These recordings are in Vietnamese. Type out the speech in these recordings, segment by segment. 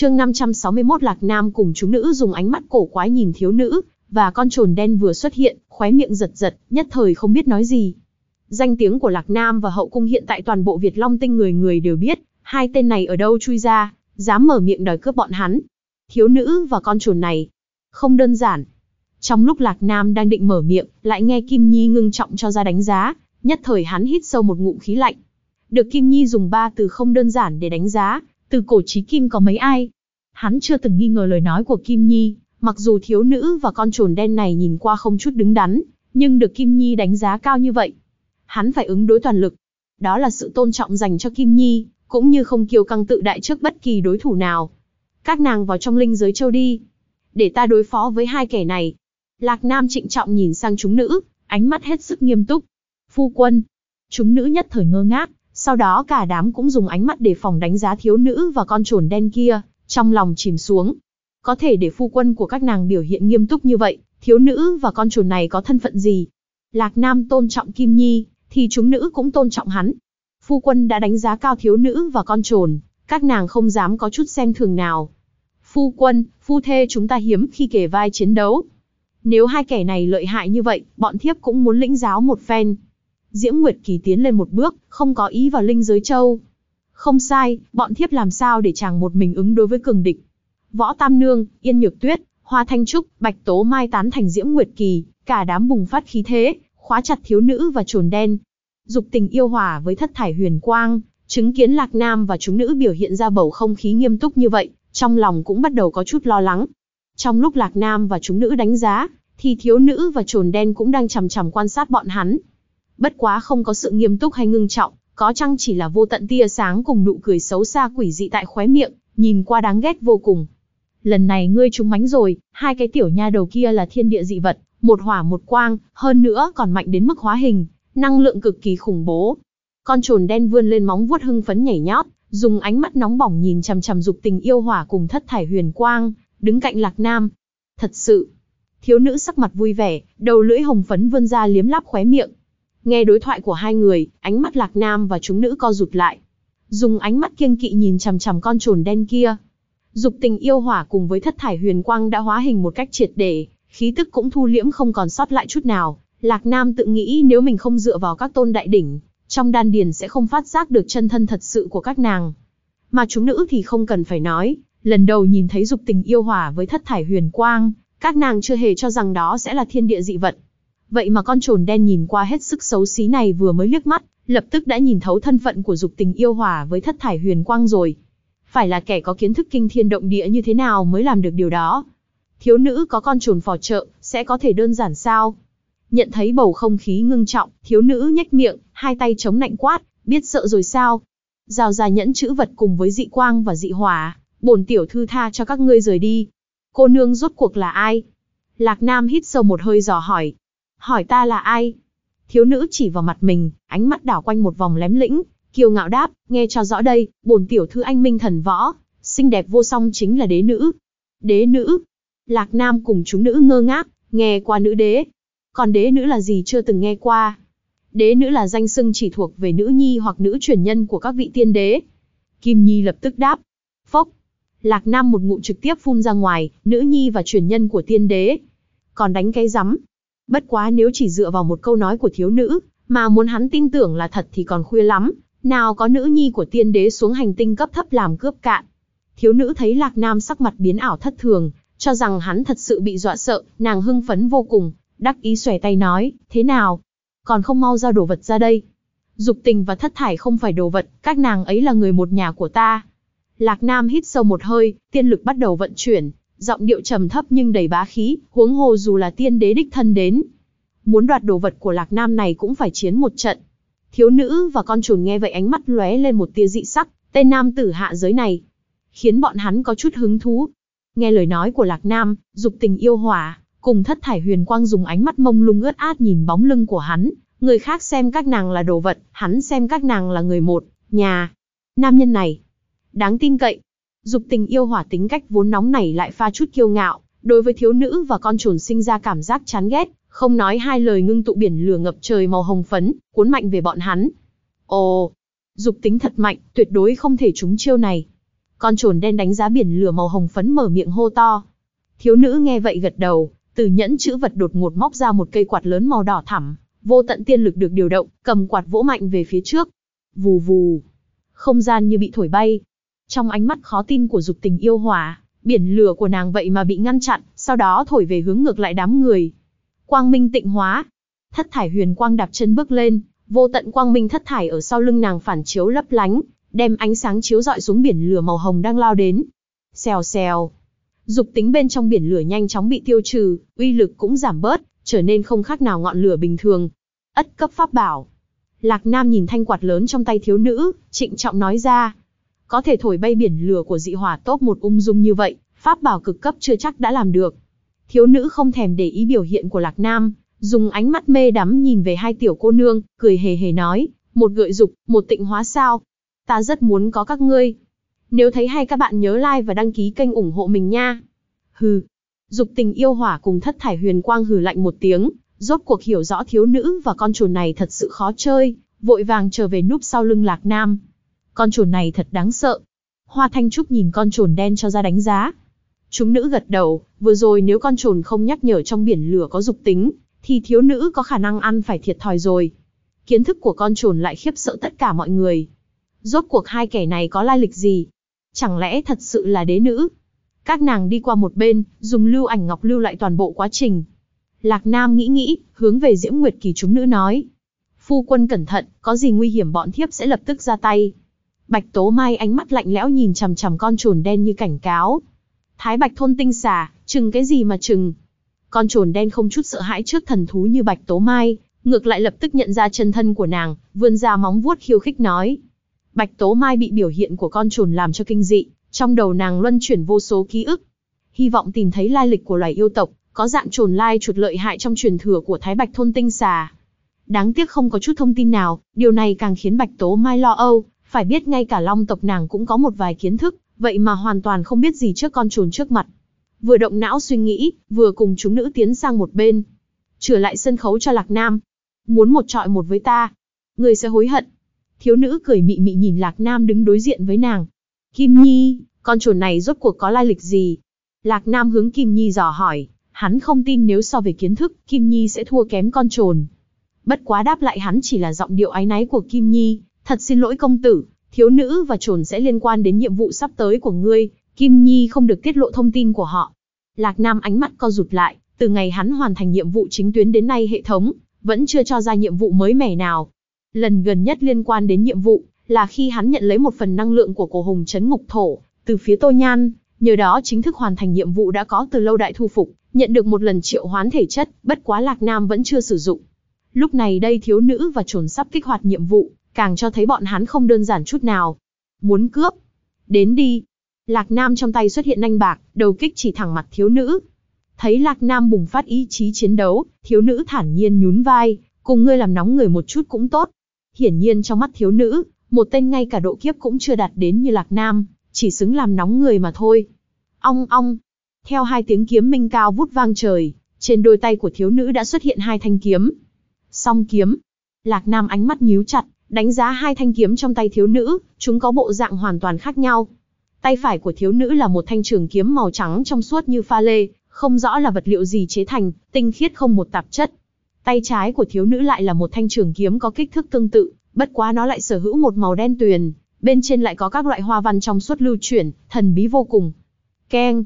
chương 561 Lạc Nam cùng chúng nữ dùng ánh mắt cổ quái nhìn thiếu nữ, và con trồn đen vừa xuất hiện, khóe miệng giật giật, nhất thời không biết nói gì. Danh tiếng của Lạc Nam và hậu cung hiện tại toàn bộ Việt Long Tinh người người đều biết, hai tên này ở đâu chui ra, dám mở miệng đòi cướp bọn hắn. Thiếu nữ và con trồn này, không đơn giản. Trong lúc Lạc Nam đang định mở miệng, lại nghe Kim Nhi ngưng trọng cho ra đánh giá, nhất thời hắn hít sâu một ngụm khí lạnh. Được Kim Nhi dùng ba từ không đơn giản để đánh giá, từ cổ chí Kim có mấy ai. Hắn chưa từng nghi ngờ lời nói của Kim Nhi, mặc dù thiếu nữ và con trồn đen này nhìn qua không chút đứng đắn, nhưng được Kim Nhi đánh giá cao như vậy. Hắn phải ứng đối toàn lực. Đó là sự tôn trọng dành cho Kim Nhi, cũng như không kiêu căng tự đại trước bất kỳ đối thủ nào. Các nàng vào trong linh giới châu đi. Để ta đối phó với hai kẻ này. Lạc Nam trịnh trọng nhìn sang chúng nữ, ánh mắt hết sức nghiêm túc. Phu quân. Chúng nữ nhất thời ngơ ngác, sau đó cả đám cũng dùng ánh mắt để phòng đánh giá thiếu nữ và con trồn đen kia, trong lòng chìm xuống. Có thể để phu quân của các nàng biểu hiện nghiêm túc như vậy, thiếu nữ và con trồn này có thân phận gì? Lạc Nam tôn trọng Kim Nhi, thì chúng nữ cũng tôn trọng hắn. Phu quân đã đánh giá cao thiếu nữ và con trồn, các nàng không dám có chút xem thường nào. Phu quân, phu thê chúng ta hiếm khi kể vai chiến đấu. Nếu hai kẻ này lợi hại như vậy, bọn thiếp cũng muốn lĩnh giáo một phen. Diễm Nguyệt Kỳ tiến lên một bước, không có ý vào linh giới châu. Không sai, bọn thiếp làm sao để chàng một mình ứng đối với cường địch. Võ Tam Nương, Yên Nhược Tuyết, Hoa Thanh Trúc, Bạch Tố Mai tán thành Diễm Nguyệt Kỳ, cả đám bùng phát khí thế, khóa chặt thiếu nữ và trồn đen. Dục tình yêu hòa với thất thải huyền quang, chứng kiến Lạc Nam và chúng nữ biểu hiện ra bầu không khí nghiêm túc như vậy, trong lòng cũng bắt đầu có chút lo lắng. Trong lúc Lạc Nam và chúng nữ đánh giá, thì thiếu nữ và trồn đen cũng đang chằm chằm quan sát bọn hắn. Bất quá không có sự nghiêm túc hay ngưng trọng, có chăng chỉ là vô tận tia sáng cùng nụ cười xấu xa quỷ dị tại khóe miệng, nhìn qua đáng ghét vô cùng. Lần này ngươi trúng mánh rồi, hai cái tiểu nha đầu kia là thiên địa dị vật, một hỏa một quang, hơn nữa còn mạnh đến mức hóa hình, năng lượng cực kỳ khủng bố. Con trồn đen vươn lên móng vuốt hưng phấn nhảy nhót, dùng ánh mắt nóng bỏng nhìn chằm chằm dục tình yêu hỏa cùng thất thải huyền quang, đứng cạnh Lạc Nam. Thật sự, thiếu nữ sắc mặt vui vẻ, đầu lưỡi hồng phấn vươn ra liếm láp khóe miệng. Nghe đối thoại của hai người, ánh mắt Lạc Nam và chúng nữ co rụt lại. Dùng ánh mắt kiêng kỵ nhìn chằm chằm con trồn đen kia. Dục tình yêu hỏa cùng với thất thải huyền quang đã hóa hình một cách triệt để, khí tức cũng thu liễm không còn sót lại chút nào. Lạc Nam tự nghĩ nếu mình không dựa vào các tôn đại đỉnh, trong đan điền sẽ không phát giác được chân thân thật sự của các nàng. Mà chúng nữ thì không cần phải nói, lần đầu nhìn thấy dục tình yêu hỏa với thất thải huyền quang, các nàng chưa hề cho rằng đó sẽ là thiên địa dị vật. Vậy mà con trồn đen nhìn qua hết sức xấu xí này vừa mới liếc mắt, lập tức đã nhìn thấu thân phận của dục tình yêu hòa với thất thải huyền quang rồi. Phải là kẻ có kiến thức kinh thiên động địa như thế nào mới làm được điều đó. Thiếu nữ có con trồn phò trợ, sẽ có thể đơn giản sao? Nhận thấy bầu không khí ngưng trọng, thiếu nữ nhếch miệng, hai tay chống nạnh quát, biết sợ rồi sao? Giao ra nhẫn chữ vật cùng với dị quang và dị hỏa, bổn tiểu thư tha cho các ngươi rời đi. Cô nương rốt cuộc là ai? Lạc Nam hít sâu một hơi dò hỏi. Hỏi ta là ai? Thiếu nữ chỉ vào mặt mình, ánh mắt đảo quanh một vòng lém lĩnh, kiêu ngạo đáp, nghe cho rõ đây, bổn tiểu thư anh minh thần võ, xinh đẹp vô song chính là đế nữ. Đế nữ? Lạc Nam cùng chúng nữ ngơ ngác, nghe qua nữ đế. Còn đế nữ là gì chưa từng nghe qua? Đế nữ là danh xưng chỉ thuộc về nữ nhi hoặc nữ truyền nhân của các vị tiên đế. Kim Nhi lập tức đáp. Phốc. Lạc Nam một ngụm trực tiếp phun ra ngoài, nữ nhi và truyền nhân của tiên đế. Còn đánh cái rắm. Bất quá nếu chỉ dựa vào một câu nói của thiếu nữ, mà muốn hắn tin tưởng là thật thì còn khuya lắm. Nào có nữ nhi của tiên đế xuống hành tinh cấp thấp làm cướp cạn. Thiếu nữ thấy Lạc Nam sắc mặt biến ảo thất thường, cho rằng hắn thật sự bị dọa sợ, nàng hưng phấn vô cùng, đắc ý xòe tay nói, thế nào? Còn không mau giao đồ vật ra đây. Dục tình và thất thải không phải đồ vật, các nàng ấy là người một nhà của ta. Lạc Nam hít sâu một hơi, tiên lực bắt đầu vận chuyển, giọng điệu trầm thấp nhưng đầy bá khí, huống hồ dù là tiên đế đích thân đến. Muốn đoạt đồ vật của Lạc Nam này cũng phải chiến một trận. Thiếu nữ và con chuồn nghe vậy ánh mắt lóe lên một tia dị sắc, tên nam tử hạ giới này. Khiến bọn hắn có chút hứng thú. Nghe lời nói của Lạc Nam, dục tình yêu hỏa, cùng thất thải huyền quang dùng ánh mắt mông lung ướt át nhìn bóng lưng của hắn. Người khác xem các nàng là đồ vật, hắn xem các nàng là người một, nhà. Nam nhân này, đáng tin cậy. Dục tình yêu hỏa tính cách vốn nóng này lại pha chút kiêu ngạo, đối với thiếu nữ và con trồn sinh ra cảm giác chán ghét, không nói hai lời ngưng tụ biển lửa ngập trời màu hồng phấn, cuốn mạnh về bọn hắn. Ồ, dục tính thật mạnh, tuyệt đối không thể trúng chiêu này. Con trồn đen đánh giá biển lửa màu hồng phấn mở miệng hô to. Thiếu nữ nghe vậy gật đầu, từ nhẫn chữ vật đột ngột móc ra một cây quạt lớn màu đỏ thẳm, vô tận tiên lực được điều động, cầm quạt vỗ mạnh về phía trước. Vù vù, không gian như bị thổi bay. Trong ánh mắt khó tin của dục tình yêu hỏa, biển lửa của nàng vậy mà bị ngăn chặn, sau đó thổi về hướng ngược lại đám người. Quang minh tịnh hóa, thất thải huyền quang đạp chân bước lên, vô tận quang minh thất thải ở sau lưng nàng phản chiếu lấp lánh, đem ánh sáng chiếu rọi xuống biển lửa màu hồng đang lao đến. Xèo xèo, dục tính bên trong biển lửa nhanh chóng bị tiêu trừ, uy lực cũng giảm bớt, trở nên không khác nào ngọn lửa bình thường. Ất cấp pháp bảo. Lạc Nam nhìn thanh quạt lớn trong tay thiếu nữ, trịnh trọng nói ra. Có thể thổi bay biển lửa của dị hỏa tốt một ung dung như vậy, pháp bảo cực cấp chưa chắc đã làm được. Thiếu nữ không thèm để ý biểu hiện của Lạc Nam, dùng ánh mắt mê đắm nhìn về hai tiểu cô nương, cười hề hề nói, một gợi dục, một tịnh hóa sao. Ta rất muốn có các ngươi. Nếu thấy hay các bạn nhớ like và đăng ký kênh ủng hộ mình nha. Hừ. Dục tình yêu hỏa cùng thất thải huyền quang hừ lạnh một tiếng, rốt cuộc hiểu rõ thiếu nữ và con chuồn này thật sự khó chơi, vội vàng trở về núp sau lưng lạc nam. Con chồn này thật đáng sợ. Hoa Thanh Trúc nhìn con chồn đen cho ra đánh giá. Chúng nữ gật đầu, vừa rồi nếu con chồn không nhắc nhở trong biển lửa có dục tính, thì thiếu nữ có khả năng ăn phải thiệt thòi rồi. Kiến thức của con chồn lại khiếp sợ tất cả mọi người. Rốt cuộc hai kẻ này có lai lịch gì? Chẳng lẽ thật sự là đế nữ? Các nàng đi qua một bên, dùng lưu ảnh ngọc lưu lại toàn bộ quá trình. Lạc Nam nghĩ nghĩ, hướng về Diễm Nguyệt Kỳ chúng nữ nói. Phu quân cẩn thận, có gì nguy hiểm bọn thiếp sẽ lập tức ra tay. Bạch Tố Mai ánh mắt lạnh lẽo nhìn chằm chằm con trồn đen như cảnh cáo. Thái Bạch thôn tinh xà, chừng cái gì mà chừng. Con trồn đen không chút sợ hãi trước thần thú như Bạch Tố Mai, ngược lại lập tức nhận ra chân thân của nàng, vươn ra móng vuốt khiêu khích nói. Bạch Tố Mai bị biểu hiện của con trồn làm cho kinh dị, trong đầu nàng luân chuyển vô số ký ức. Hy vọng tìm thấy lai lịch của loài yêu tộc, có dạng trồn lai chuột lợi hại trong truyền thừa của Thái Bạch thôn tinh xà. Đáng tiếc không có chút thông tin nào, điều này càng khiến Bạch Tố Mai lo âu, phải biết ngay cả long tộc nàng cũng có một vài kiến thức, vậy mà hoàn toàn không biết gì trước con trồn trước mặt. Vừa động não suy nghĩ, vừa cùng chúng nữ tiến sang một bên. Trở lại sân khấu cho Lạc Nam. Muốn một trọi một với ta. Người sẽ hối hận. Thiếu nữ cười mị mị nhìn Lạc Nam đứng đối diện với nàng. Kim Nhi, con trồn này rốt cuộc có lai lịch gì? Lạc Nam hướng Kim Nhi dò hỏi, hắn không tin nếu so về kiến thức, Kim Nhi sẽ thua kém con trồn. Bất quá đáp lại hắn chỉ là giọng điệu ái náy của Kim Nhi, thật xin lỗi công tử, thiếu nữ và trồn sẽ liên quan đến nhiệm vụ sắp tới của ngươi, Kim Nhi không được tiết lộ thông tin của họ. Lạc Nam ánh mắt co rụt lại, từ ngày hắn hoàn thành nhiệm vụ chính tuyến đến nay hệ thống, vẫn chưa cho ra nhiệm vụ mới mẻ nào. Lần gần nhất liên quan đến nhiệm vụ, là khi hắn nhận lấy một phần năng lượng của cổ hùng chấn ngục thổ, từ phía Tô Nhan, nhờ đó chính thức hoàn thành nhiệm vụ đã có từ lâu đại thu phục, nhận được một lần triệu hoán thể chất, bất quá Lạc Nam vẫn chưa sử dụng. Lúc này đây thiếu nữ và trồn sắp kích hoạt nhiệm vụ, càng cho thấy bọn hắn không đơn giản chút nào. Muốn cướp? Đến đi. Lạc Nam trong tay xuất hiện nanh bạc, đầu kích chỉ thẳng mặt thiếu nữ. Thấy Lạc Nam bùng phát ý chí chiến đấu, thiếu nữ thản nhiên nhún vai, cùng ngươi làm nóng người một chút cũng tốt. Hiển nhiên trong mắt thiếu nữ, một tên ngay cả độ kiếp cũng chưa đạt đến như Lạc Nam, chỉ xứng làm nóng người mà thôi. Ong ong. Theo hai tiếng kiếm minh cao vút vang trời, trên đôi tay của thiếu nữ đã xuất hiện hai thanh kiếm. Song kiếm. Lạc Nam ánh mắt nhíu chặt, đánh giá hai thanh kiếm trong tay thiếu nữ, chúng có bộ dạng hoàn toàn khác nhau. Tay phải của thiếu nữ là một thanh trường kiếm màu trắng trong suốt như pha lê, không rõ là vật liệu gì chế thành, tinh khiết không một tạp chất. Tay trái của thiếu nữ lại là một thanh trường kiếm có kích thước tương tự, bất quá nó lại sở hữu một màu đen tuyền, bên trên lại có các loại hoa văn trong suốt lưu chuyển, thần bí vô cùng. Keng.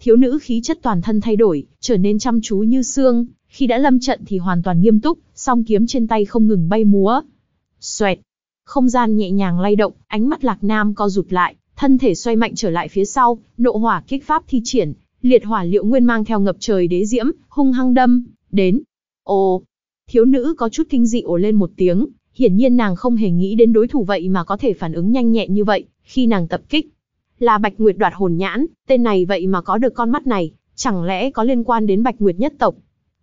Thiếu nữ khí chất toàn thân thay đổi, trở nên chăm chú như xương, khi đã lâm trận thì hoàn toàn nghiêm túc, song kiếm trên tay không ngừng bay múa. Xoẹt. Không gian nhẹ nhàng lay động, ánh mắt Lạc Nam co rụt lại, thân thể xoay mạnh trở lại phía sau, nộ hỏa kích pháp thi triển, liệt hỏa liệu nguyên mang theo ngập trời đế diễm, hung hăng đâm, đến. Ồ, thiếu nữ có chút kinh dị ồ lên một tiếng, hiển nhiên nàng không hề nghĩ đến đối thủ vậy mà có thể phản ứng nhanh nhẹn như vậy, khi nàng tập kích. Là Bạch Nguyệt đoạt hồn nhãn, tên này vậy mà có được con mắt này, chẳng lẽ có liên quan đến Bạch Nguyệt nhất tộc?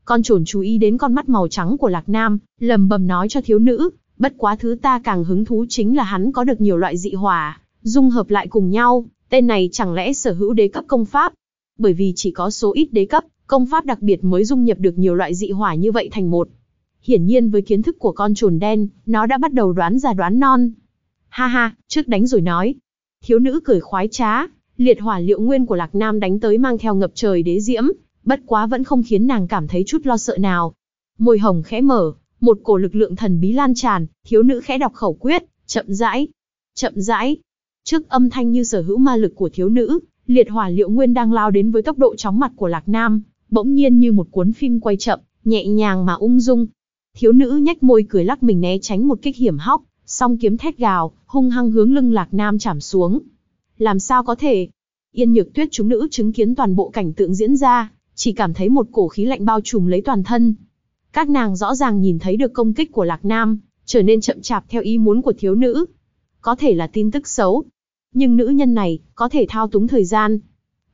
Con trồn chú ý đến con mắt màu trắng của Lạc Nam, lầm bầm nói cho thiếu nữ, bất quá thứ ta càng hứng thú chính là hắn có được nhiều loại dị hỏa, dung hợp lại cùng nhau, tên này chẳng lẽ sở hữu đế cấp công pháp? Bởi vì chỉ có số ít đế cấp, công pháp đặc biệt mới dung nhập được nhiều loại dị hỏa như vậy thành một. Hiển nhiên với kiến thức của con trồn đen, nó đã bắt đầu đoán ra đoán non. Ha ha, trước đánh rồi nói. Thiếu nữ cười khoái trá, liệt hỏa liệu nguyên của Lạc Nam đánh tới mang theo ngập trời đế diễm, bất quá vẫn không khiến nàng cảm thấy chút lo sợ nào. Môi hồng khẽ mở, một cổ lực lượng thần bí lan tràn, thiếu nữ khẽ đọc khẩu quyết, chậm rãi, chậm rãi. Trước âm thanh như sở hữu ma lực của thiếu nữ, liệt hỏa liệu nguyên đang lao đến với tốc độ chóng mặt của Lạc Nam, bỗng nhiên như một cuốn phim quay chậm, nhẹ nhàng mà ung dung. Thiếu nữ nhếch môi cười lắc mình né tránh một kích hiểm hóc, song kiếm thét gào, hung hăng hướng lưng Lạc Nam chạm xuống. Làm sao có thể? Yên Nhược Tuyết chúng nữ chứng kiến toàn bộ cảnh tượng diễn ra, chỉ cảm thấy một cổ khí lạnh bao trùm lấy toàn thân. Các nàng rõ ràng nhìn thấy được công kích của Lạc Nam, trở nên chậm chạp theo ý muốn của thiếu nữ. Có thể là tin tức xấu, nhưng nữ nhân này có thể thao túng thời gian.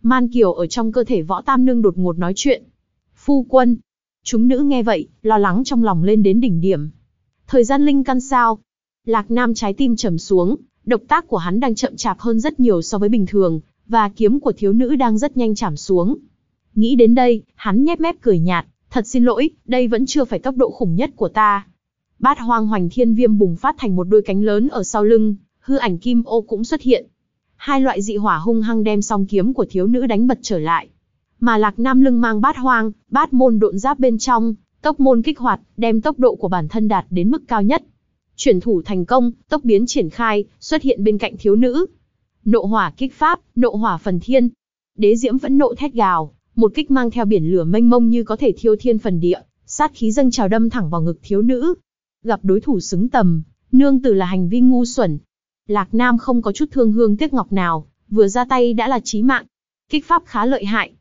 Man Kiều ở trong cơ thể võ tam nương đột ngột nói chuyện. Phu quân. Chúng nữ nghe vậy, lo lắng trong lòng lên đến đỉnh điểm. Thời gian linh căn sao? Lạc Nam trái tim trầm xuống, động tác của hắn đang chậm chạp hơn rất nhiều so với bình thường, và kiếm của thiếu nữ đang rất nhanh chạm xuống. Nghĩ đến đây, hắn nhép mép cười nhạt, thật xin lỗi, đây vẫn chưa phải tốc độ khủng nhất của ta. Bát hoang hoành thiên viêm bùng phát thành một đôi cánh lớn ở sau lưng, hư ảnh kim ô cũng xuất hiện. Hai loại dị hỏa hung hăng đem song kiếm của thiếu nữ đánh bật trở lại. Mà lạc nam lưng mang bát hoang, bát môn độn giáp bên trong, tốc môn kích hoạt, đem tốc độ của bản thân đạt đến mức cao nhất. Chuyển thủ thành công, tốc biến triển khai, xuất hiện bên cạnh thiếu nữ. Nộ hỏa kích pháp, nộ hỏa phần thiên. Đế diễm vẫn nộ thét gào, một kích mang theo biển lửa mênh mông như có thể thiêu thiên phần địa, sát khí dâng trào đâm thẳng vào ngực thiếu nữ. Gặp đối thủ xứng tầm, nương tử là hành vi ngu xuẩn. Lạc Nam không có chút thương hương tiếc ngọc nào, vừa ra tay đã là chí mạng. Kích pháp khá lợi hại.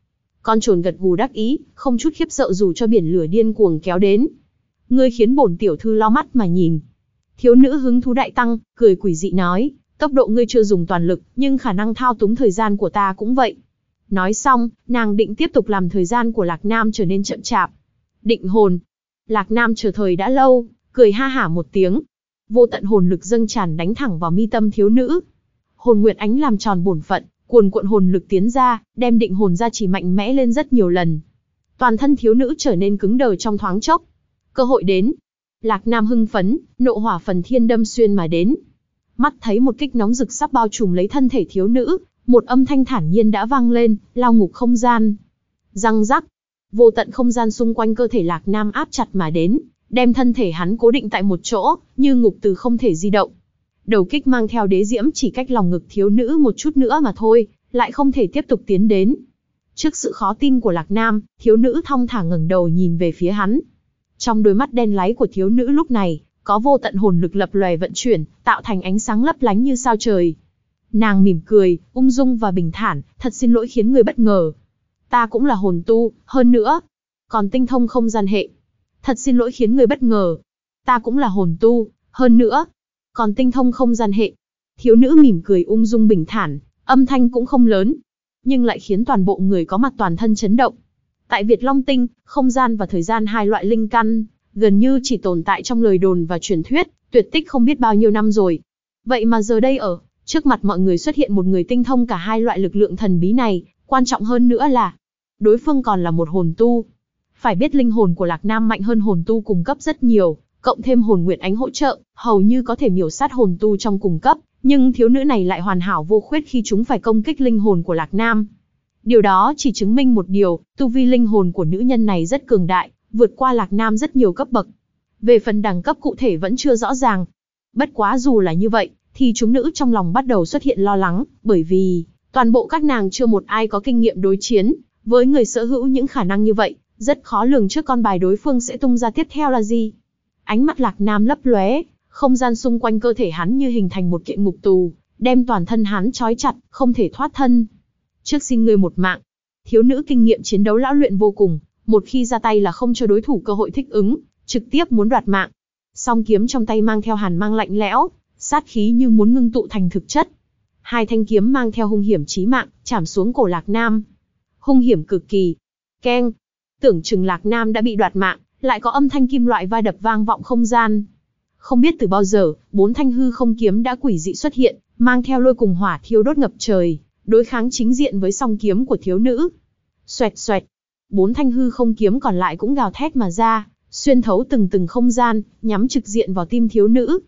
Con trồn gật gù đắc ý, không chút khiếp sợ dù cho biển lửa điên cuồng kéo đến. Ngươi khiến bổn tiểu thư lo mắt mà nhìn. Thiếu nữ hứng thú đại tăng, cười quỷ dị nói, tốc độ ngươi chưa dùng toàn lực, nhưng khả năng thao túng thời gian của ta cũng vậy. Nói xong, nàng định tiếp tục làm thời gian của Lạc Nam trở nên chậm chạp. Định hồn. Lạc Nam chờ thời đã lâu, cười ha hả một tiếng. Vô tận hồn lực dâng tràn đánh thẳng vào mi tâm thiếu nữ. Hồn Nguyệt Ánh làm tròn bổn phận, cuồn cuộn hồn lực tiến ra, đem định hồn ra chỉ mạnh mẽ lên rất nhiều lần. Toàn thân thiếu nữ trở nên cứng đờ trong thoáng chốc. Cơ hội đến. Lạc Nam hưng phấn, nộ hỏa phần thiên đâm xuyên mà đến. Mắt thấy một kích nóng rực sắp bao trùm lấy thân thể thiếu nữ, một âm thanh thản nhiên đã vang lên, lao ngục không gian. Răng rắc, vô tận không gian xung quanh cơ thể Lạc Nam áp chặt mà đến, đem thân thể hắn cố định tại một chỗ, như ngục từ không thể di động. Đầu kích mang theo đế diễm chỉ cách lòng ngực thiếu nữ một chút nữa mà thôi, lại không thể tiếp tục tiến đến. Trước sự khó tin của Lạc Nam, thiếu nữ thong thả ngẩng đầu nhìn về phía hắn. Trong đôi mắt đen láy của thiếu nữ lúc này, có vô tận hồn lực lập lòe vận chuyển, tạo thành ánh sáng lấp lánh như sao trời. Nàng mỉm cười, ung dung và bình thản, thật xin lỗi khiến người bất ngờ. Ta cũng là hồn tu, hơn nữa, còn tinh thông không gian hệ. Thật xin lỗi khiến người bất ngờ. Ta cũng là hồn tu, hơn nữa, còn tinh thông không gian hệ. Thiếu nữ mỉm cười ung dung bình thản, âm thanh cũng không lớn, nhưng lại khiến toàn bộ người có mặt toàn thân chấn động. Tại Việt Long Tinh, không gian và thời gian hai loại linh căn, gần như chỉ tồn tại trong lời đồn và truyền thuyết, tuyệt tích không biết bao nhiêu năm rồi. Vậy mà giờ đây ở, trước mặt mọi người xuất hiện một người tinh thông cả hai loại lực lượng thần bí này, quan trọng hơn nữa là, đối phương còn là một hồn tu. Phải biết linh hồn của Lạc Nam mạnh hơn hồn tu cùng cấp rất nhiều, cộng thêm hồn nguyện ánh hỗ trợ, hầu như có thể miểu sát hồn tu trong cùng cấp, nhưng thiếu nữ này lại hoàn hảo vô khuyết khi chúng phải công kích linh hồn của Lạc Nam. Điều đó chỉ chứng minh một điều, tu vi linh hồn của nữ nhân này rất cường đại, vượt qua Lạc Nam rất nhiều cấp bậc. Về phần đẳng cấp cụ thể vẫn chưa rõ ràng. Bất quá dù là như vậy, thì chúng nữ trong lòng bắt đầu xuất hiện lo lắng, bởi vì, toàn bộ các nàng chưa một ai có kinh nghiệm đối chiến, với người sở hữu những khả năng như vậy, rất khó lường trước con bài đối phương sẽ tung ra tiếp theo là gì. Ánh mắt Lạc Nam lấp lóe, không gian xung quanh cơ thể hắn như hình thành một kiện ngục tù, đem toàn thân hắn trói chặt, không thể thoát thân. Trước xin ngươi một mạng, thiếu nữ kinh nghiệm chiến đấu lão luyện vô cùng, một khi ra tay là không cho đối thủ cơ hội thích ứng, trực tiếp muốn đoạt mạng. Song kiếm trong tay mang theo hàn mang lạnh lẽo, sát khí như muốn ngưng tụ thành thực chất. Hai thanh kiếm mang theo hung hiểm chí mạng, chạm xuống cổ Lạc Nam. Hung hiểm cực kỳ. Keng. Tưởng chừng Lạc Nam đã bị đoạt mạng, lại có âm thanh kim loại va đập vang vọng không gian. Không biết từ bao giờ, bốn thanh hư không kiếm đã quỷ dị xuất hiện, mang theo lôi cùng hỏa thiêu đốt ngập trời, đối kháng chính diện với song kiếm của thiếu nữ. Xoẹt xoẹt, bốn thanh hư không kiếm còn lại cũng gào thét mà ra, xuyên thấu từng từng không gian, nhắm trực diện vào tim thiếu nữ.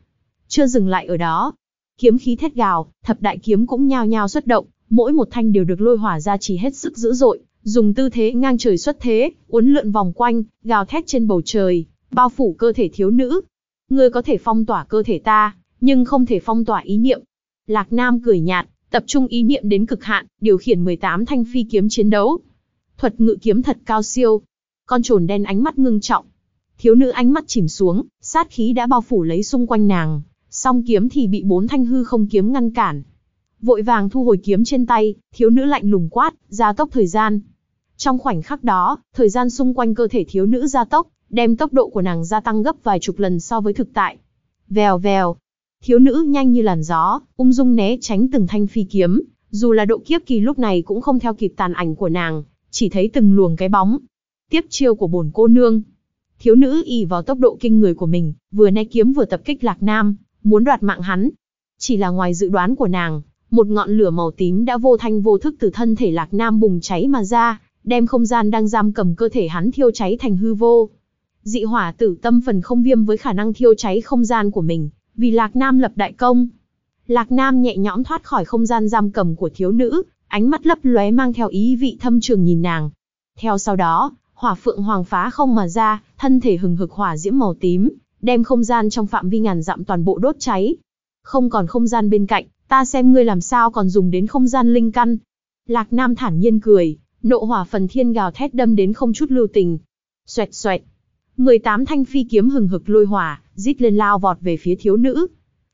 Chưa dừng lại ở đó. kiếm khí thét gào, thập đại kiếm cũng nhao nhao xuất động, mỗi một thanh đều được lôi hỏa ra chỉ hết sức dữ dội, dùng tư thế ngang trời xuất thế, uốn lượn vòng quanh, gào thét trên bầu trời, bao phủ cơ thể thiếu nữ. Ngươi có thể phong tỏa cơ thể ta, nhưng không thể phong tỏa ý niệm. Lạc Nam cười nhạt, tập trung ý niệm đến cực hạn, điều khiển 18 thanh phi kiếm chiến đấu. Thuật ngự kiếm thật cao siêu. Con trồn đen ánh mắt ngưng trọng. Thiếu nữ ánh mắt chìm xuống, sát khí đã bao phủ lấy xung quanh nàng, song kiếm thì bị bốn thanh hư không kiếm ngăn cản. Vội vàng thu hồi kiếm trên tay, thiếu nữ lạnh lùng quát, gia tốc thời gian. Trong khoảnh khắc đó, thời gian xung quanh cơ thể thiếu nữ gia tốc, đem tốc độ của nàng gia tăng gấp vài chục lần so với thực tại. Vèo vèo, thiếu nữ nhanh như làn gió, ung dung né tránh từng thanh phi kiếm, dù là độ kiếp kỳ lúc này cũng không theo kịp tàn ảnh của nàng, chỉ thấy từng luồng cái bóng. Tiếp chiêu của bổn cô nương. Thiếu nữ y vào tốc độ kinh người của mình, vừa né kiếm vừa tập kích Lạc Nam, muốn đoạt mạng hắn. Chỉ là ngoài dự đoán của nàng, một ngọn lửa màu tím đã vô thanh vô thức từ thân thể Lạc Nam bùng cháy mà ra, đem không gian đang giam cầm cơ thể hắn thiêu cháy thành hư vô. Dị hỏa tử tâm phần không viêm với khả năng thiêu cháy không gian của mình, vì Lạc Nam lập đại công. Lạc Nam nhẹ nhõm thoát khỏi không gian giam cầm của thiếu nữ, ánh mắt lấp lóe mang theo ý vị thâm trường nhìn nàng. Theo sau đó, hỏa phượng hoàng phá không mà ra, thân thể hừng hực hỏa diễm màu tím, đem không gian trong phạm vi ngàn dặm toàn bộ đốt cháy. Không còn không gian bên cạnh, ta xem ngươi làm sao còn dùng đến không gian linh căn. Lạc Nam thản nhiên cười, nộ hỏa phần thiên gào thét đâm đến không chút lưu tình. Xoẹt xoẹt. 18 thanh phi kiếm hừng hực lôi hỏa, rít lên lao vọt về phía thiếu nữ.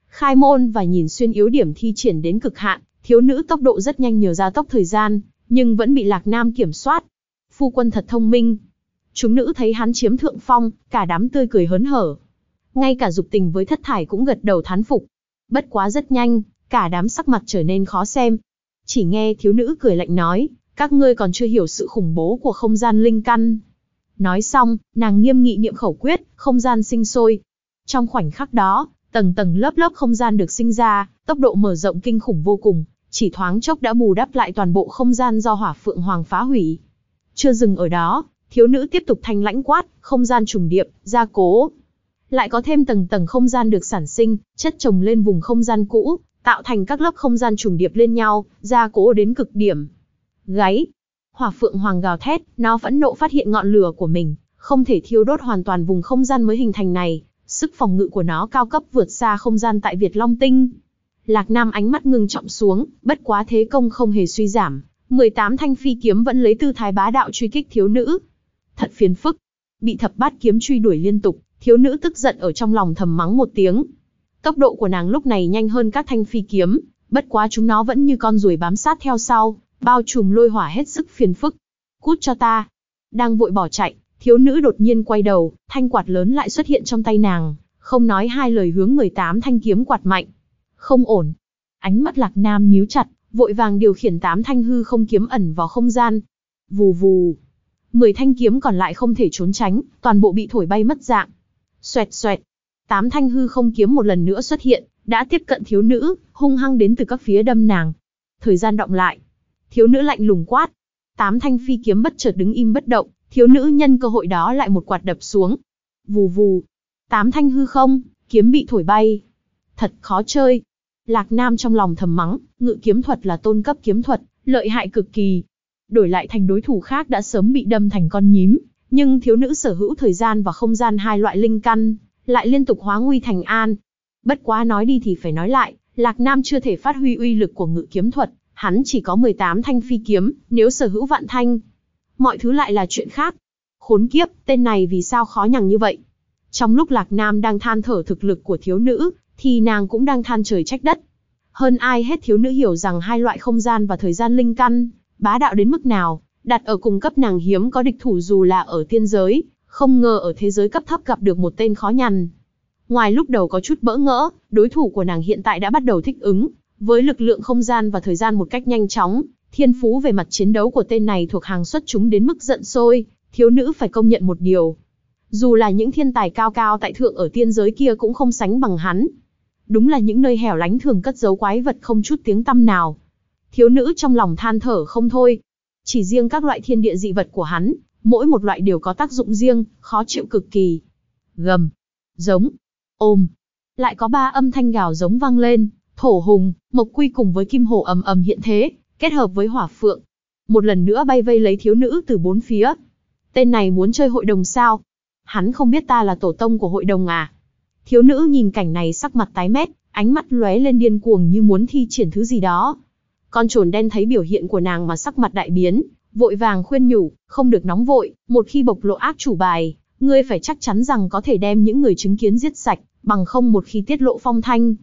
Khai môn và nhìn xuyên yếu điểm thi triển đến cực hạn, thiếu nữ tốc độ rất nhanh nhờ ra tốc thời gian, nhưng vẫn bị Lạc Nam kiểm soát. Phu quân thật thông minh. Chúng nữ thấy hắn chiếm thượng phong, cả đám tươi cười hớn hở. Ngay cả dục tình với thất thải cũng gật đầu thán phục. Bất quá rất nhanh, cả đám sắc mặt trở nên khó xem. Chỉ nghe thiếu nữ cười lạnh nói, các ngươi còn chưa hiểu sự khủng bố của không gian linh căn. Nói xong, nàng nghiêm nghị niệm khẩu quyết, không gian sinh sôi. Trong khoảnh khắc đó, tầng tầng lớp lớp không gian được sinh ra, tốc độ mở rộng kinh khủng vô cùng, chỉ thoáng chốc đã bù đắp lại toàn bộ không gian do hỏa phượng hoàng phá hủy. Chưa dừng ở đó, thiếu nữ tiếp tục thanh lãnh quát, không gian trùng điệp, gia cố. Lại có thêm tầng tầng không gian được sản sinh, chất chồng lên vùng không gian cũ, tạo thành các lớp không gian trùng điệp lên nhau, gia cố đến cực điểm. Gáy. Hỏa phượng hoàng gào thét, nó phẫn nộ phát hiện ngọn lửa của mình, không thể thiêu đốt hoàn toàn vùng không gian mới hình thành này, sức phòng ngự của nó cao cấp vượt xa không gian tại Việt Long Tinh. Lạc Nam ánh mắt ngưng trọng xuống, bất quá thế công không hề suy giảm, 18 thanh phi kiếm vẫn lấy tư thái bá đạo truy kích thiếu nữ. Thật phiền phức. Bị thập bát kiếm truy đuổi liên tục, thiếu nữ tức giận ở trong lòng thầm mắng một tiếng. Tốc độ của nàng lúc này nhanh hơn các thanh phi kiếm, bất quá chúng nó vẫn như con ruồi bám sát theo sau, bao trùm lôi hỏa hết sức phiền phức. Cút cho ta. Đang vội bỏ chạy, thiếu nữ đột nhiên quay đầu, thanh quạt lớn lại xuất hiện trong tay nàng, không nói hai lời hướng 18 thanh kiếm quạt mạnh. Không ổn. Ánh mắt lạc nam nhíu chặt, vội vàng điều khiển tám thanh hư không kiếm ẩn vào không gian. Vù vù. Mười thanh kiếm còn lại không thể trốn tránh, toàn bộ bị thổi bay mất dạng. Xoẹt xoẹt. Tám thanh hư không kiếm một lần nữa xuất hiện, đã tiếp cận thiếu nữ, hung hăng đến từ các phía đâm nàng. Thời gian động lại. Thiếu nữ lạnh lùng quát. Tám thanh phi kiếm bất chợt đứng im bất động, thiếu nữ nhân cơ hội đó lại một quạt đập xuống. Vù vù. Tám thanh hư không, kiếm bị thổi bay. Thật khó chơi. Lạc Nam trong lòng thầm mắng, ngự kiếm thuật là tôn cấp kiếm thuật, lợi hại cực kỳ. Đổi lại thành đối thủ khác đã sớm bị đâm thành con nhím, nhưng thiếu nữ sở hữu thời gian và không gian hai loại linh căn, lại liên tục hóa nguy thành an. Bất quá nói đi thì phải nói lại, Lạc Nam chưa thể phát huy uy lực của ngự kiếm thuật, hắn chỉ có 18 thanh phi kiếm, nếu sở hữu vạn thanh. Mọi thứ lại là chuyện khác. Khốn kiếp, tên này vì sao khó nhằn như vậy? Trong lúc Lạc Nam đang than thở thực lực của thiếu nữ, thì nàng cũng đang than trời trách đất. Hơn ai hết thiếu nữ hiểu rằng hai loại không gian và thời gian linh căn, bá đạo đến mức nào, đặt ở cùng cấp nàng hiếm có địch thủ dù là ở tiên giới, không ngờ ở thế giới cấp thấp gặp được một tên khó nhằn. Ngoài lúc đầu có chút bỡ ngỡ, đối thủ của nàng hiện tại đã bắt đầu thích ứng, với lực lượng không gian và thời gian một cách nhanh chóng, thiên phú về mặt chiến đấu của tên này thuộc hàng xuất chúng đến mức giận sôi, thiếu nữ phải công nhận một điều. Dù là những thiên tài cao cao tại thượng ở tiên giới kia cũng không sánh bằng hắn. Đúng là những nơi hẻo lánh thường cất giấu quái vật không chút tiếng tăm nào. Thiếu nữ trong lòng than thở không thôi. Chỉ riêng các loại thiên địa dị vật của hắn, mỗi một loại đều có tác dụng riêng, khó chịu cực kỳ. Gầm, giống, ôm. Lại có ba âm thanh gào giống vang lên, Thổ hùng, mộc quy cùng với kim hồ ầm ầm hiện thế, kết hợp với hỏa phượng. Một lần nữa bay vây lấy thiếu nữ từ bốn phía. Tên này muốn chơi hội đồng sao? Hắn không biết ta là tổ tông của hội đồng à? Thiếu nữ nhìn cảnh này sắc mặt tái mét, ánh mắt lóe lên điên cuồng như muốn thi triển thứ gì đó. Con trồn đen thấy biểu hiện của nàng mà sắc mặt đại biến, vội vàng khuyên nhủ, không được nóng vội, một khi bộc lộ ác chủ bài, ngươi phải chắc chắn rằng có thể đem những người chứng kiến giết sạch, bằng không một khi tiết lộ phong thanh.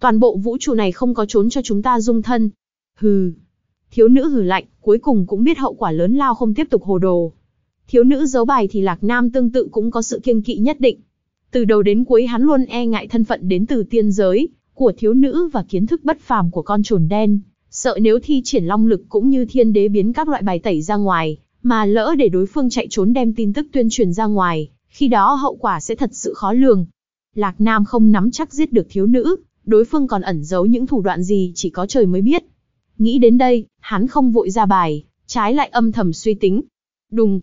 Toàn bộ vũ trụ này không có trốn cho chúng ta dung thân. Hừ. Thiếu nữ hừ lạnh, cuối cùng cũng biết hậu quả lớn lao không tiếp tục hồ đồ. Thiếu nữ giấu bài thì Lạc Nam tương tự cũng có sự kiêng kỵ nhất định. Từ đầu đến cuối hắn luôn e ngại thân phận đến từ tiên giới, của thiếu nữ và kiến thức bất phàm của con trồn đen, sợ nếu thi triển long lực cũng như thiên đế biến các loại bài tẩy ra ngoài, mà lỡ để đối phương chạy trốn đem tin tức tuyên truyền ra ngoài, khi đó hậu quả sẽ thật sự khó lường. Lạc Nam không nắm chắc giết được thiếu nữ, đối phương còn ẩn giấu những thủ đoạn gì chỉ có trời mới biết. Nghĩ đến đây, hắn không vội ra bài, trái lại âm thầm suy tính. Đùng,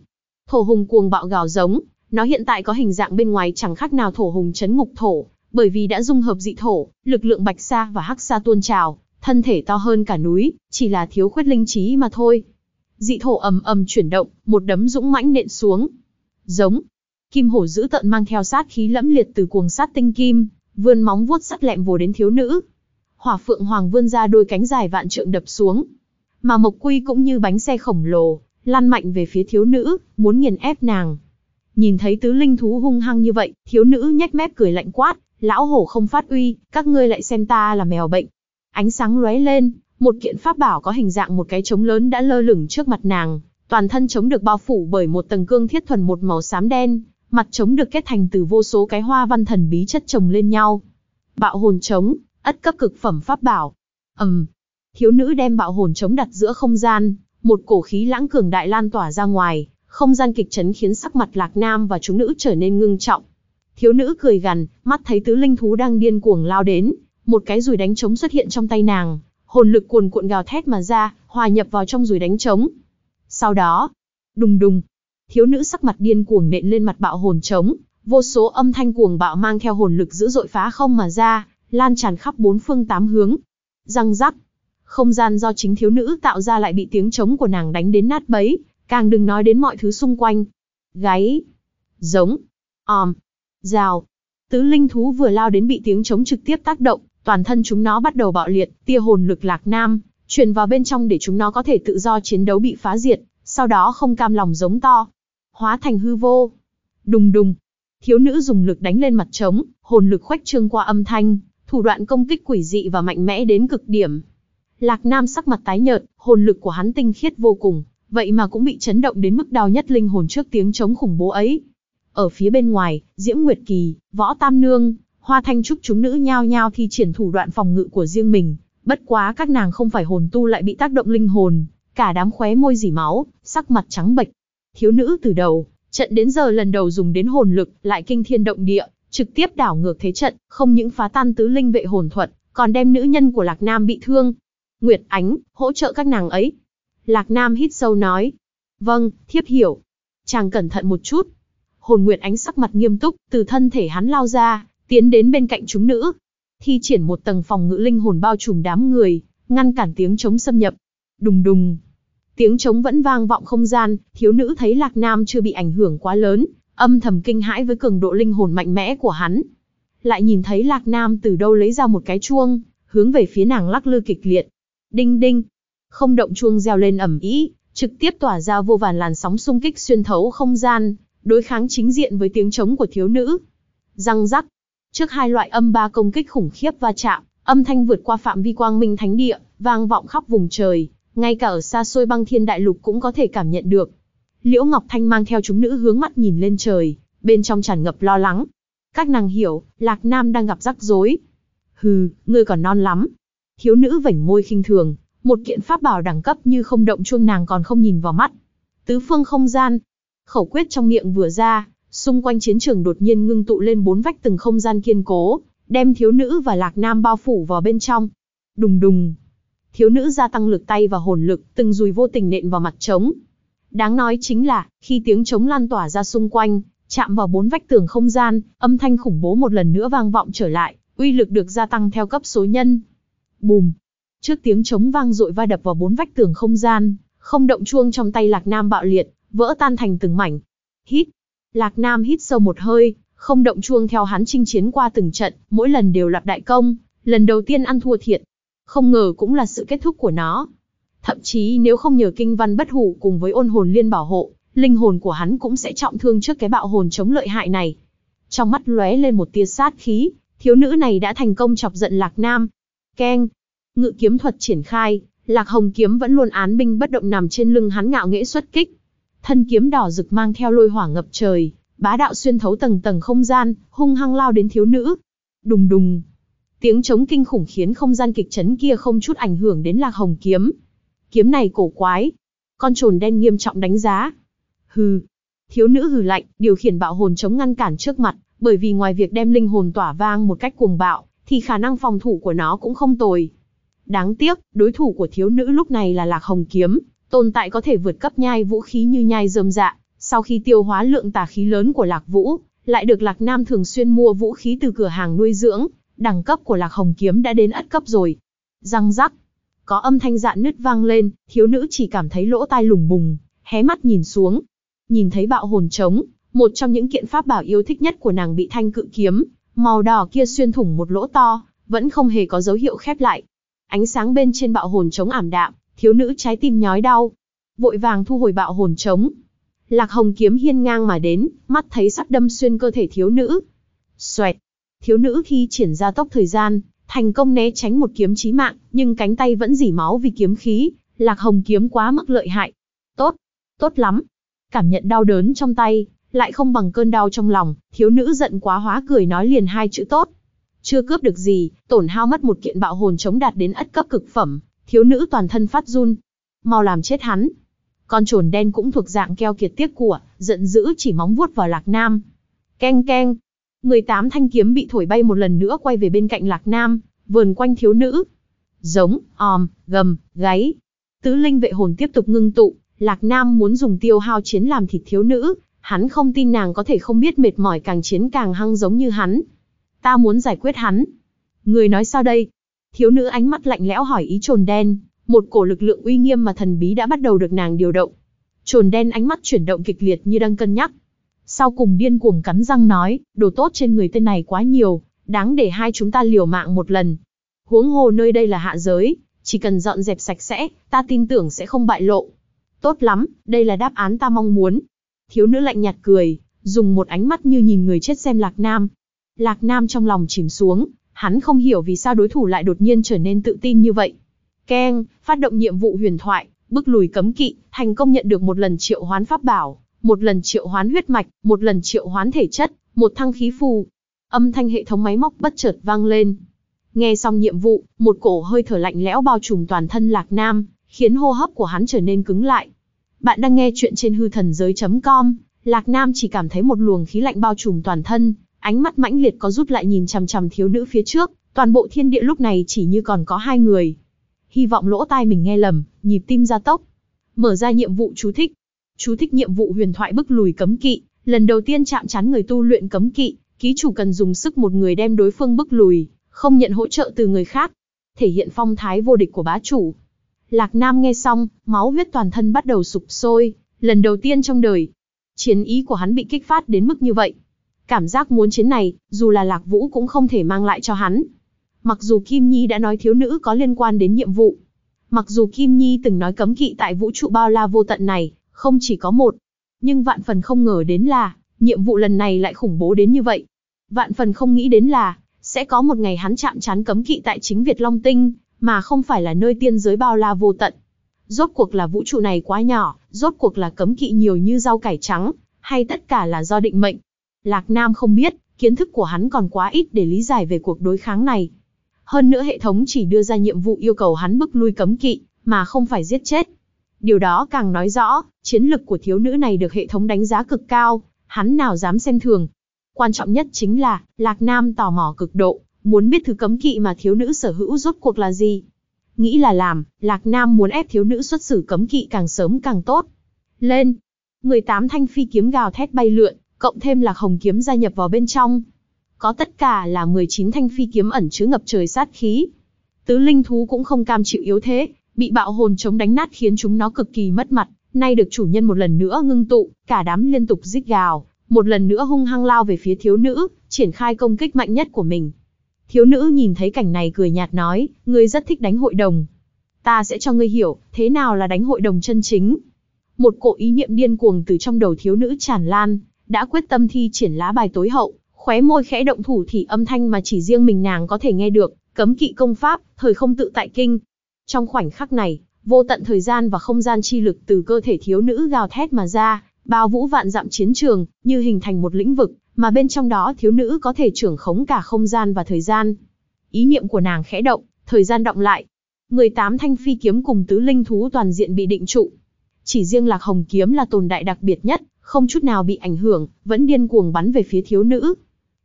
thổ hùng cuồng bạo gào giống, nó hiện tại có hình dạng bên ngoài chẳng khác nào thổ hùng chấn ngục thổ, bởi vì đã dung hợp dị thổ, lực lượng bạch sa và hắc sa tuôn trào, thân thể to hơn cả núi, chỉ là thiếu khuyết linh trí mà thôi. Dị thổ ầm ầm chuyển động, một đấm dũng mãnh nện xuống. Giống. Kim hổ dữ tận mang theo sát khí lẫm liệt từ cuồng sát tinh kim, vươn móng vuốt sắt lẹm vồ đến thiếu nữ. Hỏa phượng hoàng vươn ra đôi cánh dài vạn trượng đập xuống. Mà mộc quy cũng như bánh xe khổng lồ, lăn mạnh về phía thiếu nữ, muốn nghiền ép nàng. Nhìn thấy tứ linh thú hung hăng như vậy, thiếu nữ nhếch mép cười lạnh quát, lão hổ không phát uy, các ngươi lại xem ta là mèo bệnh. Ánh sáng lóe lên, một kiện pháp bảo có hình dạng một cái trống lớn đã lơ lửng trước mặt nàng, toàn thân trống được bao phủ bởi một tầng cương thiết thuần một màu xám đen, mặt trống được kết thành từ vô số cái hoa văn thần bí chất chồng lên nhau. Bạo hồn trống, ất cấp cực phẩm pháp bảo. Ầm. Um, thiếu nữ đem bạo hồn trống đặt giữa không gian, một cổ khí lãng cường đại lan tỏa ra ngoài, không gian kịch chấn khiến sắc mặt Lạc Nam và chúng nữ trở nên ngưng trọng. Thiếu nữ cười gằn, mắt thấy tứ linh thú đang điên cuồng lao đến, một cái rùi đánh trống xuất hiện trong tay nàng, hồn lực cuồn cuộn gào thét mà ra, hòa nhập vào trong rùi đánh trống. Sau đó, đùng đùng, thiếu nữ sắc mặt điên cuồng nện lên mặt bạo hồn trống, vô số âm thanh cuồng bạo mang theo hồn lực dữ dội phá không mà ra, lan tràn khắp bốn phương tám hướng. Răng rắc, không gian do chính thiếu nữ tạo ra lại bị tiếng trống của nàng đánh đến nát bấy, càng đừng nói đến mọi thứ xung quanh. Gáy, giống, òm, rào. Tứ linh thú vừa lao đến bị tiếng trống trực tiếp tác động, toàn thân chúng nó bắt đầu bạo liệt, tia hồn lực lạc nam, truyền vào bên trong để chúng nó có thể tự do chiến đấu bị phá diệt, sau đó không cam lòng giống to. Hóa thành hư vô. Đùng đùng. Thiếu nữ dùng lực đánh lên mặt trống, hồn lực khoách trương qua âm thanh, thủ đoạn công kích quỷ dị và mạnh mẽ đến cực điểm. Lạc Nam sắc mặt tái nhợt, hồn lực của hắn tinh khiết vô cùng, vậy mà cũng bị chấn động đến mức đau nhất linh hồn trước tiếng chống khủng bố ấy. Ở phía bên ngoài, Diễm Nguyệt Kỳ, Võ Tam Nương, Hoa Thanh Trúc chúng nữ nhao nhao thi triển thủ đoạn phòng ngự của riêng mình, bất quá các nàng không phải hồn tu lại bị tác động linh hồn, cả đám khóe môi dỉ máu, sắc mặt trắng bệch. Thiếu nữ từ đầu, trận đến giờ lần đầu dùng đến hồn lực, lại kinh thiên động địa, trực tiếp đảo ngược thế trận, không những phá tan tứ linh vệ hồn thuật, còn đem nữ nhân của Lạc Nam bị thương. Nguyệt Ánh, hỗ trợ các nàng ấy. Lạc Nam hít sâu nói. Vâng, thiếp hiểu. Chàng cẩn thận một chút. Hồn Nguyệt Ánh sắc mặt nghiêm túc, từ thân thể hắn lao ra, tiến đến bên cạnh chúng nữ. Thi triển một tầng phòng ngự linh hồn bao trùm đám người, ngăn cản tiếng chống xâm nhập. Đùng đùng. Tiếng chống vẫn vang vọng không gian, thiếu nữ thấy Lạc Nam chưa bị ảnh hưởng quá lớn, âm thầm kinh hãi với cường độ linh hồn mạnh mẽ của hắn. Lại nhìn thấy Lạc Nam từ đâu lấy ra một cái chuông, hướng về phía nàng lắc lư kịch liệt. Đinh đinh. Không động chuông reo lên ẩm ý, trực tiếp tỏa ra vô vàn làn sóng xung kích xuyên thấu không gian, đối kháng chính diện với tiếng trống của thiếu nữ. Răng rắc. Trước hai loại âm ba công kích khủng khiếp va chạm, âm thanh vượt qua phạm vi quang minh thánh địa, vang vọng khắp vùng trời, ngay cả ở xa xôi băng thiên đại lục cũng có thể cảm nhận được. Liễu Ngọc Thanh mang theo chúng nữ hướng mắt nhìn lên trời, bên trong tràn ngập lo lắng. Các nàng hiểu, Lạc Nam đang gặp rắc rối. Hừ, ngươi còn non lắm. Thiếu nữ vảnh môi khinh thường, một kiện pháp bảo đẳng cấp như không động chuông nàng còn không nhìn vào mắt. Tứ phương không gian. Khẩu quyết trong miệng vừa ra, xung quanh chiến trường đột nhiên ngưng tụ lên bốn vách từng không gian kiên cố, đem thiếu nữ và Lạc Nam bao phủ vào bên trong. Đùng đùng, thiếu nữ gia tăng lực tay và hồn lực, từng dùi vô tình nện vào mặt trống. Đáng nói chính là, khi tiếng trống lan tỏa ra xung quanh, chạm vào bốn vách tường không gian, âm thanh khủng bố một lần nữa vang vọng trở lại, uy lực được gia tăng theo cấp số nhân. Bùm. Trước tiếng trống vang dội va đập vào bốn vách tường không gian, không động chuông trong tay Lạc Nam bạo liệt, vỡ tan thành từng mảnh. Hít. Lạc Nam hít sâu một hơi, không động chuông theo hắn chinh chiến qua từng trận, mỗi lần đều lập đại công, lần đầu tiên ăn thua thiệt. Không ngờ cũng là sự kết thúc của nó. Thậm chí nếu không nhờ kinh văn bất hủ cùng với ôn hồn liên bảo hộ, linh hồn của hắn cũng sẽ trọng thương trước cái bạo hồn chống lợi hại này. Trong mắt lóe lên một tia sát khí, thiếu nữ này đã thành công chọc giận Lạc Nam. Keng, ngự kiếm thuật triển khai, Lạc Hồng kiếm vẫn luôn án binh bất động nằm trên lưng hắn ngạo nghễ xuất kích. Thân kiếm đỏ rực mang theo lôi hỏa ngập trời, bá đạo xuyên thấu tầng tầng không gian, hung hăng lao đến thiếu nữ. Đùng đùng. Tiếng chống kinh khủng khiến không gian kịch chấn kia không chút ảnh hưởng đến Lạc Hồng kiếm. Kiếm này cổ quái. Con trồn đen nghiêm trọng đánh giá. Hừ. Thiếu nữ hừ lạnh, điều khiển bạo hồn chống ngăn cản trước mặt, bởi vì ngoài việc đem linh hồn tỏa vang một cách cuồng bạo, thì khả năng phòng thủ của nó cũng không tồi. Đáng tiếc, đối thủ của thiếu nữ lúc này là Lạc Hồng Kiếm, tồn tại có thể vượt cấp nhai vũ khí như nhai dơm dạ, sau khi tiêu hóa lượng tà khí lớn của Lạc Vũ, lại được Lạc Nam thường xuyên mua vũ khí từ cửa hàng nuôi dưỡng, đẳng cấp của Lạc Hồng Kiếm đã đến ất cấp rồi. Răng rắc, có âm thanh dạn nứt vang lên, thiếu nữ chỉ cảm thấy lỗ tai lủng bùng, hé mắt nhìn xuống. Nhìn thấy bạo hồn trống, một trong những kiện pháp bảo yêu thích nhất của nàng bị thanh cự kiếm, màu đỏ kia xuyên thủng một lỗ to, vẫn không hề có dấu hiệu khép lại. Ánh sáng bên trên bạo hồn trống ảm đạm, thiếu nữ trái tim nhói đau. Vội vàng thu hồi bạo hồn trống. Lạc hồng kiếm hiên ngang mà đến, mắt thấy sắp đâm xuyên cơ thể thiếu nữ. Xoẹt. Thiếu nữ khi triển ra tốc thời gian, thành công né tránh một kiếm chí mạng, nhưng cánh tay vẫn dỉ máu vì kiếm khí. Lạc hồng kiếm quá mức lợi hại. Tốt. Tốt lắm. Cảm nhận đau đớn trong tay, lại không bằng cơn đau trong lòng, thiếu nữ giận quá hóa cười nói liền hai chữ tốt. Chưa cướp được gì, tổn hao mất một kiện bạo hồn chống đạt đến ất cấp cực phẩm, thiếu nữ toàn thân phát run. Mau làm chết hắn. Con trồn đen cũng thuộc dạng keo kiệt tiếc của, giận dữ chỉ móng vuốt vào Lạc Nam. Keng keng. 18 thanh kiếm bị thổi bay một lần nữa quay về bên cạnh Lạc Nam, vườn quanh thiếu nữ. Giống, òm, gầm, gáy. Tứ linh vệ hồn tiếp tục ngưng tụ, Lạc Nam muốn dùng tiêu hao chiến làm thịt thiếu nữ, hắn không tin nàng có thể không biết mệt mỏi càng chiến càng hăng giống như hắn. Ta muốn giải quyết hắn. Người nói sao đây? Thiếu nữ ánh mắt lạnh lẽo hỏi ý trồn đen, một cổ lực lượng uy nghiêm mà thần bí đã bắt đầu được nàng điều động. Trồn đen ánh mắt chuyển động kịch liệt như đang cân nhắc. Sau cùng điên cuồng cắn răng nói, đồ tốt trên người tên này quá nhiều, đáng để hai chúng ta liều mạng một lần. Huống hồ nơi đây là hạ giới, chỉ cần dọn dẹp sạch sẽ, ta tin tưởng sẽ không bại lộ. Tốt lắm, đây là đáp án ta mong muốn. Thiếu nữ lạnh nhạt cười, dùng một ánh mắt như nhìn người chết xem Lạc Nam. Lạc Nam trong lòng chìm xuống, hắn không hiểu vì sao đối thủ lại đột nhiên trở nên tự tin như vậy. Keng, phát động nhiệm vụ huyền thoại, bức lùi cấm kỵ, thành công nhận được một lần triệu hoán pháp bảo, một lần triệu hoán huyết mạch, một lần triệu hoán thể chất, một thăng khí phù. Âm thanh hệ thống máy móc bất chợt vang lên. Nghe xong nhiệm vụ, một cổ hơi thở lạnh lẽo bao trùm toàn thân Lạc Nam, khiến hô hấp của hắn trở nên cứng lại. Bạn đang nghe chuyện trên hư thần giới.com, Lạc Nam chỉ cảm thấy một luồng khí lạnh bao trùm toàn thân, ánh mắt mãnh liệt có rút lại nhìn chằm chằm thiếu nữ phía trước, toàn bộ thiên địa lúc này chỉ như còn có hai người. Hy vọng lỗ tai mình nghe lầm, nhịp tim gia tốc. Mở ra nhiệm vụ chú thích. Chú thích nhiệm vụ huyền thoại bức lùi cấm kỵ, lần đầu tiên chạm trán người tu luyện cấm kỵ, ký chủ cần dùng sức một người đem đối phương bức lùi, không nhận hỗ trợ từ người khác. Thể hiện phong thái vô địch của bá chủ. Lạc Nam nghe xong, máu huyết toàn thân bắt đầu sụp sôi, lần đầu tiên trong đời. Chiến ý của hắn bị kích phát đến mức như vậy. Cảm giác muốn chiến này, dù là Lạc Vũ cũng không thể mang lại cho hắn. Mặc dù Kim Nhi đã nói thiếu nữ có liên quan đến nhiệm vụ. Mặc dù Kim Nhi từng nói cấm kỵ tại vũ trụ bao la vô tận này, không chỉ có một. Nhưng vạn phần không ngờ đến là, nhiệm vụ lần này lại khủng bố đến như vậy. Vạn phần không nghĩ đến là, sẽ có một ngày hắn chạm chán cấm kỵ tại chính Việt Long Tinh, mà không phải là nơi tiên giới bao la vô tận. Rốt cuộc là vũ trụ này quá nhỏ, rốt cuộc là cấm kỵ nhiều như rau cải trắng, hay tất cả là do định mệnh. Lạc Nam không biết, kiến thức của hắn còn quá ít để lý giải về cuộc đối kháng này. Hơn nữa hệ thống chỉ đưa ra nhiệm vụ yêu cầu hắn bức lui cấm kỵ, mà không phải giết chết. Điều đó càng nói rõ, chiến lực của thiếu nữ này được hệ thống đánh giá cực cao, hắn nào dám xem thường. Quan trọng nhất chính là, Lạc Nam tò mò cực độ, muốn biết thứ cấm kỵ mà thiếu nữ sở hữu rốt cuộc là gì. Nghĩ là làm, Lạc Nam muốn ép thiếu nữ xuất xử cấm kỵ càng sớm càng tốt. Lên! 18 thanh phi kiếm gào thét bay lượn, cộng thêm lạc hồng kiếm gia nhập vào bên trong. Có tất cả là 19 thanh phi kiếm ẩn chứa ngập trời sát khí. Tứ linh thú cũng không cam chịu yếu thế, bị bạo hồn chống đánh nát khiến chúng nó cực kỳ mất mặt, nay được chủ nhân một lần nữa ngưng tụ, cả đám liên tục rít gào, một lần nữa hung hăng lao về phía thiếu nữ, triển khai công kích mạnh nhất của mình. Thiếu nữ nhìn thấy cảnh này cười nhạt nói, ngươi rất thích đánh hội đồng. Ta sẽ cho ngươi hiểu, thế nào là đánh hội đồng chân chính. Một cỗ ý niệm điên cuồng từ trong đầu thiếu nữ tràn lan, đã quyết tâm thi triển lá bài tối hậu, khóe môi khẽ động thủ thì âm thanh mà chỉ riêng mình nàng có thể nghe được, cấm kỵ công pháp, thời không tự tại kinh. Trong khoảnh khắc này, vô tận thời gian và không gian chi lực từ cơ thể thiếu nữ gào thét mà ra, bao vũ vạn dặm chiến trường, như hình thành một lĩnh vực, mà bên trong đó thiếu nữ có thể trưởng khống cả không gian và thời gian. Ý niệm của nàng khẽ động, thời gian động lại. 18 thanh phi kiếm cùng tứ linh thú toàn diện bị định trụ. Chỉ riêng Lạc Hồng kiếm là tồn đại đặc biệt nhất, không chút nào bị ảnh hưởng, vẫn điên cuồng bắn về phía thiếu nữ.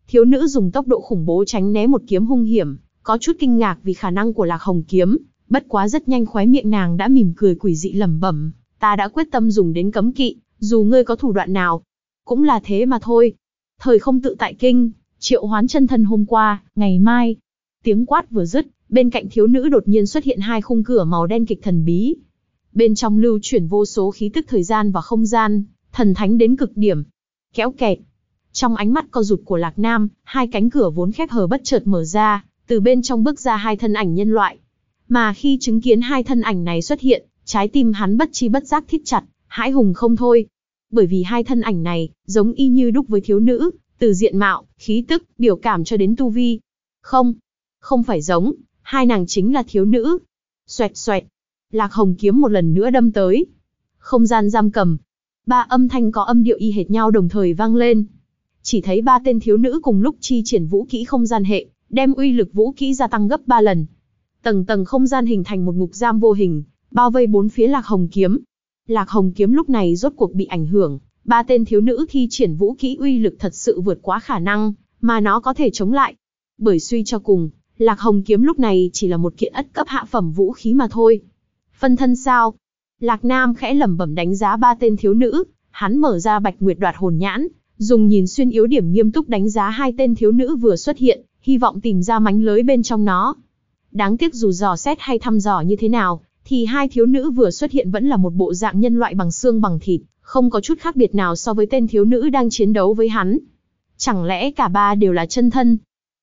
Thiếu nữ dùng tốc độ khủng bố tránh né một kiếm hung hiểm, có chút kinh ngạc vì khả năng của Lạc Hồng kiếm, bất quá rất nhanh khóe miệng nàng đã mỉm cười quỷ dị lẩm bẩm, ta đã quyết tâm dùng đến cấm kỵ, dù ngươi có thủ đoạn nào, cũng là thế mà thôi. Thời không tự tại kinh, triệu hoán chân thân hôm qua, ngày mai. Tiếng quát vừa dứt, bên cạnh thiếu nữ đột nhiên xuất hiện hai khung cửa màu đen kịch thần bí. Bên trong lưu chuyển vô số khí tức thời gian và không gian, thần thánh đến cực điểm. Kéo kẹt. Trong ánh mắt co rụt của Lạc Nam, hai cánh cửa vốn khép hờ bất chợt mở ra, từ bên trong bước ra hai thân ảnh nhân loại. Mà khi chứng kiến hai thân ảnh này xuất hiện, trái tim hắn bất chi bất giác thít chặt, hãi hùng không thôi. Bởi vì hai thân ảnh này, giống y như đúc với thiếu nữ, từ diện mạo, khí tức, biểu cảm cho đến tu vi. Không, không phải giống, hai nàng chính là thiếu nữ. Xoẹt xoẹt, lạc hồng kiếm một lần nữa đâm tới. Không gian giam cầm. Ba âm thanh có âm điệu y hệt nhau đồng thời vang lên. Chỉ thấy ba tên thiếu nữ cùng lúc chi triển vũ kỹ không gian hệ, đem uy lực vũ kỹ gia tăng gấp ba lần. Tầng tầng không gian hình thành một ngục giam vô hình, bao vây bốn phía lạc hồng kiếm. Lạc hồng kiếm lúc này rốt cuộc bị ảnh hưởng, ba tên thiếu nữ thi triển vũ kỹ uy lực thật sự vượt quá khả năng, mà nó có thể chống lại. Bởi suy cho cùng, lạc hồng kiếm lúc này chỉ là một kiện ất cấp hạ phẩm vũ khí mà thôi. Phân thân sao? Lạc Nam khẽ lẩm bẩm đánh giá ba tên thiếu nữ, hắn mở ra bạch nguyệt đoạt hồn nhãn, dùng nhìn xuyên yếu điểm nghiêm túc đánh giá hai tên thiếu nữ vừa xuất hiện, hy vọng tìm ra mánh lới bên trong nó. Đáng tiếc dù dò xét hay thăm dò như thế nào, thì hai thiếu nữ vừa xuất hiện vẫn là một bộ dạng nhân loại bằng xương bằng thịt, không có chút khác biệt nào so với tên thiếu nữ đang chiến đấu với hắn. Chẳng lẽ cả ba đều là chân thân?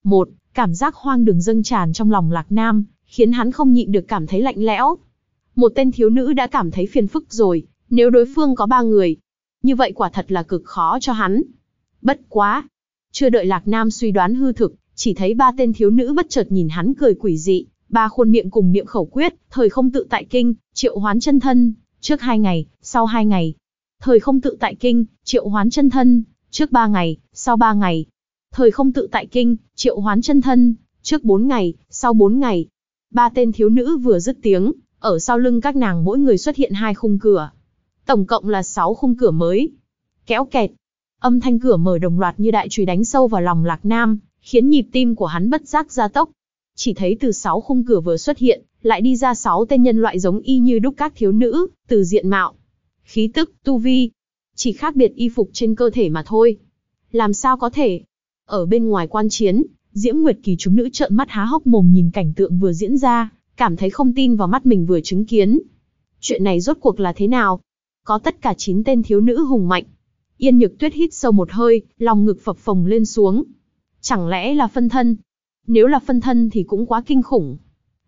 Một, cảm giác hoang đường dâng tràn trong lòng Lạc Nam, khiến hắn không nhịn được cảm thấy lạnh lẽo. Một tên thiếu nữ đã cảm thấy phiền phức rồi, nếu đối phương có ba người, như vậy quả thật là cực khó cho hắn. Bất quá, chưa đợi Lạc Nam suy đoán hư thực, chỉ thấy ba tên thiếu nữ bất chợt nhìn hắn cười quỷ dị, ba khuôn miệng cùng niệm khẩu quyết, thời không tự tại kinh, triệu hoán chân thân, trước hai ngày, sau hai ngày. Thời không tự tại kinh, triệu hoán chân thân, trước ba ngày, sau ba ngày. Thời không tự tại kinh, triệu hoán chân thân, trước bốn ngày, sau bốn ngày. Ba tên thiếu nữ vừa dứt tiếng, ở sau lưng các nàng mỗi người xuất hiện hai khung cửa. Tổng cộng là sáu khung cửa mới. Kéo kẹt. Âm thanh cửa mở đồng loạt như đại chùy đánh sâu vào lòng Lạc Nam, khiến nhịp tim của hắn bất giác gia tốc. Chỉ thấy từ sáu khung cửa vừa xuất hiện, lại đi ra sáu tên nhân loại giống y như đúc các thiếu nữ, từ diện mạo, khí tức, tu vi, chỉ khác biệt y phục trên cơ thể mà thôi. Làm sao có thể? Ở bên ngoài quan chiến, Diễm Nguyệt Kỳ chúng nữ trợn mắt há hốc mồm nhìn cảnh tượng vừa diễn ra, cảm thấy không tin vào mắt mình vừa chứng kiến. Chuyện này rốt cuộc là thế nào? Có tất cả 9 tên thiếu nữ hùng mạnh. Yên Nhược Tuyết hít sâu một hơi, lòng ngực phập phồng lên xuống. Chẳng lẽ là phân thân? Nếu là phân thân thì cũng quá kinh khủng.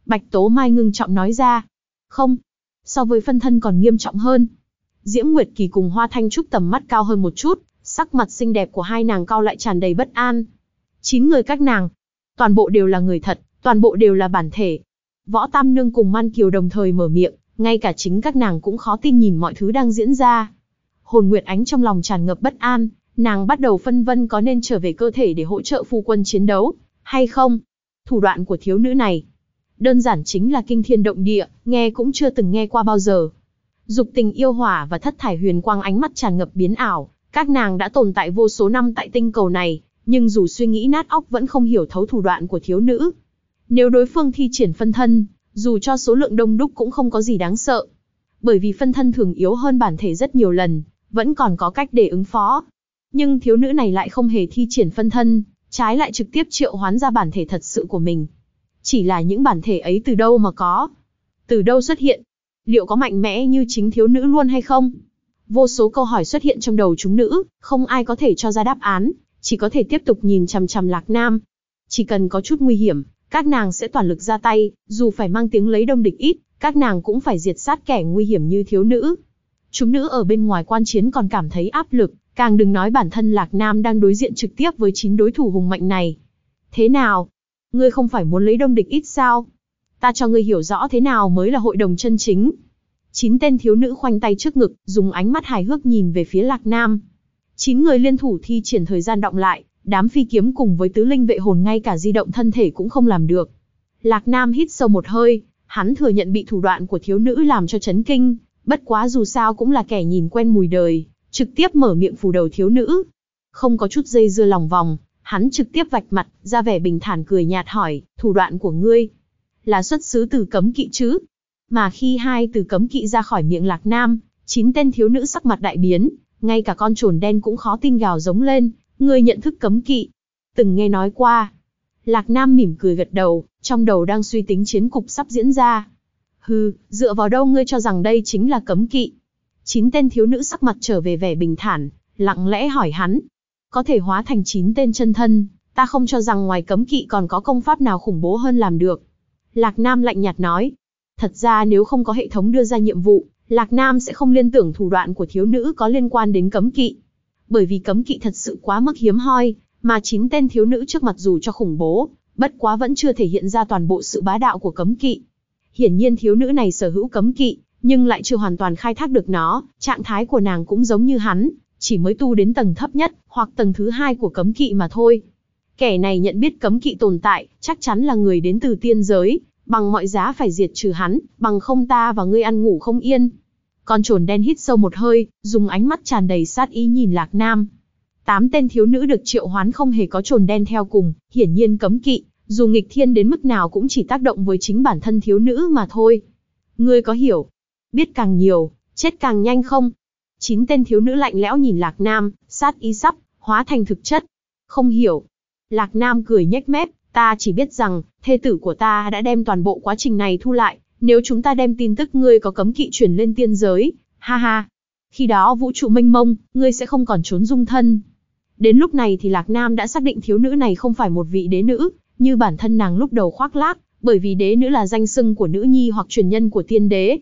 Bạch Tố Mai ngưng trọng nói ra. Không, so với phân thân còn nghiêm trọng hơn. Diễm Nguyệt Kỳ cùng Hoa Thanh Trúc tầm mắt cao hơn một chút, sắc mặt xinh đẹp của hai nàng cao lại tràn đầy bất an. Chín người các nàng, toàn bộ đều là người thật, toàn bộ đều là bản thể. Võ Tam Nương cùng Man Kiều đồng thời mở miệng, ngay cả chính các nàng cũng khó tin nhìn mọi thứ đang diễn ra. Hồn Nguyệt Ánh trong lòng tràn ngập bất an, nàng bắt đầu phân vân có nên trở về cơ thể để hỗ trợ phu quân chiến đấu, hay không? Thủ đoạn của thiếu nữ này, đơn giản chính là kinh thiên động địa, nghe cũng chưa từng nghe qua bao giờ. Dục tình yêu hỏa và thất thải huyền quang ánh mắt tràn ngập biến ảo, các nàng đã tồn tại vô số năm tại tinh cầu này, nhưng dù suy nghĩ nát óc vẫn không hiểu thấu thủ đoạn của thiếu nữ. Nếu đối phương thi triển phân thân, dù cho số lượng đông đúc cũng không có gì đáng sợ. Bởi vì phân thân thường yếu hơn bản thể rất nhiều lần, vẫn còn có cách để ứng phó. Nhưng thiếu nữ này lại không hề thi triển phân thân, trái lại trực tiếp triệu hoán ra bản thể thật sự của mình. Chỉ là những bản thể ấy từ đâu mà có? Từ đâu xuất hiện? Liệu có mạnh mẽ như chính thiếu nữ luôn hay không? Vô số câu hỏi xuất hiện trong đầu chúng nữ, không ai có thể cho ra đáp án, chỉ có thể tiếp tục nhìn chằm chằm Lạc Nam. Chỉ cần có chút nguy hiểm, các nàng sẽ toàn lực ra tay, dù phải mang tiếng lấy đông địch ít, các nàng cũng phải diệt sát kẻ nguy hiểm như thiếu nữ. Chúng nữ ở bên ngoài quan chiến còn cảm thấy áp lực, càng đừng nói bản thân Lạc Nam đang đối diện trực tiếp với chín đối thủ hùng mạnh này. Thế nào? Ngươi không phải muốn lấy đông địch ít sao? Ta cho ngươi hiểu rõ thế nào mới là hội đồng chân chính. Chín tên thiếu nữ khoanh tay trước ngực, dùng ánh mắt hài hước nhìn về phía Lạc Nam. Chín người liên thủ thi triển thời gian động lại, đám phi kiếm cùng với tứ linh vệ hồn ngay cả di động thân thể cũng không làm được. Lạc Nam hít sâu một hơi, hắn thừa nhận bị thủ đoạn của thiếu nữ làm cho chấn kinh, bất quá dù sao cũng là kẻ nhìn quen mùi đời, trực tiếp mở miệng phủ đầu thiếu nữ. Không có chút dây dưa lòng vòng, hắn trực tiếp vạch mặt, ra vẻ bình thản cười nhạt hỏi, thủ đoạn của ngươi, là xuất xứ từ cấm kỵ chứ? Mà khi hai từ cấm kỵ ra khỏi miệng Lạc Nam, chín tên thiếu nữ sắc mặt đại biến, ngay cả con trồn đen cũng khó tin gào giống lên, ngươi nhận thức cấm kỵ. Từng nghe nói qua. Lạc Nam mỉm cười gật đầu, trong đầu đang suy tính chiến cục sắp diễn ra. Hừ, dựa vào đâu ngươi cho rằng đây chính là cấm kỵ? Chín tên thiếu nữ sắc mặt trở về vẻ bình thản, lặng lẽ hỏi hắn. Có thể hóa thành chín tên chân thân, ta không cho rằng ngoài cấm kỵ còn có công pháp nào khủng bố hơn làm được. Lạc Nam lạnh nhạt nói. Thật ra nếu không có hệ thống đưa ra nhiệm vụ, Lạc Nam sẽ không liên tưởng thủ đoạn của thiếu nữ có liên quan đến cấm kỵ. Bởi vì cấm kỵ thật sự quá mức hiếm hoi, mà chín tên thiếu nữ trước mặt dù cho khủng bố, bất quá vẫn chưa thể hiện ra toàn bộ sự bá đạo của cấm kỵ. Hiển nhiên thiếu nữ này sở hữu cấm kỵ, nhưng lại chưa hoàn toàn khai thác được nó, trạng thái của nàng cũng giống như hắn, chỉ mới tu đến tầng thấp nhất, hoặc tầng thứ hai của cấm kỵ mà thôi. Kẻ này nhận biết cấm kỵ tồn tại, chắc chắn là người đến từ tiên giới, bằng mọi giá phải diệt trừ hắn, bằng không ta và ngươi ăn ngủ không yên. Con trồn đen hít sâu một hơi, dùng ánh mắt tràn đầy sát ý nhìn Lạc Nam. Tám tên thiếu nữ được triệu hoán không hề có trồn đen theo cùng, hiển nhiên cấm kỵ, dù nghịch thiên đến mức nào cũng chỉ tác động với chính bản thân thiếu nữ mà thôi. Ngươi có hiểu? Biết càng nhiều, chết càng nhanh không? Chín tên thiếu nữ lạnh lẽo nhìn Lạc Nam, sát ý sắp, hóa thành thực chất. Không hiểu. Lạc Nam cười nhếch mép, ta chỉ biết rằng, thê tử của ta đã đem toàn bộ quá trình này thu lại, nếu chúng ta đem tin tức ngươi có cấm kỵ truyền lên tiên giới, ha ha. Khi đó vũ trụ mênh mông, ngươi sẽ không còn trốn dung thân. Đến lúc này thì Lạc Nam đã xác định thiếu nữ này không phải một vị đế nữ, như bản thân nàng lúc đầu khoác lác, bởi vì đế nữ là danh xưng của nữ nhi hoặc truyền nhân của tiên đế.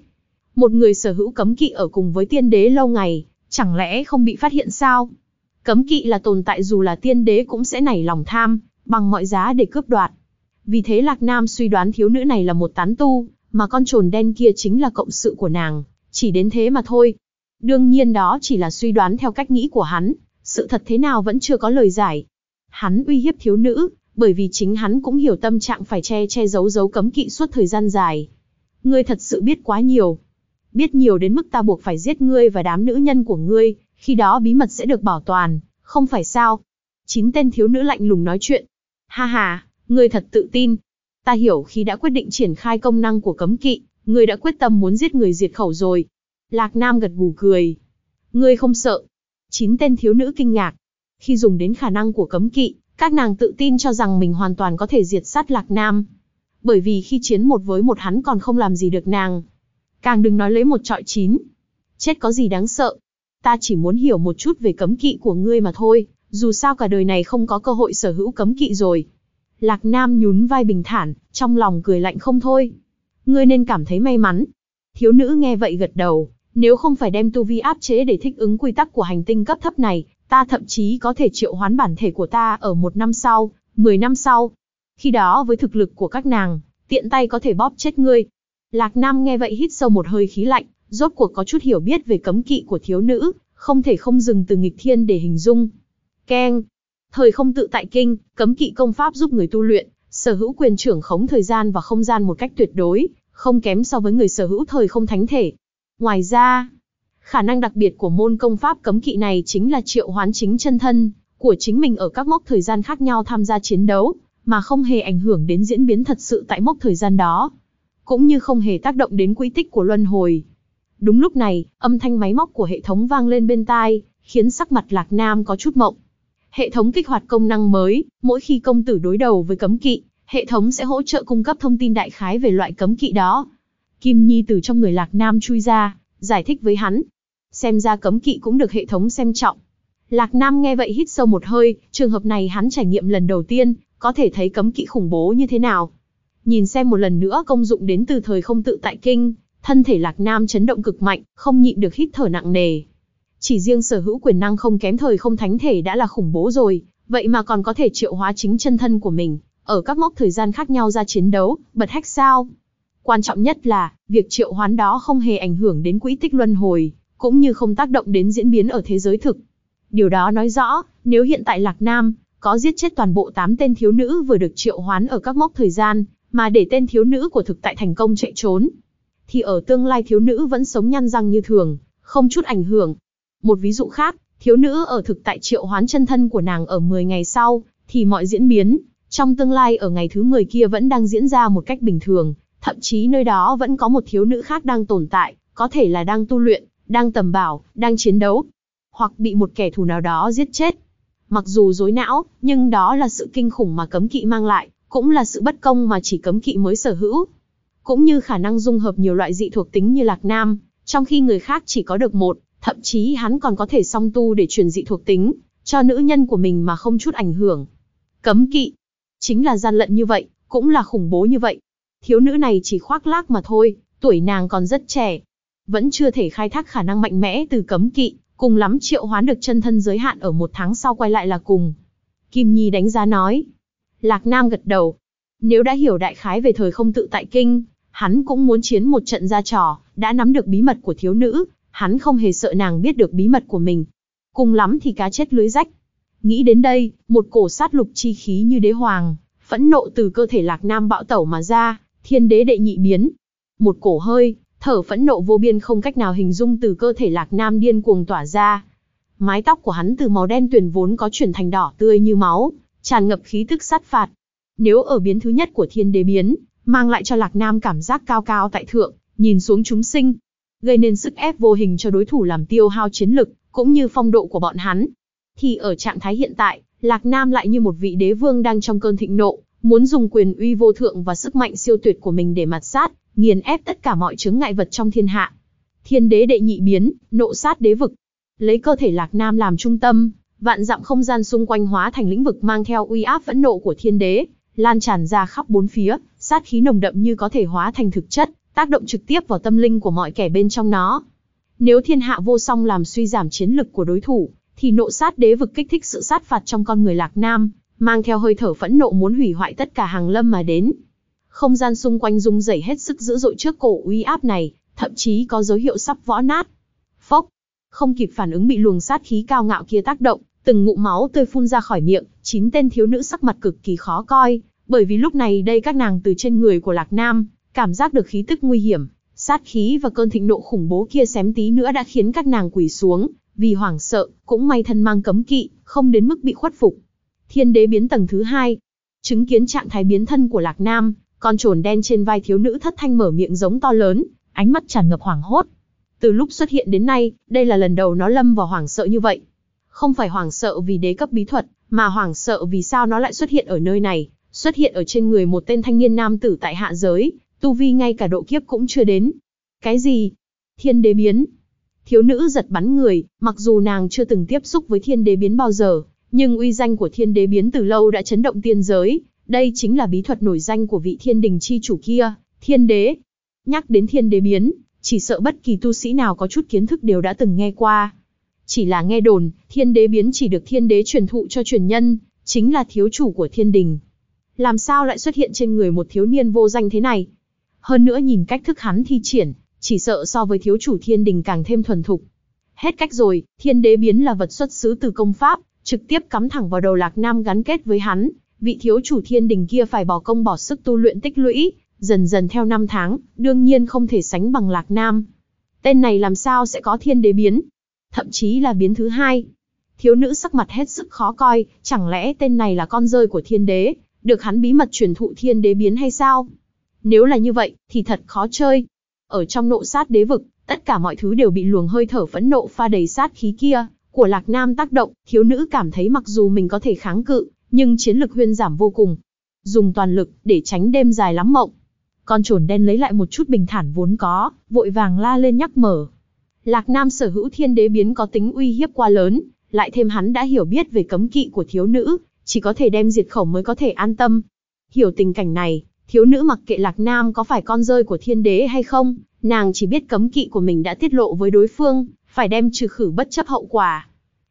Một người sở hữu cấm kỵ ở cùng với tiên đế lâu ngày, chẳng lẽ không bị phát hiện sao? Cấm kỵ là tồn tại dù là tiên đế cũng sẽ nảy lòng tham, bằng mọi giá để cướp đoạt. Vì thế Lạc Nam suy đoán thiếu nữ này là một tán tu, mà con trồn đen kia chính là cộng sự của nàng, chỉ đến thế mà thôi. Đương nhiên đó chỉ là suy đoán theo cách nghĩ của hắn, sự thật thế nào vẫn chưa có lời giải. Hắn uy hiếp thiếu nữ, bởi vì chính hắn cũng hiểu tâm trạng phải che che giấu giấu cấm kỵ suốt thời gian dài. Ngươi thật sự biết quá nhiều. Biết nhiều đến mức ta buộc phải giết ngươi và đám nữ nhân của ngươi, khi đó bí mật sẽ được bảo toàn, không phải sao? Chín tên thiếu nữ lạnh lùng nói chuyện. Ha ha, ngươi thật tự tin. Ta hiểu khi đã quyết định triển khai công năng của cấm kỵ, ngươi đã quyết tâm muốn giết người diệt khẩu rồi. Lạc Nam gật gù cười. Ngươi không sợ. Chín tên thiếu nữ kinh ngạc. Khi dùng đến khả năng của cấm kỵ, các nàng tự tin cho rằng mình hoàn toàn có thể diệt sát Lạc Nam. Bởi vì khi chiến một với một hắn còn không làm gì được nàng. Càng đừng nói lấy một trọi chín. Chết có gì đáng sợ. Ta chỉ muốn hiểu một chút về cấm kỵ của ngươi mà thôi, dù sao cả đời này không có cơ hội sở hữu cấm kỵ rồi. Lạc Nam nhún vai bình thản, trong lòng cười lạnh không thôi. Ngươi nên cảm thấy may mắn. Thiếu nữ nghe vậy gật đầu, nếu không phải đem tu vi áp chế để thích ứng quy tắc của hành tinh cấp thấp này, ta thậm chí có thể triệu hoán bản thể của ta ở một năm sau, mười năm sau. Khi đó với thực lực của các nàng, tiện tay có thể bóp chết ngươi. Lạc Nam nghe vậy hít sâu một hơi khí lạnh, rốt cuộc có chút hiểu biết về cấm kỵ của thiếu nữ, không thể không dừng từ nghịch thiên để hình dung. Keng, Thời không tự tại kinh, cấm kỵ công pháp giúp người tu luyện, sở hữu quyền trưởng khống thời gian và không gian một cách tuyệt đối, không kém so với người sở hữu thời không thánh thể. Ngoài ra, khả năng đặc biệt của môn công pháp cấm kỵ này chính là triệu hoán chính chân thân của chính mình ở các mốc thời gian khác nhau tham gia chiến đấu, mà không hề ảnh hưởng đến diễn biến thật sự tại mốc thời gian đó, cũng như không hề tác động đến quỹ tích của luân hồi. Đúng lúc này, âm thanh máy móc của hệ thống vang lên bên tai, khiến sắc mặt Lạc Nam có chút mộng. Hệ thống kích hoạt công năng mới, mỗi khi công tử đối đầu với cấm kỵ, hệ thống sẽ hỗ trợ cung cấp thông tin đại khái về loại cấm kỵ đó. Kim Nhi từ trong người Lạc Nam chui ra, giải thích với hắn. Xem ra cấm kỵ cũng được hệ thống xem trọng. Lạc Nam nghe vậy hít sâu một hơi, trường hợp này hắn trải nghiệm lần đầu tiên, có thể thấy cấm kỵ khủng bố như thế nào. Nhìn xem một lần nữa công dụng đến từ thời không tự tại kinh, thân thể Lạc Nam chấn động cực mạnh, không nhịn được hít thở nặng nề. Chỉ riêng sở hữu quyền năng không kém thời không thánh thể đã là khủng bố rồi, vậy mà còn có thể triệu hóa chính chân thân của mình, ở các mốc thời gian khác nhau ra chiến đấu, bật hách sao. Quan trọng nhất là, việc triệu hoán đó không hề ảnh hưởng đến quỹ tích luân hồi, cũng như không tác động đến diễn biến ở thế giới thực. Điều đó nói rõ, nếu hiện tại Lạc Nam có giết chết toàn bộ 8 tên thiếu nữ vừa được triệu hoán ở các mốc thời gian, mà để tên thiếu nữ của thực tại thành công chạy trốn, thì ở tương lai thiếu nữ vẫn sống nhăn răng như thường, không chút ảnh hưởng. Một ví dụ khác, thiếu nữ ở thực tại triệu hoán chân thân của nàng ở 10 ngày sau, thì mọi diễn biến, trong tương lai ở ngày thứ 10 kia vẫn đang diễn ra một cách bình thường, thậm chí nơi đó vẫn có một thiếu nữ khác đang tồn tại, có thể là đang tu luyện, đang tầm bảo, đang chiến đấu, hoặc bị một kẻ thù nào đó giết chết. Mặc dù dối não, nhưng đó là sự kinh khủng mà cấm kỵ mang lại, cũng là sự bất công mà chỉ cấm kỵ mới sở hữu. Cũng như khả năng dung hợp nhiều loại dị thuộc tính như Lạc Nam, trong khi người khác chỉ có được một, thậm chí hắn còn có thể song tu để truyền dị thuộc tính, cho nữ nhân của mình mà không chút ảnh hưởng. Cấm kỵ, chính là gian lận như vậy, cũng là khủng bố như vậy. Thiếu nữ này chỉ khoác lác mà thôi, tuổi nàng còn rất trẻ, vẫn chưa thể khai thác khả năng mạnh mẽ từ cấm kỵ, cùng lắm triệu hoán được chân thân giới hạn ở một tháng sau quay lại là cùng. Kim Nhi đánh giá nói. Lạc Nam gật đầu. Nếu đã hiểu đại khái về thời không tự tại kinh, hắn cũng muốn chiến một trận ra trò, đã nắm được bí mật của thiếu nữ, hắn không hề sợ nàng biết được bí mật của mình. Cùng lắm thì cá chết lưới rách. Nghĩ đến đây, một cổ sát lục chi khí như đế hoàng, phẫn nộ từ cơ thể Lạc Nam bạo tẩu mà ra, thiên đế đệ nhị biến. Một cổ hơi, thở phẫn nộ vô biên không cách nào hình dung từ cơ thể Lạc Nam điên cuồng tỏa ra. Mái tóc của hắn từ màu đen tuyền vốn có chuyển thành đỏ tươi như máu, tràn ngập khí tức sát phạt. Nếu ở biến thứ nhất của thiên đế biến, mang lại cho Lạc Nam cảm giác cao cao tại thượng, nhìn xuống chúng sinh, gây nên sức ép vô hình cho đối thủ làm tiêu hao chiến lực, cũng như phong độ của bọn hắn. Thì ở trạng thái hiện tại, Lạc Nam lại như một vị đế vương đang trong cơn thịnh nộ, muốn dùng quyền uy vô thượng và sức mạnh siêu tuyệt của mình để mặt sát, nghiền ép tất cả mọi chướng ngại vật trong thiên hạ. Thiên đế đệ nhị biến, nộ sát đế vực. Lấy cơ thể Lạc Nam làm trung tâm, vạn dặm không gian xung quanh hóa thành lĩnh vực mang theo uy áp phẫn nộ của thiên đế, lan tràn ra khắp bốn phía, sát khí nồng đậm như có thể hóa thành thực chất, tác động trực tiếp vào tâm linh của mọi kẻ bên trong nó. Nếu thiên hạ vô song làm suy giảm chiến lực của đối thủ, thì nộ sát đế vực kích thích sự sát phạt trong con người Lạc Nam, mang theo hơi thở phẫn nộ muốn hủy hoại tất cả hàng lâm mà đến. Không gian xung quanh rung rẩy hết sức dữ dội trước cổ uy áp này, thậm chí có dấu hiệu sắp vỡ nát. Phốc, không kịp phản ứng bị luồng sát khí cao ngạo kia tác động, từng ngụm máu tươi phun ra khỏi miệng, chín tên thiếu nữ sắc mặt cực kỳ khó coi, bởi vì lúc này đây các nàng từ trên người của Lạc Nam, cảm giác được khí tức nguy hiểm, sát khí và cơn thịnh nộ khủng bố kia xém tí nữa đã khiến các nàng quỳ xuống, vì hoảng sợ, cũng may thân mang cấm kỵ, không đến mức bị khuất phục. Thiên đế biến tầng thứ hai, chứng kiến trạng thái biến thân của Lạc Nam, con trồn đen trên vai thiếu nữ thất thanh mở miệng giống to lớn, ánh mắt tràn ngập hoảng hốt. Từ lúc xuất hiện đến nay, đây là lần đầu nó lâm vào hoảng sợ như vậy. Không phải hoảng sợ vì đế cấp bí thuật, mà hoảng sợ vì sao nó lại xuất hiện ở nơi này, xuất hiện ở trên người một tên thanh niên nam tử tại hạ giới, tu vi ngay cả độ kiếp cũng chưa đến. Cái gì? Thiên đế biến. Thiếu nữ giật bắn người, mặc dù nàng chưa từng tiếp xúc với thiên đế biến bao giờ, nhưng uy danh của thiên đế biến từ lâu đã chấn động tiên giới, đây chính là bí thuật nổi danh của vị thiên đình chi chủ kia, thiên đế. Nhắc đến thiên đế biến, chỉ sợ bất kỳ tu sĩ nào có chút kiến thức đều đã từng nghe qua. Chỉ là nghe đồn, thiên đế biến chỉ được thiên đế truyền thụ cho truyền nhân, chính là thiếu chủ của thiên đình. Làm sao lại xuất hiện trên người một thiếu niên vô danh thế này? Hơn nữa nhìn cách thức hắn thi triển, chỉ sợ so với thiếu chủ thiên đình càng thêm thuần thục. Hết cách rồi, thiên đế biến là vật xuất xứ từ công pháp, trực tiếp cắm thẳng vào đầu lạc nam gắn kết với hắn, vị thiếu chủ thiên đình kia phải bỏ công bỏ sức tu luyện tích lũy, dần dần theo năm tháng, đương nhiên không thể sánh bằng lạc nam. Tên này làm sao sẽ có thiên đế biến? Thậm chí là biến thứ hai. Thiếu nữ sắc mặt hết sức khó coi, chẳng lẽ tên này là con rơi của thiên đế, được hắn bí mật truyền thụ thiên đế biến hay sao? Nếu là như vậy, thì thật khó chơi. Ở trong nộ sát đế vực, tất cả mọi thứ đều bị luồng hơi thở phẫn nộ pha đầy sát khí kia, của Lạc Nam tác động, thiếu nữ cảm thấy mặc dù mình có thể kháng cự, nhưng chiến lực huyên giảm vô cùng. dùng toàn lực để tránh đêm dài lắm mộng. Con trồn đen lấy lại một chút bình thản vốn có, vội vàng la lên nhắc mở. Lạc Nam sở hữu thiên đế biến có tính uy hiếp quá lớn, lại thêm hắn đã hiểu biết về cấm kỵ của thiếu nữ, chỉ có thể đem diệt khẩu mới có thể an tâm. Hiểu tình cảnh này, thiếu nữ mặc kệ Lạc Nam có phải con rơi của thiên đế hay không, nàng chỉ biết cấm kỵ của mình đã tiết lộ với đối phương, phải đem trừ khử bất chấp hậu quả.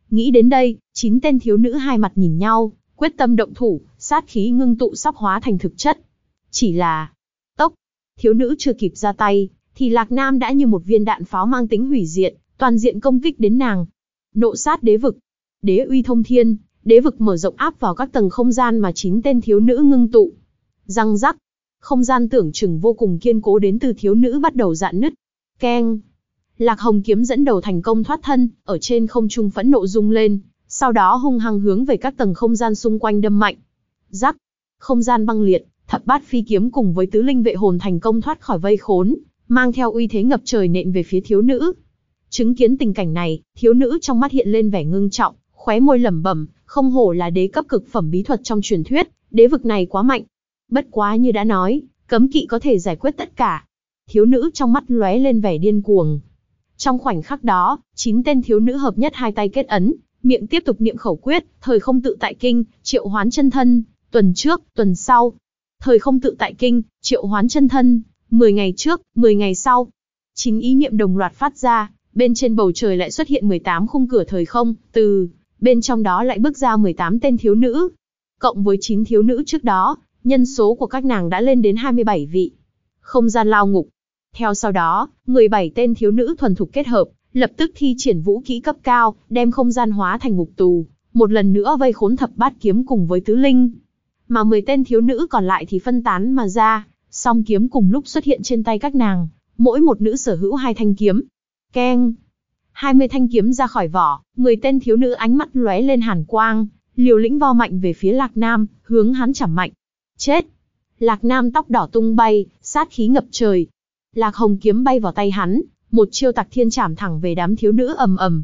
Nghĩ đến đây, chín tên thiếu nữ hai mặt nhìn nhau, quyết tâm động thủ, sát khí ngưng tụ sắp hóa thành thực chất. Chỉ là, tốc, thiếu nữ chưa kịp ra tay, thì Lạc Nam đã như một viên đạn pháo mang tính hủy diệt, toàn diện công kích đến nàng. Nộ sát đế vực, đế uy thông thiên, đế vực mở rộng áp vào các tầng không gian mà chín tên thiếu nữ ngưng tụ. Răng rắc, không gian tưởng chừng vô cùng kiên cố đến từ thiếu nữ bắt đầu dạn nứt. Keng. Lạc Hồng kiếm dẫn đầu thành công thoát thân, ở trên không trung phẫn nộ rung lên, sau đó hung hăng hướng về các tầng không gian xung quanh đâm mạnh. Rắc. Không gian băng liệt, thập bát phi kiếm cùng với tứ linh vệ hồn thành công thoát khỏi vây khốn, mang theo uy thế ngập trời nện về phía thiếu nữ. Chứng kiến tình cảnh này, thiếu nữ trong mắt hiện lên vẻ ngưng trọng, khóe môi lẩm bẩm, không hổ là đế cấp cực phẩm bí thuật trong truyền thuyết, đế vực này quá mạnh. Bất quá như đã nói, cấm kỵ có thể giải quyết tất cả. Thiếu nữ trong mắt lóe lên vẻ điên cuồng. Trong khoảnh khắc đó, chín tên thiếu nữ hợp nhất hai tay kết ấn, miệng tiếp tục niệm khẩu quyết, thời không tự tại kinh, triệu hoán chân thân, tuần trước, tuần sau. Thời không tự tại kinh, triệu hoán chân thân, 10 ngày trước, 10 ngày sau. Chín ý niệm đồng loạt phát ra, bên trên bầu trời lại xuất hiện 18 khung cửa thời không, từ bên trong đó lại bước ra 18 tên thiếu nữ. Cộng với 9 thiếu nữ trước đó, nhân số của các nàng đã lên đến 27 vị. Không gian lao ngục. Theo sau đó, 17 tên thiếu nữ thuần thục kết hợp, lập tức thi triển vũ kỹ cấp cao, đem không gian hóa thành ngục tù, một lần nữa vây khốn thập bát kiếm cùng với tứ linh. Mà 10 tên thiếu nữ còn lại thì phân tán mà ra, song kiếm cùng lúc xuất hiện trên tay các nàng, mỗi một nữ sở hữu hai thanh kiếm. Keng! 20 thanh kiếm ra khỏi vỏ, 10 tên thiếu nữ ánh mắt lóe lên hàn quang, liều lĩnh vo mạnh về phía Lạc Nam, hướng hắn chảm mạnh. Chết! Lạc Nam tóc đỏ tung bay, sát khí ngập trời. Lạc Hồng kiếm bay vào tay hắn, một chiêu tạc thiên chạm thẳng về đám thiếu nữ ầm ầm.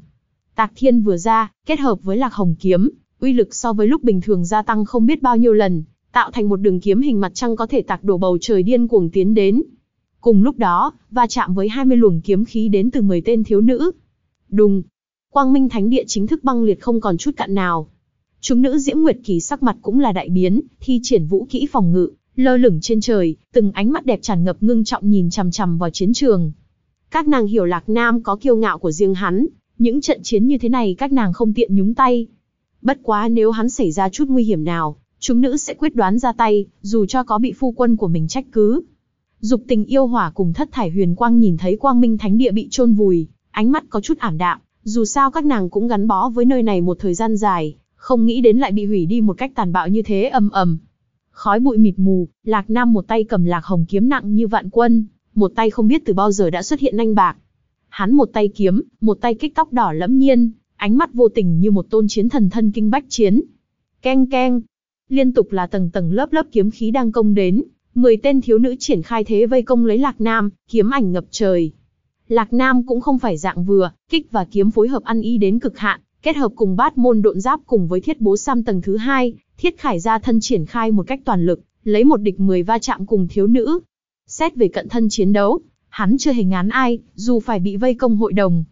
Tạc thiên vừa ra, kết hợp với Lạc Hồng kiếm, uy lực so với lúc bình thường gia tăng không biết bao nhiêu lần, tạo thành một đường kiếm hình mặt trăng có thể tạc đổ bầu trời điên cuồng tiến đến. Cùng lúc đó, va chạm với 20 luồng kiếm khí đến từ 10 tên thiếu nữ. Đùng! Quang Minh Thánh Địa chính thức băng liệt không còn chút cạn nào. Chúng nữ Diễm Nguyệt Kỳ sắc mặt cũng là đại biến, thi triển vũ kỹ phòng ngự, lơ lửng trên trời, từng ánh mắt đẹp tràn ngập ngưng trọng nhìn chằm chằm vào chiến trường. Các nàng hiểu Lạc Nam có kiêu ngạo của riêng hắn, những trận chiến như thế này các nàng không tiện nhúng tay. Bất quá nếu hắn xảy ra chút nguy hiểm nào, chúng nữ sẽ quyết đoán ra tay, dù cho có bị phu quân của mình trách cứ. Dục tình yêu hỏa cùng thất thải huyền quang nhìn thấy quang minh thánh địa bị chôn vùi, ánh mắt có chút ảm đạm, dù sao các nàng cũng gắn bó với nơi này một thời gian dài, không nghĩ đến lại bị hủy đi một cách tàn bạo như thế ầm ầm. Khói bụi mịt mù, Lạc Nam một tay cầm lạc hồng kiếm nặng như vạn quân, một tay không biết từ bao giờ đã xuất hiện nhanh bạc. Hắn một tay kiếm, một tay kích tóc đỏ lẫm nhiên, ánh mắt vô tình như một tôn chiến thần thân kinh bách chiến. Keng keng, liên tục là tầng tầng lớp lớp kiếm khí đang công đến, 10 tên thiếu nữ triển khai thế vây công lấy Lạc Nam, kiếm ảnh ngập trời. Lạc Nam cũng không phải dạng vừa, kích và kiếm phối hợp ăn ý đến cực hạn, kết hợp cùng bát môn độn giáp cùng với thiết bố sam tầng thứ hai, thiết khải gia thân triển khai một cách toàn lực, lấy một địch 10 va chạm cùng thiếu nữ. Xét về cận thân chiến đấu, hắn chưa hề ngán ai, dù phải bị vây công hội đồng.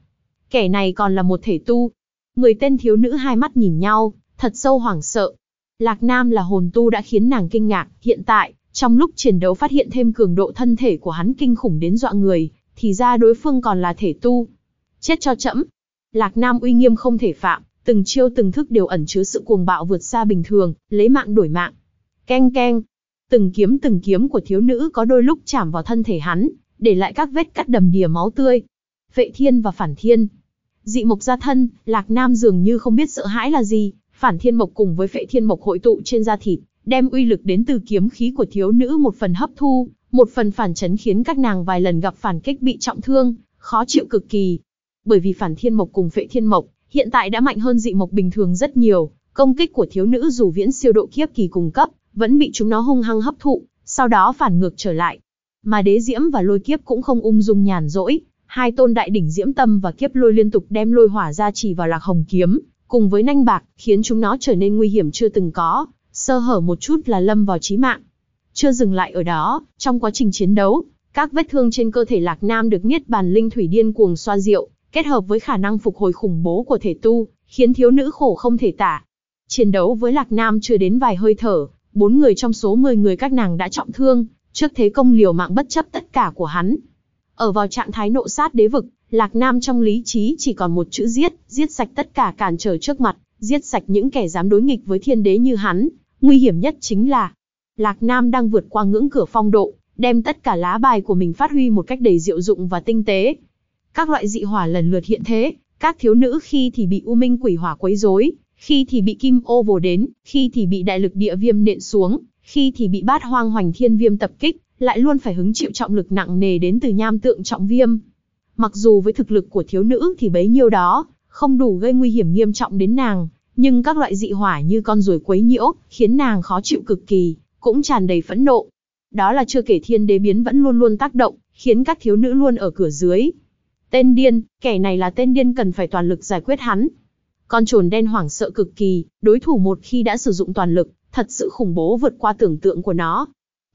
Kẻ này còn là một thể tu. Người tên thiếu nữ hai mắt nhìn nhau, thật sâu hoảng sợ. Lạc Nam là hồn tu đã khiến nàng kinh ngạc, hiện tại, trong lúc chiến đấu phát hiện thêm cường độ thân thể của hắn kinh khủng đến dọa người, thì ra đối phương còn là thể tu. Chết cho chậm. Lạc Nam uy nghiêm không thể phạm, từng chiêu từng thức đều ẩn chứa sự cuồng bạo vượt xa bình thường, lấy mạng đổi mạng. Keng keng. Từng kiếm từng kiếm của thiếu nữ có đôi lúc chạm vào thân thể hắn, để lại các vết cắt đầm đìa máu tươi. Vệ thiên và phản thiên. Dị mộc gia thân, Lạc Nam dường như không biết sợ hãi là gì, phản thiên mộc cùng với phệ thiên mộc hội tụ trên da thịt, đem uy lực đến từ kiếm khí của thiếu nữ một phần hấp thu, một phần phản chấn khiến các nàng vài lần gặp phản kích bị trọng thương, khó chịu cực kỳ. Bởi vì phản thiên mộc cùng phệ thiên mộc, hiện tại đã mạnh hơn dị mộc bình thường rất nhiều, công kích của thiếu nữ dù viễn siêu độ kiếp kỳ cùng cấp, vẫn bị chúng nó hung hăng hấp thụ, sau đó phản ngược trở lại. Mà đế diễm và lôi kiếp cũng không ung dung nhàn rỗi, hai tôn đại đỉnh diễm tâm và kiếp lôi liên tục đem lôi hỏa ra chỉ vào lạc hồng kiếm, cùng với nanh bạc, khiến chúng nó trở nên nguy hiểm chưa từng có, sơ hở một chút là lâm vào chí mạng. Chưa dừng lại ở đó, trong quá trình chiến đấu, các vết thương trên cơ thể Lạc Nam được Niết Bàn Linh Thủy điên cuồng xoa dịu, kết hợp với khả năng phục hồi khủng bố của thể tu, khiến thiếu nữ khổ không thể tả. Chiến đấu với Lạc Nam chưa đến vài hơi thở, bốn người trong số 10 người các nàng đã trọng thương, trước thế công liều mạng bất chấp tất cả của hắn. Ở vào trạng thái nộ sát đế vực, Lạc Nam trong lý trí chỉ còn một chữ giết, giết sạch tất cả cản trở trước mặt, giết sạch những kẻ dám đối nghịch với thiên đế như hắn. Nguy hiểm nhất chính là, Lạc Nam đang vượt qua ngưỡng cửa phong độ, đem tất cả lá bài của mình phát huy một cách đầy diệu dụng và tinh tế. Các loại dị hỏa lần lượt hiện thế, các thiếu nữ khi thì bị U Minh Quỷ Hỏa quấy rối, khi thì bị Kim Ô vồ đến, khi thì bị Đại Lực Địa Viêm nện xuống, khi thì bị Bát Hoang Hoành Thiên Viêm tập kích, lại luôn phải hứng chịu trọng lực nặng nề đến từ nham tượng trọng viêm. Mặc dù với thực lực của thiếu nữ thì bấy nhiêu đó, không đủ gây nguy hiểm nghiêm trọng đến nàng, nhưng các loại dị hỏa như con ruồi quấy nhiễu, khiến nàng khó chịu cực kỳ, cũng tràn đầy phẫn nộ. Đó là chưa kể thiên đế biến vẫn luôn luôn tác động, khiến các thiếu nữ luôn ở cửa dưới. Tên điên, kẻ này là tên điên cần phải toàn lực giải quyết hắn. Con trồn đen hoảng sợ cực kỳ, đối thủ một khi đã sử dụng toàn lực, thật sự khủng bố vượt qua tưởng tượng của nó.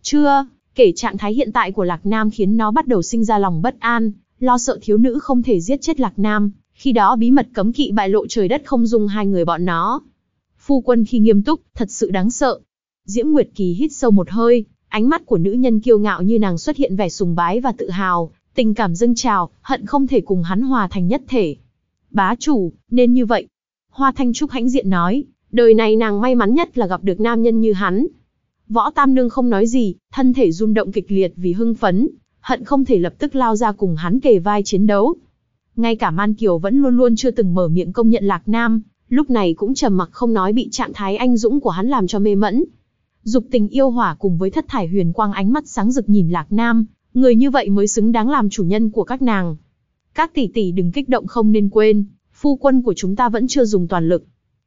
Chưa, kể trạng thái hiện tại của Lạc Nam khiến nó bắt đầu sinh ra lòng bất an, lo sợ thiếu nữ không thể giết chết Lạc Nam, khi đó bí mật cấm kỵ bại lộ trời đất không dung hai người bọn nó. Phu quân khi nghiêm túc, thật sự đáng sợ. Diễm Nguyệt Kỳ hít sâu một hơi, ánh mắt của nữ nhân kiêu ngạo như nàng xuất hiện vẻ sùng bái và tự hào, tình cảm dâng trào, hận không thể cùng hắn hòa thành nhất thể. Bá chủ, nên như vậy. Hoa Thanh Trúc hãnh diện nói, đời này nàng may mắn nhất là gặp được nam nhân như hắn. Võ Tam Nương không nói gì, thân thể run động kịch liệt vì hưng phấn, hận không thể lập tức lao ra cùng hắn kề vai chiến đấu. Ngay cả Man Kiều vẫn luôn luôn chưa từng mở miệng công nhận Lạc Nam, lúc này cũng trầm mặc không nói bị trạng thái anh dũng của hắn làm cho mê mẫn. Dục tình yêu hỏa cùng với thất thải huyền quang ánh mắt sáng rực nhìn Lạc Nam, người như vậy mới xứng đáng làm chủ nhân của các nàng. Các tỷ tỷ đừng kích động không nên quên, phu quân của chúng ta vẫn chưa dùng toàn lực.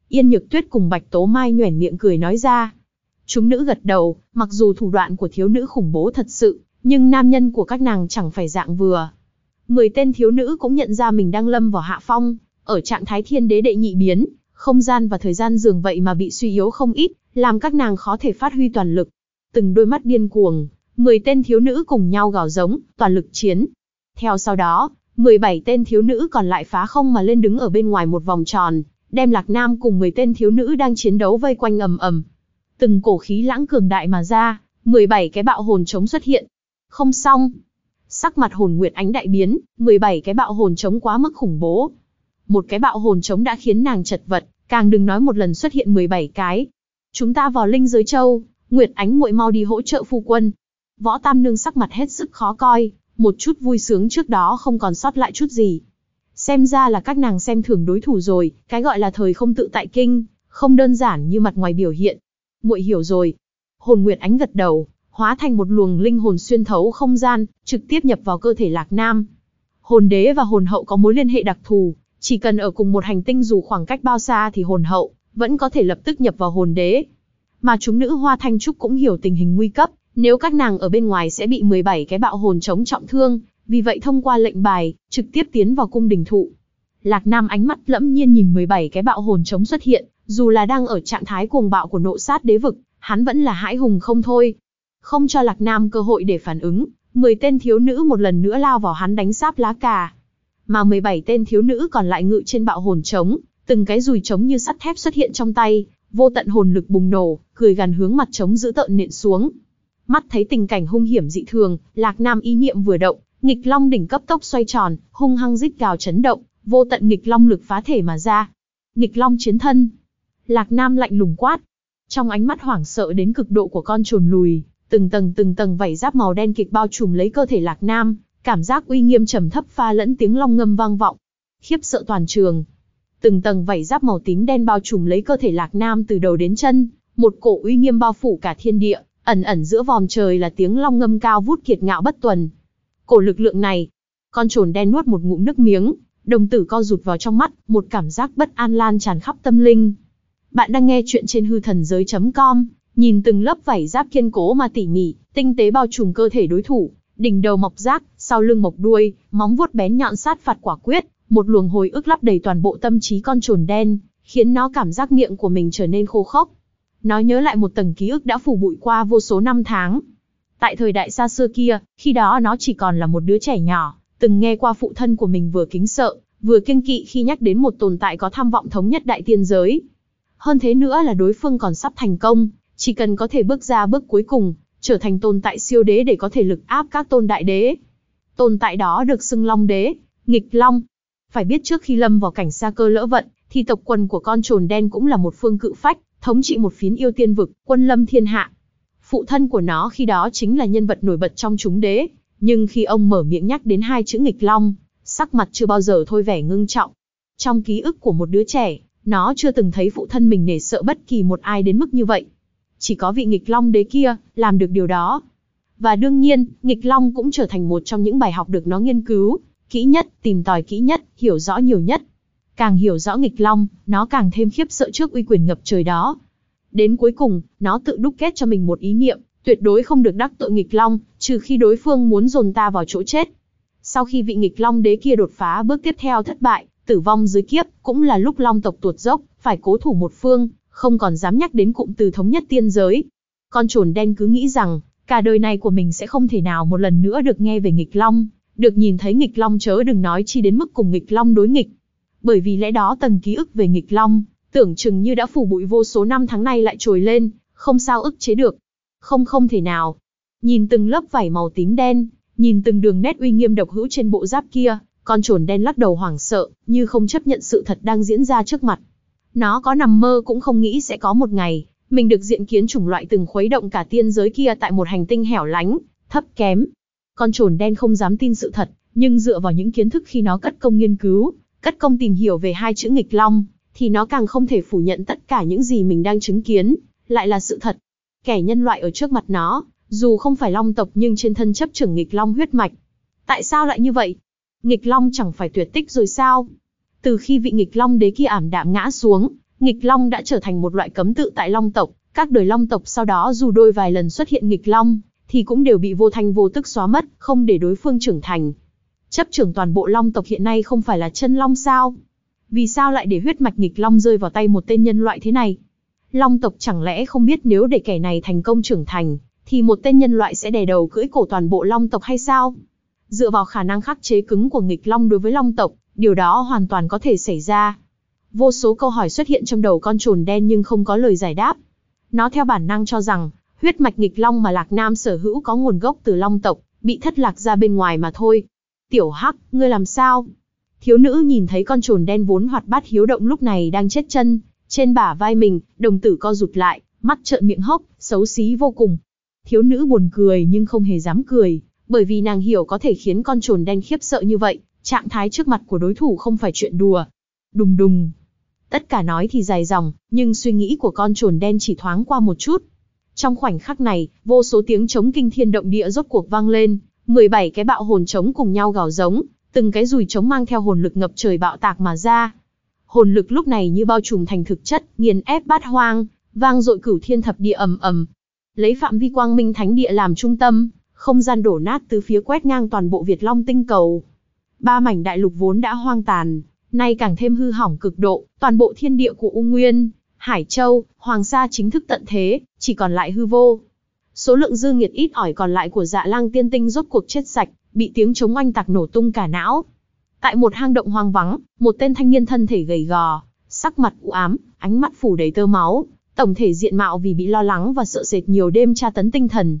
Yên Nhược Tuyết cùng Bạch Tố Mai nhoẻn miệng cười nói ra. Chúng nữ gật đầu, mặc dù thủ đoạn của thiếu nữ khủng bố thật sự, nhưng nam nhân của các nàng chẳng phải dạng vừa. Mười tên thiếu nữ cũng nhận ra mình đang lâm vào hạ phong, ở trạng thái thiên đế đệ nhị biến, không gian và thời gian dường vậy mà bị suy yếu không ít, làm các nàng khó thể phát huy toàn lực. Từng đôi mắt điên cuồng, 10 tên thiếu nữ cùng nhau gào giống, toàn lực chiến. Theo sau đó, 17 tên thiếu nữ còn lại phá không mà lên đứng ở bên ngoài một vòng tròn, đem Lạc Nam cùng 10 tên thiếu nữ đang chiến đấu vây quanh ầm ầm. Từng cổ khí lãng cường đại mà ra, 17 cái bạo hồn chống xuất hiện. Không xong. Sắc mặt hồn nguyệt ánh đại biến, 17 cái bạo hồn chống quá mức khủng bố. Một cái bạo hồn chống đã khiến nàng chật vật, càng đừng nói một lần xuất hiện 17 cái. Chúng ta vào linh giới châu, Nguyệt ánh muội mau đi hỗ trợ phu quân. Võ Tam Nương sắc mặt hết sức khó coi, một chút vui sướng trước đó không còn sót lại chút gì. Xem ra là các nàng xem thường đối thủ rồi, cái gọi là thời không tự tại kinh, không đơn giản như mặt ngoài biểu hiện. Muội hiểu rồi. Hồn Nguyệt ánh gật đầu, hóa thành một luồng linh hồn xuyên thấu không gian, trực tiếp nhập vào cơ thể Lạc Nam. Hồn đế và hồn hậu có mối liên hệ đặc thù, chỉ cần ở cùng một hành tinh dù khoảng cách bao xa thì hồn hậu vẫn có thể lập tức nhập vào hồn đế. Mà chúng nữ Hoa Thanh Trúc cũng hiểu tình hình nguy cấp, nếu các nàng ở bên ngoài sẽ bị 17 cái bạo hồn chống trọng thương, vì vậy thông qua lệnh bài, trực tiếp tiến vào cung đình thụ. Lạc Nam ánh mắt lẫm nhiên nhìn 17 cái bạo hồn chống xuất hiện, dù là đang ở trạng thái cuồng bạo của nộ sát đế vực, hắn vẫn là hãi hùng không thôi. Không cho Lạc Nam cơ hội để phản ứng, 10 tên thiếu nữ một lần nữa lao vào hắn đánh sáp lá cà. Mà 17 tên thiếu nữ còn lại ngự trên bạo hồn trống, từng cái dùi trống như sắt thép xuất hiện trong tay, vô tận hồn lực bùng nổ, cười gần hướng mặt trống giữ tợn nện xuống. Mắt thấy tình cảnh hung hiểm dị thường, Lạc Nam ý niệm vừa động, nghịch long đỉnh cấp tốc xoay tròn, hung hăng rít gào chấn động, vô tận nghịch long lực phá thể mà ra. Nghịch long chiến thân. Lạc Nam lạnh lùng quát. Trong ánh mắt hoảng sợ đến cực độ của con trồn lùi, từng tầng từng tầng vảy giáp màu đen kịch bao trùm lấy cơ thể Lạc Nam, cảm giác uy nghiêm trầm thấp pha lẫn tiếng long ngâm vang vọng. Khiếp sợ toàn trường, từng tầng vảy giáp màu tím đen bao trùm lấy cơ thể Lạc Nam từ đầu đến chân, một cổ uy nghiêm bao phủ cả thiên địa, ẩn ẩn giữa vòm trời là tiếng long ngâm cao vút kiệt ngạo bất tuần. Cổ lực lượng này, con trồn đen nuốt một ngụm nước miếng, đồng tử co rụt vào trong mắt, một cảm giác bất an lan tràn khắp tâm linh. Bạn đang nghe chuyện trên hư thần giới.com, nhìn từng lớp vảy giáp kiên cố mà tỉ mỉ, tinh tế bao trùm cơ thể đối thủ, đỉnh đầu mọc rác, sau lưng mọc đuôi, móng vuốt bén nhọn sát phạt quả quyết, một luồng hồi ức lấp đầy toàn bộ tâm trí con trồn đen, khiến nó cảm giác miệng của mình trở nên khô khốc. Nó nhớ lại một tầng ký ức đã phủ bụi qua vô số năm tháng. Tại thời đại xa xưa kia, khi đó nó chỉ còn là một đứa trẻ nhỏ, từng nghe qua phụ thân của mình vừa kính sợ, vừa kiêng kỵ khi nhắc đến một tồn tại có tham vọng thống nhất đại tiên giới. Hơn thế nữa là đối phương còn sắp thành công, chỉ cần có thể bước ra bước cuối cùng, trở thành tồn tại siêu đế để có thể lực áp các tôn đại đế. Tồn tại đó được xưng Long Đế, nghịch Long. Phải biết trước khi lâm vào cảnh xa cơ lỡ vận, thì tộc quần của con trồn đen cũng là một phương cự phách, thống trị một phiến yêu tiên vực, quân lâm thiên hạ. Phụ thân của nó khi đó chính là nhân vật nổi bật trong chúng đế, nhưng khi ông mở miệng nhắc đến hai chữ nghịch long, sắc mặt chưa bao giờ thôi vẻ ngưng trọng. Trong ký ức của một đứa trẻ, nó chưa từng thấy phụ thân mình nể sợ bất kỳ một ai đến mức như vậy. Chỉ có vị nghịch long đế kia, làm được điều đó. Và đương nhiên, nghịch long cũng trở thành một trong những bài học được nó nghiên cứu, kỹ nhất, tìm tòi kỹ nhất, hiểu rõ nhiều nhất. Càng hiểu rõ nghịch long, nó càng thêm khiếp sợ trước uy quyền ngập trời đó. Đến cuối cùng, nó tự đúc kết cho mình một ý niệm, tuyệt đối không được đắc tội nghịch long, trừ khi đối phương muốn dồn ta vào chỗ chết. Sau khi vị nghịch long đế kia đột phá bước tiếp theo thất bại, tử vong dưới kiếp, cũng là lúc long tộc tuột dốc, phải cố thủ một phương, không còn dám nhắc đến cụm từ thống nhất tiên giới. Con trồn đen cứ nghĩ rằng, cả đời này của mình sẽ không thể nào một lần nữa được nghe về nghịch long, được nhìn thấy nghịch long chớ đừng nói chi đến mức cùng nghịch long đối nghịch. Bởi vì lẽ đó tầng ký ức về nghịch long, tưởng chừng như đã phủ bụi vô số năm tháng nay lại trồi lên, không sao ức chế được. Không không thể nào. Nhìn từng lớp vảy màu tím đen, nhìn từng đường nét uy nghiêm độc hữu trên bộ giáp kia, con trồn đen lắc đầu hoảng sợ, như không chấp nhận sự thật đang diễn ra trước mặt. Nó có nằm mơ cũng không nghĩ sẽ có một ngày, mình được diện kiến chủng loại từng khuấy động cả tiên giới kia tại một hành tinh hẻo lánh, thấp kém. Con trồn đen không dám tin sự thật, nhưng dựa vào những kiến thức khi nó cất công nghiên cứu, cất công tìm hiểu về hai chữ nghịch long, thì nó càng không thể phủ nhận tất cả những gì mình đang chứng kiến, lại là sự thật. Kẻ nhân loại ở trước mặt nó, dù không phải long tộc nhưng trên thân chấp trưởng nghịch long huyết mạch. Tại sao lại như vậy? Nghịch long chẳng phải tuyệt tích rồi sao? Từ khi vị nghịch long đế kia ảm đạm ngã xuống, nghịch long đã trở thành một loại cấm tự tại long tộc, các đời long tộc sau đó dù đôi vài lần xuất hiện nghịch long, thì cũng đều bị vô thanh vô tức xóa mất, không để đối phương trưởng thành. Chấp trưởng toàn bộ long tộc hiện nay không phải là chân long sao? Vì sao lại để huyết mạch nghịch long rơi vào tay một tên nhân loại thế này? Long tộc chẳng lẽ không biết nếu để kẻ này thành công trưởng thành, thì một tên nhân loại sẽ đè đầu cưỡi cổ toàn bộ long tộc hay sao? Dựa vào khả năng khắc chế cứng của nghịch long đối với long tộc, điều đó hoàn toàn có thể xảy ra. Vô số câu hỏi xuất hiện trong đầu con trồn đen nhưng không có lời giải đáp. Nó theo bản năng cho rằng, huyết mạch nghịch long mà Lạc Nam sở hữu có nguồn gốc từ long tộc, bị thất lạc ra bên ngoài mà thôi. Tiểu Hắc, ngươi làm sao? Thiếu nữ nhìn thấy con trồn đen vốn hoạt bát hiếu động lúc này đang chết chân, trên bả vai mình, đồng tử co rụt lại, mắt trợn miệng hốc, xấu xí vô cùng. Thiếu nữ buồn cười nhưng không hề dám cười, bởi vì nàng hiểu có thể khiến con trồn đen khiếp sợ như vậy, trạng thái trước mặt của đối thủ không phải chuyện đùa. Đùng đùng. Tất cả nói thì dài dòng, nhưng suy nghĩ của con trồn đen chỉ thoáng qua một chút. Trong khoảnh khắc này, vô số tiếng chống kinh thiên động địa rốt cuộc vang lên, 17 cái bạo hồn chống cùng nhau gào giống, từng cái rùi chống mang theo hồn lực ngập trời bạo tạc mà ra. Hồn lực lúc này như bao trùm thành thực chất, nghiền ép bát hoang, vang dội cửu thiên thập địa ầm ầm. Lấy phạm vi quang minh thánh địa làm trung tâm, không gian đổ nát từ phía quét ngang toàn bộ Việt Long tinh cầu. Ba mảnh đại lục vốn đã hoang tàn, nay càng thêm hư hỏng cực độ, toàn bộ thiên địa của U Nguyên, Hải Châu, Hoàng Sa chính thức tận thế, chỉ còn lại hư vô. Số lượng dư nghiệt ít ỏi còn lại của dạ lang tiên tinh rốt cuộc chết sạch, bị tiếng chống oanh tạc nổ tung cả não. Tại một hang động hoang vắng, một tên thanh niên thân thể gầy gò, sắc mặt u ám, ánh mắt phủ đầy tơ máu, tổng thể diện mạo vì bị lo lắng và sợ sệt nhiều đêm tra tấn tinh thần.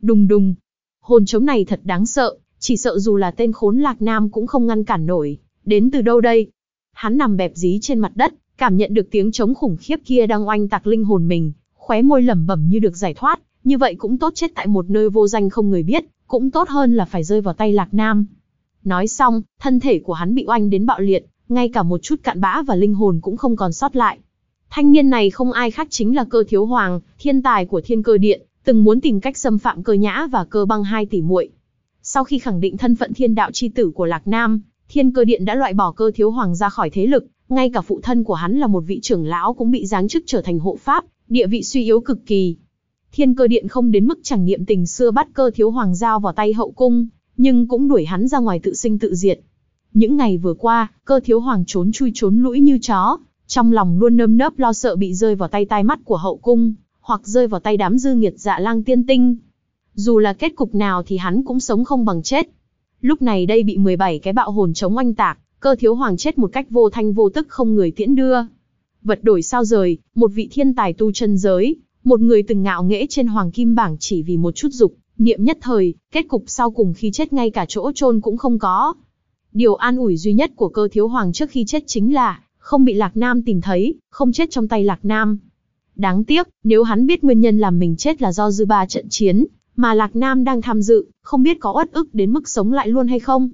Đùng đùng, hồn trống này thật đáng sợ, chỉ sợ dù là tên khốn lạc nam cũng không ngăn cản nổi. Đến từ đâu đây? Hắn nằm bẹp dí trên mặt đất, cảm nhận được tiếng trống khủng khiếp kia đang oanh tạc linh hồn mình, khóe môi lẩm bẩm như được giải thoát, như vậy cũng tốt chết tại một nơi vô danh không người biết, cũng tốt hơn là phải rơi vào tay Lạc Nam. Nói xong, thân thể của hắn bị oanh đến bạo liệt, ngay cả một chút cạn bã và linh hồn cũng không còn sót lại. Thanh niên này không ai khác chính là cơ thiếu hoàng, thiên tài của thiên cơ điện, từng muốn tìm cách xâm phạm cơ nhã và cơ băng hai tỷ muội. Sau khi khẳng định thân phận thiên đạo chi tử của Lạc Nam, thiên cơ điện đã loại bỏ cơ thiếu hoàng ra khỏi thế lực, ngay cả phụ thân của hắn là một vị trưởng lão cũng bị giáng chức trở thành hộ pháp, địa vị suy yếu cực kỳ. Thiên cơ điện không đến mức chẳng niệm tình xưa bắt cơ thiếu hoàng giao vào tay hậu cung, nhưng cũng đuổi hắn ra ngoài tự sinh tự diệt. Những ngày vừa qua, cơ thiếu hoàng trốn chui trốn lũi như chó, trong lòng luôn nơm nớp lo sợ bị rơi vào tay tai mắt của hậu cung, hoặc rơi vào tay đám dư nghiệt dạ lang tiên tinh. Dù là kết cục nào thì hắn cũng sống không bằng chết. Lúc này đây bị 17 cái bạo hồn chống oanh tạc, cơ thiếu hoàng chết một cách vô thanh vô tức không người tiễn đưa. Vật đổi sao rời, một vị thiên tài tu chân giới, một người từng ngạo nghễ trên hoàng kim bảng chỉ vì một chút dục, niệm nhất thời, kết cục sau cùng khi chết ngay cả chỗ chôn cũng không có. Điều an ủi duy nhất của cơ thiếu hoàng trước khi chết chính là, không bị Lạc Nam tìm thấy, không chết trong tay Lạc Nam. Đáng tiếc, nếu hắn biết nguyên nhân làm mình chết là do dư ba trận chiến, mà Lạc Nam đang tham dự, không biết có uất ức đến mức sống lại luôn hay không.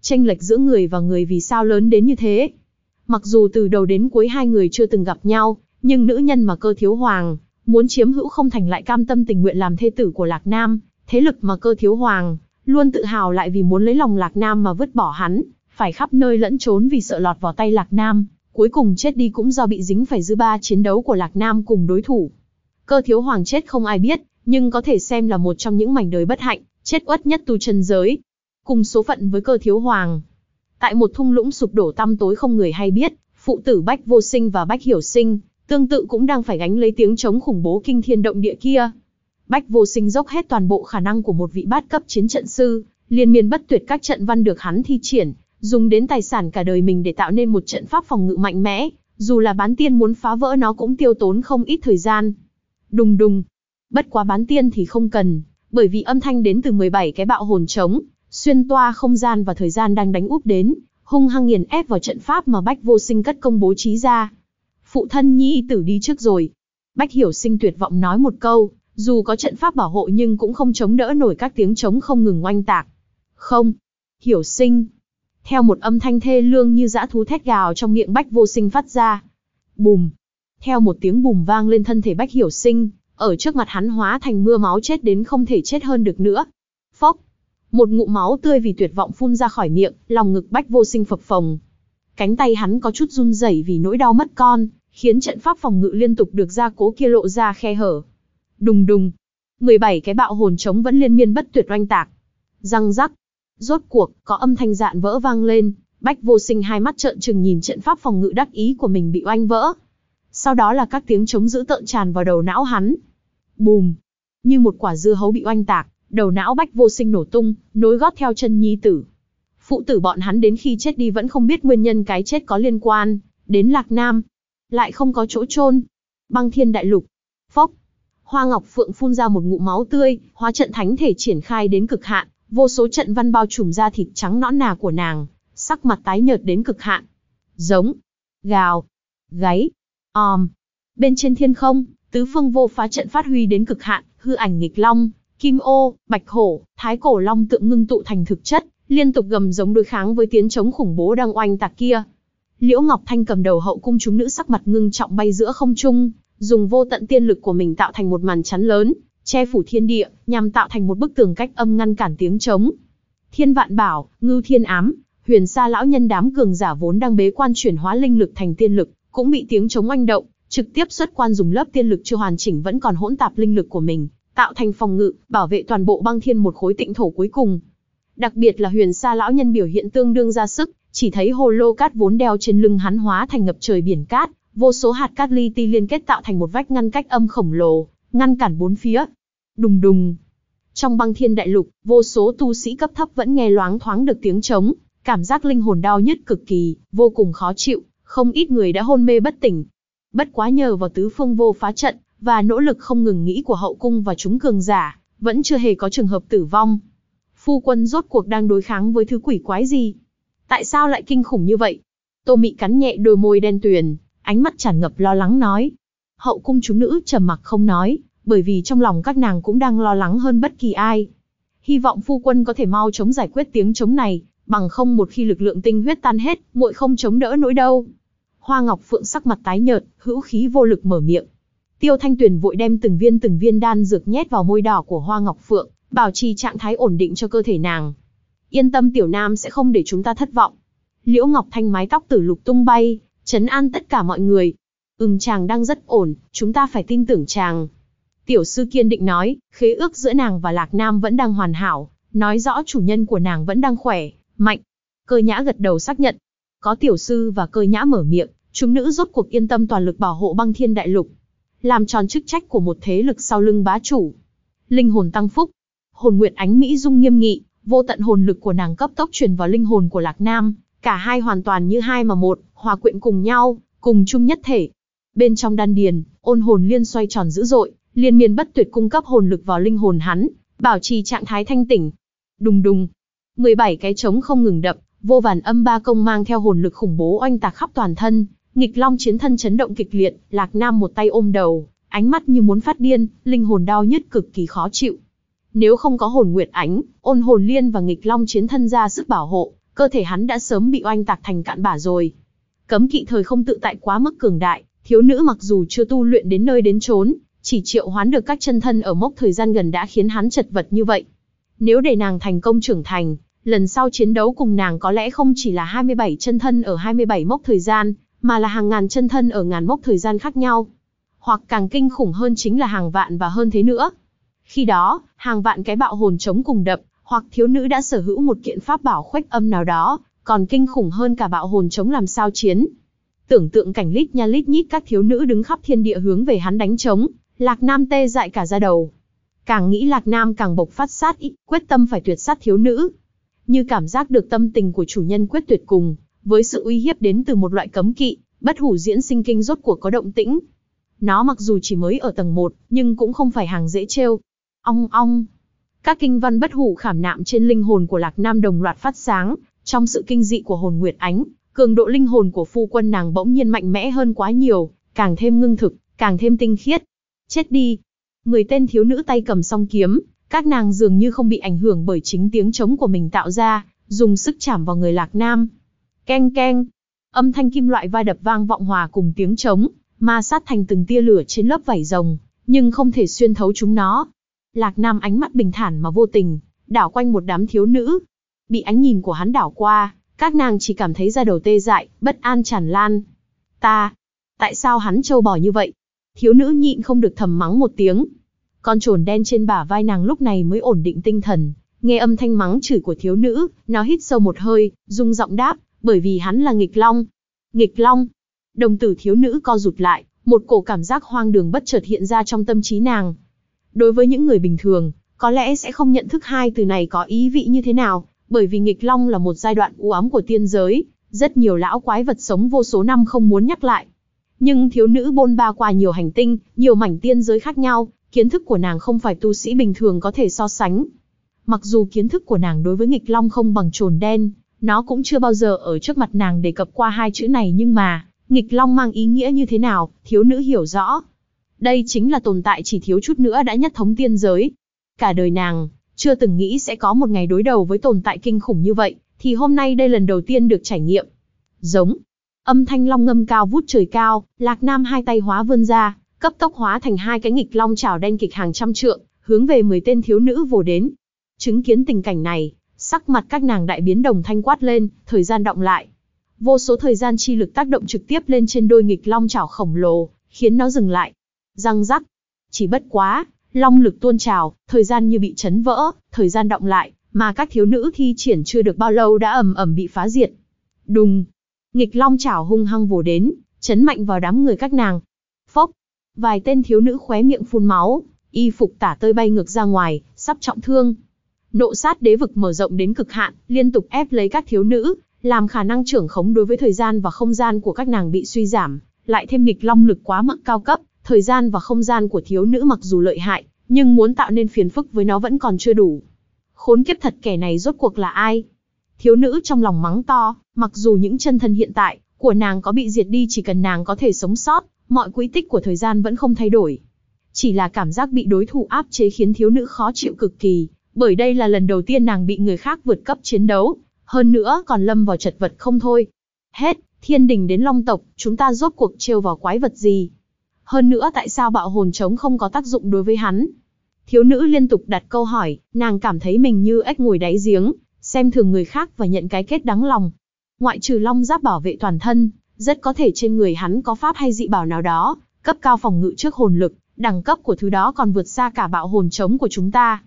Tranh lệch giữa người và người vì sao lớn đến như thế. Mặc dù từ đầu đến cuối hai người chưa từng gặp nhau, nhưng nữ nhân mà cơ thiếu hoàng, muốn chiếm hữu không thành lại cam tâm tình nguyện làm thê tử của Lạc Nam, thế lực mà cơ thiếu hoàng, luôn tự hào lại vì muốn lấy lòng Lạc Nam mà vứt bỏ hắn, phải khắp nơi lẫn trốn vì sợ lọt vào tay Lạc Nam, cuối cùng chết đi cũng do bị dính phải dư ba chiến đấu của Lạc Nam cùng đối thủ. Cơ thiếu hoàng chết không ai biết, nhưng có thể xem là một trong những mảnh đời bất hạnh, chết uất nhất tu chân giới. Cùng số phận với cơ thiếu hoàng. Tại một thung lũng sụp đổ tăm tối không người hay biết, phụ tử Bách Vô Sinh và Bách Hiểu Sinh, tương tự cũng đang phải gánh lấy tiếng chống khủng bố kinh thiên động địa kia. Bách Vô Sinh dốc hết toàn bộ khả năng của một vị bát cấp chiến trận sư, liên miên bất tuyệt các trận văn được hắn thi triển, dùng đến tài sản cả đời mình để tạo nên một trận pháp phòng ngự mạnh mẽ, dù là bán tiên muốn phá vỡ nó cũng tiêu tốn không ít thời gian. Đùng đùng. Bất quá bán tiên thì không cần, bởi vì âm thanh đến từ 17 cái bạo hồn trống, xuyên toa không gian và thời gian đang đánh úp đến, hung hăng nghiền ép vào trận pháp mà Bách Vô Sinh cất công bố trí ra. Phụ thân nhi tử đi trước rồi. Bách Hiểu Sinh tuyệt vọng nói một câu, dù có trận pháp bảo hộ nhưng cũng không chống đỡ nổi các tiếng chống không ngừng oanh tạc. Không. Hiểu Sinh. Theo một âm thanh thê lương như dã thú thét gào trong miệng Bách Vô Sinh phát ra. Bùm. Theo một tiếng bùm vang lên thân thể Bách Hiểu Sinh, ở trước mặt hắn hóa thành mưa máu chết đến không thể chết hơn được nữa. Phốc. Một ngụm máu tươi vì tuyệt vọng phun ra khỏi miệng, lòng ngực Bách Vô Sinh phập phồng. Cánh tay hắn có chút run rẩy vì nỗi đau mất con, khiến trận pháp phòng ngự liên tục được gia cố kia lộ ra khe hở. Đùng đùng. 17 cái bạo hồn trống vẫn liên miên bất tuyệt oanh tạc. Răng rắc. Rốt cuộc, có âm thanh dạn vỡ vang lên, Bách Vô Sinh hai mắt trợn trừng nhìn trận pháp phòng ngự đắc ý của mình bị oanh vỡ. Sau đó là các tiếng trống dữ tợn tràn vào đầu não hắn. Bùm. Như một quả dưa hấu bị oanh tạc, đầu não Bách Vô Sinh nổ tung, nối gót theo chân nhi tử. Phụ tử bọn hắn đến khi chết đi vẫn không biết nguyên nhân cái chết có liên quan đến Lạc Nam, lại không có chỗ chôn. Băng Thiên Đại Lục. Phốc. Hoa Ngọc Phượng phun ra một ngụm máu tươi, hóa trận thánh thể triển khai đến cực hạn, vô số trận văn bao trùm ra thịt trắng nõn nà của nàng, sắc mặt tái nhợt đến cực hạn. Giống, gào, gáy, om. Bên trên thiên không, tứ phương vô phá trận phát huy đến cực hạn, hư ảnh nghịch long, kim ô, bạch hổ, thái cổ long tượng ngưng tụ thành thực chất, liên tục gầm giống đối kháng với tiếng chống khủng bố đang oanh tạc kia. Liễu Ngọc Thanh cầm đầu hậu cung chúng nữ sắc mặt ngưng trọng bay giữa không trung, dùng vô tận tiên lực của mình tạo thành một màn chắn lớn, che phủ thiên địa, nhằm tạo thành một bức tường cách âm ngăn cản tiếng trống. Thiên Vạn Bảo, Ngưu Thiên Ám, Huyền Sa lão nhân đám cường giả vốn đang bế quan chuyển hóa linh lực thành tiên lực, cũng bị tiếng trống oanh động, trực tiếp xuất quan dùng lớp tiên lực chưa hoàn chỉnh vẫn còn hỗn tạp linh lực của mình, tạo thành phòng ngự, bảo vệ toàn bộ băng thiên một khối tịnh thổ cuối cùng. Đặc biệt là Huyền Sa lão nhân biểu hiện tương đương ra sức, chỉ thấy hồ lô cát vốn đeo trên lưng hắn hóa thành ngập trời biển cát, vô số hạt cát li ti liên kết tạo thành một vách ngăn cách âm khổng lồ, ngăn cản bốn phía. Đùng đùng. Trong băng thiên đại lục, vô số tu sĩ cấp thấp vẫn nghe loáng thoáng được tiếng trống, cảm giác linh hồn đau nhức cực kỳ, vô cùng khó chịu, không ít người đã hôn mê bất tỉnh. Bất quá nhờ vào tứ phương vô phá trận, và nỗ lực không ngừng nghĩ của hậu cung và chúng cường giả, vẫn chưa hề có trường hợp tử vong. Phu quân rốt cuộc đang đối kháng với thứ quỷ quái gì? Tại sao lại kinh khủng như vậy? Tô Mị cắn nhẹ đôi môi đen tuyền, ánh mắt tràn ngập lo lắng nói. Hậu cung chúng nữ trầm mặc không nói, bởi vì trong lòng các nàng cũng đang lo lắng hơn bất kỳ ai. Hy vọng phu quân có thể mau chống giải quyết tiếng chống này, bằng không một khi lực lượng tinh huyết tan hết, muội không chống đỡ nổi đâu. Hoa Ngọc Phượng sắc mặt tái nhợt, hữu khí vô lực mở miệng. Tiêu Thanh Tuyền vội đem từng viên từng viên đan dược nhét vào môi đỏ của Hoa Ngọc Phượng, bảo trì trạng thái ổn định cho cơ thể nàng. Yên tâm tiểu nam sẽ không để chúng ta thất vọng. Liễu Ngọc Thanh mái tóc tử lục tung bay, chấn an tất cả mọi người. Ừm chàng đang rất ổn, chúng ta phải tin tưởng chàng. Tiểu sư kiên định nói, khế ước giữa nàng và Lạc Nam vẫn đang hoàn hảo, nói rõ chủ nhân của nàng vẫn đang khỏe, mạnh. Cơ nhã gật đầu xác nhận. Có tiểu sư và cơ nhã mở miệng, chúng nữ rốt cuộc yên tâm toàn lực bảo hộ băng thiên đại lục. Làm tròn chức trách của một thế lực sau lưng bá chủ. Linh hồn tăng phúc. Hồn nguyệt ánh Mỹ dung nghiêm nghị, vô tận hồn lực của nàng cấp tốc truyền vào linh hồn của Lạc Nam. Cả hai hoàn toàn như hai mà một, hòa quyện cùng nhau, cùng chung nhất thể. Bên trong đan điền, ôn hồn liên xoay tròn dữ dội, liên miên bất tuyệt cung cấp hồn lực vào linh hồn hắn, bảo trì trạng thái thanh tỉnh. Đùng đùng, 17 cái trống không ngừng đập, vô vàn âm ba công mang theo hồn lực khủng bố oanh tạc khắp toàn thân, nghịch long chiến thân chấn động kịch liệt, Lạc Nam một tay ôm đầu, ánh mắt như muốn phát điên, linh hồn đau nhức cực kỳ khó chịu. Nếu không có hồn nguyệt ánh, ôn hồn liên và nghịch long chiến thân ra sức bảo hộ, cơ thể hắn đã sớm bị oanh tạc thành cạn bả rồi. Cấm kỵ thời không tự tại quá mức cường đại, thiếu nữ mặc dù chưa tu luyện đến nơi đến chốn, chỉ triệu hoán được các chân thân ở mốc thời gian gần đã khiến hắn chật vật như vậy. Nếu để nàng thành công trưởng thành, lần sau chiến đấu cùng nàng có lẽ không chỉ là 27 chân thân ở 27 mốc thời gian, mà là hàng ngàn chân thân ở ngàn mốc thời gian khác nhau. Hoặc càng kinh khủng hơn chính là hàng vạn và hơn thế nữa. Khi đó, hàng vạn cái bạo hồn chống cùng đập, hoặc thiếu nữ đã sở hữu một kiện pháp bảo khuếch âm nào đó, còn kinh khủng hơn cả bạo hồn chống làm sao chiến. Tưởng tượng cảnh lít nha lít nhít các thiếu nữ đứng khắp thiên địa hướng về hắn đánh trống, Lạc Nam tê dại cả ra đầu. Càng nghĩ Lạc Nam càng bộc phát sát ý, quyết tâm phải tuyệt sát thiếu nữ. Như cảm giác được tâm tình của chủ nhân quyết tuyệt cùng, với sự uy hiếp đến từ một loại cấm kỵ, bất hủ diễn sinh kinh rốt cuộc có động tĩnh. Nó mặc dù chỉ mới ở tầng 1, nhưng cũng không phải hàng dễ trêu. Ong ong. Các kinh văn bất hủ khảm nạm trên linh hồn của Lạc Nam đồng loạt phát sáng, trong sự kinh dị của hồn nguyệt ánh, cường độ linh hồn của phu quân nàng bỗng nhiên mạnh mẽ hơn quá nhiều, càng thêm ngưng thực, càng thêm tinh khiết. Chết đi. Mười tên thiếu nữ tay cầm song kiếm, các nàng dường như không bị ảnh hưởng bởi chính tiếng trống của mình tạo ra, dùng sức chạm vào người Lạc Nam. Keng keng. Âm thanh kim loại va đập vang vọng hòa cùng tiếng trống, ma sát thành từng tia lửa trên lớp vảy rồng, nhưng không thể xuyên thấu chúng nó. Lạc Nam ánh mắt bình thản mà vô tình, đảo quanh một đám thiếu nữ. Bị ánh nhìn của hắn đảo qua, các nàng chỉ cảm thấy da đầu tê dại, bất an tràn lan. Ta, tại sao hắn trâu bò như vậy? Thiếu nữ nhịn không được thầm mắng một tiếng. Con trồn đen trên bả vai nàng lúc này mới ổn định tinh thần, nghe âm thanh mắng chửi của thiếu nữ, nó hít sâu một hơi, rung giọng đáp, bởi vì hắn là nghịch long. Nghịch long. Đồng tử thiếu nữ co rụt lại, một cổ cảm giác hoang đường bất chợt hiện ra trong tâm trí nàng. Đối với những người bình thường, có lẽ sẽ không nhận thức hai từ này có ý vị như thế nào, bởi vì nghịch long là một giai đoạn u ám của tiên giới, rất nhiều lão quái vật sống vô số năm không muốn nhắc lại. Nhưng thiếu nữ bôn ba qua nhiều hành tinh, nhiều mảnh tiên giới khác nhau, kiến thức của nàng không phải tu sĩ bình thường có thể so sánh. Mặc dù kiến thức của nàng đối với nghịch long không bằng trồn đen, nó cũng chưa bao giờ ở trước mặt nàng đề cập qua hai chữ này nhưng mà, nghịch long mang ý nghĩa như thế nào, thiếu nữ hiểu rõ. Đây chính là tồn tại chỉ thiếu chút nữa đã nhất thống tiên giới. Cả đời nàng, chưa từng nghĩ sẽ có một ngày đối đầu với tồn tại kinh khủng như vậy, thì hôm nay đây lần đầu tiên được trải nghiệm. Giống. Âm thanh long ngâm cao vút trời cao, Lạc Nam hai tay hóa vươn ra, cấp tốc hóa thành hai cái nghịch long chảo đen kịch hàng trăm trượng, hướng về 10 tên thiếu nữ vồ đến. Chứng kiến tình cảnh này, sắc mặt các nàng đại biến đồng thanh quát lên, thời gian động lại. Vô số thời gian chi lực tác động trực tiếp lên trên đôi nghịch long chảo khổng lồ, khiến nó dừng lại. Răng rắc. Chỉ bất quá, long lực tuôn trào, thời gian như bị chấn vỡ, thời gian động lại, mà các thiếu nữ thi triển chưa được bao lâu đã ầm ầm bị phá diệt. Đùng. Nghịch long chảo hung hăng vồ đến, chấn mạnh vào đám người các nàng. Phốc. Vài tên thiếu nữ khóe miệng phun máu, y phục tả tơi bay ngược ra ngoài, sắp trọng thương. Nộ sát đế vực mở rộng đến cực hạn, liên tục ép lấy các thiếu nữ, làm khả năng trưởng khống đối với thời gian và không gian của các nàng bị suy giảm, lại thêm nghịch long lực quá mức cao cấp, thời gian và không gian của thiếu nữ mặc dù lợi hại, nhưng muốn tạo nên phiền phức với nó vẫn còn chưa đủ. Khốn kiếp thật kẻ này rốt cuộc là ai? Thiếu nữ trong lòng mắng to, mặc dù những chân thân hiện tại của nàng có bị diệt đi chỉ cần nàng có thể sống sót, mọi quỹ tích của thời gian vẫn không thay đổi. Chỉ là cảm giác bị đối thủ áp chế khiến thiếu nữ khó chịu cực kỳ, bởi đây là lần đầu tiên nàng bị người khác vượt cấp chiến đấu, hơn nữa còn lâm vào chật vật không thôi. Hết, thiên đình đến long tộc, chúng ta rốt cuộc trêu vào quái vật gì? Hơn nữa tại sao bạo hồn chống không có tác dụng đối với hắn? Thiếu nữ liên tục đặt câu hỏi, nàng cảm thấy mình như ếch ngồi đáy giếng, xem thường người khác và nhận cái kết đáng lòng. Ngoại trừ long giáp bảo vệ toàn thân, rất có thể trên người hắn có pháp hay dị bảo nào đó, cấp cao phòng ngự trước hồn lực, đẳng cấp của thứ đó còn vượt xa cả bạo hồn chống của chúng ta.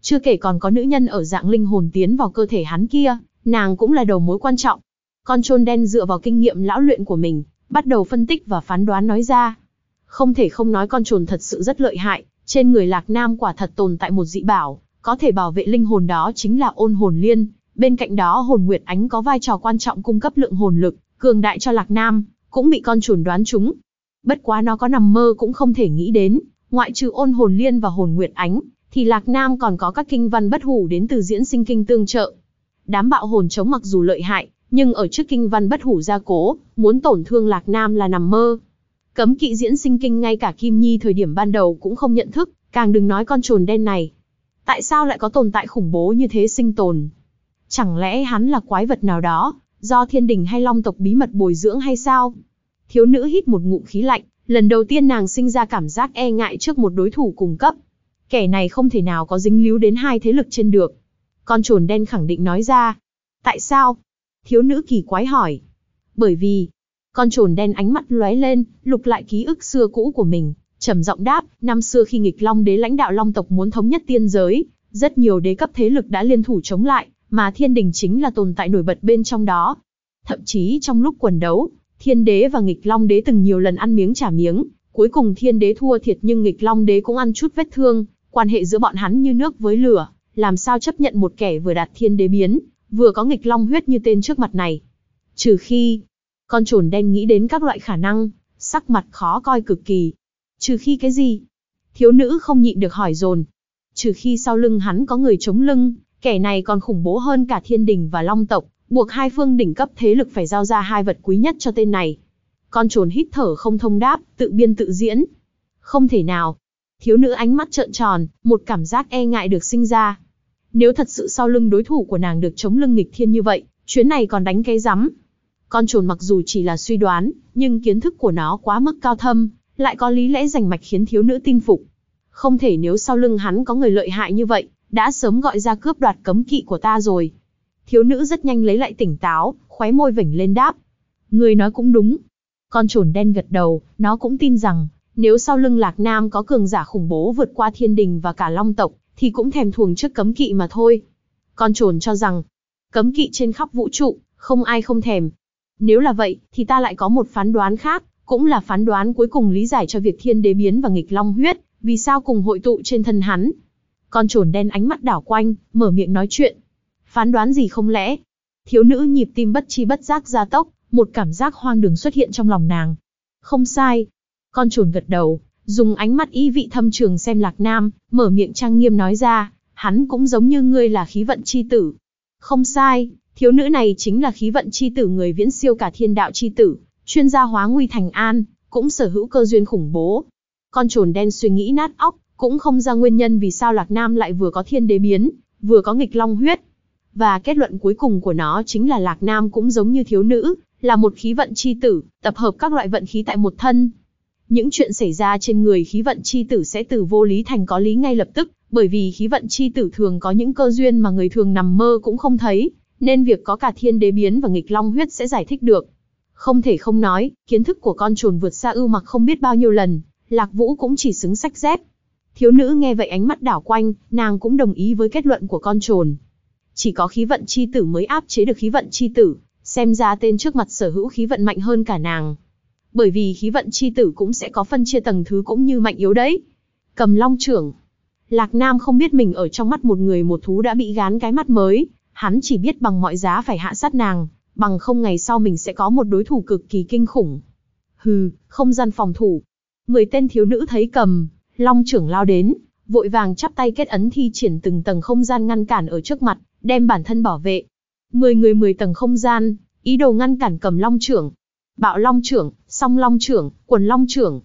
Chưa kể còn có nữ nhân ở dạng linh hồn tiến vào cơ thể hắn kia, nàng cũng là đầu mối quan trọng. Con trôn đen dựa vào kinh nghiệm lão luyện của mình, bắt đầu phân tích và phán đoán nói ra. Không thể không nói con trồn thật sự rất lợi hại, trên người Lạc Nam quả thật tồn tại một dị bảo, có thể bảo vệ linh hồn đó chính là ôn hồn liên, bên cạnh đó hồn nguyệt ánh có vai trò quan trọng cung cấp lượng hồn lực, cường đại cho Lạc Nam, cũng bị con trồn đoán trúng. Bất quá nó có nằm mơ cũng không thể nghĩ đến, ngoại trừ ôn hồn liên và hồn nguyệt ánh, thì Lạc Nam còn có các kinh văn bất hủ đến từ diễn sinh kinh tương trợ. Đám bạo hồn chống mặc dù lợi hại, nhưng ở trước kinh văn bất hủ gia cố, muốn tổn thương Lạc Nam là nằm mơ. Cấm kỵ diễn sinh kinh ngay cả Kim Nhi thời điểm ban đầu cũng không nhận thức, càng đừng nói con trồn đen này. Tại sao lại có tồn tại khủng bố như thế sinh tồn? Chẳng lẽ hắn là quái vật nào đó, do thiên đình hay long tộc bí mật bồi dưỡng hay sao? Thiếu nữ hít một ngụm khí lạnh, lần đầu tiên nàng sinh ra cảm giác e ngại trước một đối thủ cùng cấp. Kẻ này không thể nào có dính líu đến hai thế lực trên được. Con trồn đen khẳng định nói ra. Tại sao? Thiếu nữ kỳ quái hỏi. Bởi vì, con trồn đen ánh mắt lóe lên, lục lại ký ức xưa cũ của mình, trầm giọng đáp, năm xưa khi nghịch long đế lãnh đạo long tộc muốn thống nhất tiên giới, rất nhiều đế cấp thế lực đã liên thủ chống lại, mà thiên đình chính là tồn tại nổi bật bên trong đó. Thậm chí trong lúc quần đấu, thiên đế và nghịch long đế từng nhiều lần ăn miếng trả miếng, cuối cùng thiên đế thua thiệt nhưng nghịch long đế cũng ăn chút vết thương, quan hệ giữa bọn hắn như nước với lửa, làm sao chấp nhận một kẻ vừa đạt thiên đế biến, vừa có nghịch long huyết như tên trước mặt này. Trừ khi, con trồn đen nghĩ đến các loại khả năng, sắc mặt khó coi cực kỳ. Trừ khi cái gì? Thiếu nữ không nhịn được hỏi dồn. Trừ khi sau lưng hắn có người chống lưng, kẻ này còn khủng bố hơn cả thiên đình và long tộc, buộc hai phương đỉnh cấp thế lực phải giao ra hai vật quý nhất cho tên này. Con trồn hít thở không thông đáp, tự biên tự diễn. Không thể nào. Thiếu nữ ánh mắt trợn tròn, một cảm giác e ngại được sinh ra. Nếu thật sự sau lưng đối thủ của nàng được chống lưng nghịch thiên như vậy, chuyến này còn đánh cái rắm. Con trồn mặc dù chỉ là suy đoán, nhưng kiến thức của nó quá mức cao thâm, lại có lý lẽ rành mạch khiến thiếu nữ tin phục. Không thể nếu sau lưng hắn có người lợi hại như vậy, đã sớm gọi ra cướp đoạt cấm kỵ của ta rồi. Thiếu nữ rất nhanh lấy lại tỉnh táo, khóe môi vểnh lên đáp. Người nói cũng đúng. Con trồn đen gật đầu, nó cũng tin rằng, nếu sau lưng Lạc Nam có cường giả khủng bố vượt qua thiên đình và cả long tộc, thì cũng thèm thuồng trước cấm kỵ mà thôi. Con trồn cho rằng, cấm kỵ trên khắp vũ trụ, không ai không thèm. Nếu là vậy, thì ta lại có một phán đoán khác, cũng là phán đoán cuối cùng lý giải cho việc thiên đế biến và nghịch long huyết, vì sao cùng hội tụ trên thân hắn. Con trồn đen ánh mắt đảo quanh, mở miệng nói chuyện. Phán đoán gì không lẽ? Thiếu nữ nhịp tim bất chi bất giác gia tốc, một cảm giác hoang đường xuất hiện trong lòng nàng. Không sai. Con trồn gật đầu, dùng ánh mắt ý vị thâm trường xem Lạc Nam, mở miệng trang nghiêm nói ra, hắn cũng giống như ngươi là khí vận chi tử. Không sai, thiếu nữ này chính là khí vận chi tử người viễn siêu cả thiên đạo chi tử, chuyên gia hóa nguy thành an, cũng sở hữu cơ duyên khủng bố. Con trồn đen suy nghĩ nát óc, cũng không ra nguyên nhân vì sao Lạc Nam lại vừa có thiên đế biến, vừa có nghịch long huyết. Và kết luận cuối cùng của nó chính là Lạc Nam cũng giống như thiếu nữ, là một khí vận chi tử, tập hợp các loại vận khí tại một thân. Những chuyện xảy ra trên người khí vận chi tử sẽ từ vô lý thành có lý ngay lập tức, bởi vì khí vận chi tử thường có những cơ duyên mà người thường nằm mơ cũng không thấy, nên việc có cả thiên đế biến và nghịch long huyết sẽ giải thích được. Không thể không nói, kiến thức của con trồn vượt xa ưu mặc không biết bao nhiêu lần, Lạc Vũ cũng chỉ xứng sách dép. Thiếu nữ nghe vậy ánh mắt đảo quanh, nàng cũng đồng ý với kết luận của con trồn. Chỉ có khí vận chi tử mới áp chế được khí vận chi tử, xem ra tên trước mặt sở hữu khí vận mạnh hơn cả nàng. Bởi vì khí vận chi tử cũng sẽ có phân chia tầng thứ cũng như mạnh yếu đấy. Cầm long trưởng. Lạc Nam không biết mình ở trong mắt một người một thú đã bị gán cái mắt mới, hắn chỉ biết bằng mọi giá phải hạ sát nàng, bằng không ngày sau mình sẽ có một đối thủ cực kỳ kinh khủng. Hừ, không gian phòng thủ. Mười tên thiếu nữ thấy cầm, long trưởng lao đến, vội vàng chắp tay kết ấn thi triển từng tầng không gian ngăn cản ở trước mặt, đem bản thân bảo vệ. Mười người mười tầng không gian, ý đồ ngăn cản cầm long trưởng. Bạo long trưởng, song long trưởng, quần long trưởng.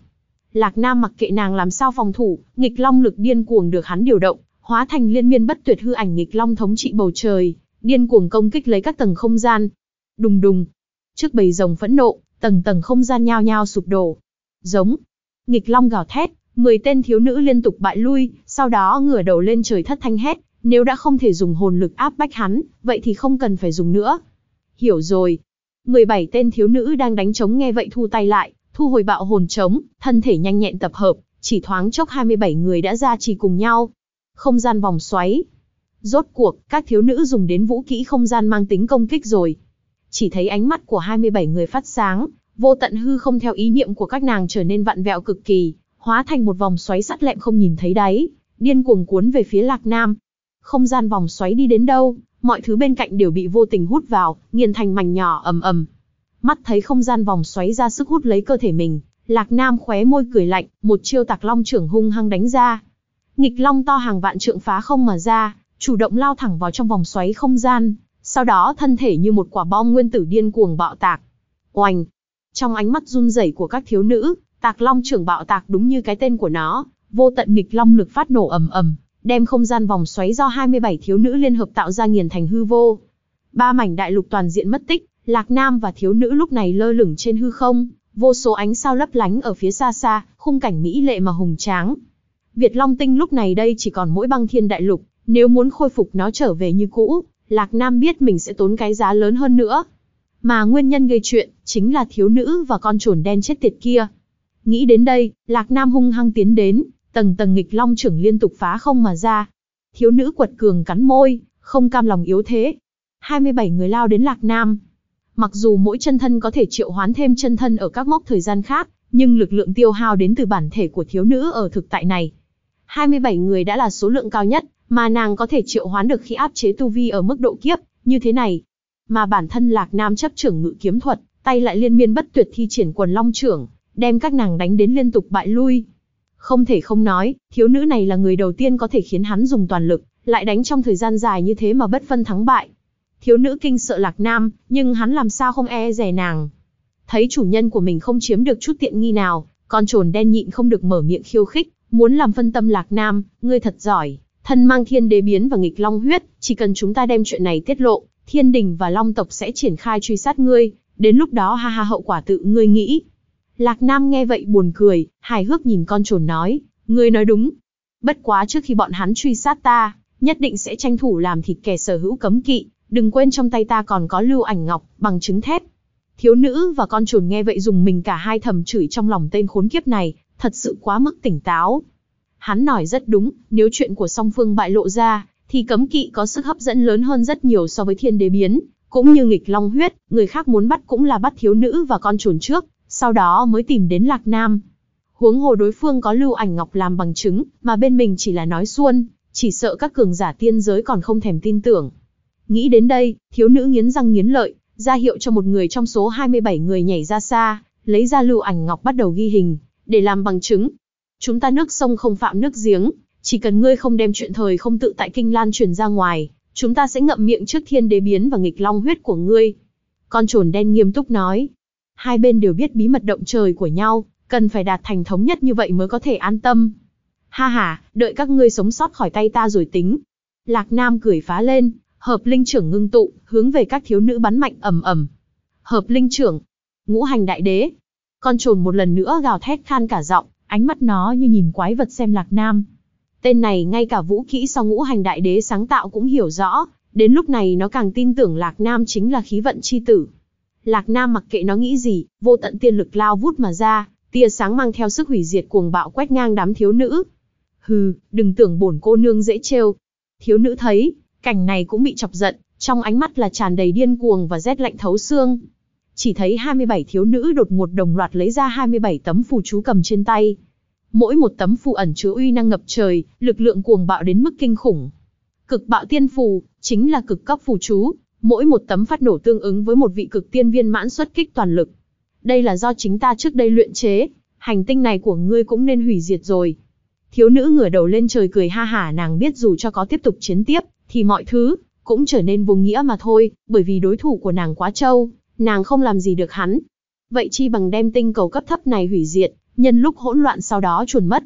Lạc Nam mặc kệ nàng làm sao phòng thủ, nghịch long lực điên cuồng được hắn điều động, hóa thành liên miên bất tuyệt hư ảnh nghịch long thống trị bầu trời, điên cuồng công kích lấy các tầng không gian. Đùng đùng. Trước bầy rồng phẫn nộ, tầng tầng không gian nhao nhao sụp đổ. Giống. Nghịch long gào thét, 10 tên thiếu nữ liên tục bại lui, sau đó ngửa đầu lên trời thất thanh hét, nếu đã không thể dùng hồn lực áp bách hắn, vậy thì không cần phải dùng nữa. Hiểu rồi. 17 tên thiếu nữ đang đánh trống nghe vậy thu tay lại, thu hồi bạo hồn trống, thân thể nhanh nhẹn tập hợp, chỉ thoáng chốc 27 người đã ra trì cùng nhau. Không gian vòng xoáy. Rốt cuộc, các thiếu nữ dùng đến vũ kỹ không gian mang tính công kích rồi. Chỉ thấy ánh mắt của 27 người phát sáng, vô tận hư không theo ý niệm của các nàng trở nên vặn vẹo cực kỳ, hóa thành một vòng xoáy sắt lẹm không nhìn thấy đáy, điên cuồng cuốn về phía Lạc Nam. Không gian vòng xoáy đi đến đâu, mọi thứ bên cạnh đều bị vô tình hút vào, nghiền thành mảnh nhỏ ầm ầm. Mắt thấy không gian vòng xoáy ra sức hút lấy cơ thể mình, Lạc Nam khóe môi cười lạnh, một chiêu tạc long trưởng hung hăng đánh ra. Nghịch long to hàng vạn trượng phá không mà ra, chủ động lao thẳng vào trong vòng xoáy không gian, sau đó thân thể như một quả bom nguyên tử điên cuồng bạo tạc. Oanh! Trong ánh mắt run rẩy của các thiếu nữ, tạc long trưởng bạo tạc đúng như cái tên của nó, vô tận nghịch long lực phát nổ ầm ầm, đem không gian vòng xoáy do 27 thiếu nữ liên hợp tạo ra nghiền thành hư vô. Ba mảnh đại lục toàn diện mất tích, Lạc Nam và thiếu nữ lúc này lơ lửng trên hư không, vô số ánh sao lấp lánh ở phía xa xa, khung cảnh mỹ lệ mà hùng tráng. Việt Long Tinh lúc này đây chỉ còn mỗi băng thiên đại lục, nếu muốn khôi phục nó trở về như cũ, Lạc Nam biết mình sẽ tốn cái giá lớn hơn nữa. Mà nguyên nhân gây chuyện, chính là thiếu nữ và con trồn đen chết tiệt kia. Nghĩ đến đây, Lạc Nam hung hăng tiến đến, tầng tầng nghịch long trưởng liên tục phá không mà ra. Thiếu nữ quật cường cắn môi, không cam lòng yếu thế. 27 người lao đến Lạc Nam. Mặc dù mỗi chân thân có thể triệu hoán thêm chân thân ở các mốc thời gian khác, nhưng lực lượng tiêu hao đến từ bản thể của thiếu nữ ở thực tại này. 27 người đã là số lượng cao nhất, mà nàng có thể triệu hoán được khi áp chế tu vi ở mức độ kiếp, như thế này. Mà bản thân Lạc Nam chấp trưởng ngự kiếm thuật, tay lại liên miên bất tuyệt thi triển quần long trưởng, đem các nàng đánh đến liên tục bại lui. Không thể không nói, thiếu nữ này là người đầu tiên có thể khiến hắn dùng toàn lực, lại đánh trong thời gian dài như thế mà bất phân thắng bại. Thiếu nữ kinh sợ Lạc Nam, nhưng hắn làm sao không e rè nàng. Thấy chủ nhân của mình không chiếm được chút tiện nghi nào, con trồn đen nhịn không được mở miệng khiêu khích, muốn làm phân tâm Lạc Nam, ngươi thật giỏi, thân mang thiên đế biến và nghịch long huyết, chỉ cần chúng ta đem chuyện này tiết lộ, thiên đình và long tộc sẽ triển khai truy sát ngươi, đến lúc đó ha ha hậu quả tự ngươi nghĩ. Lạc Nam nghe vậy buồn cười, hài hước nhìn con trồn nói, ngươi nói đúng. Bất quá trước khi bọn hắn truy sát ta, nhất định sẽ tranh thủ làm thịt kẻ sở hữu cấm kỵ, đừng quên trong tay ta còn có lưu ảnh ngọc, bằng chứng thép. Thiếu nữ và con trồn nghe vậy dùng mình cả hai thầm chửi trong lòng tên khốn kiếp này, thật sự quá mức tỉnh táo. Hắn nói rất đúng, nếu chuyện của song phương bại lộ ra, thì cấm kỵ có sức hấp dẫn lớn hơn rất nhiều so với thiên đế biến, cũng như nghịch long huyết, người khác muốn bắt cũng là bắt thiếu nữ và con trồn trước, sau đó mới tìm đến Lạc Nam. Huống hồ đối phương có lưu ảnh ngọc làm bằng chứng, mà bên mình chỉ là nói xuôn, chỉ sợ các cường giả tiên giới còn không thèm tin tưởng. Nghĩ đến đây, thiếu nữ nghiến răng nghiến lợi, ra hiệu cho một người trong số 27 người nhảy ra xa, lấy ra lưu ảnh ngọc bắt đầu ghi hình, để làm bằng chứng. Chúng ta nước sông không phạm nước giếng, chỉ cần ngươi không đem chuyện thời không tự tại kinh lan truyền ra ngoài, chúng ta sẽ ngậm miệng trước thiên đế biến và nghịch long huyết của ngươi. Con trồn đen nghiêm túc nói. Hai bên đều biết bí mật động trời của nhau, cần phải đạt thành thống nhất như vậy mới có thể an tâm. Ha ha, đợi các ngươi sống sót khỏi tay ta rồi tính. Lạc Nam cười phá lên, hợp linh trưởng ngưng tụ, hướng về các thiếu nữ bắn mạnh ầm ầm. Hợp linh trưởng, ngũ hành đại đế. Con trồn một lần nữa gào thét khan cả giọng, ánh mắt nó như nhìn quái vật xem Lạc Nam. Tên này ngay cả vũ kỹ sau ngũ hành đại đế sáng tạo cũng hiểu rõ, đến lúc này nó càng tin tưởng Lạc Nam chính là khí vận chi tử. Lạc Nam mặc kệ nó nghĩ gì, vô tận tiên lực lao vút mà ra, tia sáng mang theo sức hủy diệt cuồng bạo quét ngang đám thiếu nữ. Hừ, đừng tưởng bổn cô nương dễ trêu. Thiếu nữ thấy, cảnh này cũng bị chọc giận, trong ánh mắt là tràn đầy điên cuồng và rét lạnh thấu xương. Chỉ thấy 27 thiếu nữ đột ngột đồng loạt lấy ra 27 tấm phù chú cầm trên tay, Mỗi một tấm phù ẩn chứa uy năng ngập trời, lực lượng cuồng bạo đến mức kinh khủng. Cực bạo tiên phù, chính là cực cấp phù chú, mỗi một tấm phát nổ tương ứng với một vị cực tiên viên mãn xuất kích toàn lực. Đây là do chính ta trước đây luyện chế, hành tinh này của ngươi cũng nên hủy diệt rồi. Thiếu nữ ngửa đầu lên trời cười ha hả nàng biết dù cho có tiếp tục chiến tiếp, thì mọi thứ, cũng trở nên vô nghĩa mà thôi, bởi vì đối thủ của nàng quá trâu, nàng không làm gì được hắn. Vậy chi bằng đem tinh cầu cấp thấp này hủy diệt, nhân lúc hỗn loạn sau đó chuồn mất.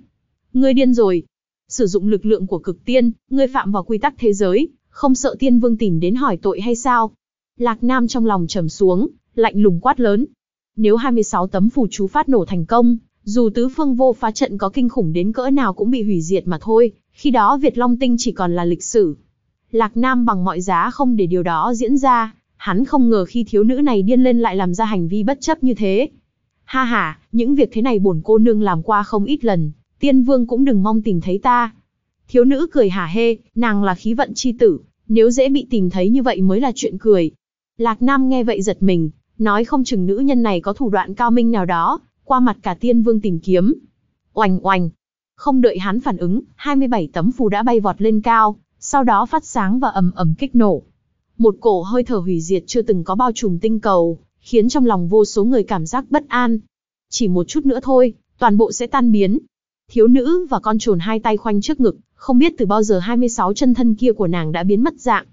Ngươi điên rồi. Sử dụng lực lượng của cực tiên, ngươi phạm vào quy tắc thế giới, không sợ tiên vương tìm đến hỏi tội hay sao? Lạc Nam trong lòng trầm xuống, lạnh lùng quát lớn. Nếu 26 tấm phù chú phát nổ thành công, dù tứ phương vô phá trận có kinh khủng đến cỡ nào cũng bị hủy diệt mà thôi, khi đó Việt Long Tinh chỉ còn là lịch sử. Lạc Nam bằng mọi giá không để điều đó diễn ra, hắn không ngờ khi thiếu nữ này điên lên lại làm ra hành vi bất chấp như thế, Ha ha, những việc thế này bổn cô nương làm qua không ít lần, tiên vương cũng đừng mong tìm thấy ta. Thiếu nữ cười hả hê, nàng là khí vận chi tử, nếu dễ bị tìm thấy như vậy mới là chuyện cười. Lạc Nam nghe vậy giật mình, Nói không chừng nữ nhân này có thủ đoạn cao minh nào đó, qua mặt cả tiên vương tìm kiếm. Oành oành. Không đợi hắn phản ứng, 27 tấm phù đã bay vọt lên cao, sau đó phát sáng và ầm ầm kích nổ. Một cổ hơi thở hủy diệt chưa từng có bao trùm tinh cầu, khiến trong lòng vô số người cảm giác bất an. Chỉ một chút nữa thôi, toàn bộ sẽ tan biến. Thiếu nữ và con trồn hai tay khoanh trước ngực, không biết từ bao giờ 26 chân thân kia của nàng đã biến mất dạng.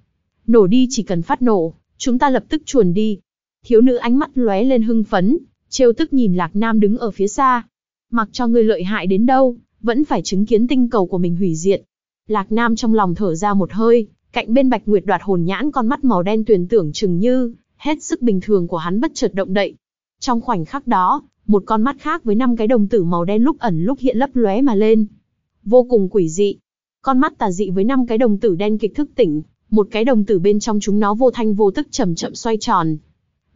Nổ đi chỉ cần phát nổ, chúng ta lập tức chuồn đi. Thiếu nữ ánh mắt lóe lên hưng phấn, trêu tức nhìn Lạc Nam đứng ở phía xa. Mặc cho ngươi lợi hại đến đâu, vẫn phải chứng kiến tinh cầu của mình hủy diệt. Lạc Nam trong lòng thở ra một hơi, cạnh bên Bạch Nguyệt đoạt hồn nhãn con mắt màu đen tuyền tưởng chừng như, hết sức bình thường của hắn bất chợt động đậy. Trong khoảnh khắc đó, một con mắt khác với năm cái đồng tử màu đen lúc ẩn lúc hiện lấp lóe mà lên. Vô cùng quỷ dị. Con mắt tà dị với năm cái đồng tử đen kịch thức tỉnh, một cái đồng tử bên trong chúng nó vô thanh vô tức chậm chậm xoay tròn.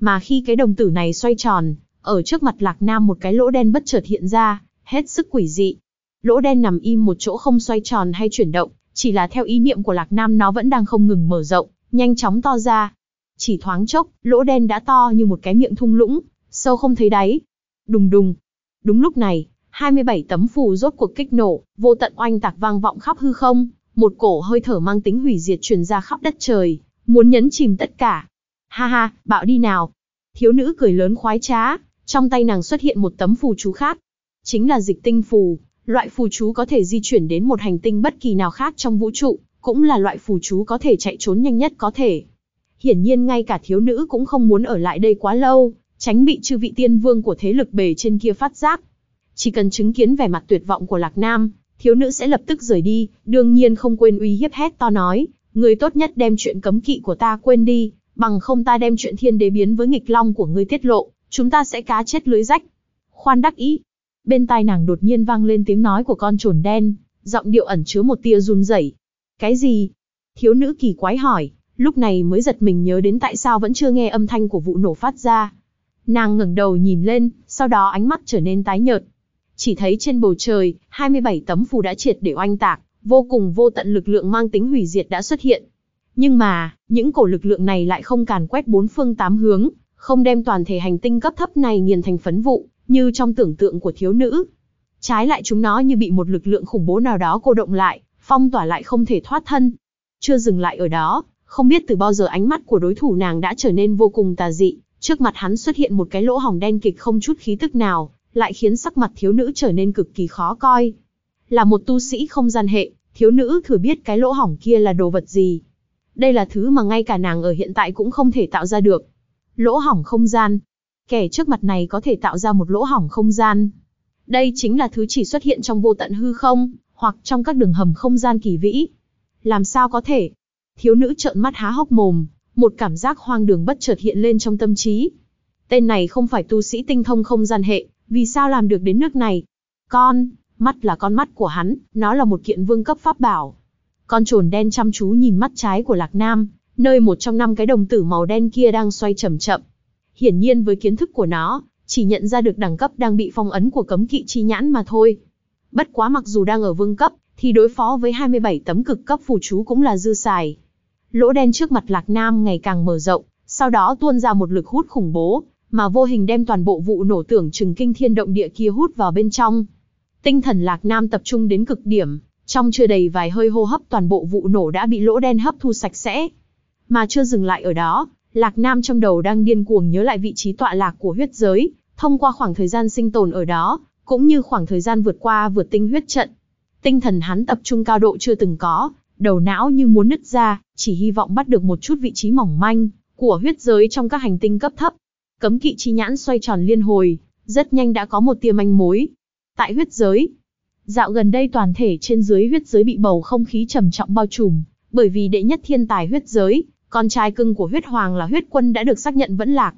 Mà khi cái đồng tử này xoay tròn, ở trước mặt Lạc Nam một cái lỗ đen bất chợt hiện ra, hết sức quỷ dị. Lỗ đen nằm im một chỗ không xoay tròn hay chuyển động, chỉ là theo ý niệm của Lạc Nam nó vẫn đang không ngừng mở rộng, nhanh chóng to ra. Chỉ thoáng chốc, lỗ đen đã to như một cái miệng thung lũng, sâu không thấy đáy. Đùng đùng. Đúng lúc này, 27 tấm phù rốt cuộc kích nổ, vô tận oanh tạc vang vọng khắp hư không, một cổ hơi thở mang tính hủy diệt truyền ra khắp đất trời, muốn nhấn chìm tất cả. Ha ha, bạo đi nào. Thiếu nữ cười lớn khoái trá, trong tay nàng xuất hiện một tấm phù chú khác. Chính là dịch tinh phù, loại phù chú có thể di chuyển đến một hành tinh bất kỳ nào khác trong vũ trụ, cũng là loại phù chú có thể chạy trốn nhanh nhất có thể. Hiển nhiên ngay cả thiếu nữ cũng không muốn ở lại đây quá lâu, tránh bị chư vị tiên vương của thế lực bề trên kia phát giác. Chỉ cần chứng kiến vẻ mặt tuyệt vọng của Lạc Nam, thiếu nữ sẽ lập tức rời đi, đương nhiên không quên uy hiếp hét to nói, người tốt nhất đem chuyện cấm kỵ của ta quên đi, bằng không ta đem chuyện thiên đế biến với nghịch long của ngươi tiết lộ, chúng ta sẽ cá chết lưới rách. Khoan đắc ý. Bên tai nàng đột nhiên vang lên tiếng nói của con trồn đen, giọng điệu ẩn chứa một tia run rẩy. Cái gì? Thiếu nữ kỳ quái hỏi, lúc này mới giật mình nhớ đến tại sao vẫn chưa nghe âm thanh của vụ nổ phát ra. Nàng ngẩng đầu nhìn lên, sau đó ánh mắt trở nên tái nhợt. Chỉ thấy trên bầu trời, 27 tấm phù đã triệt để oanh tạc, vô cùng vô tận lực lượng mang tính hủy diệt đã xuất hiện. Nhưng mà, những cổ lực lượng này lại không càn quét bốn phương tám hướng, không đem toàn thể hành tinh cấp thấp này nghiền thành phấn vụ, như trong tưởng tượng của thiếu nữ. Trái lại chúng nó như bị một lực lượng khủng bố nào đó cô động lại, phong tỏa lại không thể thoát thân. Chưa dừng lại ở đó, không biết từ bao giờ ánh mắt của đối thủ nàng đã trở nên vô cùng tà dị, trước mặt hắn xuất hiện một cái lỗ hỏng đen kịch không chút khí tức nào, lại khiến sắc mặt thiếu nữ trở nên cực kỳ khó coi. Là một tu sĩ không gian hệ, thiếu nữ thừa biết cái lỗ hỏng kia là đồ vật gì. Đây là thứ mà ngay cả nàng ở hiện tại cũng không thể tạo ra được. Lỗ hỏng không gian. Kẻ trước mặt này có thể tạo ra một lỗ hỏng không gian. Đây chính là thứ chỉ xuất hiện trong vô tận hư không, hoặc trong các đường hầm không gian kỳ vĩ. Làm sao có thể? Thiếu nữ trợn mắt há hốc mồm, một cảm giác hoang đường bất chợt hiện lên trong tâm trí. Tên này không phải tu sĩ tinh thông không gian hệ, vì sao làm được đến nước này? Con, mắt là con mắt của hắn, nó là một kiện vương cấp pháp bảo. Con trồn đen chăm chú nhìn mắt trái của Lạc Nam, nơi một trong năm cái đồng tử màu đen kia đang xoay chậm chậm. Hiển nhiên với kiến thức của nó, chỉ nhận ra được đẳng cấp đang bị phong ấn của cấm kỵ chi nhãn mà thôi. Bất quá mặc dù đang ở vương cấp, thì đối phó với 27 tấm cực cấp phù chú cũng là dư xài. Lỗ đen trước mặt Lạc Nam ngày càng mở rộng, sau đó tuôn ra một lực hút khủng bố, mà vô hình đem toàn bộ vụ nổ tưởng chừng kinh thiên động địa kia hút vào bên trong. Tinh thần Lạc Nam tập trung đến cực điểm, trong chưa đầy vài hơi hô hấp toàn bộ vụ nổ đã bị lỗ đen hấp thu sạch sẽ. Mà chưa dừng lại ở đó, Lạc Nam trong đầu đang điên cuồng nhớ lại vị trí tọa lạc của huyết giới, thông qua khoảng thời gian sinh tồn ở đó, cũng như khoảng thời gian vượt qua vượt tinh huyết trận. Tinh thần hắn tập trung cao độ chưa từng có, đầu não như muốn nứt ra, chỉ hy vọng bắt được một chút vị trí mỏng manh của huyết giới trong các hành tinh cấp thấp. Cấm kỵ chi nhãn xoay tròn liên hồi, rất nhanh đã có một tia manh mối. Tại huyết giới, dạo gần đây toàn thể trên dưới huyết giới bị bầu không khí trầm trọng bao trùm, bởi vì đệ nhất thiên tài huyết giới, con trai cưng của huyết hoàng là huyết quân đã được xác nhận vẫn lạc.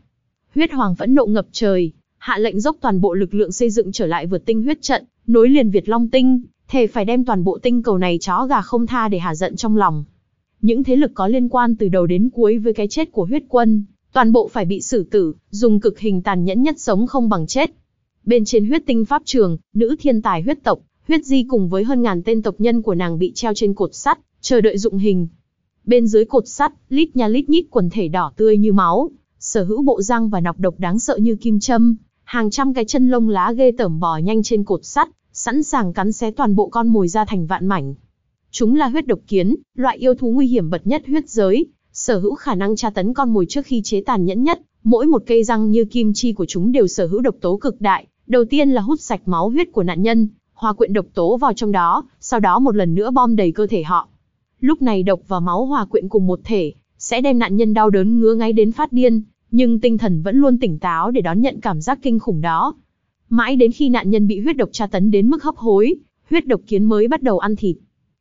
Huyết hoàng phẫn nộ ngập trời, hạ lệnh dốc toàn bộ lực lượng xây dựng trở lại vượt tinh huyết trận, nối liền Việt Long Tinh, thề phải đem toàn bộ tinh cầu này chó gà không tha để hạ giận trong lòng. Những thế lực có liên quan từ đầu đến cuối với cái chết của huyết quân, toàn bộ phải bị xử tử, dùng cực hình tàn nhẫn nhất sống không bằng chết. Bên trên huyết tinh pháp trường, nữ thiên tài huyết tộc, huyết di cùng với hơn ngàn tên tộc nhân của nàng bị treo trên cột sắt, chờ đợi dụng hình. Bên dưới cột sắt, lít nha lít nhít quần thể đỏ tươi như máu, sở hữu bộ răng và nọc độc đáng sợ như kim châm, hàng trăm cái chân lông lá ghê tởm bò nhanh trên cột sắt, sẵn sàng cắn xé toàn bộ con mồi ra thành vạn mảnh. Chúng là huyết độc kiến, loại yêu thú nguy hiểm bậc nhất huyết giới, sở hữu khả năng tra tấn con mồi trước khi chế tàn nhẫn nhất, mỗi một cây răng như kim chi của chúng đều sở hữu độc tố cực đại, đầu tiên là hút sạch máu huyết của nạn nhân, hòa quyện độc tố vào trong đó, sau đó một lần nữa bom đầy cơ thể họ. Lúc này độc và máu hòa quyện cùng một thể, sẽ đem nạn nhân đau đớn ngứa ngáy đến phát điên, nhưng tinh thần vẫn luôn tỉnh táo để đón nhận cảm giác kinh khủng đó. Mãi đến khi nạn nhân bị huyết độc tra tấn đến mức hấp hối, huyết độc kiến mới bắt đầu ăn thịt.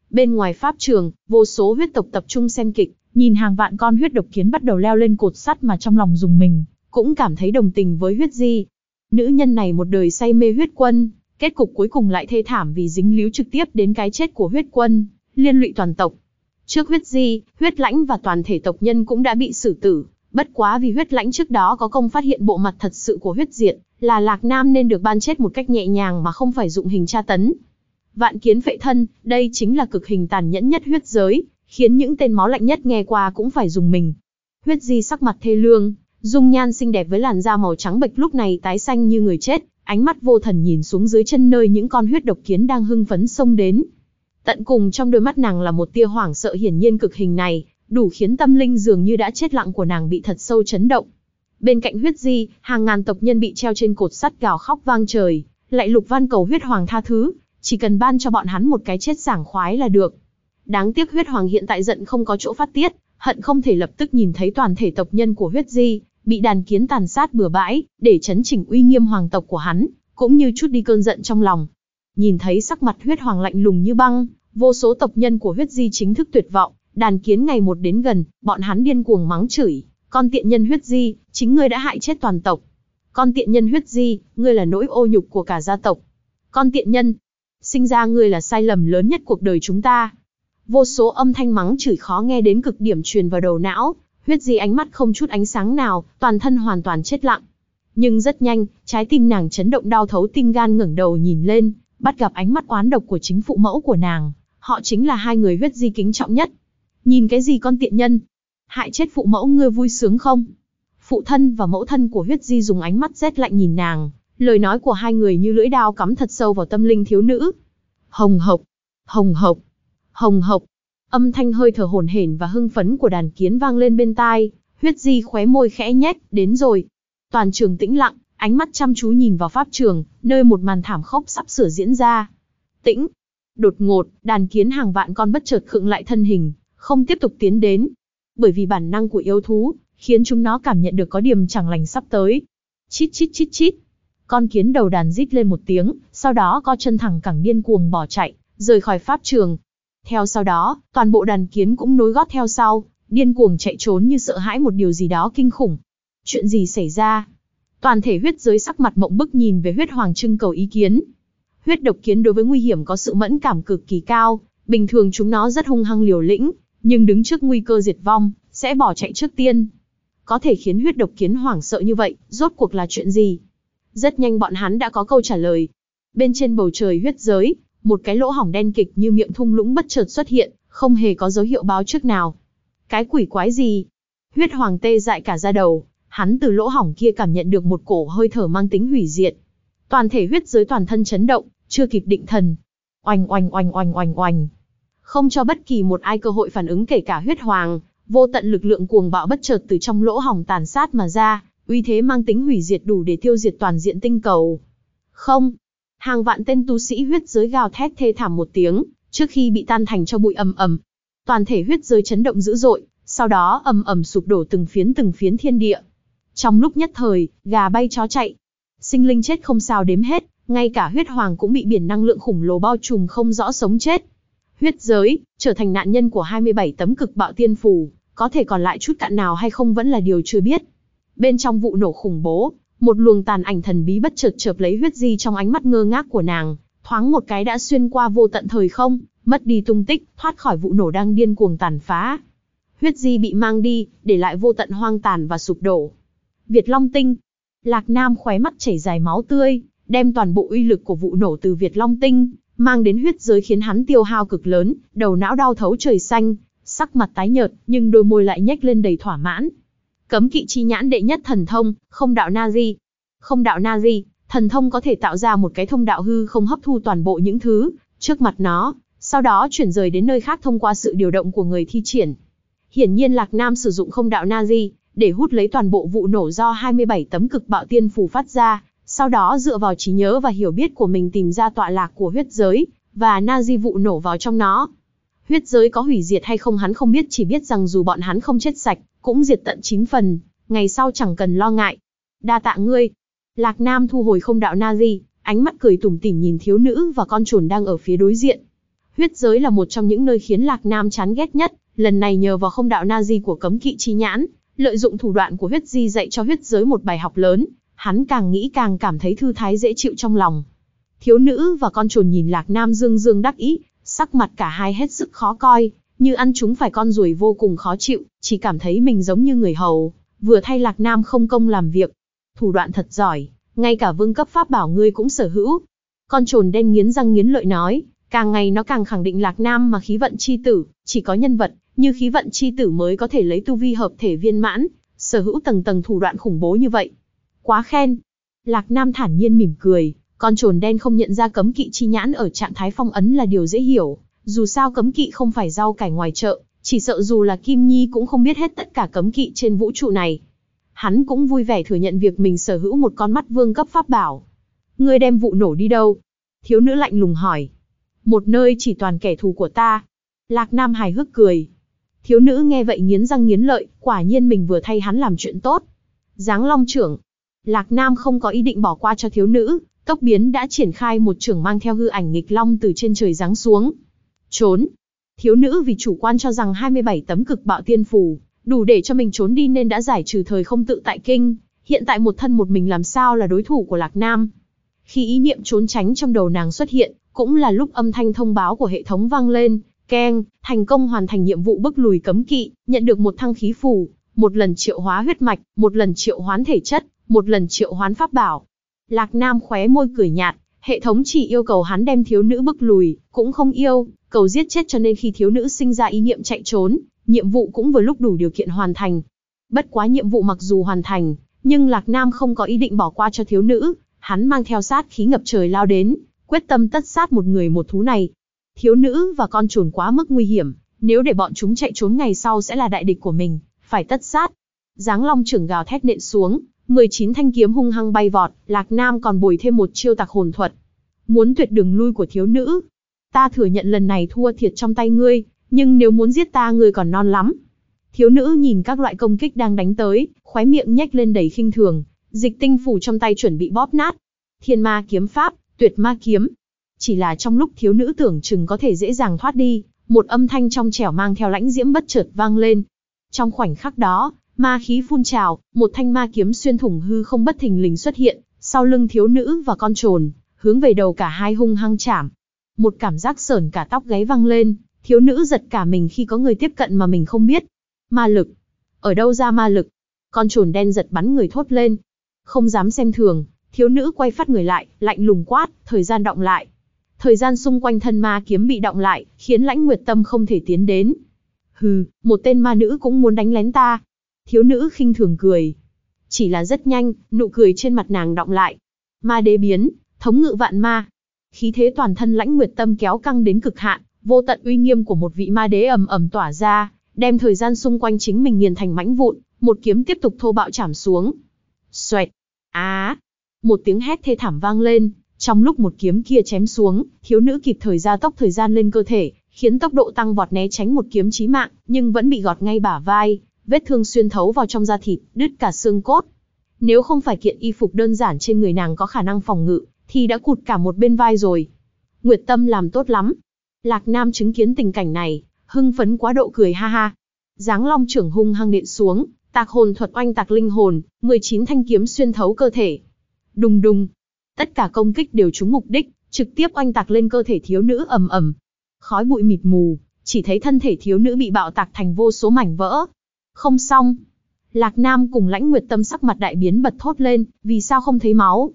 Bên ngoài pháp trường, vô số huyết tộc tập trung xem kịch, nhìn hàng vạn con huyết độc kiến bắt đầu leo lên cột sắt mà trong lòng dùng mình, cũng cảm thấy đồng tình với huyết di. Nữ nhân này một đời say mê huyết quân, kết cục cuối cùng lại thê thảm vì dính líu trực tiếp đến cái chết của huyết quân, liên lụy toàn tộc. Trước huyết di, huyết lãnh và toàn thể tộc nhân cũng đã bị xử tử, bất quá vì huyết lãnh trước đó có công phát hiện bộ mặt thật sự của huyết diệt, là Lạc Nam nên được ban chết một cách nhẹ nhàng mà không phải dụng hình tra tấn. Vạn kiến phệ thân, đây chính là cực hình tàn nhẫn nhất huyết giới, khiến những tên máu lạnh nhất nghe qua cũng phải dùng mình. Huyết di sắc mặt thê lương, dung nhan xinh đẹp với làn da màu trắng bệch lúc này tái xanh như người chết, ánh mắt vô thần nhìn xuống dưới chân nơi những con huyết độc kiến đang hưng phấn xông đến. Tận cùng trong đôi mắt nàng là một tia hoảng sợ hiển nhiên cực hình này, đủ khiến tâm linh dường như đã chết lặng của nàng bị thật sâu chấn động. Bên cạnh huyết di, hàng ngàn tộc nhân bị treo trên cột sắt gào khóc vang trời, lại lục van cầu huyết hoàng tha thứ, chỉ cần ban cho bọn hắn một cái chết sảng khoái là được. Đáng tiếc huyết hoàng hiện tại giận không có chỗ phát tiết, hận không thể lập tức nhìn thấy toàn thể tộc nhân của huyết di, bị đàn kiến tàn sát bừa bãi, để chấn chỉnh uy nghiêm hoàng tộc của hắn, cũng như chút đi cơn giận trong lòng. Nhìn thấy sắc mặt huyết hoàng lạnh lùng như băng, vô số tộc nhân của huyết di chính thức tuyệt vọng, đàn kiến ngày một đến gần, bọn hắn điên cuồng mắng chửi, con tiện nhân huyết di, chính ngươi đã hại chết toàn tộc. Con tiện nhân huyết di, ngươi là nỗi ô nhục của cả gia tộc. Con tiện nhân, sinh ra ngươi là sai lầm lớn nhất cuộc đời chúng ta. Vô số âm thanh mắng chửi khó nghe đến cực điểm truyền vào đầu não, huyết di ánh mắt không chút ánh sáng nào, toàn thân hoàn toàn chết lặng. Nhưng rất nhanh, trái tim nàng chấn động đau thấu tim gan ngẩng đầu nhìn lên, bắt gặp ánh mắt oán độc của chính phụ mẫu của nàng. Họ chính là hai người huyết di kính trọng nhất. Nhìn cái gì con tiện nhân? Hại chết phụ mẫu ngươi vui sướng không? Phụ thân và mẫu thân của huyết di dùng ánh mắt rét lạnh nhìn nàng, lời nói của hai người như lưỡi dao cắm thật sâu vào tâm linh thiếu nữ. Hồng hộc, hồng hộc, hồng hộc. Âm thanh hơi thở hổn hển và hưng phấn của đàn kiến vang lên bên tai, huyết di khóe môi khẽ nhếch, đến rồi. Toàn trường tĩnh lặng, ánh mắt chăm chú nhìn vào pháp trường, nơi một màn thảm khốc sắp sửa diễn ra. Tĩnh. Đột ngột, đàn kiến hàng vạn con bất chợt khựng lại thân hình, không tiếp tục tiến đến. Bởi vì bản năng của yêu thú, khiến chúng nó cảm nhận được có điểm chẳng lành sắp tới. Chít chít chít chít. Con kiến đầu đàn rít lên một tiếng, sau đó co chân thẳng cẳng điên cuồng bỏ chạy, rời khỏi pháp trường. Theo sau đó, toàn bộ đàn kiến cũng nối gót theo sau, điên cuồng chạy trốn như sợ hãi một điều gì đó kinh khủng. Chuyện gì xảy ra? Toàn thể huyết giới sắc mặt mộng bức nhìn về huyết hoàng trưng cầu ý kiến. Huyết độc kiến đối với nguy hiểm có sự mẫn cảm cực kỳ cao, bình thường chúng nó rất hung hăng liều lĩnh, nhưng đứng trước nguy cơ diệt vong, sẽ bỏ chạy trước tiên. Có thể khiến huyết độc kiến hoảng sợ như vậy, rốt cuộc là chuyện gì? Rất nhanh bọn hắn đã có câu trả lời. Bên trên bầu trời huyết giới, một cái lỗ hỏng đen kịch như miệng thung lũng bất chợt xuất hiện, không hề có dấu hiệu báo trước nào. Cái quỷ quái gì? Huyết hoàng tê dại cả ra đầu, hắn từ lỗ hỏng kia cảm nhận được một cổ hơi thở mang tính hủy diệt. Toàn thể huyết giới toàn thân chấn động, chưa kịp định thần. Oanh oanh oanh oanh oanh oanh. Không cho bất kỳ một ai cơ hội phản ứng kể cả huyết hoàng, vô tận lực lượng cuồng bạo bất chợt từ trong lỗ hỏng tàn sát mà ra, uy thế mang tính hủy diệt đủ để tiêu diệt toàn diện tinh cầu. Không, hàng vạn tên tu sĩ huyết giới gào thét thê thảm một tiếng, trước khi bị tan thành cho bụi ầm ầm. Toàn thể huyết giới chấn động dữ dội, sau đó ầm ầm sụp đổ từng phiến từng phiến thiên địa. Trong lúc nhất thời, gà bay chó chạy, sinh linh chết không sao đếm hết, ngay cả huyết hoàng cũng bị biển năng lượng khủng lồ bao trùm không rõ sống chết. Huyết giới, trở thành nạn nhân của 27 tấm cực bạo tiên phù, có thể còn lại chút cạn nào hay không vẫn là điều chưa biết. Bên trong vụ nổ khủng bố, một luồng tàn ảnh thần bí bất chợt chợp lấy huyết di trong ánh mắt ngơ ngác của nàng, thoáng một cái đã xuyên qua vô tận thời không, mất đi tung tích, thoát khỏi vụ nổ đang điên cuồng tàn phá. Huyết di bị mang đi, để lại vô tận hoang tàn và sụp đổ. Việt Long Tinh. Lạc Nam khóe mắt chảy dài máu tươi, đem toàn bộ uy lực của vụ nổ từ Việt Long Tinh, mang đến huyết giới khiến hắn tiêu hao cực lớn, đầu não đau thấu trời xanh, sắc mặt tái nhợt, nhưng đôi môi lại nhếch lên đầy thỏa mãn. Cấm kỵ chi nhãn đệ nhất thần thông, không đạo Nazi. Không đạo Nazi, thần thông có thể tạo ra một cái thông đạo hư không hấp thu toàn bộ những thứ trước mặt nó, sau đó chuyển rời đến nơi khác thông qua sự điều động của người thi triển. Hiển nhiên Lạc Nam sử dụng không đạo Nazi để hút lấy toàn bộ vụ nổ do 27 tấm cực bạo tiên phù phát ra, sau đó dựa vào trí nhớ và hiểu biết của mình tìm ra tọa lạc của huyết giới, và Nazi vụ nổ vào trong nó. Huyết giới có hủy diệt hay không hắn không biết chỉ biết rằng dù bọn hắn không chết sạch, cũng diệt tận 9 phần, ngày sau chẳng cần lo ngại. Đa tạ ngươi. Lạc Nam thu hồi không đạo Nazi, ánh mắt cười tủm tỉm nhìn thiếu nữ và con chuồn đang ở phía đối diện. Huyết giới là một trong những nơi khiến Lạc Nam chán ghét nhất, lần này nhờ vào không đạo Nazi của cấm kỵ chi nhãn, lợi dụng thủ đoạn của huyết di dạy cho huyết giới một bài học lớn, hắn càng nghĩ càng cảm thấy thư thái dễ chịu trong lòng. Thiếu nữ và con trồn nhìn Lạc Nam dương dương đắc ý, sắc mặt cả hai hết sức khó coi, như ăn chúng phải con ruồi vô cùng khó chịu, chỉ cảm thấy mình giống như người hầu, vừa thay Lạc Nam không công làm việc. Thủ đoạn thật giỏi, ngay cả vương cấp pháp bảo ngươi cũng sở hữu. Con trồn đen nghiến răng nghiến lợi nói, càng ngày nó càng khẳng định Lạc Nam mà khí vận chi tử, chỉ có nhân vật, như khí vận chi tử mới có thể lấy tu vi hợp thể viên mãn, sở hữu tầng tầng thủ đoạn khủng bố như vậy. Quá khen. Lạc Nam thản nhiên mỉm cười, con trồn đen không nhận ra cấm kỵ chi nhãn ở trạng thái phong ấn là điều dễ hiểu, dù sao cấm kỵ không phải rau cải ngoài chợ, chỉ sợ dù là Kim Nhi cũng không biết hết tất cả cấm kỵ trên vũ trụ này. Hắn cũng vui vẻ thừa nhận việc mình sở hữu một con mắt vương cấp pháp bảo. Ngươi đem vụ nổ đi đâu? Thiếu nữ lạnh lùng hỏi. Một nơi chỉ toàn kẻ thù của ta. Lạc Nam hài hước cười. Thiếu nữ nghe vậy nghiến răng nghiến lợi, quả nhiên mình vừa thay hắn làm chuyện tốt. Giáng long trưởng. Lạc Nam không có ý định bỏ qua cho thiếu nữ, tốc biến đã triển khai một trưởng mang theo hư ảnh nghịch long từ trên trời giáng xuống. Trốn. Thiếu nữ vì chủ quan cho rằng 27 tấm cực bạo tiên phù, đủ để cho mình trốn đi nên đã giải trừ thời không tự tại kinh, hiện tại một thân một mình làm sao là đối thủ của Lạc Nam. Khi ý niệm trốn tránh trong đầu nàng xuất hiện, cũng là lúc âm thanh thông báo của hệ thống vang lên, keng, thành công hoàn thành nhiệm vụ bức lùi cấm kỵ, nhận được một thăng khí phù, một lần triệu hóa huyết mạch, một lần triệu hoán thể chất, một lần triệu hoán pháp bảo. Lạc Nam khóe môi cười nhạt, hệ thống chỉ yêu cầu hắn đem thiếu nữ bức lùi, cũng không yêu, cầu giết chết cho nên khi thiếu nữ sinh ra ý niệm chạy trốn, nhiệm vụ cũng vừa lúc đủ điều kiện hoàn thành. Bất quá nhiệm vụ mặc dù hoàn thành, nhưng Lạc Nam không có ý định bỏ qua cho thiếu nữ, hắn mang theo sát khí ngập trời lao đến, quyết tâm tất sát một người một thú này. Thiếu nữ và con trồn quá mức nguy hiểm, nếu để bọn chúng chạy trốn ngày sau sẽ là đại địch của mình, phải tất sát. Giáng long trưởng gào thét nện xuống, 19 thanh kiếm hung hăng bay vọt, Lạc Nam còn bồi thêm một chiêu tạc hồn thuật. Muốn tuyệt đường lui của thiếu nữ. Ta thừa nhận lần này thua thiệt trong tay ngươi, nhưng nếu muốn giết ta ngươi còn non lắm. Thiếu nữ nhìn các loại công kích đang đánh tới, khóe miệng nhếch lên đầy khinh thường, dịch tinh phủ trong tay chuẩn bị bóp nát. Thiên ma kiếm pháp, tuyệt ma kiếm. Chỉ là trong lúc thiếu nữ tưởng chừng có thể dễ dàng thoát đi, một âm thanh trong trẻo mang theo lãnh diễm bất chợt vang lên. Trong khoảnh khắc đó, ma khí phun trào, một thanh ma kiếm xuyên thủng hư không bất thình lình xuất hiện, sau lưng thiếu nữ và con trồn, hướng về đầu cả hai hung hăng chạm. Một cảm giác sởn cả tóc gáy vang lên, thiếu nữ giật cả mình khi có người tiếp cận mà mình không biết. Ma lực. Ở đâu ra ma lực? Con trồn đen giật bắn người thốt lên. Không dám xem thường, thiếu nữ quay phát người lại, lạnh lùng quát, thời gian động lại. Thời gian xung quanh thân ma kiếm bị động lại, khiến lãnh nguyệt tâm không thể tiến đến. Hừ, một tên ma nữ cũng muốn đánh lén ta. Thiếu nữ khinh thường cười. Chỉ là rất nhanh, nụ cười trên mặt nàng động lại. Ma đế biến, thống ngự vạn ma. Khí thế toàn thân lãnh nguyệt tâm kéo căng đến cực hạn, vô tận uy nghiêm của một vị ma đế ầm ầm tỏa ra, đem thời gian xung quanh chính mình nghiền thành mảnh vụn, một kiếm tiếp tục thô bạo chảm xuống. Xoẹt. Á một tiếng hét thê thảm vang lên, trong lúc một kiếm kia chém xuống, thiếu nữ kịp thời gia tốc thời gian lên cơ thể, khiến tốc độ tăng vọt né tránh một kiếm chí mạng, nhưng vẫn bị gọt ngay bả vai, vết thương xuyên thấu vào trong da thịt, đứt cả xương cốt. Nếu không phải kiện y phục đơn giản trên người nàng có khả năng phòng ngự, thì đã cụt cả một bên vai rồi. Nguyệt Tâm làm tốt lắm. Lạc Nam chứng kiến tình cảnh này, hưng phấn quá độ cười ha ha. Giáng long trưởng hung hăng điện xuống, tạc hồn thuật oanh tạc linh hồn, 19 thanh kiếm xuyên thấu cơ thể. Đùng đùng. Tất cả công kích đều trúng mục đích, trực tiếp oanh tạc lên cơ thể thiếu nữ ầm ầm. Khói bụi mịt mù, chỉ thấy thân thể thiếu nữ bị bạo tạc thành vô số mảnh vỡ. Không xong. Lạc Nam cùng lãnh nguyệt tâm sắc mặt đại biến bật thốt lên, vì sao không thấy máu?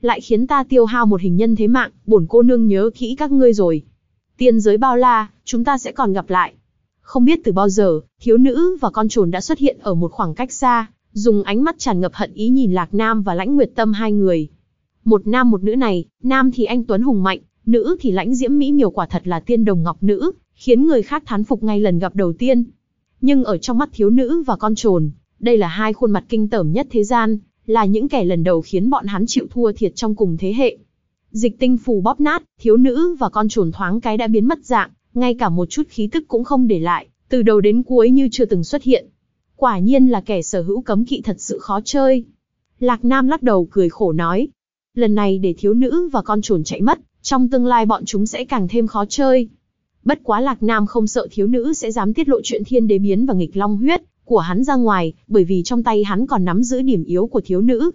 Lại khiến ta tiêu hao một hình nhân thế mạng, bổn cô nương nhớ kỹ các ngươi rồi. Tiên giới bao la, chúng ta sẽ còn gặp lại. Không biết từ bao giờ, thiếu nữ và con trồn đã xuất hiện ở một khoảng cách xa, dùng ánh mắt tràn ngập hận ý nhìn Lạc Nam và Lãnh Nguyệt Tâm hai người. Một nam một nữ này, nam thì anh Tuấn hùng mạnh, nữ thì lãnh diễm mỹ miều quả thật là tiên đồng ngọc nữ, khiến người khác thán phục ngay lần gặp đầu tiên. Nhưng ở trong mắt thiếu nữ và con trồn, đây là hai khuôn mặt kinh tởm nhất thế gian, là những kẻ lần đầu khiến bọn hắn chịu thua thiệt trong cùng thế hệ. Dịch tinh phù bóp nát, thiếu nữ và con trồn thoáng cái đã biến mất dạng, ngay cả một chút khí tức cũng không để lại, từ đầu đến cuối như chưa từng xuất hiện. Quả nhiên là kẻ sở hữu cấm kỵ thật sự khó chơi. Lạc Nam lắc đầu cười khổ nói. Lần này để thiếu nữ và con chuồn chạy mất, trong tương lai bọn chúng sẽ càng thêm khó chơi. Bất quá Lạc Nam không sợ thiếu nữ sẽ dám tiết lộ chuyện thiên đế biến và nghịch long huyết của hắn ra ngoài, bởi vì trong tay hắn còn nắm giữ điểm yếu của thiếu nữ.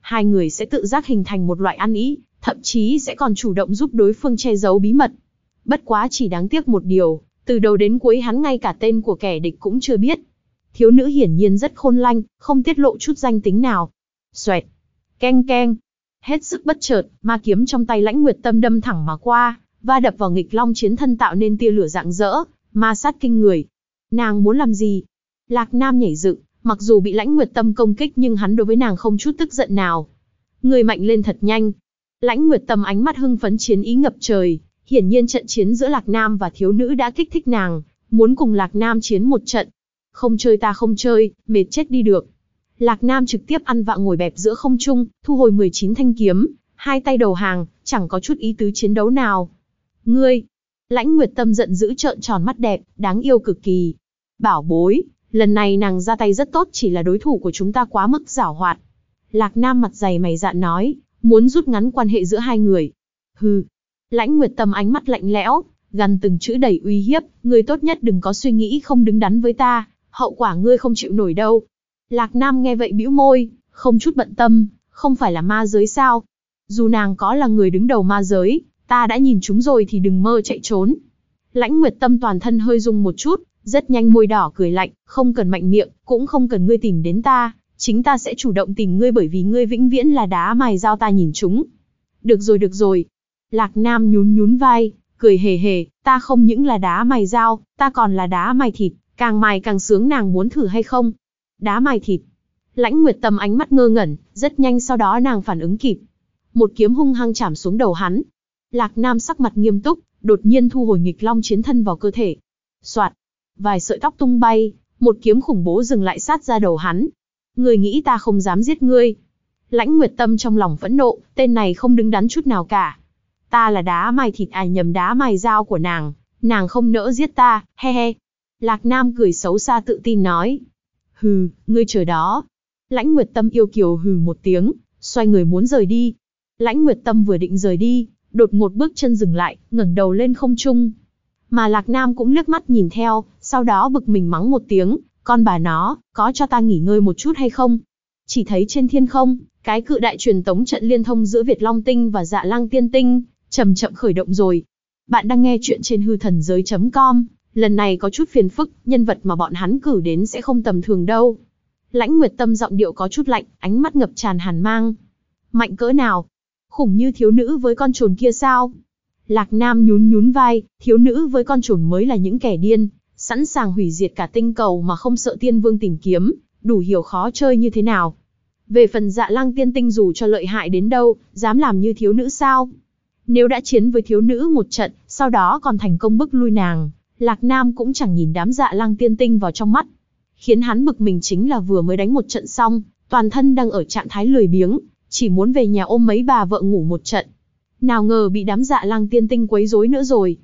Hai người sẽ tự giác hình thành một loại ăn ý, thậm chí sẽ còn chủ động giúp đối phương che giấu bí mật. Bất quá chỉ đáng tiếc một điều, từ đầu đến cuối hắn ngay cả tên của kẻ địch cũng chưa biết. Thiếu nữ hiển nhiên rất khôn lanh, không tiết lộ chút danh tính nào. Xoẹt, keng keng, hết sức bất chợt, ma kiếm trong tay lãnh nguyệt tâm đâm thẳng mà qua, va đập vào nghịch long chiến thân tạo nên tia lửa dạng dỡ, ma sát kinh người. Nàng muốn làm gì? Lạc Nam nhảy dựng, mặc dù bị lãnh nguyệt tâm công kích nhưng hắn đối với nàng không chút tức giận nào. Người mạnh lên thật nhanh. Lãnh nguyệt tâm ánh mắt hưng phấn chiến ý ngập trời, hiển nhiên trận chiến giữa Lạc Nam và thiếu nữ đã kích thích nàng, muốn cùng Lạc Nam chiến một trận. Không chơi ta không chơi, mệt chết đi được. Lạc Nam trực tiếp ăn vạ ngồi bẹp giữa không trung, thu hồi 19 thanh kiếm, hai tay đầu hàng, chẳng có chút ý tứ chiến đấu nào. Ngươi! Lãnh Nguyệt Tâm giận dữ trợn tròn mắt đẹp, đáng yêu cực kỳ. Bảo bối, lần này nàng ra tay rất tốt chỉ là đối thủ của chúng ta quá mức giảo hoạt. Lạc Nam mặt dày mày dạn nói, muốn rút ngắn quan hệ giữa hai người. Hừ! Lãnh Nguyệt Tâm ánh mắt lạnh lẽo, gần từng chữ đầy uy hiếp, ngươi tốt nhất đừng có suy nghĩ không đứng đắn với ta, hậu quả ngươi không chịu nổi đâu. Lạc Nam nghe vậy bĩu môi, không chút bận tâm, không phải là ma giới sao? Dù nàng có là người đứng đầu ma giới, ta đã nhìn chúng rồi thì đừng mơ chạy trốn. Lãnh Nguyệt Tâm toàn thân hơi rung một chút, rất nhanh môi đỏ cười lạnh, không cần mạnh miệng, cũng không cần ngươi tìm đến ta, chính ta sẽ chủ động tìm ngươi bởi vì ngươi vĩnh viễn là đá mài dao ta nhìn chúng. Được rồi được rồi. Lạc Nam nhún nhún vai, cười hề hề, ta không những là đá mài dao, ta còn là đá mài thịt, càng mài càng sướng nàng muốn thử hay không? Đá mài thịt. Lãnh Nguyệt Tâm ánh mắt ngơ ngẩn, rất nhanh sau đó nàng phản ứng kịp. Một kiếm hung hăng chạm xuống đầu hắn, Lạc Nam sắc mặt nghiêm túc, đột nhiên thu hồi nghịch long chiến thân vào cơ thể. Soạt, vài sợi tóc tung bay, một kiếm khủng bố dừng lại sát ra đầu hắn. Người nghĩ ta không dám giết ngươi. Lãnh Nguyệt Tâm trong lòng phẫn nộ, tên này không đứng đắn chút nào cả. Ta là đá mài thịt à nhầm đá mài dao của nàng, nàng không nỡ giết ta, he he. Lạc Nam cười xấu xa tự tin nói. Hừ, ngươi chờ đó. Lãnh Nguyệt Tâm yêu kiều hừ một tiếng, xoay người muốn rời đi. Lãnh Nguyệt Tâm vừa định rời đi, đột một bước chân dừng lại, ngẩng đầu lên không trung. Mà Lạc Nam cũng liếc mắt nhìn theo, sau đó bực mình mắng một tiếng, con bà nó, có cho ta nghỉ ngơi một chút hay không? Chỉ thấy trên thiên không, cái cự đại truyền tống trận liên thông giữa Việt Long Tinh và Dạ Lang Tiên Tinh, chậm chậm khởi động rồi. Bạn đang nghe chuyện trên hư thần giới.com, lần này có chút phiền phức, nhân vật mà bọn hắn cử đến sẽ không tầm thường đâu. Lãnh Nguyệt Tâm giọng điệu có chút lạnh, ánh mắt ngập tràn hàn mang. Mạnh cỡ nào? khủng như thiếu nữ với con trồn kia sao? Lạc Nam nhún nhún vai, thiếu nữ với con trồn mới là những kẻ điên, sẵn sàng hủy diệt cả tinh cầu mà không sợ tiên vương tìm kiếm, đủ hiểu khó chơi như thế nào. Về phần dạ lang tiên tinh dù cho lợi hại đến đâu, dám làm như thiếu nữ sao? Nếu đã chiến với thiếu nữ một trận, sau đó còn thành công bức lui nàng, Lạc Nam cũng chẳng nhìn đám dạ lang tiên tinh vào trong mắt. Khiến hắn bực mình chính là vừa mới đánh một trận xong, toàn thân đang ở trạng thái lười biếng, chỉ muốn về nhà ôm mấy bà vợ ngủ một trận. Nào ngờ bị đám dạ lang tiên tinh quấy rối nữa rồi.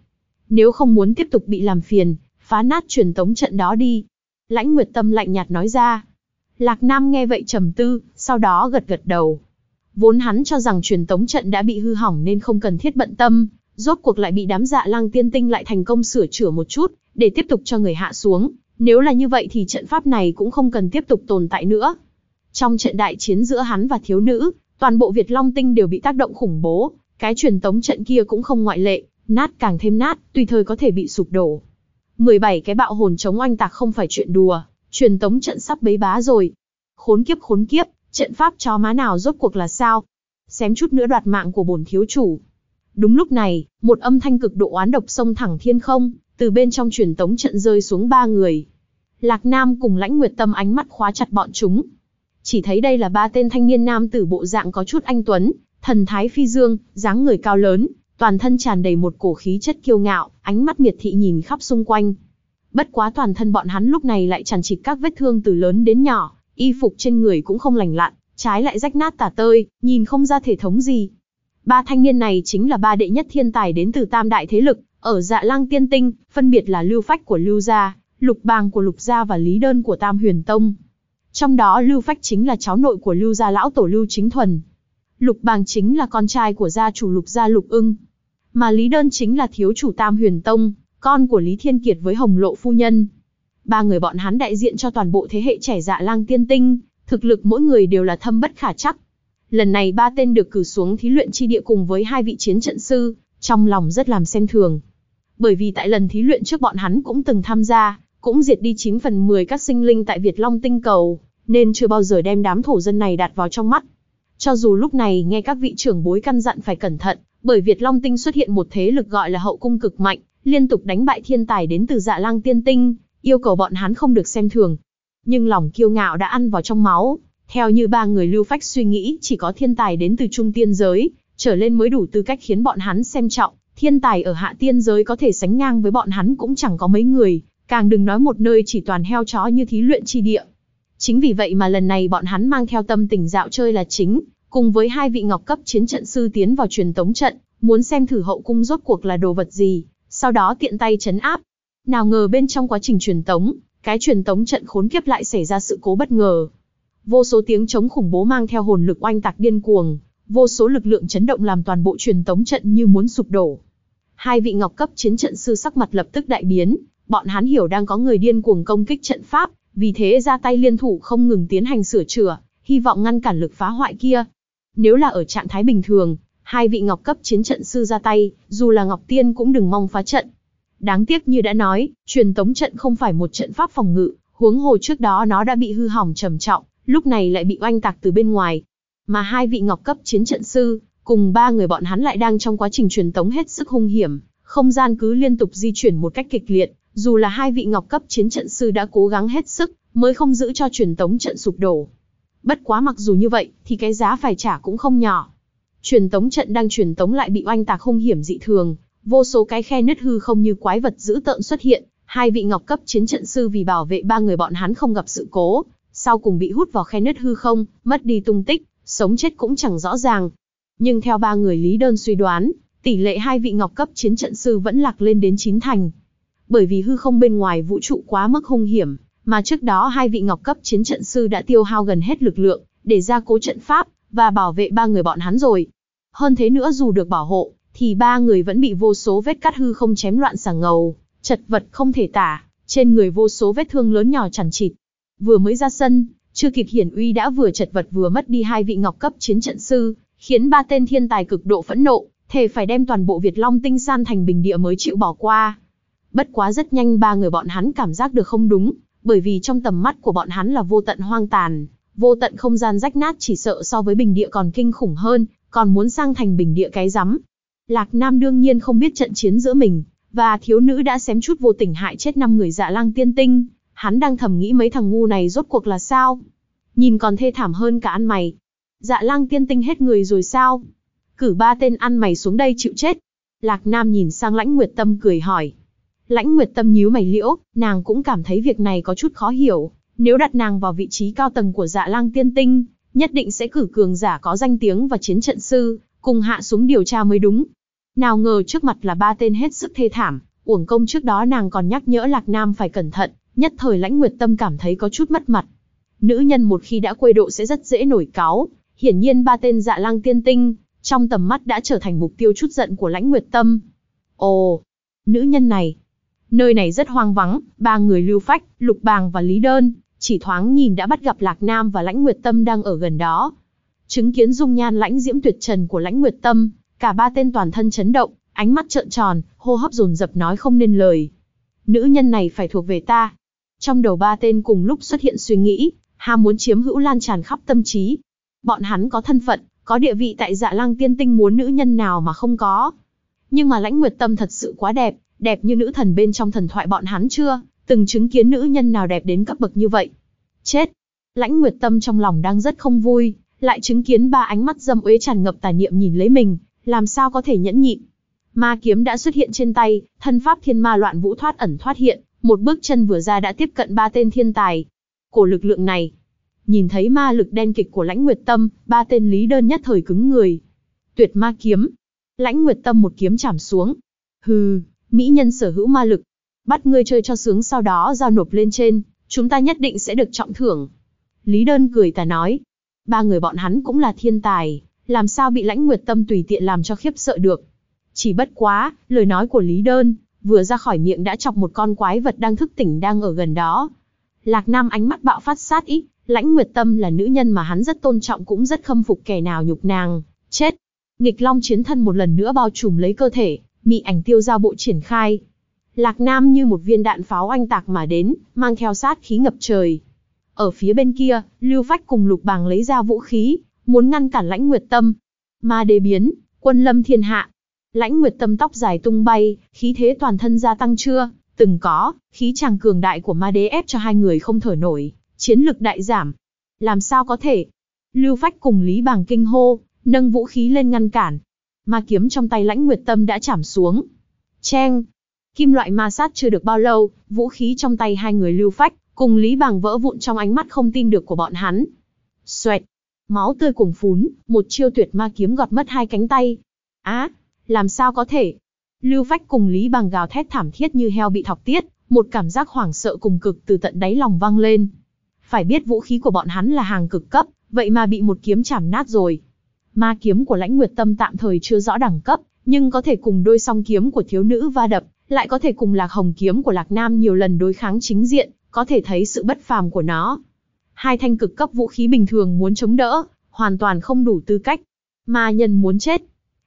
Nếu không muốn tiếp tục bị làm phiền, phá nát truyền tống trận đó đi. Lãnh Nguyệt Tâm lạnh nhạt nói ra. Lạc Nam nghe vậy trầm tư, sau đó gật gật đầu. Vốn hắn cho rằng truyền tống trận đã bị hư hỏng nên không cần thiết bận tâm, rốt cuộc lại bị đám dạ lang tiên tinh lại thành công sửa chữa một chút, để tiếp tục cho người hạ xuống. Nếu là như vậy thì trận pháp này cũng không cần tiếp tục tồn tại nữa. Trong trận đại chiến giữa hắn và thiếu nữ, toàn bộ Việt Long Tinh đều bị tác động khủng bố, cái truyền tống trận kia cũng không ngoại lệ, nát càng thêm nát, tùy thời có thể bị sụp đổ. 17 cái bạo hồn chống oanh tạc không phải chuyện đùa, truyền tống trận sắp bấy bá rồi. Khốn kiếp khốn kiếp, trận pháp chó má nào rốt cuộc là sao? Xém chút nữa đoạt mạng của bổn thiếu chủ. Đúng lúc này, một âm thanh cực độ oán độc xông thẳng thiên không, từ bên trong truyền tống trận rơi xuống ba người. Lạc Nam cùng Lãnh Nguyệt Tâm ánh mắt khóa chặt bọn chúng. Chỉ thấy đây là ba tên thanh niên nam tử bộ dạng có chút anh tuấn, thần thái phi dương, dáng người cao lớn, toàn thân tràn đầy một cổ khí chất kiêu ngạo, ánh mắt miệt thị nhìn khắp xung quanh. Bất quá toàn thân bọn hắn lúc này lại tràn trịt các vết thương từ lớn đến nhỏ, y phục trên người cũng không lành lặn, trái lại rách nát tả tơi, nhìn không ra thể thống gì. Ba thanh niên này chính là ba đệ nhất thiên tài đến từ tam đại thế lực, ở dạ lang tiên tinh, phân biệt là Lưu Phách của Lưu Gia, Lục Bàng của Lục Gia và Lý Đơn của Tam Huyền Tông. Trong đó Lưu Phách chính là cháu nội của Lưu Gia lão tổ Lưu Chính Thuần. Lục Bàng chính là con trai của gia chủ Lục Gia Lục Ưng. Mà Lý Đơn chính là thiếu chủ Tam Huyền Tông, con của Lý Thiên Kiệt với Hồng Lộ Phu Nhân. Ba người bọn hắn đại diện cho toàn bộ thế hệ trẻ dạ lang tiên tinh, thực lực mỗi người đều là thâm bất khả chắc. Lần này ba tên được cử xuống thí luyện chi địa cùng với hai vị chiến trận sư, trong lòng rất làm xem thường. Bởi vì tại lần thí luyện trước bọn hắn cũng từng tham gia, cũng diệt đi 9 phần 10 các sinh linh tại Việt Long tinh cầu, nên chưa bao giờ đem đám thổ dân này đặt vào trong mắt. Cho dù lúc này nghe các vị trưởng bối căn dặn phải cẩn thận, bởi Việt Long tinh xuất hiện một thế lực gọi là hậu cung cực mạnh, liên tục đánh bại thiên tài đến từ dạ lang tiên tinh, yêu cầu bọn hắn không được xem thường. Nhưng lòng kiêu ngạo đã ăn vào trong máu, theo như ba người lưu phách suy nghĩ chỉ có thiên tài đến từ trung tiên giới, trở lên mới đủ tư cách khiến bọn hắn xem trọng, thiên tài ở hạ tiên giới có thể sánh ngang với bọn hắn cũng chẳng có mấy người, càng đừng nói một nơi chỉ toàn heo chó như thí luyện chi địa. Chính vì vậy mà lần này bọn hắn mang theo tâm tình dạo chơi là chính, cùng với hai vị ngọc cấp chiến trận sư tiến vào truyền tống trận, muốn xem thử hậu cung rốt cuộc là đồ vật gì, sau đó tiện tay chấn áp. Nào ngờ bên trong quá trình truyền tống, cái truyền tống trận khốn kiếp lại xảy ra sự cố bất ngờ. Vô số tiếng chống khủng bố mang theo hồn lực oanh tạc điên cuồng, vô số lực lượng chấn động làm toàn bộ truyền tống trận như muốn sụp đổ. Hai vị ngọc cấp chiến trận sư sắc mặt lập tức đại biến, bọn hắn hiểu đang có người điên cuồng công kích trận pháp, vì thế ra tay liên thủ không ngừng tiến hành sửa chữa, hy vọng ngăn cản lực phá hoại kia. Nếu là ở trạng thái bình thường, hai vị ngọc cấp chiến trận sư ra tay, dù là ngọc tiên cũng đừng mong phá trận. Đáng tiếc như đã nói, truyền tống trận không phải một trận pháp phòng ngự, huống hồ trước đó nó đã bị hư hỏng trầm trọng, lúc này lại bị oanh tạc từ bên ngoài. Mà hai vị ngọc cấp chiến trận sư, cùng ba người bọn hắn lại đang trong quá trình truyền tống hết sức hung hiểm, không gian cứ liên tục di chuyển một cách kịch liệt, dù là hai vị ngọc cấp chiến trận sư đã cố gắng hết sức, mới không giữ cho truyền tống trận sụp đổ. Bất quá mặc dù như vậy, thì cái giá phải trả cũng không nhỏ. Truyền tống trận đang truyền tống lại bị oanh tạc hung hiểm dị thường, vô số cái khe nứt hư không như quái vật dữ tợn xuất hiện, hai vị ngọc cấp chiến trận sư vì bảo vệ ba người bọn hắn không gặp sự cố, sau cùng bị hút vào khe nứt hư không, mất đi tung tích, sống chết cũng chẳng rõ ràng. Nhưng theo ba người lý đơn suy đoán, tỷ lệ hai vị ngọc cấp chiến trận sư vẫn lạc lên đến chín thành. Bởi vì hư không bên ngoài vũ trụ quá mức hung hiểm, mà trước đó hai vị ngọc cấp chiến trận sư đã tiêu hao gần hết lực lượng, để ra cố trận pháp, và bảo vệ ba người bọn hắn rồi. Hơn thế nữa dù được bảo hộ, thì ba người vẫn bị vô số vết cắt hư không chém loạn sảng ngầu, chật vật không thể tả, trên người vô số vết thương lớn nhỏ chẳng chịt. Vừa mới ra sân, chưa kịp hiển uy đã vừa chật vật vừa mất đi hai vị ngọc cấp chiến trận sư, khiến ba tên thiên tài cực độ phẫn nộ, thề phải đem toàn bộ Việt Long tinh san thành bình địa mới chịu bỏ qua. Bất quá rất nhanh ba người bọn hắn cảm giác được không đúng, bởi vì trong tầm mắt của bọn hắn là vô tận hoang tàn, vô tận không gian rách nát chỉ sợ so với bình địa còn kinh khủng hơn, còn muốn sang thành bình địa cái rắm. Lạc Nam đương nhiên không biết trận chiến giữa mình, và thiếu nữ đã xém chút vô tình hại chết năm người dạ lang tiên tinh, hắn đang thầm nghĩ mấy thằng ngu này rốt cuộc là sao? Nhìn còn thê thảm hơn cả ăn mày. Dạ lang tiên tinh hết người rồi sao? Cử ba tên ăn mày xuống đây chịu chết. Lạc Nam nhìn sang lãnh nguyệt tâm cười hỏi. Lãnh Nguyệt Tâm nhíu mày liễu, nàng cũng cảm thấy việc này có chút khó hiểu. Nếu đặt nàng vào vị trí cao tầng của dạ lang tiên tinh, nhất định sẽ cử cường giả có danh tiếng và chiến trận sư, cùng hạ xuống điều tra mới đúng. Nào ngờ trước mặt là ba tên hết sức thê thảm, uổng công trước đó nàng còn nhắc nhở Lạc Nam phải cẩn thận, nhất thời lãnh nguyệt tâm cảm thấy có chút mất mặt. Nữ nhân một khi đã quê độ sẽ rất dễ nổi cáo. hiển nhiên ba tên dạ lang tiên tinh, trong tầm mắt đã trở thành mục tiêu chút giận của lãnh nguyệt tâm. Ồ, nữ nhân này, Nơi này rất hoang vắng, ba người Lưu Phách, Lục Bàng và Lý Đơn, chỉ thoáng nhìn đã bắt gặp Lạc Nam và Lãnh Nguyệt Tâm đang ở gần đó. Chứng kiến dung nhan lãnh diễm tuyệt trần của Lãnh Nguyệt Tâm, cả ba tên toàn thân chấn động, ánh mắt trợn tròn, hô hấp dồn dập nói không nên lời. Nữ nhân này phải thuộc về ta. Trong đầu ba tên cùng lúc xuất hiện suy nghĩ, ham muốn chiếm hữu lan tràn khắp tâm trí. Bọn hắn có thân phận, có địa vị tại dạ lang tiên tinh muốn nữ nhân nào mà không có. Nhưng mà lãnh nguyệt tâm thật sự quá đẹp, đẹp như nữ thần bên trong thần thoại bọn hắn chưa, từng chứng kiến nữ nhân nào đẹp đến cấp bậc như vậy. Chết! Lãnh Nguyệt Tâm trong lòng đang rất không vui, lại chứng kiến ba ánh mắt dâm uế tràn ngập tà niệm nhìn lấy mình, làm sao có thể nhẫn nhịn. Ma kiếm đã xuất hiện trên tay, thân pháp thiên ma loạn vũ thoát ẩn thoát hiện, một bước chân vừa ra đã tiếp cận ba tên thiên tài. Cổ lực lượng này, nhìn thấy ma lực đen kịch của Lãnh Nguyệt Tâm, ba tên lý đơn nhất thời cứng người. Tuyệt ma kiếm. Lãnh Nguyệt Tâm một kiếm chảm xuống. Hừ, mỹ nhân sở hữu ma lực. Bắt ngươi chơi cho sướng sau đó giao nộp lên trên, chúng ta nhất định sẽ được trọng thưởng. Lý đơn cười ta nói. Ba người bọn hắn cũng là thiên tài, làm sao bị Lãnh Nguyệt Tâm tùy tiện làm cho khiếp sợ được. Chỉ bất quá, lời nói của Lý đơn, vừa ra khỏi miệng đã chọc một con quái vật đang thức tỉnh đang ở gần đó. Lạc Nam ánh mắt bạo phát sát ý, Lãnh Nguyệt Tâm là nữ nhân mà hắn rất tôn trọng cũng rất khâm phục kẻ nào nhục nàng, chết. Nghịch Long chiến thân một lần nữa bao trùm lấy cơ thể, mị ảnh tiêu giao bộ triển khai. Lạc Nam như một viên đạn pháo anh tạc mà đến, mang theo sát khí ngập trời. Ở phía bên kia, Lưu Phách cùng Lục Bàng lấy ra vũ khí, muốn ngăn cản Lãnh Nguyệt Tâm. Ma đế biến, quân lâm thiên hạ. Lãnh Nguyệt Tâm tóc dài tung bay, khí thế toàn thân gia tăng chưa, từng có, khí chàng cường đại của ma đế ép cho hai người không thở nổi, chiến lực đại giảm. Làm sao có thể? Lưu Phách cùng Lý Bàng kinh hô, nâng vũ khí lên ngăn cản. Ma kiếm trong tay Lãnh Nguyệt Tâm đã chảm xuống. Cheng! Kim loại ma sát chưa được bao lâu, vũ khí trong tay hai người Lưu Phách, cùng Lý Bàng vỡ vụn trong ánh mắt không tin được của bọn hắn. Xoẹt! Máu tươi cùng phún, một chiêu tuyệt ma kiếm gọt mất hai cánh tay. Á! Làm sao có thể? Lưu Phách cùng Lý Bằng gào thét thảm thiết như heo bị thọc tiết, một cảm giác hoảng sợ cùng cực từ tận đáy lòng vang lên. Phải biết vũ khí của bọn hắn là hàng cực cấp, vậy mà bị một kiếm chảm nát rồi. Ma kiếm của Lãnh Nguyệt Tâm tạm thời chưa rõ đẳng cấp, nhưng có thể cùng đôi song kiếm của thiếu nữ va đập, lại có thể cùng Lạc Hồng kiếm của Lạc Nam nhiều lần đối kháng chính diện, có thể thấy sự bất phàm của nó. Hai thanh cực cấp vũ khí bình thường muốn chống đỡ, hoàn toàn không đủ tư cách. Ma nhân muốn chết.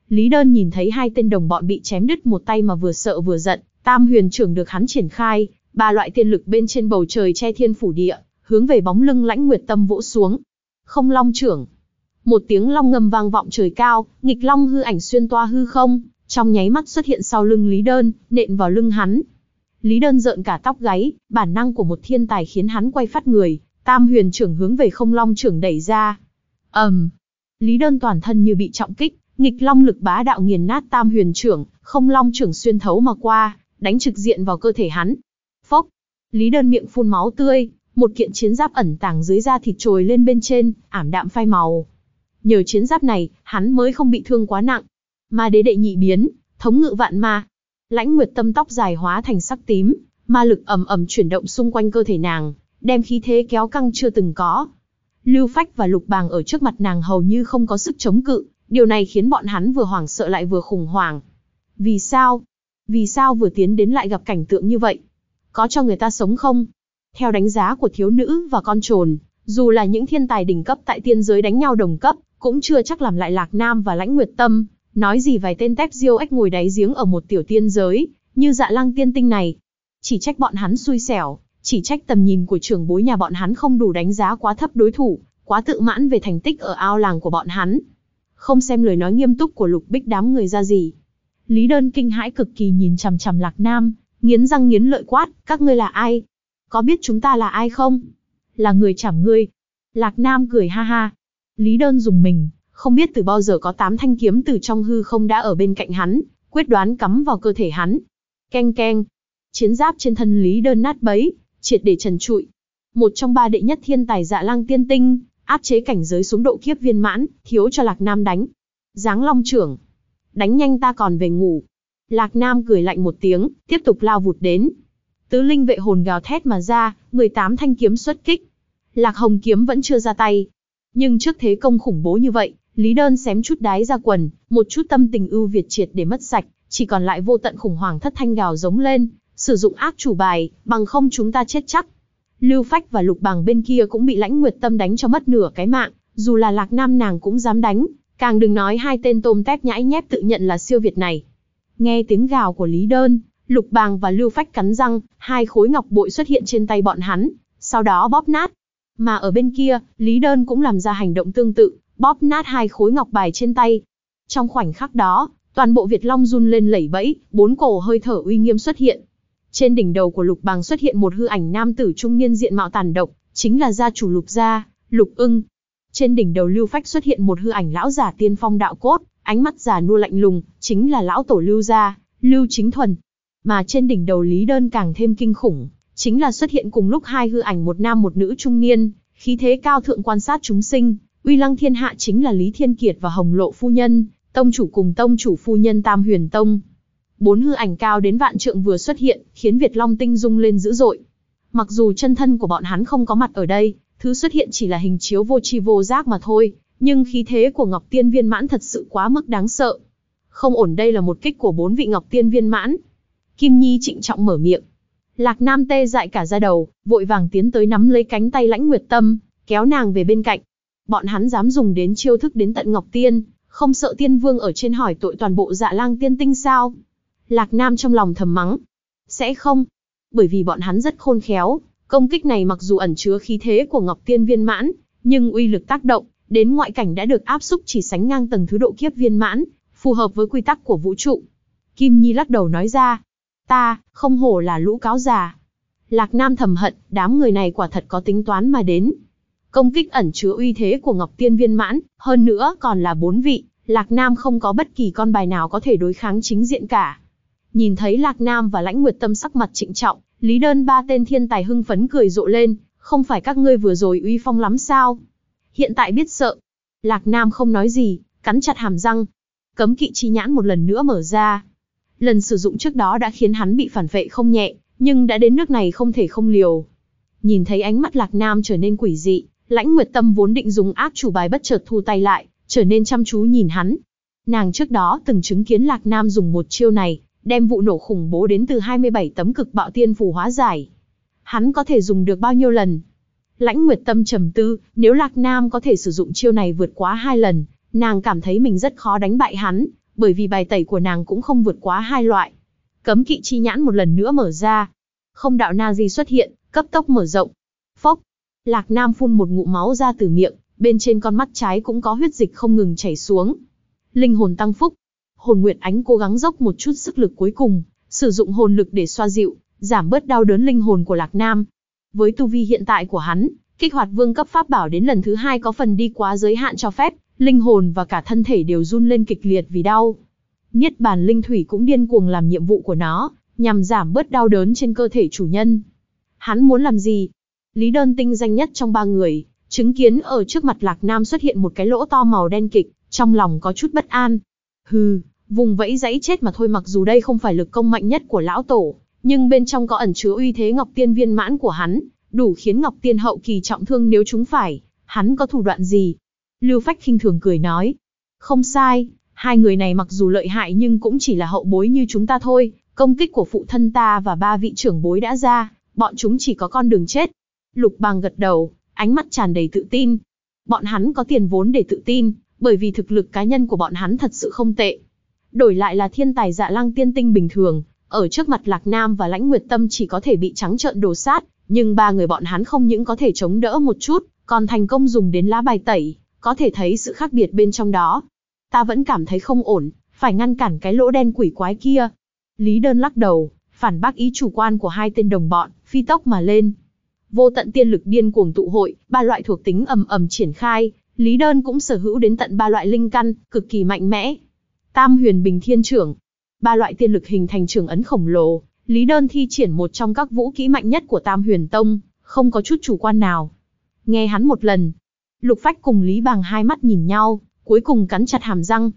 Lý Đơn nhìn thấy hai tên đồng bọn bị chém đứt một tay mà vừa sợ vừa giận, Tam huyền trưởng được hắn triển khai, ba loại tiên lực bên trên bầu trời che thiên phủ địa, hướng về bóng lưng lãnh nguyệt tâm vỗ xuống. Không long trưởng. Một tiếng long ngầm vang vọng trời cao, nghịch long hư ảnh xuyên toa hư không, trong nháy mắt xuất hiện sau lưng Lý Đơn, nện vào lưng hắn. Lý Đơn rợn cả tóc gáy, bản năng của một thiên tài khiến hắn quay phát người, tam huyền trưởng hướng về không long trưởng đẩy ra. ầm, um, Lý Đơn toàn thân như bị trọng kích, nghịch long lực bá đạo nghiền nát tam huyền trưởng, không long trưởng xuyên thấu mà qua, đánh trực diện vào cơ thể hắn. Phốc, Lý Đơn miệng phun máu tươi, một kiện chiến giáp ẩn tàng dưới da thịt trồi lên bên trên, ảm đạm phai màu. Nhờ chiến giáp này, hắn mới không bị thương quá nặng. Ma đế đệ nhị biến, thống ngự vạn ma. Lãnh Nguyệt Tâm tóc dài hóa thành sắc tím, ma lực ầm ầm chuyển động xung quanh cơ thể nàng, đem khí thế kéo căng chưa từng có. Lưu Phách và Lục Bàng ở trước mặt nàng hầu như không có sức chống cự, điều này khiến bọn hắn vừa hoảng sợ lại vừa khủng hoảng. Vì sao? Vì sao vừa tiến đến lại gặp cảnh tượng như vậy? Có cho người ta sống không? Theo đánh giá của thiếu nữ và con trồn, dù là những thiên tài đỉnh cấp tại tiên giới đánh nhau đồng cấp, cũng chưa chắc làm lại Lạc Nam và Lãnh Nguyệt Tâm, nói gì vài tên tép diêu ếch ngồi đáy giếng ở một tiểu tiên giới, như dạ lăng tiên tinh này. Chỉ trách bọn hắn xui xẻo, chỉ trách tầm nhìn của trưởng bối nhà bọn hắn không đủ đánh giá quá thấp đối thủ, quá tự mãn về thành tích ở ao làng của bọn hắn. Không xem lời nói nghiêm túc của lục bích đám người ra gì. Lý đơn kinh hãi cực kỳ nhìn chằm chằm Lạc Nam, nghiến răng nghiến lợi quát, các ngươi là ai? Có biết chúng ta là ai không? Là người chảm ngươi. Lạc Nam cười ha ha. Lý đơn dùng mình, không biết từ bao giờ có tám thanh kiếm từ trong hư không đã ở bên cạnh hắn, quyết đoán cắm vào cơ thể hắn. Keng keng. Chiến giáp trên thân Lý đơn nát bấy, triệt để trần trụi. Một trong ba đệ nhất thiên tài dạ lang tiên tinh, áp chế cảnh giới xuống độ kiếp viên mãn, thiếu cho Lạc Nam đánh. Giáng long trưởng. Đánh nhanh ta còn về ngủ. Lạc Nam cười lạnh một tiếng, tiếp tục lao vụt đến. Tứ linh vệ hồn gào thét mà ra, 18 thanh kiếm xuất kích. Lạc Hồng kiếm vẫn chưa ra tay. Nhưng trước thế công khủng bố như vậy, Lý Đơn xém chút đái ra quần, một chút tâm tình ưu việt triệt để mất sạch, chỉ còn lại vô tận khủng hoảng thất thanh gào giống lên, sử dụng ác chủ bài, bằng không chúng ta chết chắc. Lưu Phách và Lục Bằng bên kia cũng bị Lãnh Nguyệt Tâm đánh cho mất nửa cái mạng, dù là Lạc Nam nàng cũng dám đánh, càng đừng nói hai tên tôm tép nhãi nhép tự nhận là siêu việt này. Nghe tiếng gào của Lý Đơn, Lục Bàng và Lưu Phách cắn răng, hai khối ngọc bội xuất hiện trên tay bọn hắn, sau đó bóp nát. Mà ở bên kia, Lý Đơn cũng làm ra hành động tương tự, bóp nát hai khối ngọc bài trên tay. Trong khoảnh khắc đó, Toàn bộ Việt Long run lên lẩy bẫy, bốn cổ hơi thở uy nghiêm xuất hiện. Trên đỉnh đầu của Lục Bằng xuất hiện một hư ảnh nam tử trung niên diện mạo tàn độc, chính là gia chủ Lục gia, Lục Ưng. Trên đỉnh đầu Lưu Phách xuất hiện một hư ảnh lão giả tiên phong đạo cốt, ánh mắt già nua lạnh lùng, chính là lão tổ Lưu gia, Lưu Chính Thuần. Mà trên đỉnh đầu Lý Đơn càng thêm kinh khủng, chính là xuất hiện cùng lúc hai hư ảnh một nam một nữ trung niên, khí thế cao thượng quan sát chúng sinh, uy lăng thiên hạ chính là Lý Thiên Kiệt và Hồng Lộ phu nhân, tông chủ cùng tông chủ phu nhân Tam Huyền Tông. Bốn hư ảnh cao đến vạn trượng vừa xuất hiện, khiến Việt Long tinh rung lên dữ dội. Mặc dù chân thân của bọn hắn không có mặt ở đây, thứ xuất hiện chỉ là hình chiếu vô tri vô giác mà thôi, nhưng khí thế của Ngọc Tiên Viên Mãn thật sự quá mức đáng sợ. Không ổn đây là một kích của bốn vị Ngọc Tiên Viên Mãn. Kim Nhi trịnh trọng mở miệng. Lạc Nam tê dại cả ra đầu, vội vàng tiến tới nắm lấy cánh tay Lãnh Nguyệt Tâm, kéo nàng về bên cạnh. Bọn hắn dám dùng đến chiêu thức đến tận Ngọc Tiên, không sợ Tiên Vương ở trên hỏi tội toàn bộ Dạ Lang Tiên Tinh sao? Lạc Nam trong lòng thầm mắng. Sẽ không, bởi vì bọn hắn rất khôn khéo, công kích này mặc dù ẩn chứa khí thế của Ngọc Tiên viên mãn, nhưng uy lực tác động đến ngoại cảnh đã được áp xúc chỉ sánh ngang tầng thứ độ kiếp viên mãn, phù hợp với quy tắc của vũ trụ. Kim Nhi lắc đầu nói ra, ta, không hổ là lũ cáo già. Lạc Nam thầm hận, đám người này quả thật có tính toán mà đến. Công kích ẩn chứa uy thế của Ngọc Tiên viên mãn, hơn nữa còn là bốn vị, Lạc Nam không có bất kỳ con bài nào có thể đối kháng chính diện cả. Nhìn thấy Lạc Nam và Lãnh Nguyệt Tâm sắc mặt trịnh trọng, Lý Đơn ba tên thiên tài hưng phấn cười rộ lên, không phải các ngươi vừa rồi uy phong lắm sao? Hiện tại biết sợ. Lạc Nam không nói gì, cắn chặt hàm răng. Cấm kỵ chi nhãn một lần nữa mở ra. Lần sử dụng trước đó đã khiến hắn bị phản vệ không nhẹ, nhưng đã đến nước này không thể không liều. Nhìn thấy ánh mắt Lạc Nam trở nên quỷ dị, Lãnh Nguyệt Tâm vốn định dùng ác chủ bài bất chợt thu tay lại, trở nên chăm chú nhìn hắn. Nàng trước đó từng chứng kiến Lạc Nam dùng một chiêu này, đem vụ nổ khủng bố đến từ 27 tấm cực bạo tiên phù hóa giải. Hắn có thể dùng được bao nhiêu lần? Lãnh Nguyệt Tâm trầm tư, nếu Lạc Nam có thể sử dụng chiêu này vượt quá hai lần, nàng cảm thấy mình rất khó đánh bại hắn, bởi vì bài tẩy của nàng cũng không vượt quá hai loại. Cấm kỵ chi nhãn một lần nữa mở ra. Không đạo na di xuất hiện, cấp tốc mở rộng. Phốc. Lạc Nam phun một ngụm máu ra từ miệng, bên trên con mắt trái cũng có huyết dịch không ngừng chảy xuống. Linh hồn tăng phúc, hồn nguyệt ánh cố gắng dốc một chút sức lực cuối cùng, sử dụng hồn lực để xoa dịu, giảm bớt đau đớn linh hồn của Lạc Nam. Với tu vi hiện tại của hắn, kích hoạt vương cấp pháp bảo đến lần thứ hai có phần đi quá giới hạn cho phép, linh hồn và cả thân thể đều run lên kịch liệt vì đau. Niết bàn linh thủy cũng điên cuồng làm nhiệm vụ của nó, nhằm giảm bớt đau đớn trên cơ thể chủ nhân. Hắn muốn làm gì? Lý đơn tinh danh nhất trong ba người, chứng kiến ở trước mặt Lạc Nam xuất hiện một cái lỗ to màu đen kịch, trong lòng có chút bất an. Hừ, Vùng vẫy dãy chết mà thôi mặc dù đây không phải lực công mạnh nhất của lão tổ, nhưng bên trong có ẩn chứa uy thế Ngọc Tiên viên mãn của hắn, đủ khiến Ngọc Tiên hậu kỳ trọng thương nếu chúng phải, hắn có thủ đoạn gì? Lưu Phách khinh thường cười nói, không sai, hai người này mặc dù lợi hại nhưng cũng chỉ là hậu bối như chúng ta thôi, công kích của phụ thân ta và ba vị trưởng bối đã ra, bọn chúng chỉ có con đường chết. Lục bàng gật đầu, ánh mắt tràn đầy tự tin. Bọn hắn có tiền vốn để tự tin, bởi vì thực lực cá nhân của bọn hắn thật sự không tệ đổi lại là thiên tài dạ lăng tiên tinh bình thường, ở trước mặt Lạc Nam và Lãnh Nguyệt Tâm chỉ có thể bị trắng trợn đồ sát, nhưng ba người bọn hắn không những có thể chống đỡ một chút, còn thành công dùng đến lá bài tẩy, có thể thấy sự khác biệt bên trong đó. Ta vẫn cảm thấy không ổn, phải ngăn cản cái lỗ đen quỷ quái kia. Lý Đơn lắc đầu, phản bác ý chủ quan của hai tên đồng bọn, phi tốc mà lên. Vô tận tiên lực điên cuồng tụ hội, ba loại thuộc tính ầm ầm triển khai, Lý Đơn cũng sở hữu đến tận ba loại linh căn, cực kỳ mạnh mẽ. Tam huyền bình thiên trưởng. Ba loại tiên lực hình thành trường ấn khổng lồ, Lý Đơn thi triển một trong các vũ kỹ mạnh nhất của Tam huyền tông, không có chút chủ quan nào. Nghe hắn một lần, Lục Phách cùng Lý Bàng hai mắt nhìn nhau, cuối cùng cắn chặt hàm răng.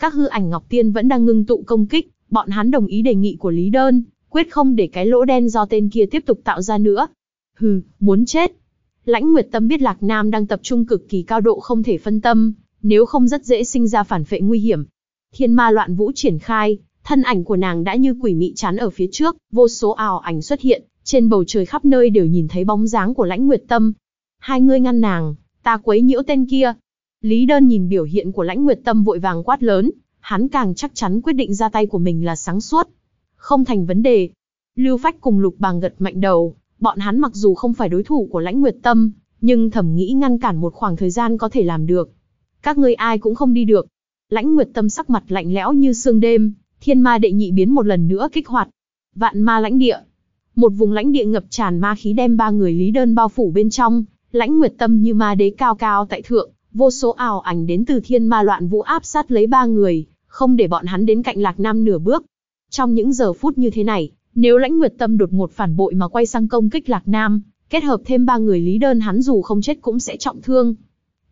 Các hư ảnh Ngọc Tiên vẫn đang ngưng tụ công kích, bọn hắn đồng ý đề nghị của Lý Đơn, quyết không để cái lỗ đen do tên kia tiếp tục tạo ra nữa. Hừ, muốn chết. Lãnh Nguyệt Tâm biết Lạc Nam đang tập trung cực kỳ cao độ không thể phân tâm, nếu không rất dễ sinh ra phản phệ nguy hiểm. Thiên ma loạn vũ triển khai, thân ảnh của nàng đã như quỷ mị chắn ở phía trước, vô số ảo ảnh xuất hiện, trên bầu trời khắp nơi đều nhìn thấy bóng dáng của lãnh nguyệt tâm. Hai ngươi ngăn nàng, ta quấy nhiễu tên kia. Lý đơn nhìn biểu hiện của lãnh nguyệt tâm vội vàng quát lớn, hắn càng chắc chắn quyết định ra tay của mình là sáng suốt. Không thành vấn đề. Lưu Phách cùng Lục Bàng gật mạnh đầu, bọn hắn mặc dù không phải đối thủ của lãnh nguyệt tâm, nhưng thầm nghĩ ngăn cản một khoảng thời gian có thể làm được. Các ngươi ai cũng không đi được, Lãnh Nguyệt Tâm sắc mặt lạnh lẽo như sương đêm, Thiên Ma đệ nhị biến một lần nữa kích hoạt. Vạn Ma lãnh địa. Một vùng lãnh địa ngập tràn ma khí đem ba người Lý Đơn bao phủ bên trong, Lãnh Nguyệt Tâm như ma đế cao cao tại thượng, vô số ảo ảnh đến từ Thiên Ma loạn vũ áp sát lấy ba người, không để bọn hắn đến cạnh Lạc Nam nửa bước. Trong những giờ phút như thế này, nếu Lãnh Nguyệt Tâm đột ngột phản bội mà quay sang công kích Lạc Nam, kết hợp thêm ba người Lý Đơn hắn dù không chết cũng sẽ trọng thương.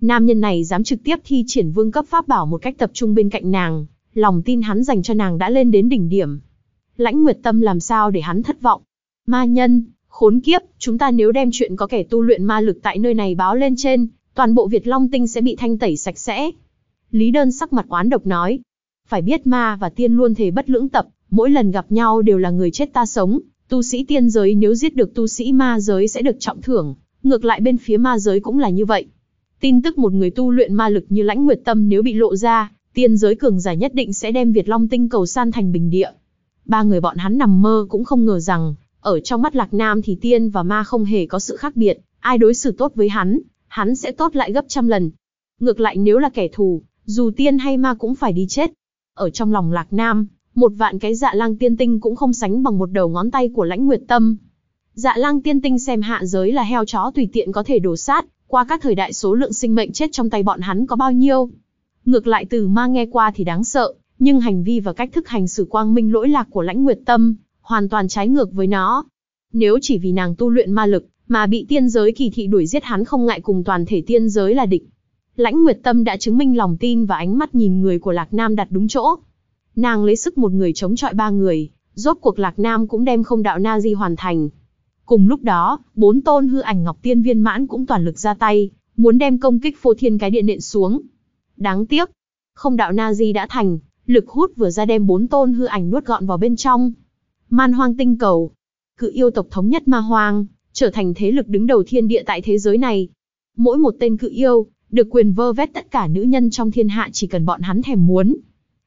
Nam nhân này dám trực tiếp thi triển vương cấp pháp bảo một cách tập trung bên cạnh nàng, lòng tin hắn dành cho nàng đã lên đến đỉnh điểm. Lãnh Nguyệt Tâm làm sao để hắn thất vọng? Ma nhân, khốn kiếp, chúng ta nếu đem chuyện có kẻ tu luyện ma lực tại nơi này báo lên trên, toàn bộ Việt Long Tinh sẽ bị thanh tẩy sạch sẽ. Lý Đơn sắc mặt oán độc nói. Phải biết ma và tiên luôn thể bất lưỡng tập, mỗi lần gặp nhau đều là người chết ta sống, tu sĩ tiên giới nếu giết được tu sĩ ma giới sẽ được trọng thưởng, ngược lại bên phía ma giới cũng là như vậy. Tin tức một người tu luyện ma lực như lãnh nguyệt tâm nếu bị lộ ra, tiên giới cường giả nhất định sẽ đem Việt Long tinh cầu san thành bình địa. Ba người bọn hắn nằm mơ cũng không ngờ rằng, ở trong mắt Lạc Nam thì tiên và ma không hề có sự khác biệt, ai đối xử tốt với hắn, hắn sẽ tốt lại gấp trăm lần. Ngược lại nếu là kẻ thù, dù tiên hay ma cũng phải đi chết. Ở trong lòng Lạc Nam, một vạn cái dạ lang tiên tinh cũng không sánh bằng một đầu ngón tay của lãnh nguyệt tâm. Dạ lang tiên tinh xem hạ giới là heo chó tùy tiện có thể đổ sát, qua các thời đại số lượng sinh mệnh chết trong tay bọn hắn có bao nhiêu. Ngược lại từ ma nghe qua thì đáng sợ, nhưng hành vi và cách thức hành xử quang minh lỗi lạc của lãnh nguyệt tâm, hoàn toàn trái ngược với nó. Nếu chỉ vì nàng tu luyện ma lực, mà bị tiên giới kỳ thị đuổi giết hắn không ngại cùng toàn thể tiên giới là địch. Lãnh Nguyệt Tâm đã chứng minh lòng tin và ánh mắt nhìn người của Lạc Nam đặt đúng chỗ. Nàng lấy sức một người chống chọi ba người, rốt cuộc Lạc Nam cũng đem không đạo na di hoàn thành. Cùng lúc đó, bốn tôn hư ảnh Ngọc Tiên viên mãn cũng toàn lực ra tay, muốn đem công kích phô thiên cái điện nện xuống. Đáng tiếc, không đạo na di đã thành, lực hút vừa ra đem bốn tôn hư ảnh nuốt gọn vào bên trong. Man hoang tinh cầu, cự yêu tộc thống nhất ma hoang, trở thành thế lực đứng đầu thiên địa tại thế giới này. Mỗi một tên cự yêu, được quyền vơ vét tất cả nữ nhân trong thiên hạ chỉ cần bọn hắn thèm muốn.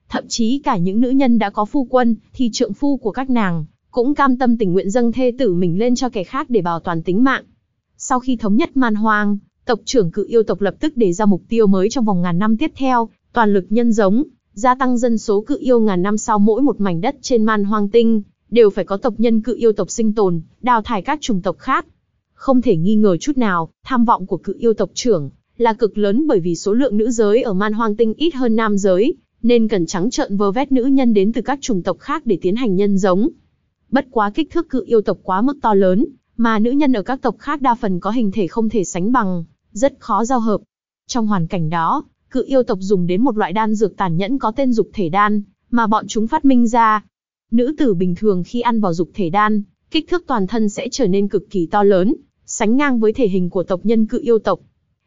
Thậm chí cả những nữ nhân đã có phu quân, thì trượng phu của các nàng, cũng cam tâm tình nguyện dâng thê tử mình lên cho kẻ khác để bảo toàn tính mạng. Sau khi thống nhất man hoang, tộc trưởng cự yêu tộc lập tức đề ra mục tiêu mới trong vòng ngàn năm tiếp theo, toàn lực nhân giống, gia tăng dân số cự yêu ngàn năm sau mỗi một mảnh đất trên man hoang tinh, đều phải có tộc nhân cự yêu tộc sinh tồn, đào thải các chủng tộc khác. Không thể nghi ngờ chút nào, tham vọng của cự yêu tộc trưởng là cực lớn bởi vì số lượng nữ giới ở man hoang tinh ít hơn nam giới, nên cần trắng trợn vơ vét nữ nhân đến từ các chủng tộc khác để tiến hành nhân giống. Bất quá kích thước cự yêu tộc quá mức to lớn, mà nữ nhân ở các tộc khác đa phần có hình thể không thể sánh bằng, rất khó giao hợp. Trong hoàn cảnh đó, cự yêu tộc dùng đến một loại đan dược tàn nhẫn có tên dục thể đan, mà bọn chúng phát minh ra. Nữ tử bình thường khi ăn vào dục thể đan, kích thước toàn thân sẽ trở nên cực kỳ to lớn, sánh ngang với thể hình của tộc nhân cự yêu tộc.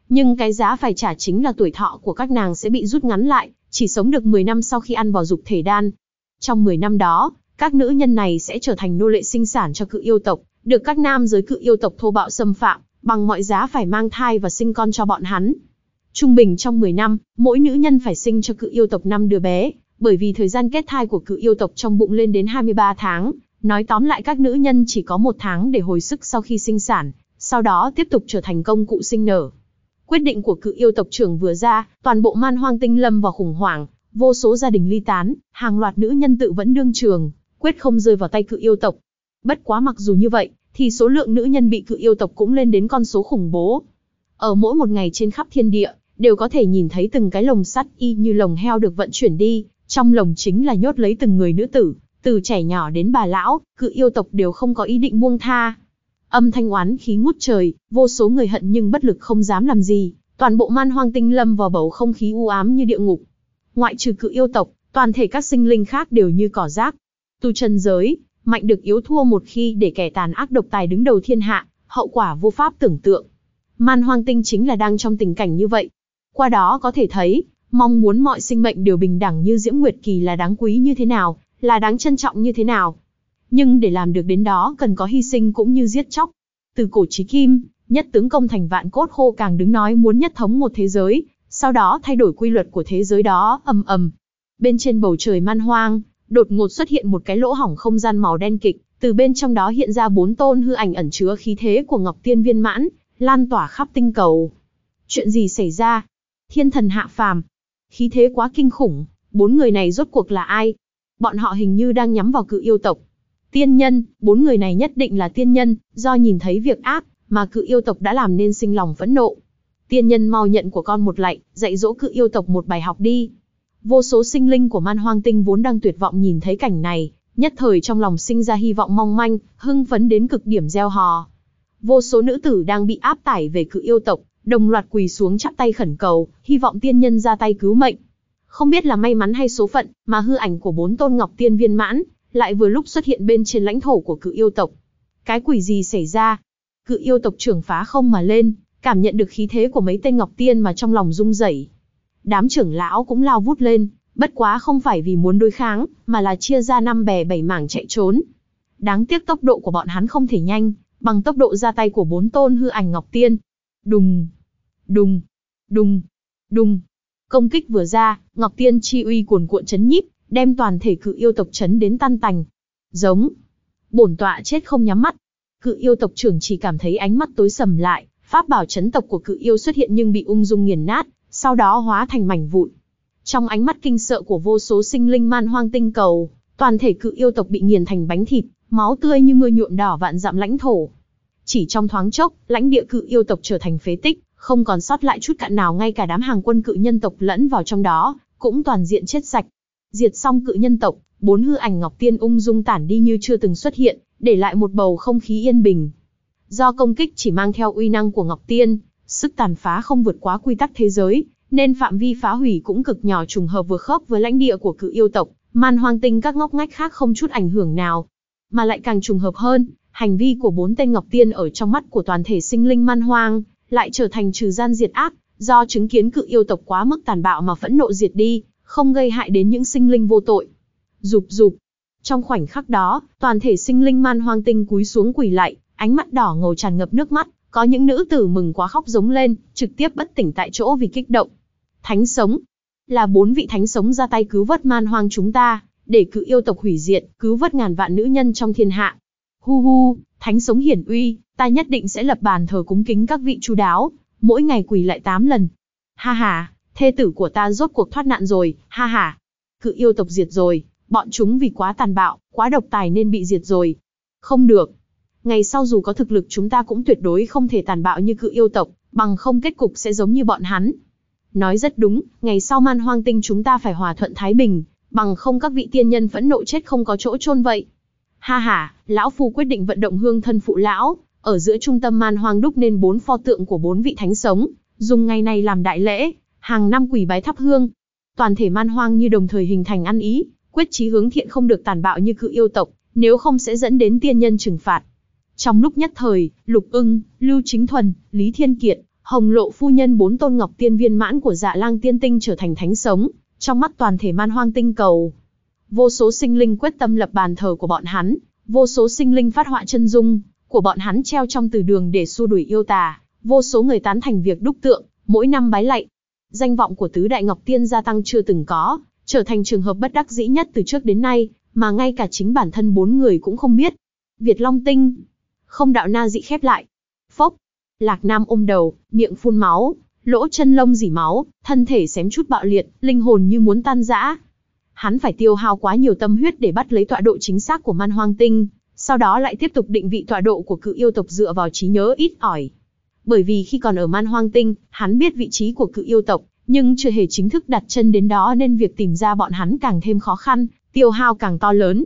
Nhưng cái giá phải trả chính là tuổi thọ của các nàng sẽ bị rút ngắn lại, chỉ sống được 10 năm sau khi ăn vào dục thể đan. Trong 10 năm đó, các nữ nhân này sẽ trở thành nô lệ sinh sản cho cự yêu tộc, được các nam giới cự yêu tộc thô bạo xâm phạm, bằng mọi giá phải mang thai và sinh con cho bọn hắn. Trung bình trong 10 năm, mỗi nữ nhân phải sinh cho cự yêu tộc 5 đứa bé, bởi vì thời gian kết thai của cự yêu tộc trong bụng lên đến 23 tháng. Nói tóm lại các nữ nhân chỉ có một tháng để hồi sức sau khi sinh sản, sau đó tiếp tục trở thành công cụ sinh nở. Quyết định của cự yêu tộc trưởng vừa ra, toàn bộ man hoang tinh lâm vào khủng hoảng, vô số gia đình ly tán, hàng loạt nữ nhân tự vẫn đương trường, quyết không rơi vào tay cự yêu tộc. Bất quá mặc dù như vậy, thì số lượng nữ nhân bị cự yêu tộc cũng lên đến con số khủng bố. Ở mỗi một ngày trên khắp thiên địa, đều có thể nhìn thấy từng cái lồng sắt y như lồng heo được vận chuyển đi, trong lồng chính là nhốt lấy từng người nữ tử, từ trẻ nhỏ đến bà lão, cự yêu tộc đều không có ý định buông tha. Âm thanh oán khí ngút trời, vô số người hận nhưng bất lực không dám làm gì, toàn bộ man hoang tinh lâm vào bầu không khí u ám như địa ngục. Ngoại trừ cự yêu tộc, toàn thể các sinh linh khác đều như cỏ rác. Tu chân giới, mạnh được yếu thua một khi để kẻ tàn ác độc tài đứng đầu thiên hạ, hậu quả vô pháp tưởng tượng. Man hoang tinh chính là đang trong tình cảnh như vậy. Qua đó có thể thấy, mong muốn mọi sinh mệnh đều bình đẳng như Diễm Nguyệt Kỳ là đáng quý như thế nào, là đáng trân trọng như thế nào. Nhưng để làm được đến đó cần có hy sinh cũng như giết chóc. Từ cổ chí kim, nhất tướng công thành vạn cốt khô càng đứng nói muốn nhất thống một thế giới, sau đó thay đổi quy luật của thế giới đó, ầm ầm. Bên trên bầu trời man hoang, đột ngột xuất hiện một cái lỗ hỏng không gian màu đen kịch, từ bên trong đó hiện ra bốn tôn hư ảnh ẩn chứa khí thế của Ngọc Tiên viên mãn, lan tỏa khắp tinh cầu. Chuyện gì xảy ra? Thiên thần hạ phàm. Khí thế quá kinh khủng, bốn người này rốt cuộc là ai? Bọn họ hình như đang nhắm vào cự yêu tộc. Tiên nhân, bốn người này nhất định là tiên nhân, do nhìn thấy việc ác, mà cự yêu tộc đã làm nên sinh lòng phẫn nộ. Tiên nhân mau nhận của con một lạy, dạy dỗ cự yêu tộc một bài học đi. Vô số sinh linh của man hoang tinh vốn đang tuyệt vọng nhìn thấy cảnh này, nhất thời trong lòng sinh ra hy vọng mong manh, hưng phấn đến cực điểm gieo hò. Vô số nữ tử đang bị áp tải về cự yêu tộc, đồng loạt quỳ xuống chắp tay khẩn cầu, hy vọng tiên nhân ra tay cứu mệnh. Không biết là may mắn hay số phận, mà hư ảnh của bốn tôn ngọc tiên viên mãn, lại vừa lúc xuất hiện bên trên lãnh thổ của cự yêu tộc. Cái quỷ gì xảy ra? Cự yêu tộc trưởng phá không mà lên, cảm nhận được khí thế của mấy tên ngọc tiên mà trong lòng rung rẩy. Đám trưởng lão cũng lao vút lên, bất quá không phải vì muốn đối kháng, mà là chia ra năm bè bảy mảng chạy trốn. Đáng tiếc tốc độ của bọn hắn không thể nhanh, bằng tốc độ ra tay của bốn tôn hư ảnh ngọc tiên. Đùng, đùng, đùng, đùng. Công kích vừa ra, ngọc tiên chi uy cuồn cuộn chấn nhíp, đem toàn thể cự yêu tộc chấn đến tan tành. Giống, bổn tọa chết không nhắm mắt. Cự yêu tộc trưởng chỉ cảm thấy ánh mắt tối sầm lại, pháp bảo chấn tộc của cự yêu xuất hiện nhưng bị ung dung nghiền nát, sau đó hóa thành mảnh vụn. Trong ánh mắt kinh sợ của vô số sinh linh man hoang tinh cầu, toàn thể cự yêu tộc bị nghiền thành bánh thịt, máu tươi như mưa nhuộm đỏ vạn dặm lãnh thổ. Chỉ trong thoáng chốc, lãnh địa cự yêu tộc trở thành phế tích, không còn sót lại chút cạn nào ngay cả đám hàng quân cự nhân tộc lẫn vào trong đó, cũng toàn diện chết sạch. Diệt xong cự nhân tộc, bốn hư ảnh ngọc tiên ung dung tản đi như chưa từng xuất hiện, để lại một bầu không khí yên bình. Do công kích chỉ mang theo uy năng của ngọc tiên, sức tàn phá không vượt quá quy tắc thế giới, nên phạm vi phá hủy cũng cực nhỏ trùng hợp vừa khớp với lãnh địa của cự yêu tộc, man hoang tinh các ngóc ngách khác không chút ảnh hưởng nào. Mà lại càng trùng hợp hơn, hành vi của bốn tên ngọc tiên ở trong mắt của toàn thể sinh linh man hoang, lại trở thành trừ gian diệt ác, do chứng kiến cự yêu tộc quá mức tàn bạo mà phẫn nộ diệt đi, không gây hại đến những sinh linh vô tội. Rụp rụp. Trong khoảnh khắc đó, toàn thể sinh linh man hoang tinh cúi xuống quỳ lạy, ánh mắt đỏ ngầu tràn ngập nước mắt, có những nữ tử mừng quá khóc giống lên, trực tiếp bất tỉnh tại chỗ vì kích động. Thánh sống. Là bốn vị thánh sống ra tay cứu vớt man hoang chúng ta, để cự yêu tộc hủy diệt, cứu vớt ngàn vạn nữ nhân trong thiên hạ. Hu hu, thánh sống hiển uy, ta nhất định sẽ lập bàn thờ cúng kính các vị chú đáo, mỗi ngày quỳ lại 8 lần. Ha ha, thê tử của ta rốt cuộc thoát nạn rồi, ha ha. Cự yêu tộc diệt rồi, bọn chúng vì quá tàn bạo, quá độc tài nên bị diệt rồi. Không được. Ngày sau dù có thực lực chúng ta cũng tuyệt đối không thể tàn bạo như cự yêu tộc, bằng không kết cục sẽ giống như bọn hắn. Nói rất đúng, ngày sau man hoang tinh chúng ta phải hòa thuận thái bình, bằng không các vị tiên nhân phẫn nộ chết không có chỗ chôn vậy. Ha ha, lão phu quyết định vận động hương thân phụ lão, ở giữa trung tâm man hoang đúc nên bốn pho tượng của bốn vị thánh sống, dùng ngày này làm đại lễ, hàng năm quỷ bái thắp hương. Toàn thể man hoang như đồng thời hình thành ăn ý, quyết chí hướng thiện không được tàn bạo như cự yêu tộc, nếu không sẽ dẫn đến tiên nhân trừng phạt. Trong lúc nhất thời, Lục Ưng, Lưu Chính Thuần, Lý Thiên Kiệt, Hồng Lộ phu nhân bốn tôn ngọc tiên viên mãn của Dạ Lang Tiên Tinh trở thành thánh sống, trong mắt toàn thể man hoang tinh cầu. Vô số sinh linh quyết tâm lập bàn thờ của bọn hắn, vô số sinh linh phát họa chân dung của bọn hắn treo trong từ đường để xua đuổi yêu tà, vô số người tán thành việc đúc tượng, mỗi năm bái lạy. Danh vọng của tứ đại ngọc tiên gia tăng chưa từng có, trở thành trường hợp bất đắc dĩ nhất từ trước đến nay, mà ngay cả chính bản thân bốn người cũng không biết. Việt Long Tinh, không đạo na dị khép lại. Phốc, Lạc Nam ôm đầu, miệng phun máu, lỗ chân lông dỉ máu, thân thể xém chút bạo liệt, linh hồn như muốn tan rã. Hắn phải tiêu hao quá nhiều tâm huyết để bắt lấy tọa độ chính xác của man hoang tinh, sau đó lại tiếp tục định vị tọa độ của cự yêu tộc dựa vào trí nhớ ít ỏi. Bởi vì khi còn ở man hoang tinh, hắn biết vị trí của cự yêu tộc, nhưng chưa hề chính thức đặt chân đến đó nên việc tìm ra bọn hắn càng thêm khó khăn, tiêu hao càng to lớn.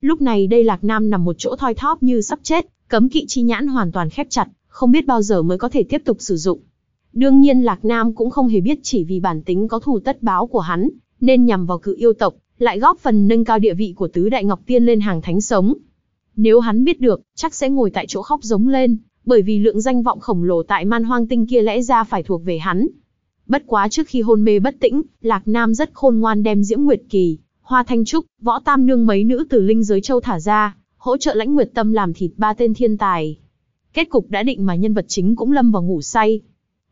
Lúc này đây Lạc Nam nằm một chỗ thoi thóp như sắp chết, cấm kỵ chi nhãn hoàn toàn khép chặt, không biết bao giờ mới có thể tiếp tục sử dụng. Đương nhiên Lạc Nam cũng không hề biết chỉ vì bản tính có thù tất báo của hắn, nên nhằm vào cự yêu tộc, lại góp phần nâng cao địa vị của tứ đại ngọc tiên lên hàng thánh sống. Nếu hắn biết được, chắc sẽ ngồi tại chỗ khóc giống lên, bởi vì lượng danh vọng khổng lồ tại man hoang tinh kia lẽ ra phải thuộc về hắn. Bất quá trước khi hôn mê bất tĩnh, Lạc Nam rất khôn ngoan đem Diễm Nguyệt Kỳ, Hoa Thanh Trúc, Võ Tam Nương mấy nữ từ linh giới châu thả ra, hỗ trợ lãnh nguyệt tâm làm thịt ba tên thiên tài. Kết cục đã định mà nhân vật chính cũng lâm vào ngủ say.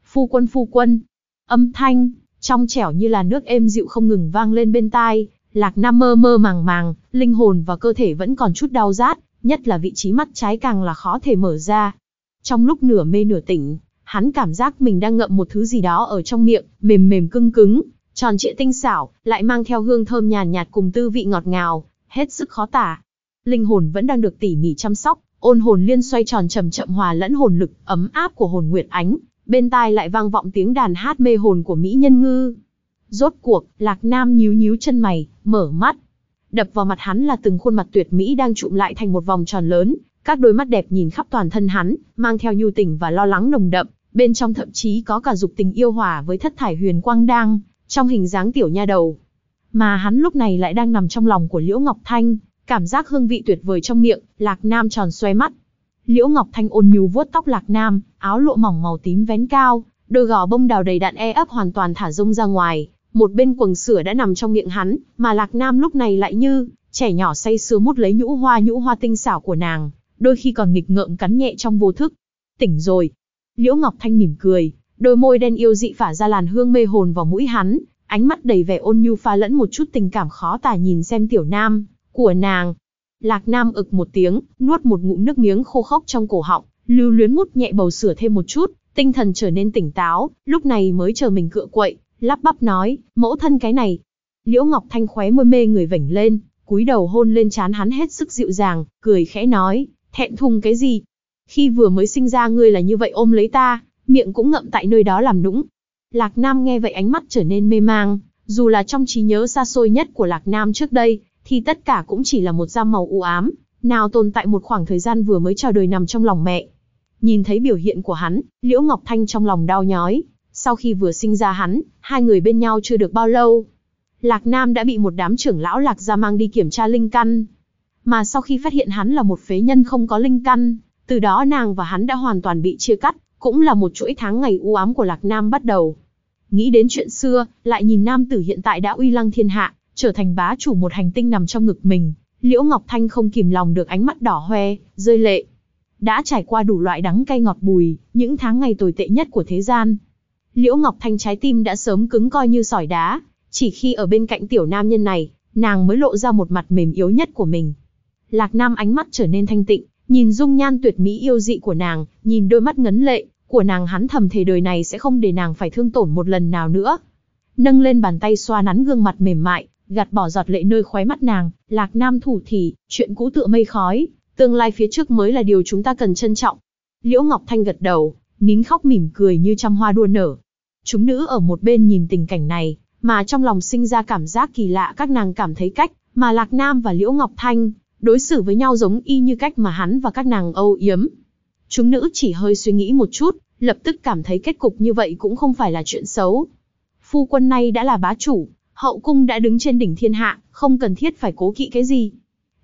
Phu quân phu quân. Âm thanh, trong trẻo như là nước êm dịu không ngừng vang lên bên tai. Lạc Nam mơ mơ màng màng, linh hồn và cơ thể vẫn còn chút đau rát, nhất là vị trí mắt trái càng là khó thể mở ra. Trong lúc nửa mê nửa tỉnh, hắn cảm giác mình đang ngậm một thứ gì đó ở trong miệng, mềm mềm cưng cứng, tròn trịa tinh xảo, lại mang theo hương thơm nhàn nhạt cùng tư vị ngọt ngào, hết sức khó tả. Linh hồn vẫn đang được tỉ mỉ chăm sóc, ôn hồn liên xoay tròn chậm chậm hòa lẫn hồn lực ấm áp của hồn nguyệt ánh, bên tai lại vang vọng tiếng đàn hát mê hồn của mỹ nhân ngư. Rốt cuộc, Lạc Nam nhíu nhíu chân mày, mở mắt. Đập vào mặt hắn là từng khuôn mặt tuyệt mỹ đang trụm lại thành một vòng tròn lớn, các đôi mắt đẹp nhìn khắp toàn thân hắn, mang theo nhu tình và lo lắng nồng đậm, bên trong thậm chí có cả dục tình yêu hòa với thất thải huyền quang đang, trong hình dáng tiểu nha đầu. Mà hắn lúc này lại đang nằm trong lòng của Liễu Ngọc Thanh, cảm giác hương vị tuyệt vời trong miệng, Lạc Nam tròn xoay mắt. Liễu Ngọc Thanh ôn nhu vuốt tóc Lạc Nam, áo lụa mỏng màu tím vén cao, đôi gò bông đào đầy đặn e ấp hoàn toàn thả rông ra ngoài, một bên quần sửa đã nằm trong miệng hắn, mà Lạc Nam lúc này lại như trẻ nhỏ say sưa mút lấy nhũ hoa nhũ hoa tinh xảo của nàng, đôi khi còn nghịch ngợm cắn nhẹ trong vô thức. Tỉnh rồi. Liễu Ngọc Thanh mỉm cười, đôi môi đen yêu dị phả ra làn hương mê hồn vào mũi hắn, ánh mắt đầy vẻ ôn nhu pha lẫn một chút tình cảm khó tả nhìn xem tiểu nam của nàng. Lạc Nam ực một tiếng, nuốt một ngụm nước miếng khô khốc trong cổ họng, lưu luyến mút nhẹ bầu sửa thêm một chút, tinh thần trở nên tỉnh táo, lúc này mới chờ mình cựa quậy, lắp bắp nói, mẫu thân cái này. Liễu Ngọc Thanh khóe môi mê người vảnh lên, cúi đầu hôn lên trán hắn hết sức dịu dàng, cười khẽ nói, thẹn thùng cái gì? Khi vừa mới sinh ra ngươi là như vậy ôm lấy ta, miệng cũng ngậm tại nơi đó làm nũng. Lạc Nam nghe vậy ánh mắt trở nên mê mang, dù là trong trí nhớ xa xôi nhất của Lạc Nam trước đây, thì tất cả cũng chỉ là một giam màu u ám, nào tồn tại một khoảng thời gian vừa mới chào đời nằm trong lòng mẹ. Nhìn thấy biểu hiện của hắn, Liễu Ngọc Thanh trong lòng đau nhói, sau khi vừa sinh ra hắn, hai người bên nhau chưa được bao lâu. Lạc Nam đã bị một đám trưởng lão Lạc gia mang đi kiểm tra linh căn. Mà sau khi phát hiện hắn là một phế nhân không có linh căn, từ đó nàng và hắn đã hoàn toàn bị chia cắt, cũng là một chuỗi tháng ngày u ám của Lạc Nam bắt đầu. Nghĩ đến chuyện xưa, lại nhìn nam tử hiện tại đã uy lăng thiên hạ, trở thành bá chủ một hành tinh nằm trong ngực mình, Liễu Ngọc Thanh không kìm lòng được ánh mắt đỏ hoe, rơi lệ. Đã trải qua đủ loại đắng cay ngọt bùi, những tháng ngày tồi tệ nhất của thế gian. Liễu Ngọc Thanh trái tim đã sớm cứng coi như sỏi đá, chỉ khi ở bên cạnh tiểu nam nhân này, nàng mới lộ ra một mặt mềm yếu nhất của mình. Lạc Nam ánh mắt trở nên thanh tịnh, nhìn dung nhan tuyệt mỹ yêu dị của nàng, nhìn đôi mắt ngấn lệ của nàng hắn thầm thề đời này sẽ không để nàng phải thương tổn một lần nào nữa. Nâng lên bàn tay xoa nắn gương mặt mềm mại, gạt bỏ giọt lệ nơi khóe mắt nàng, Lạc Nam thủ thì, chuyện cũ tựa mây khói, tương lai phía trước mới là điều chúng ta cần trân trọng. Liễu Ngọc Thanh gật đầu, nín khóc mỉm cười như trăm hoa đua nở. Chúng nữ ở một bên nhìn tình cảnh này, mà trong lòng sinh ra cảm giác kỳ lạ các nàng cảm thấy cách, mà Lạc Nam và Liễu Ngọc Thanh, đối xử với nhau giống y như cách mà hắn và các nàng âu yếm. Chúng nữ chỉ hơi suy nghĩ một chút, lập tức cảm thấy kết cục như vậy cũng không phải là chuyện xấu. Phu quân này đã là bá chủ, hậu cung đã đứng trên đỉnh thiên hạ, không cần thiết phải cố kỵ cái gì.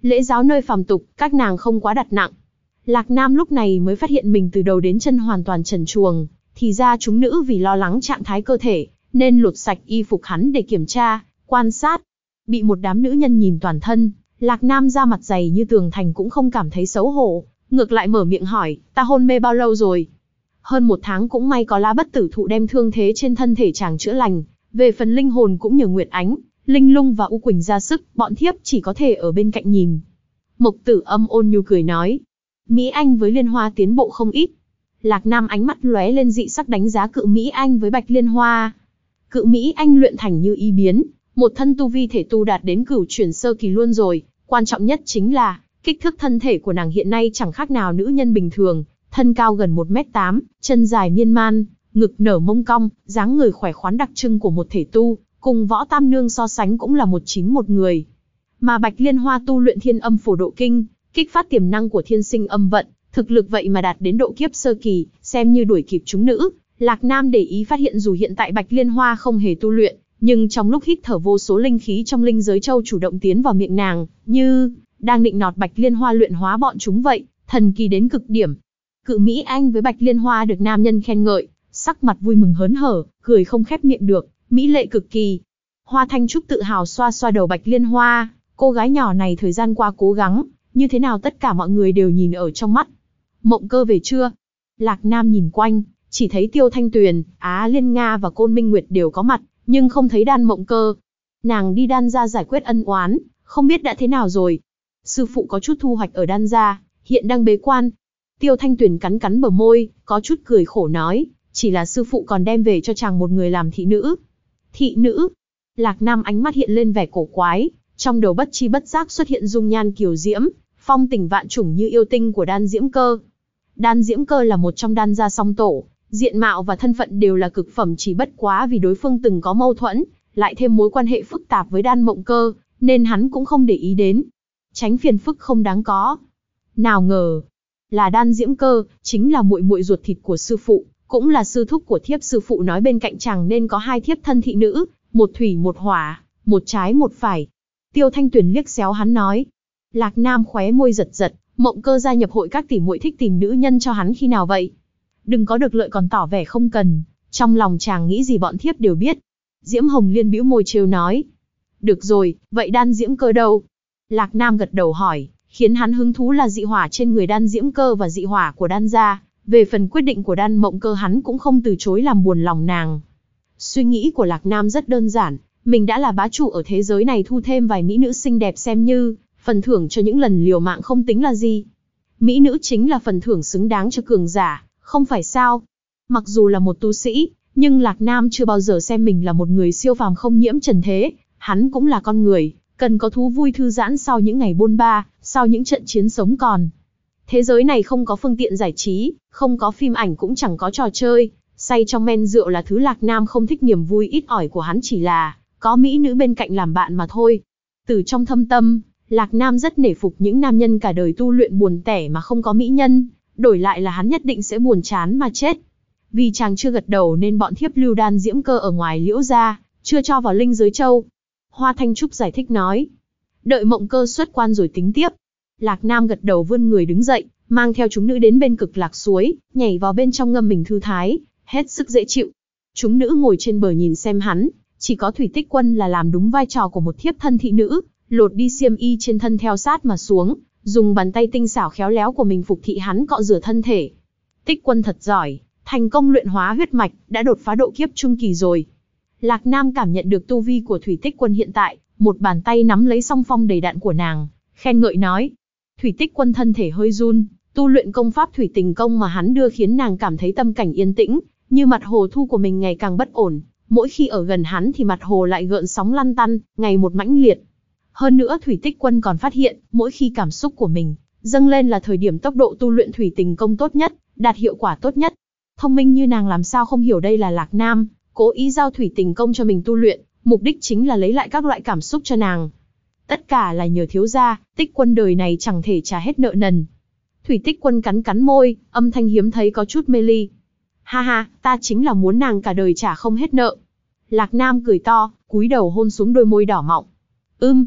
Lễ giáo nơi phàm tục, các nàng không quá đặt nặng. Lạc Nam lúc này mới phát hiện mình từ đầu đến chân hoàn toàn trần chuồng, thì ra chúng nữ vì lo lắng trạng thái cơ thể, nên lột sạch y phục hắn để kiểm tra, quan sát. Bị một đám nữ nhân nhìn toàn thân, Lạc Nam ra mặt dày như tường thành cũng không cảm thấy xấu hổ, ngược lại mở miệng hỏi, ta hôn mê bao lâu rồi? Hơn một tháng cũng may có lá bất tử thụ đem thương thế trên thân thể chàng chữa lành, về phần linh hồn cũng nhờ Nguyệt Ánh, Linh Lung và U Quỳnh ra sức, bọn thiếp chỉ có thể ở bên cạnh nhìn. Mộc tử âm ôn nhu cười nói, Mỹ Anh với Liên Hoa tiến bộ không ít. Lạc Nam ánh mắt lóe lên dị sắc đánh giá cự Mỹ Anh với Bạch Liên Hoa. Cự Mỹ Anh luyện thành như y biến, một thân tu vi thể tu đạt đến cửu chuyển sơ kỳ luôn rồi, quan trọng nhất chính là, kích thước thân thể của nàng hiện nay chẳng khác nào nữ nhân bình thường, thân cao gần 1m8, chân dài miên man, ngực nở mông cong, dáng người khỏe khoắn đặc trưng của một thể tu, cùng võ tam nương so sánh cũng là một chính một người. Mà Bạch Liên Hoa tu luyện thiên âm phổ độ kinh, kích phát tiềm năng của thiên sinh âm vận, thực lực vậy mà đạt đến độ kiếp sơ kỳ, xem như đuổi kịp chúng nữ. Lạc Nam để ý phát hiện dù hiện tại Bạch Liên Hoa không hề tu luyện, nhưng trong lúc hít thở vô số linh khí trong linh giới châu chủ động tiến vào miệng nàng, như đang định nọt Bạch Liên Hoa luyện hóa bọn chúng vậy, thần kỳ đến cực điểm. Cự Mỹ Anh với Bạch Liên Hoa được nam nhân khen ngợi, sắc mặt vui mừng hớn hở, cười không khép miệng được, mỹ lệ cực kỳ. Hoa Thanh Trúc tự hào xoa xoa đầu Bạch Liên Hoa, cô gái nhỏ này thời gian qua cố gắng, như thế nào tất cả mọi người đều nhìn ở trong mắt. Mộng cơ về chưa? Lạc Nam nhìn quanh, chỉ thấy Tiêu Thanh Tuyền, Á Liên Nga và Côn Minh Nguyệt đều có mặt, nhưng không thấy đan mộng cơ. Nàng đi đan ra giải quyết ân oán, không biết đã thế nào rồi. Sư phụ có chút thu hoạch ở đan gia, hiện đang bế quan. Tiêu Thanh Tuyền cắn cắn bờ môi, có chút cười khổ nói, chỉ là sư phụ còn đem về cho chàng một người làm thị nữ. Thị nữ, Lạc Nam ánh mắt hiện lên vẻ cổ quái, trong đầu bất chi bất giác xuất hiện dung nhan kiều diễm, phong tình vạn trùng như yêu tinh của đan diễm cơ. Đan diễm cơ là một trong đan gia song tổ, diện mạo và thân phận đều là cực phẩm chỉ bất quá vì đối phương từng có mâu thuẫn, lại thêm mối quan hệ phức tạp với đan mộng cơ, nên hắn cũng không để ý đến. Tránh phiền phức không đáng có. Nào ngờ, là đan diễm cơ, chính là muội muội ruột thịt của sư phụ, cũng là sư thúc của thiếp sư phụ nói bên cạnh chàng nên có hai thiếp thân thị nữ, một thủy một hỏa, một trái một phải. Tiêu Thanh Tuyền liếc xéo hắn nói. Lạc Nam khóe môi giật giật, mộng cơ gia nhập hội các tỷ muội thích tìm nữ nhân cho hắn khi nào vậy? Đừng có được lợi còn tỏ vẻ không cần, trong lòng chàng nghĩ gì bọn thiếp đều biết. Diễm Hồng Liên bĩu môi trêu nói. Được rồi, vậy đan diễm cơ đâu? Lạc Nam gật đầu hỏi, khiến hắn hứng thú là dị hỏa trên người đan diễm cơ và dị hỏa của đan gia. Về phần quyết định của đan mộng cơ hắn cũng không từ chối làm buồn lòng nàng. Suy nghĩ của Lạc Nam rất đơn giản, mình đã là bá chủ ở thế giới này thu thêm vài mỹ nữ xinh đẹp xem như, phần thưởng cho những lần liều mạng không tính là gì. Mỹ nữ chính là phần thưởng xứng đáng cho cường giả, không phải sao. Mặc dù là một tu sĩ, nhưng Lạc Nam chưa bao giờ xem mình là một người siêu phàm không nhiễm trần thế, hắn cũng là con người, cần có thú vui thư giãn sau những ngày bôn ba, sau những trận chiến sống còn. Thế giới này không có phương tiện giải trí, không có phim ảnh cũng chẳng có trò chơi, say trong men rượu là thứ Lạc Nam không thích niềm vui ít ỏi của hắn chỉ là, có mỹ nữ bên cạnh làm bạn mà thôi. Từ trong thâm tâm, Lạc Nam rất nể phục những nam nhân cả đời tu luyện buồn tẻ mà không có mỹ nhân, đổi lại là hắn nhất định sẽ buồn chán mà chết. Vì chàng chưa gật đầu nên bọn thiếp lưu đan diễm cơ ở ngoài liễu ra, chưa cho vào linh giới châu. Hoa Thanh Trúc giải thích nói. Đợi mộng cơ xuất quan rồi tính tiếp. Lạc Nam gật đầu vươn người đứng dậy, mang theo chúng nữ đến bên cực lạc suối, nhảy vào bên trong ngâm mình thư thái, hết sức dễ chịu. Chúng nữ ngồi trên bờ nhìn xem hắn, chỉ có Thủy Tích Quân là làm đúng vai trò của một thiếp thân thị nữ, lột đi xiêm y trên thân theo sát mà xuống, dùng bàn tay tinh xảo khéo léo của mình phục thị hắn cọ rửa thân thể. Tích Quân thật giỏi, thành công luyện hóa huyết mạch, đã đột phá độ kiếp trung kỳ rồi. Lạc Nam cảm nhận được tu vi của Thủy Tích Quân hiện tại, một bàn tay nắm lấy song phong đầy đạn của nàng, khen ngợi nói. Thủy Tích Quân thân thể hơi run, tu luyện công pháp thủy tình công mà hắn đưa khiến nàng cảm thấy tâm cảnh yên tĩnh, như mặt hồ thu của mình ngày càng bất ổn, mỗi khi ở gần hắn thì mặt hồ lại gợn sóng lăn tăn, ngày một mãnh liệt. Hơn nữa Thủy Tích Quân còn phát hiện, mỗi khi cảm xúc của mình dâng lên là thời điểm tốc độ tu luyện thủy tình công tốt nhất, đạt hiệu quả tốt nhất. Thông minh như nàng làm sao không hiểu đây là Lạc Nam, cố ý giao thủy tình công cho mình tu luyện, mục đích chính là lấy lại các loại cảm xúc cho nàng. Tất cả là nhờ thiếu gia, tích quân đời này chẳng thể trả hết nợ nần. Thủy tích quân cắn cắn môi, âm thanh hiếm thấy có chút mê ly. Ha ha, ta chính là muốn nàng cả đời trả không hết nợ. Lạc Nam cười to, cúi đầu hôn xuống đôi môi đỏ mọng. Ưm.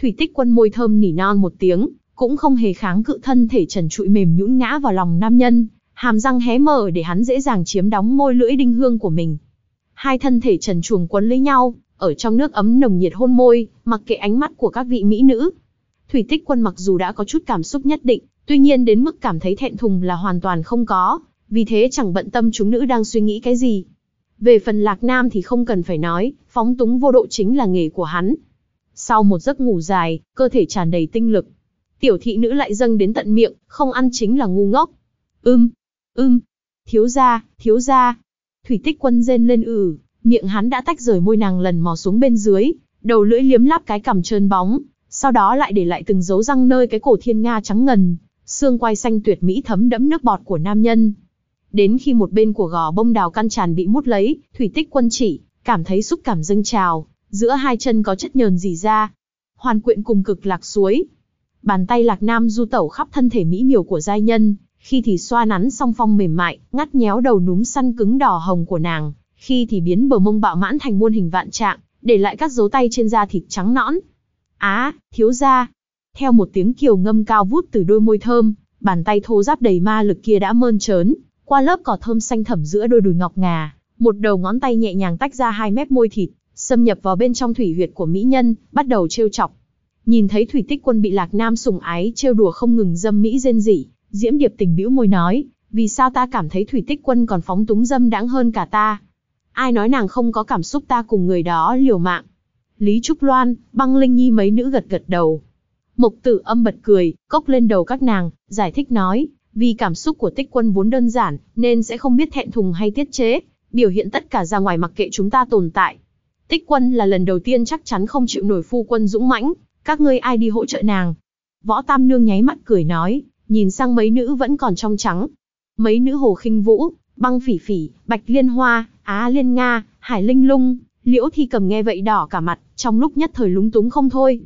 Thủy tích quân môi thơm nỉ non một tiếng, cũng không hề kháng cự thân thể trần trụi mềm nhũn ngã vào lòng nam nhân, hàm răng hé mở để hắn dễ dàng chiếm đóng môi lưỡi đinh hương của mình. Hai thân thể trần truồng quấn lấy nhau, ở trong nước ấm nồng nhiệt hôn môi, mặc kệ ánh mắt của các vị mỹ nữ. Thủy Tích Quân mặc dù đã có chút cảm xúc nhất định, tuy nhiên đến mức cảm thấy thẹn thùng là hoàn toàn không có, vì thế chẳng bận tâm chúng nữ đang suy nghĩ cái gì. Về phần Lạc Nam thì không cần phải nói, phóng túng vô độ chính là nghề của hắn. Sau một giấc ngủ dài, cơ thể tràn đầy tinh lực. Tiểu thị nữ lại dâng đến tận miệng, không ăn chính là ngu ngốc. Ưm, ưm, thiếu gia, thiếu gia. Thủy tích quân rên lên ừ, miệng hắn đã tách rời môi nàng lần mò xuống bên dưới, đầu lưỡi liếm láp cái cằm trơn bóng, sau đó lại để lại từng dấu răng nơi cái cổ thiên nga trắng ngần, xương quai xanh tuyệt mỹ thấm đẫm nước bọt của nam nhân. Đến khi một bên của gò bông đào căn tràn bị mút lấy, thủy tích quân chỉ, cảm thấy xúc cảm dâng trào, giữa hai chân có chất nhờn dì ra. Hoàn quyện cùng cực lạc suối. Bàn tay lạc nam du tẩu khắp thân thể mỹ miều của giai nhân, khi thì xoa nắn song phong mềm mại, ngắt nhéo đầu núm săn cứng đỏ hồng của nàng, khi thì biến bờ mông bạo mãn thành muôn hình vạn trạng, để lại các dấu tay trên da thịt trắng nõn. Á, thiếu gia. Theo một tiếng kiều ngâm cao vút từ đôi môi thơm, bàn tay thô ráp đầy ma lực kia đã mơn trớn, qua lớp cỏ thơm xanh thẳm giữa đôi đùi ngọc ngà, một đầu ngón tay nhẹ nhàng tách ra hai mép môi thịt, xâm nhập vào bên trong thủy huyệt của mỹ nhân, bắt đầu trêu chọc. Nhìn thấy thủy tích quân bị lạc nam sùng ái trêu đùa không ngừng dâm mỹ rên rỉ, diễm điệp tình bĩu môi nói, vì sao ta cảm thấy thủy tích quân còn phóng túng dâm đãng hơn cả ta? Ai nói nàng không có cảm xúc ta cùng người đó liều mạng? Lý Trúc Loan, băng Linh Nhi mấy nữ gật gật đầu. Mộc tử âm bật cười, cốc lên đầu các nàng, giải thích nói, vì cảm xúc của tích quân vốn đơn giản, nên sẽ không biết thẹn thùng hay tiết chế, biểu hiện tất cả ra ngoài mặc kệ chúng ta tồn tại. Tích quân là lần đầu tiên chắc chắn không chịu nổi phu quân dũng mãnh, các ngươi ai đi hỗ trợ nàng. Võ Tam Nương nháy mắt cười nói, nhìn sang mấy nữ vẫn còn trong trắng. Mấy nữ hồ khinh vũ, băng phỉ phỉ, bạch liên hoa, á liên nga, hải linh lung, liễu thi cầm nghe vậy đỏ cả mặt, trong lúc nhất thời lúng túng không thôi.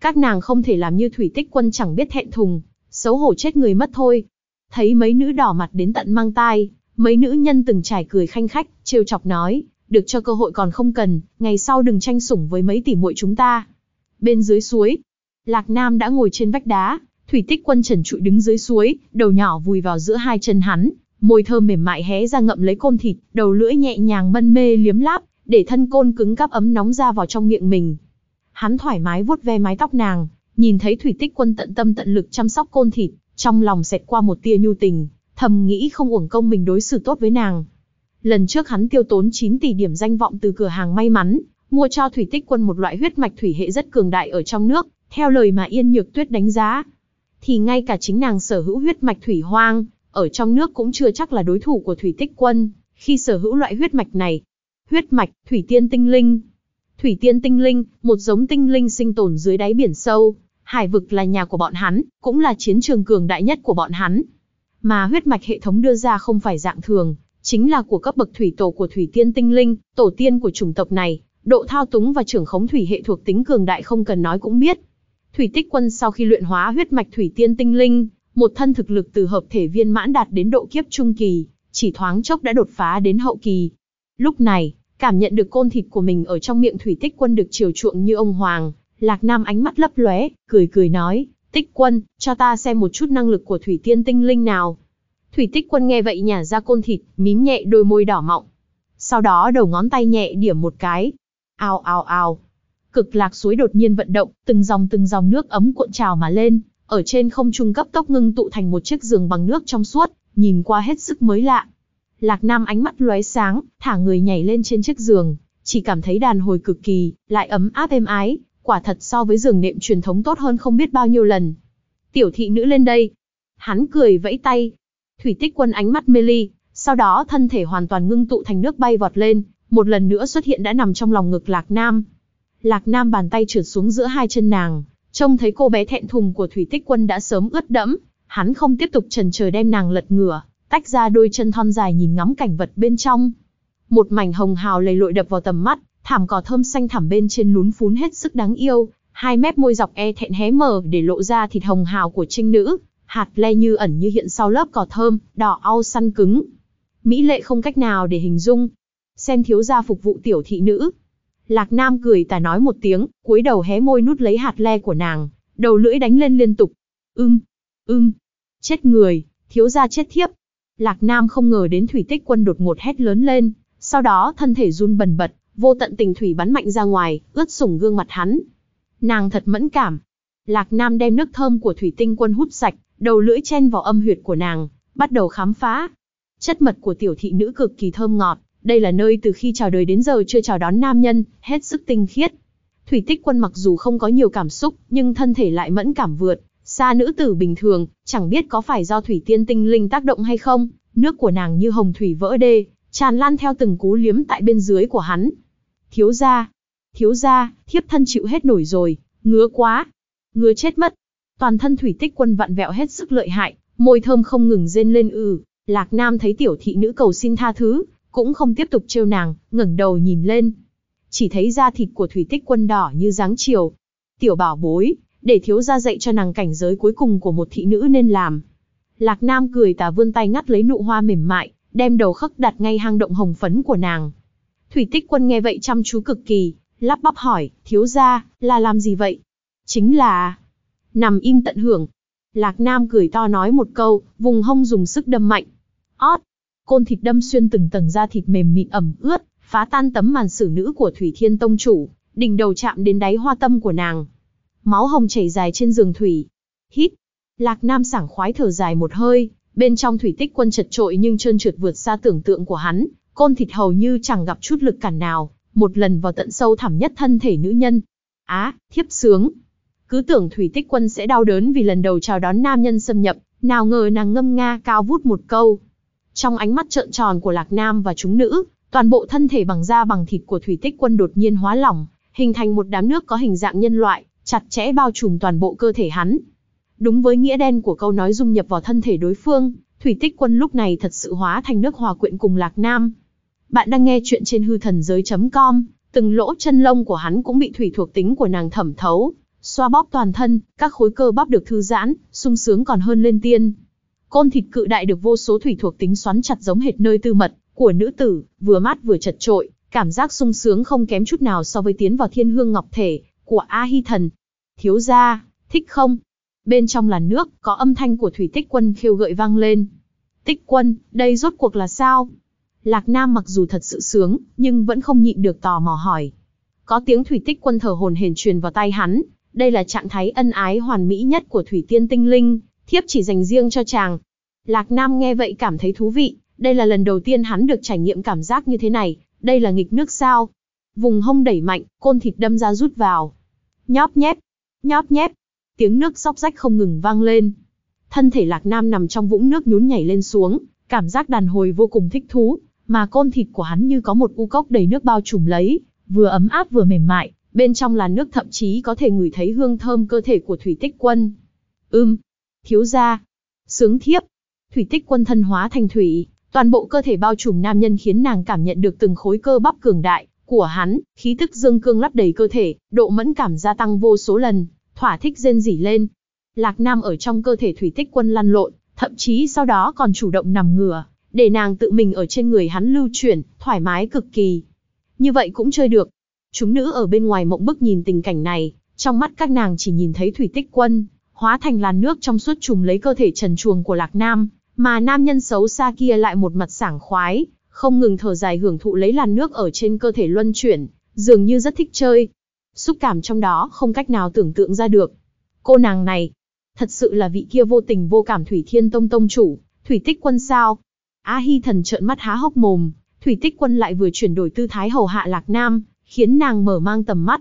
Các nàng không thể làm như thủy tích quân chẳng biết thẹn thùng, xấu hổ chết người mất thôi. Thấy mấy nữ đỏ mặt đến tận mang tai, mấy nữ nhân từng trải cười khanh khách, trêu chọc nói, được cho cơ hội còn không cần, ngày sau đừng tranh sủng với mấy tỷ muội chúng ta. Bên dưới suối, Lạc Nam đã ngồi trên vách đá, Thủy Tích Quân trần trụi đứng dưới suối, đầu nhỏ vùi vào giữa hai chân hắn, môi thơm mềm mại hé ra ngậm lấy côn thịt, đầu lưỡi nhẹ nhàng mân mê liếm láp, để thân côn cứng cáp ấm nóng ra vào trong miệng mình. Hắn thoải mái vuốt ve mái tóc nàng, nhìn thấy Thủy Tích Quân tận tâm tận lực chăm sóc côn thịt, trong lòng xẹt qua một tia nhu tình, thầm nghĩ không uổng công mình đối xử tốt với nàng. Lần trước hắn tiêu tốn 9 tỷ điểm danh vọng từ cửa hàng may mắn, mua cho Thủy Tích Quân một loại huyết mạch thủy hệ rất cường đại ở trong nước, theo lời mà Yên Nhược Tuyết đánh giá. Thì ngay cả chính nàng sở hữu huyết mạch thủy hoang, ở trong nước cũng chưa chắc là đối thủ của Thủy Tích Quân, khi sở hữu loại huyết mạch này. Huyết mạch, Thủy Tiên Tinh Linh. Thủy Tiên Tinh Linh, một giống tinh linh sinh tồn dưới đáy biển sâu, hải vực là nhà của bọn hắn, cũng là chiến trường cường đại nhất của bọn hắn. Mà huyết mạch hệ thống đưa ra không phải dạng thường, chính là của cấp bậc thủy tổ của Thủy Tiên Tinh Linh, tổ tiên của chủng tộc này, độ thao túng và trưởng khống thủy hệ thuộc tính cường đại không cần nói cũng biết. Thủy Tích Quân sau khi luyện hóa huyết mạch Thủy Tiên Tinh Linh, một thân thực lực từ hợp thể viên mãn đạt đến độ kiếp trung kỳ, chỉ thoáng chốc đã đột phá đến hậu kỳ. Lúc này, cảm nhận được côn thịt của mình ở trong miệng Thủy Tích Quân được chiều chuộng như ông hoàng, Lạc Nam ánh mắt lấp lóe, cười cười nói, Tích Quân, cho ta xem một chút năng lực của Thủy Tiên Tinh Linh nào. Thủy Tích Quân nghe vậy nhả ra côn thịt, mím nhẹ đôi môi đỏ mọng. Sau đó đầu ngón tay nhẹ điểm một cái. Ao ao ao. Cực lạc suối đột nhiên vận động, từng dòng từng dòng nước ấm cuộn trào mà lên, ở trên không trung cấp tốc ngưng tụ thành một chiếc giường bằng nước trong suốt, nhìn qua hết sức mới lạ. Lạc Nam ánh mắt lóe sáng, thả người nhảy lên trên chiếc giường, chỉ cảm thấy đàn hồi cực kỳ, lại ấm áp êm ái, quả thật so với giường nệm truyền thống tốt hơn không biết bao nhiêu lần. Tiểu thị nữ lên đây. Hắn cười vẫy tay. Thủy tích quân ánh mắt mê ly, sau đó thân thể hoàn toàn ngưng tụ thành nước bay vọt lên, một lần nữa xuất hiện đã nằm trong lòng ngực Lạc Nam. Lạc Nam bàn tay trượt xuống giữa hai chân nàng, trông thấy cô bé thẹn thùng của Thủy Tích Quân đã sớm ướt đẫm, hắn không tiếp tục trần chờ đem nàng lật ngửa, tách ra đôi chân thon dài nhìn ngắm cảnh vật bên trong. Một mảnh hồng hào lầy lội đập vào tầm mắt, thảm cỏ thơm xanh thẳm bên trên lún phún hết sức đáng yêu, hai mép môi dọc e thẹn hé mở để lộ ra thịt hồng hào của trinh nữ, hạt le như ẩn như hiện sau lớp cỏ thơm, đỏ au săn cứng. Mỹ lệ không cách nào để hình dung. Xem thiếu gia phục vụ tiểu thị nữ. Lạc Nam cười tà nói một tiếng, cúi đầu hé môi nút lấy hạt le của nàng, đầu lưỡi đánh lên liên tục. Ưm, ưm, chết người, thiếu gia chết thiếp. Lạc Nam không ngờ đến thủy tích quân đột ngột hét lớn lên, sau đó thân thể run bần bật, vô tận tình thủy bắn mạnh ra ngoài, ướt sủng gương mặt hắn. Nàng thật mẫn cảm. Lạc Nam đem nước thơm của thủy tinh quân hút sạch, đầu lưỡi chen vào âm huyệt của nàng, bắt đầu khám phá. Chất mật của tiểu thị nữ cực kỳ thơm ngọt, đây là nơi từ khi chào đời đến giờ chưa chào đón nam nhân, hết sức tinh khiết. Thủy tích quân mặc dù không có nhiều cảm xúc, nhưng thân thể lại mẫn cảm vượt, xa nữ tử bình thường, chẳng biết có phải do thủy tiên tinh linh tác động hay không, nước của nàng như hồng thủy vỡ đê, tràn lan theo từng cú liếm tại bên dưới của hắn. Thiếu gia, thiếu gia, thiếp thân chịu hết nổi rồi, ngứa quá, ngứa chết mất. Toàn thân thủy tích quân vặn vẹo hết sức lợi hại, môi thơm không ngừng rên lên ừ. Lạc Nam thấy tiểu thị nữ cầu xin tha thứ, cũng không tiếp tục trêu nàng, ngẩng đầu nhìn lên. Chỉ thấy da thịt của thủy tích quân đỏ như dáng chiều. Tiểu bảo bối, để thiếu gia dạy cho nàng cảnh giới cuối cùng của một thị nữ nên làm. Lạc Nam cười tà vươn tay ngắt lấy nụ hoa mềm mại, đem đầu khắc đặt ngay hang động hồng phấn của nàng. Thủy tích quân nghe vậy chăm chú cực kỳ, lắp bắp hỏi, thiếu gia, là làm gì vậy? Chính là... Nằm im tận hưởng. Lạc Nam cười to nói một câu, vùng hông dùng sức đâm mạnh. Ót! Côn thịt đâm xuyên từng tầng da thịt mềm mịn ẩm ướt, phá tan tấm màn xử nữ của Thủy Thiên Tông Chủ, đỉnh đầu chạm đến đáy hoa tâm của nàng. Máu hồng chảy dài trên giường thủy. Hít! Lạc Nam sảng khoái thở dài một hơi, bên trong thủy tích quân chật trội nhưng trơn trượt vượt xa tưởng tượng của hắn, côn thịt hầu như chẳng gặp chút lực cản nào, một lần vào tận sâu thẳm nhất thân thể nữ nhân. Á, thiếp sướng. Cứ tưởng thủy tích quân sẽ đau đớn vì lần đầu chào đón nam nhân xâm nhập, nào ngờ nàng ngâm nga cao vút một câu. Trong ánh mắt trợn tròn của lạc nam và chúng nữ, Toàn bộ thân thể bằng da bằng thịt của thủy tích quân đột nhiên hóa lỏng, hình thành một đám nước có hình dạng nhân loại, chặt chẽ bao trùm toàn bộ cơ thể hắn. Đúng với nghĩa đen của câu nói dung nhập vào thân thể đối phương, thủy tích quân lúc này thật sự hóa thành nước hòa quyện cùng Lạc Nam. Bạn đang nghe chuyện trên hư thần giới.com, từng lỗ chân lông của hắn cũng bị thủy thuộc tính của nàng thẩm thấu, xoa bóp toàn thân, các khối cơ bắp được thư giãn, sung sướng còn hơn lên tiên. Côn thịt cự đại được vô số thủy thuộc tính xoắn chặt giống hệt nơi tư mật của nữ tử, vừa mát vừa chật trội, cảm giác sung sướng không kém chút nào so với tiến vào thiên hương ngọc thể của A Hi Thần. Thiếu gia, thích không? Bên trong là nước, có âm thanh của thủy tích quân khiêu gợi vang lên. Tích quân, đây rốt cuộc là sao? Lạc Nam mặc dù thật sự sướng, nhưng vẫn không nhịn được tò mò hỏi. Có tiếng thủy tích quân thở hồn hển truyền vào tay hắn, đây là trạng thái ân ái hoàn mỹ nhất của thủy tiên tinh linh, thiếp chỉ dành riêng cho chàng. Lạc Nam nghe vậy cảm thấy thú vị, đây là lần đầu tiên hắn được trải nghiệm cảm giác như thế này, đây là nghịch nước sao. Vùng hông đẩy mạnh, côn thịt đâm ra rút vào. Nhóp nhép, nhóp nhép, tiếng nước róc rách không ngừng vang lên. Thân thể Lạc Nam nằm trong vũng nước nhún nhảy lên xuống, cảm giác đàn hồi vô cùng thích thú, mà côn thịt của hắn như có một u cốc đầy nước bao trùm lấy, vừa ấm áp vừa mềm mại, bên trong là nước thậm chí có thể ngửi thấy hương thơm cơ thể của Thủy Tích Quân. Ưm, thiếu gia, sướng thiếp. Thủy Tích Quân thân hóa thành thủy, toàn bộ cơ thể bao trùm nam nhân khiến nàng cảm nhận được từng khối cơ bắp cường đại của hắn, khí tức dương cương lấp đầy cơ thể, độ mẫn cảm gia tăng vô số lần, thỏa thích rên rỉ lên. Lạc Nam ở trong cơ thể Thủy Tích Quân lăn lộn, thậm chí sau đó còn chủ động nằm ngửa, để nàng tự mình ở trên người hắn lưu chuyển, thoải mái cực kỳ. Như vậy cũng chơi được. Chúng nữ ở bên ngoài mộng bức nhìn tình cảnh này, trong mắt các nàng chỉ nhìn thấy thủy tích quân, hóa thành làn nước trong suốt trùm lấy cơ thể trần chuồng của Lạc Nam, mà nam nhân xấu xa kia lại một mặt sảng khoái, không ngừng thở dài hưởng thụ lấy làn nước ở trên cơ thể luân chuyển, dường như rất thích chơi. Xúc cảm trong đó không cách nào tưởng tượng ra được. Cô nàng này, thật sự là vị kia vô tình vô cảm Thủy Thiên Tông Tông chủ, Thủy Tích Quân sao? A Hi thần trợn mắt há hốc mồm, Thủy Tích Quân lại vừa chuyển đổi tư thái hầu hạ Lạc Nam, khiến nàng mở mang tầm mắt.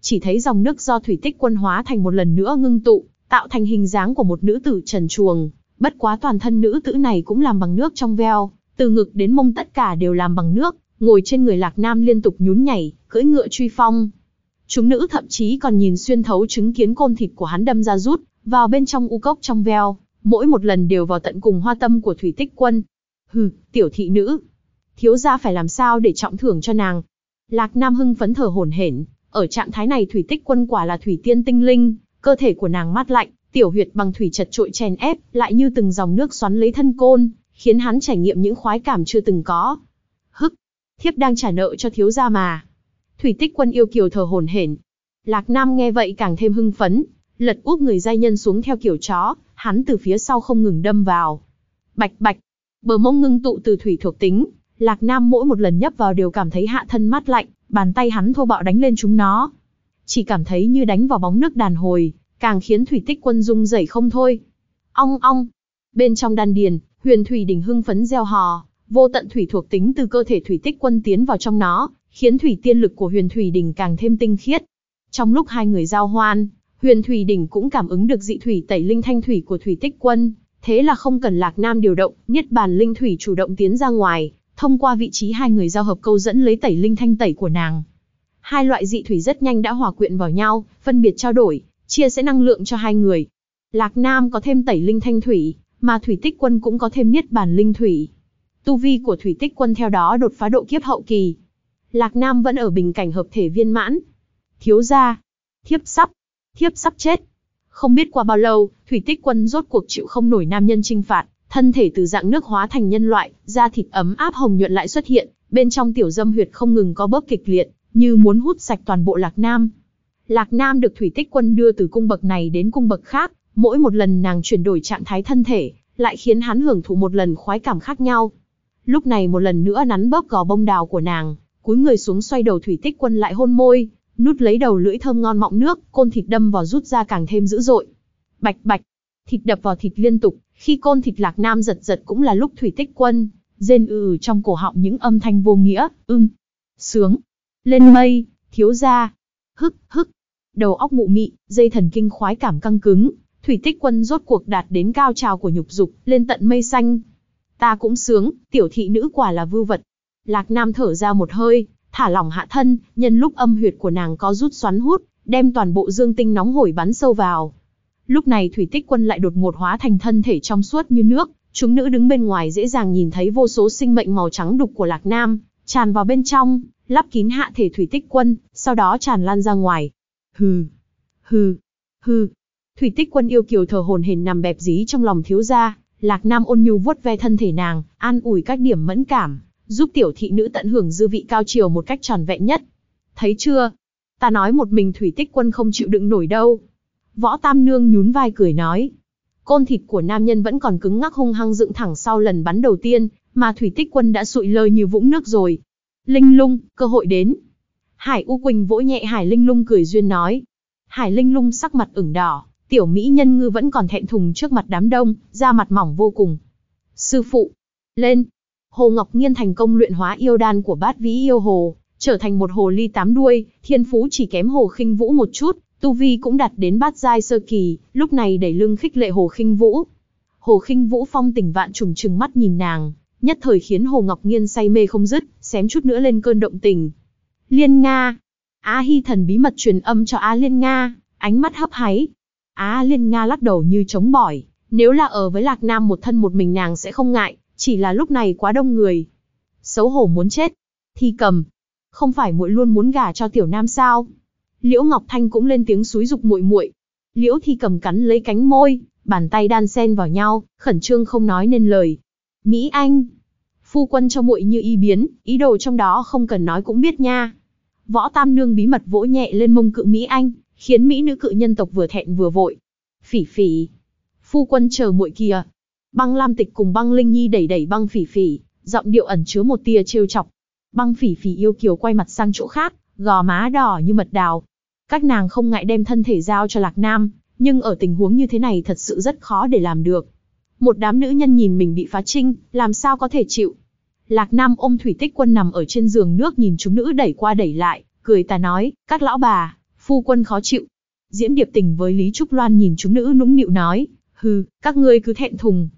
Chỉ thấy dòng nước do Thủy Tích Quân hóa thành một lần nữa ngưng tụ, tạo thành hình dáng của một nữ tử trần chuồng, bất quá toàn thân nữ tử này cũng làm bằng nước trong veo, từ ngực đến mông tất cả đều làm bằng nước, ngồi trên người Lạc Nam liên tục nhún nhảy, cưỡi ngựa truy phong. Chúng nữ thậm chí còn nhìn xuyên thấu chứng kiến côn thịt của hắn đâm ra rút, vào bên trong u cốc trong veo, mỗi một lần đều vào tận cùng hoa tâm của Thủy Tích Quân. Hừ, tiểu thị nữ. Thiếu gia phải làm sao để trọng thưởng cho nàng. Lạc Nam hưng phấn thở hổn hển, ở trạng thái này thủy tích quân quả là thủy tiên tinh linh, cơ thể của nàng mát lạnh, tiểu huyệt bằng thủy chật trội chèn ép, lại như từng dòng nước xoắn lấy thân côn, khiến hắn trải nghiệm những khoái cảm chưa từng có. Hức, thiếp đang trả nợ cho thiếu gia mà. Thủy tích quân yêu kiều thở hổn hển. Lạc Nam nghe vậy càng thêm hưng phấn, lật úp người giai nhân xuống theo kiểu chó, hắn từ phía sau không ngừng đâm vào. Bạch bạch, Bờ mông ngưng tụ từ thủy thuộc tính, Lạc Nam mỗi một lần nhấp vào đều cảm thấy hạ thân mát lạnh, bàn tay hắn thô bạo đánh lên chúng nó. Chỉ cảm thấy như đánh vào bóng nước đàn hồi, càng khiến thủy tích quân rung rẩy không thôi. Ong ong. Bên trong đan điền, huyền thủy đỉnh hưng phấn gieo hò, vô tận thủy thuộc tính từ cơ thể thủy tích quân tiến vào trong nó, khiến thủy tiên lực của huyền thủy đỉnh càng thêm tinh khiết. Trong lúc hai người giao hoan, huyền thủy đỉnh cũng cảm ứng được dị thủy tẩy linh thanh thủy của thủy tích quân, Thế là không cần Lạc Nam điều động, nhất Bàn Linh Thủy chủ động tiến ra ngoài, thông qua vị trí hai người giao hợp câu dẫn lấy tẩy linh thanh tẩy của nàng. Hai loại dị thủy rất nhanh đã hòa quyện vào nhau, phân biệt trao đổi, chia sẻ năng lượng cho hai người. Lạc Nam có thêm tẩy linh thanh thủy, mà Thủy Tích Quân cũng có thêm Niết Bàn Linh Thủy. Tu vi của Thủy Tích Quân theo đó đột phá độ kiếp hậu kỳ. Lạc Nam vẫn ở bình cảnh hợp thể viên mãn. Thiếu gia, thiếp sắp, thiếp sắp chết. Không biết qua bao lâu, Thủy Tích Quân rốt cuộc chịu không nổi nam nhân trinh phạt, thân thể từ dạng nước hóa thành nhân loại, da thịt ấm áp hồng nhuận lại xuất hiện, bên trong tiểu dâm huyệt không ngừng có bóp kịch liệt, như muốn hút sạch toàn bộ Lạc Nam. Lạc Nam được Thủy Tích Quân đưa từ cung bậc này đến cung bậc khác, mỗi một lần nàng chuyển đổi trạng thái thân thể, lại khiến hắn hưởng thụ một lần khoái cảm khác nhau. Lúc này một lần nữa nắn bóp gò bông đào của nàng, cúi người xuống xoay đầu Thủy Tích Quân lại hôn môi, nút lấy đầu lưỡi thơm ngon mọng nước, côn thịt đâm vào rút ra càng thêm dữ dội. Bạch bạch, thịt đập vào thịt liên tục, khi côn thịt lạc nam giật giật cũng là lúc thủy tích quân, rên ư ừ trong cổ họng những âm thanh vô nghĩa, ưng, sướng, lên mây, thiếu gia, hức, hức, đầu óc mụ mị, dây thần kinh khoái cảm căng cứng, thủy tích quân rốt cuộc đạt đến cao trào của nhục dục, lên tận mây xanh. Ta cũng sướng, tiểu thị nữ quả là vưu vật. Lạc Nam thở ra một hơi, thả lỏng hạ thân, nhân lúc âm huyệt của nàng có rút xoắn hút, đem toàn bộ dương tinh nóng hổi bắn sâu vào. Lúc này thủy tích quân lại đột ngột hóa thành thân thể trong suốt như nước, chúng nữ đứng bên ngoài dễ dàng nhìn thấy vô số sinh mệnh màu trắng đục của Lạc Nam, tràn vào bên trong, lắp kín hạ thể thủy tích quân, sau đó tràn lan ra ngoài. Hừ, hừ, hừ. Thủy tích quân yêu kiều thờ hồn hển nằm bẹp dí trong lòng thiếu gia, Lạc Nam ôn nhu vuốt ve thân thể nàng, an ủi các điểm mẫn cảm, giúp tiểu thị nữ tận hưởng dư vị cao chiều một cách tròn vẹn nhất. Thấy chưa? Ta nói một mình thủy tích quân không chịu đựng nổi đâu. Võ Tam Nương nhún vai cười nói. Côn thịt của nam nhân vẫn còn cứng ngắc hung hăng dựng thẳng sau lần bắn đầu tiên, mà thủy tích quân đã sụi lơi như vũng nước rồi. Linh lung, cơ hội đến. Hải U Quỳnh vỗ nhẹ Hải Linh lung cười duyên nói. Hải Linh lung sắc mặt ửng đỏ, tiểu mỹ nhân ngư vẫn còn thẹn thùng trước mặt đám đông, da mặt mỏng vô cùng. Sư phụ, lên. Hồ Ngọc Nghiên thành công luyện hóa yêu đan của bát vĩ yêu hồ, trở thành một hồ ly tám đuôi, thiên phú chỉ kém hồ khinh vũ một chút, tu vi cũng đạt đến bát giai sơ kỳ, lúc này đẩy lưng khích lệ hồ khinh vũ. Hồ khinh vũ phong tỉnh vạn trùng trừng mắt nhìn nàng, nhất thời khiến Hồ Ngọc Nghiên say mê không dứt, xém chút nữa lên cơn động tình. Liên Nga. Á Hi thần bí mật truyền âm cho Á Liên Nga, ánh mắt hấp háy. Á Liên Nga lắc đầu như chống bỏi, nếu là ở với Lạc Nam một thân một mình nàng sẽ không ngại, chỉ là lúc này quá đông người. Xấu hổ muốn chết. Thi cầm. Không phải muội luôn muốn gả cho tiểu nam sao? Liễu Ngọc Thanh cũng lên tiếng xúi dục muội muội. Liễu Thi cầm cắn lấy cánh môi, bàn tay đan xen vào nhau, khẩn trương không nói nên lời. Mỹ Anh, phu quân cho muội như y biến, ý đồ trong đó không cần nói cũng biết nha. Võ Tam Nương bí mật vỗ nhẹ lên mông cự Mỹ Anh, khiến Mỹ nữ cự nhân tộc vừa thẹn vừa vội. Phỉ phỉ, phu quân chờ muội kìa. Băng Lam Tịch cùng băng Linh Nhi đẩy đẩy băng phỉ phỉ, giọng điệu ẩn chứa một tia trêu chọc. Băng phỉ phỉ yêu kiều quay mặt sang chỗ khác, gò má đỏ như mật đào. Các nàng không ngại đem thân thể giao cho Lạc Nam, nhưng ở tình huống như thế này thật sự rất khó để làm được. Một đám nữ nhân nhìn mình bị phá trinh, làm sao có thể chịu. Lạc Nam ôm thủy tích quân nằm ở trên giường nước nhìn chúng nữ đẩy qua đẩy lại, cười ta nói, các lão bà, phu quân khó chịu. Diễm Điệp tình với Lý Trúc Loan nhìn chúng nữ nũng nịu nói, hừ, các ngươi cứ thẹn thùng.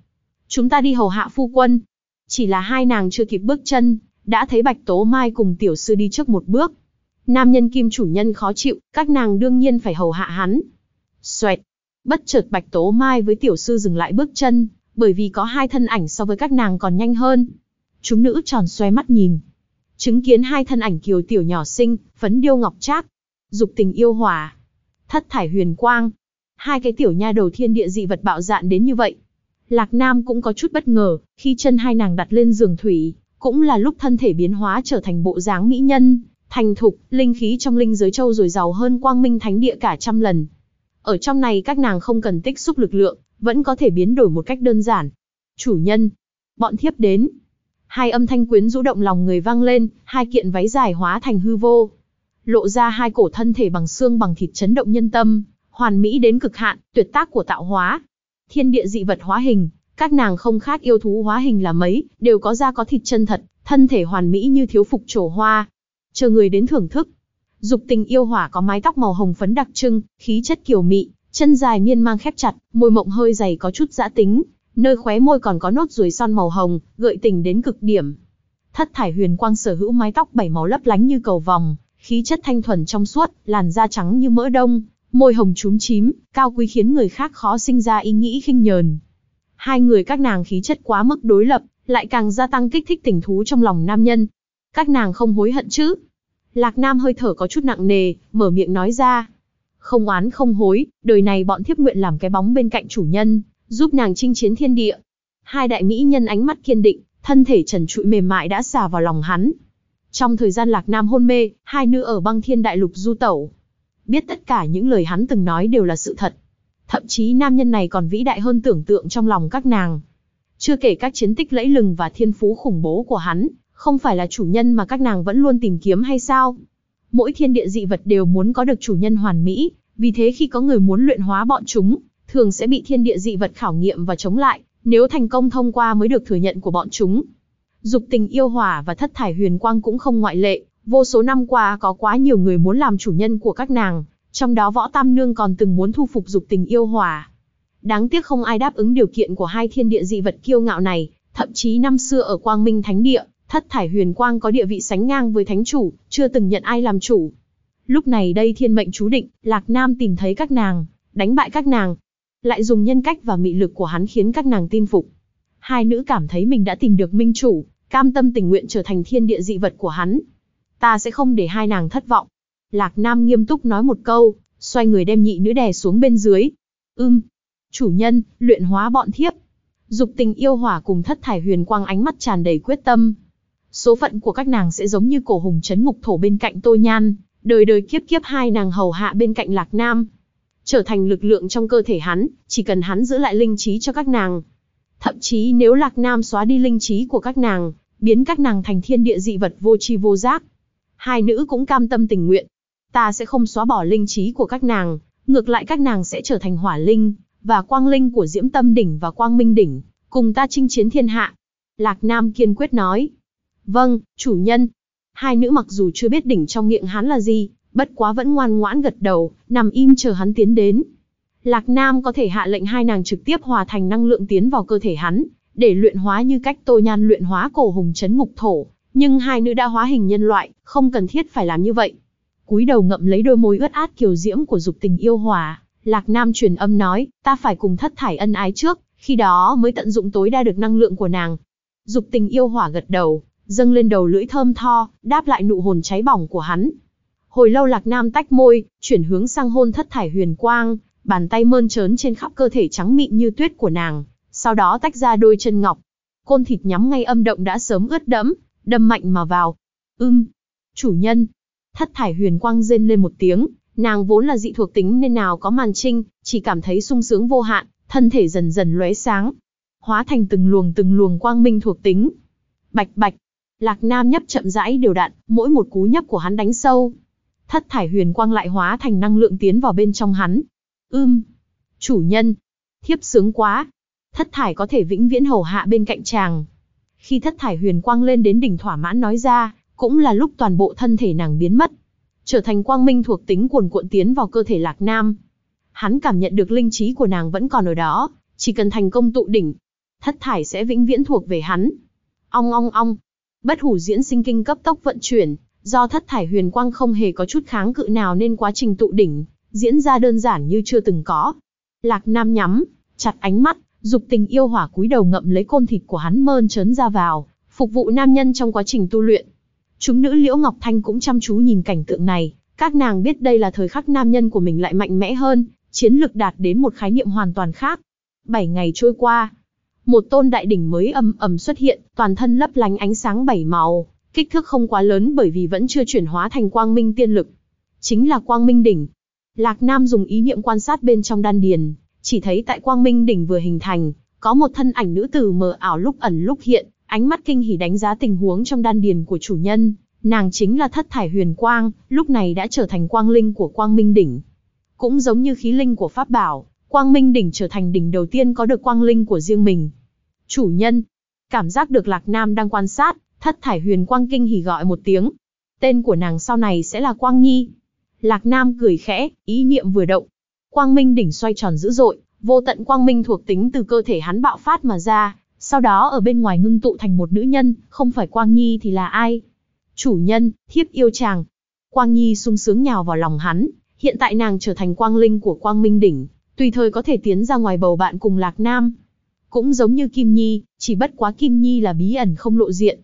Chúng ta đi hầu hạ phu quân. Chỉ là hai nàng chưa kịp bước chân, đã thấy Bạch Tố Mai cùng tiểu sư đi trước một bước. Nam nhân kim chủ nhân khó chịu, các nàng đương nhiên phải hầu hạ hắn. Xoẹt, Bất chợt Bạch Tố Mai với tiểu sư dừng lại bước chân, bởi vì có hai thân ảnh so với các nàng còn nhanh hơn. Chúng nữ tròn xoe mắt nhìn. Chứng kiến hai thân ảnh kiều tiểu nhỏ xinh, phấn điêu ngọc trác, dục tình yêu hòa thất thải huyền quang. Hai cái tiểu nha đầu thiên địa dị vật bạo dạn đến như vậy. Lạc Nam cũng có chút bất ngờ, khi chân hai nàng đặt lên giường thủy, cũng là lúc thân thể biến hóa trở thành bộ dáng mỹ nhân, thành thục, linh khí trong linh giới châu rồi giàu hơn quang minh thánh địa cả trăm lần. Ở trong này các nàng không cần tích xúc lực lượng, vẫn có thể biến đổi một cách đơn giản. Chủ nhân, bọn thiếp đến. Hai âm thanh quyến rũ động lòng người vang lên, hai kiện váy dài hóa thành hư vô. Lộ ra hai cổ thân thể bằng xương bằng thịt chấn động nhân tâm, hoàn mỹ đến cực hạn, tuyệt tác của tạo hóa. Thiên địa dị vật hóa hình, các nàng không khác yêu thú hóa hình là mấy, đều có da có thịt chân thật, thân thể hoàn mỹ như thiếu phục trổ hoa. Chờ người đến thưởng thức. Dục tình yêu hỏa có mái tóc màu hồng phấn đặc trưng, khí chất kiều mị, chân dài miên mang khép chặt, môi mộng hơi dày có chút dã tính, nơi khóe môi còn có nốt ruồi son màu hồng, gợi tình đến cực điểm. Thất thải huyền quang sở hữu mái tóc bảy màu lấp lánh như cầu vòng, khí chất thanh thuần trong suốt, làn da trắng như mỡ đông, môi hồng trúng chím, cao quý khiến người khác khó sinh ra ý nghĩ khinh nhờn. Hai người các nàng khí chất quá mức đối lập, lại càng gia tăng kích thích tình thú trong lòng nam nhân. Các nàng không hối hận chứ? Lạc Nam hơi thở có chút nặng nề, mở miệng nói ra. Không oán không hối, đời này bọn thiếp nguyện làm cái bóng bên cạnh chủ nhân, giúp nàng chinh chiến thiên địa. Hai đại mỹ nhân ánh mắt kiên định, thân thể trần trụi mềm mại đã xà vào lòng hắn. Trong thời gian Lạc Nam hôn mê, hai nữ ở băng thiên đại lục du tẩu. Biết tất cả những lời hắn từng nói đều là sự thật. Thậm chí nam nhân này còn vĩ đại hơn tưởng tượng trong lòng các nàng. Chưa kể các chiến tích lẫy lừng và thiên phú khủng bố của hắn, không phải là chủ nhân mà các nàng vẫn luôn tìm kiếm hay sao? Mỗi thiên địa dị vật đều muốn có được chủ nhân hoàn mỹ, vì thế khi có người muốn luyện hóa bọn chúng, thường sẽ bị thiên địa dị vật khảo nghiệm và chống lại, nếu thành công thông qua mới được thừa nhận của bọn chúng. Dục tình yêu hỏa và thất thải huyền quang cũng không ngoại lệ, vô số năm qua có quá nhiều người muốn làm chủ nhân của các nàng, trong đó võ tam nương còn từng muốn thu phục dục tình yêu hỏa. Đáng tiếc không ai đáp ứng điều kiện của hai thiên địa dị vật kiêu ngạo này, thậm chí năm xưa ở Quang Minh Thánh Địa, Thất thải huyền quang có địa vị sánh ngang với thánh chủ, chưa từng nhận ai làm chủ. Lúc này đây thiên mệnh chú định, Lạc Nam tìm thấy các nàng, đánh bại các nàng. Lại dùng nhân cách và mị lực của hắn khiến các nàng tin phục. Hai nữ cảm thấy mình đã tìm được minh chủ, cam tâm tình nguyện trở thành thiên địa dị vật của hắn. Ta sẽ không để hai nàng thất vọng. Lạc Nam nghiêm túc nói một câu, xoay người đem nhị nữ đè xuống bên dưới. Ưm, chủ nhân, luyện hóa bọn thiếp. Dục tình yêu hỏa cùng thất thải huyền quang ánh mắt tràn đầy quyết tâm. Số phận của các nàng sẽ giống như cổ hùng chấn ngục thổ bên cạnh Tô Nhan, đời đời kiếp kiếp hai nàng hầu hạ bên cạnh Lạc Nam. Trở thành lực lượng trong cơ thể hắn, chỉ cần hắn giữ lại linh trí cho các nàng. Thậm chí nếu Lạc Nam xóa đi linh trí của các nàng, biến các nàng thành thiên địa dị vật vô tri vô giác. Hai nữ cũng cam tâm tình nguyện. Ta sẽ không xóa bỏ linh trí của các nàng, ngược lại các nàng sẽ trở thành hỏa linh, và quang linh của Diễm Tâm Đỉnh và Quang Minh Đỉnh, cùng ta chinh chiến thiên hạ. Lạc Nam kiên quyết nói. Vâng, chủ nhân. Hai nữ mặc dù chưa biết đỉnh trong miệng hắn là gì, bất quá vẫn ngoan ngoãn gật đầu, nằm im chờ hắn tiến đến. Lạc Nam có thể hạ lệnh hai nàng trực tiếp hòa thành năng lượng tiến vào cơ thể hắn, để luyện hóa như cách Tô Nhan luyện hóa cổ hùng chấn ngục thổ, nhưng hai nữ đã hóa hình nhân loại, không cần thiết phải làm như vậy. Cúi đầu ngậm lấy đôi môi ướt át kiều diễm của dục tình yêu hòa, Lạc Nam truyền âm nói, ta phải cùng thất thải ân ái trước, khi đó mới tận dụng tối đa được năng lượng của nàng. Dục tình yêu hỏa gật đầu, dâng lên đầu lưỡi thơm tho, đáp lại nụ hồn cháy bỏng của hắn. Hồi lâu Lạc Nam tách môi, chuyển hướng sang hôn thất thải huyền quang, bàn tay mơn trớn trên khắp cơ thể trắng mịn như tuyết của nàng, sau đó tách ra đôi chân ngọc. Côn thịt nhắm ngay âm động đã sớm ướt đẫm, đâm mạnh mà vào. Ưm, chủ nhân. Thất thải huyền quang rên lên một tiếng, nàng vốn là dị thuộc tính nên nào có màn trinh, chỉ cảm thấy sung sướng vô hạn, thân thể dần dần lóe sáng, hóa thành từng luồng từng luồng quang minh thuộc tính. Bạch bạch, Lạc Nam nhấp chậm rãi đều đặn, mỗi một cú nhấp của hắn đánh sâu. Thất thải huyền quang lại hóa thành năng lượng tiến vào bên trong hắn. Ưm, chủ nhân, thiếp sướng quá. Thất thải có thể vĩnh viễn hầu hạ bên cạnh chàng. Khi thất thải huyền quang lên đến đỉnh thỏa mãn nói ra, cũng là lúc toàn bộ thân thể nàng biến mất. Trở thành quang minh thuộc tính cuồn cuộn tiến vào cơ thể Lạc Nam. Hắn cảm nhận được linh trí của nàng vẫn còn ở đó, chỉ cần thành công tụ đỉnh, thất thải sẽ vĩnh viễn thuộc về hắn. Ong ong ong, bất hủ diễn sinh kinh cấp tốc vận chuyển, do thất thải huyền quang không hề có chút kháng cự nào nên quá trình tụ đỉnh, diễn ra đơn giản như chưa từng có. Lạc Nam nhắm, chặt ánh mắt, dục tình yêu hỏa cúi đầu ngậm lấy côn thịt của hắn mơn trớn ra vào, phục vụ nam nhân trong quá trình tu luyện. Chúng nữ Liễu Ngọc Thanh cũng chăm chú nhìn cảnh tượng này, các nàng biết đây là thời khắc nam nhân của mình lại mạnh mẽ hơn, chiến lực đạt đến một khái niệm hoàn toàn khác. Bảy ngày trôi qua, một tôn đại đỉnh mới ầm ầm xuất hiện, toàn thân lấp lánh ánh sáng bảy màu, kích thước không quá lớn bởi vì vẫn chưa chuyển hóa thành quang minh tiên lực. Chính là quang minh đỉnh. Lạc Nam dùng ý niệm quan sát bên trong đan điền, chỉ thấy tại quang minh đỉnh vừa hình thành, có một thân ảnh nữ tử mờ ảo lúc ẩn lúc hiện, ánh mắt kinh hỉ đánh giá tình huống trong đan điền của chủ nhân. Nàng chính là thất thải huyền quang, lúc này đã trở thành quang linh của quang minh đỉnh. Cũng giống như khí linh của pháp bảo, quang minh đỉnh trở thành đỉnh đầu tiên có được quang linh của riêng mình. Chủ nhân, cảm giác được Lạc Nam đang quan sát, thất thải huyền quang kinh hỉ gọi một tiếng. Tên của nàng sau này sẽ là Quang Nhi. Lạc Nam cười khẽ, ý niệm vừa động. Quang minh đỉnh xoay tròn dữ dội, vô tận quang minh thuộc tính từ cơ thể hắn bạo phát mà ra, sau đó ở bên ngoài ngưng tụ thành một nữ nhân, không phải Quang Nhi thì là ai? Chủ nhân, thiếp yêu chàng. Quang Nhi sung sướng nhào vào lòng hắn, hiện tại nàng trở thành quang linh của quang minh đỉnh, tùy thời có thể tiến ra ngoài bầu bạn cùng Lạc Nam. Cũng giống như Kim Nhi, chỉ bất quá Kim Nhi là bí ẩn không lộ diện.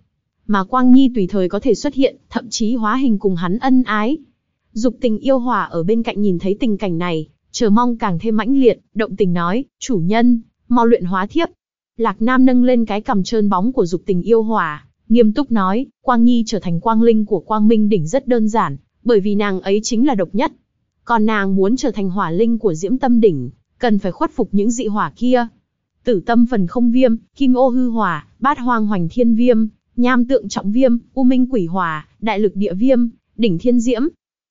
Mà Quang Nhi tùy thời có thể xuất hiện, thậm chí hóa hình cùng hắn ân ái. Dục tình yêu hỏa ở bên cạnh nhìn thấy tình cảnh này, chờ mong càng thêm mãnh liệt, động tình nói, chủ nhân, mau luyện hóa thiếp. Lạc Nam nâng lên cái cầm trơn bóng của dục tình yêu hỏa, nghiêm túc nói, Quang Nhi trở thành quang linh của quang minh đỉnh rất đơn giản, bởi vì nàng ấy chính là độc nhất. Còn nàng muốn trở thành hỏa linh của diễm tâm đỉnh, cần phải khuất phục những dị hỏa kia. Tử tâm phần không viêm, kim ô hư hỏa, bát hoang hoành thiên viêm, nham tượng trọng viêm, u minh quỷ hỏa, đại lực địa viêm, đỉnh thiên diễm.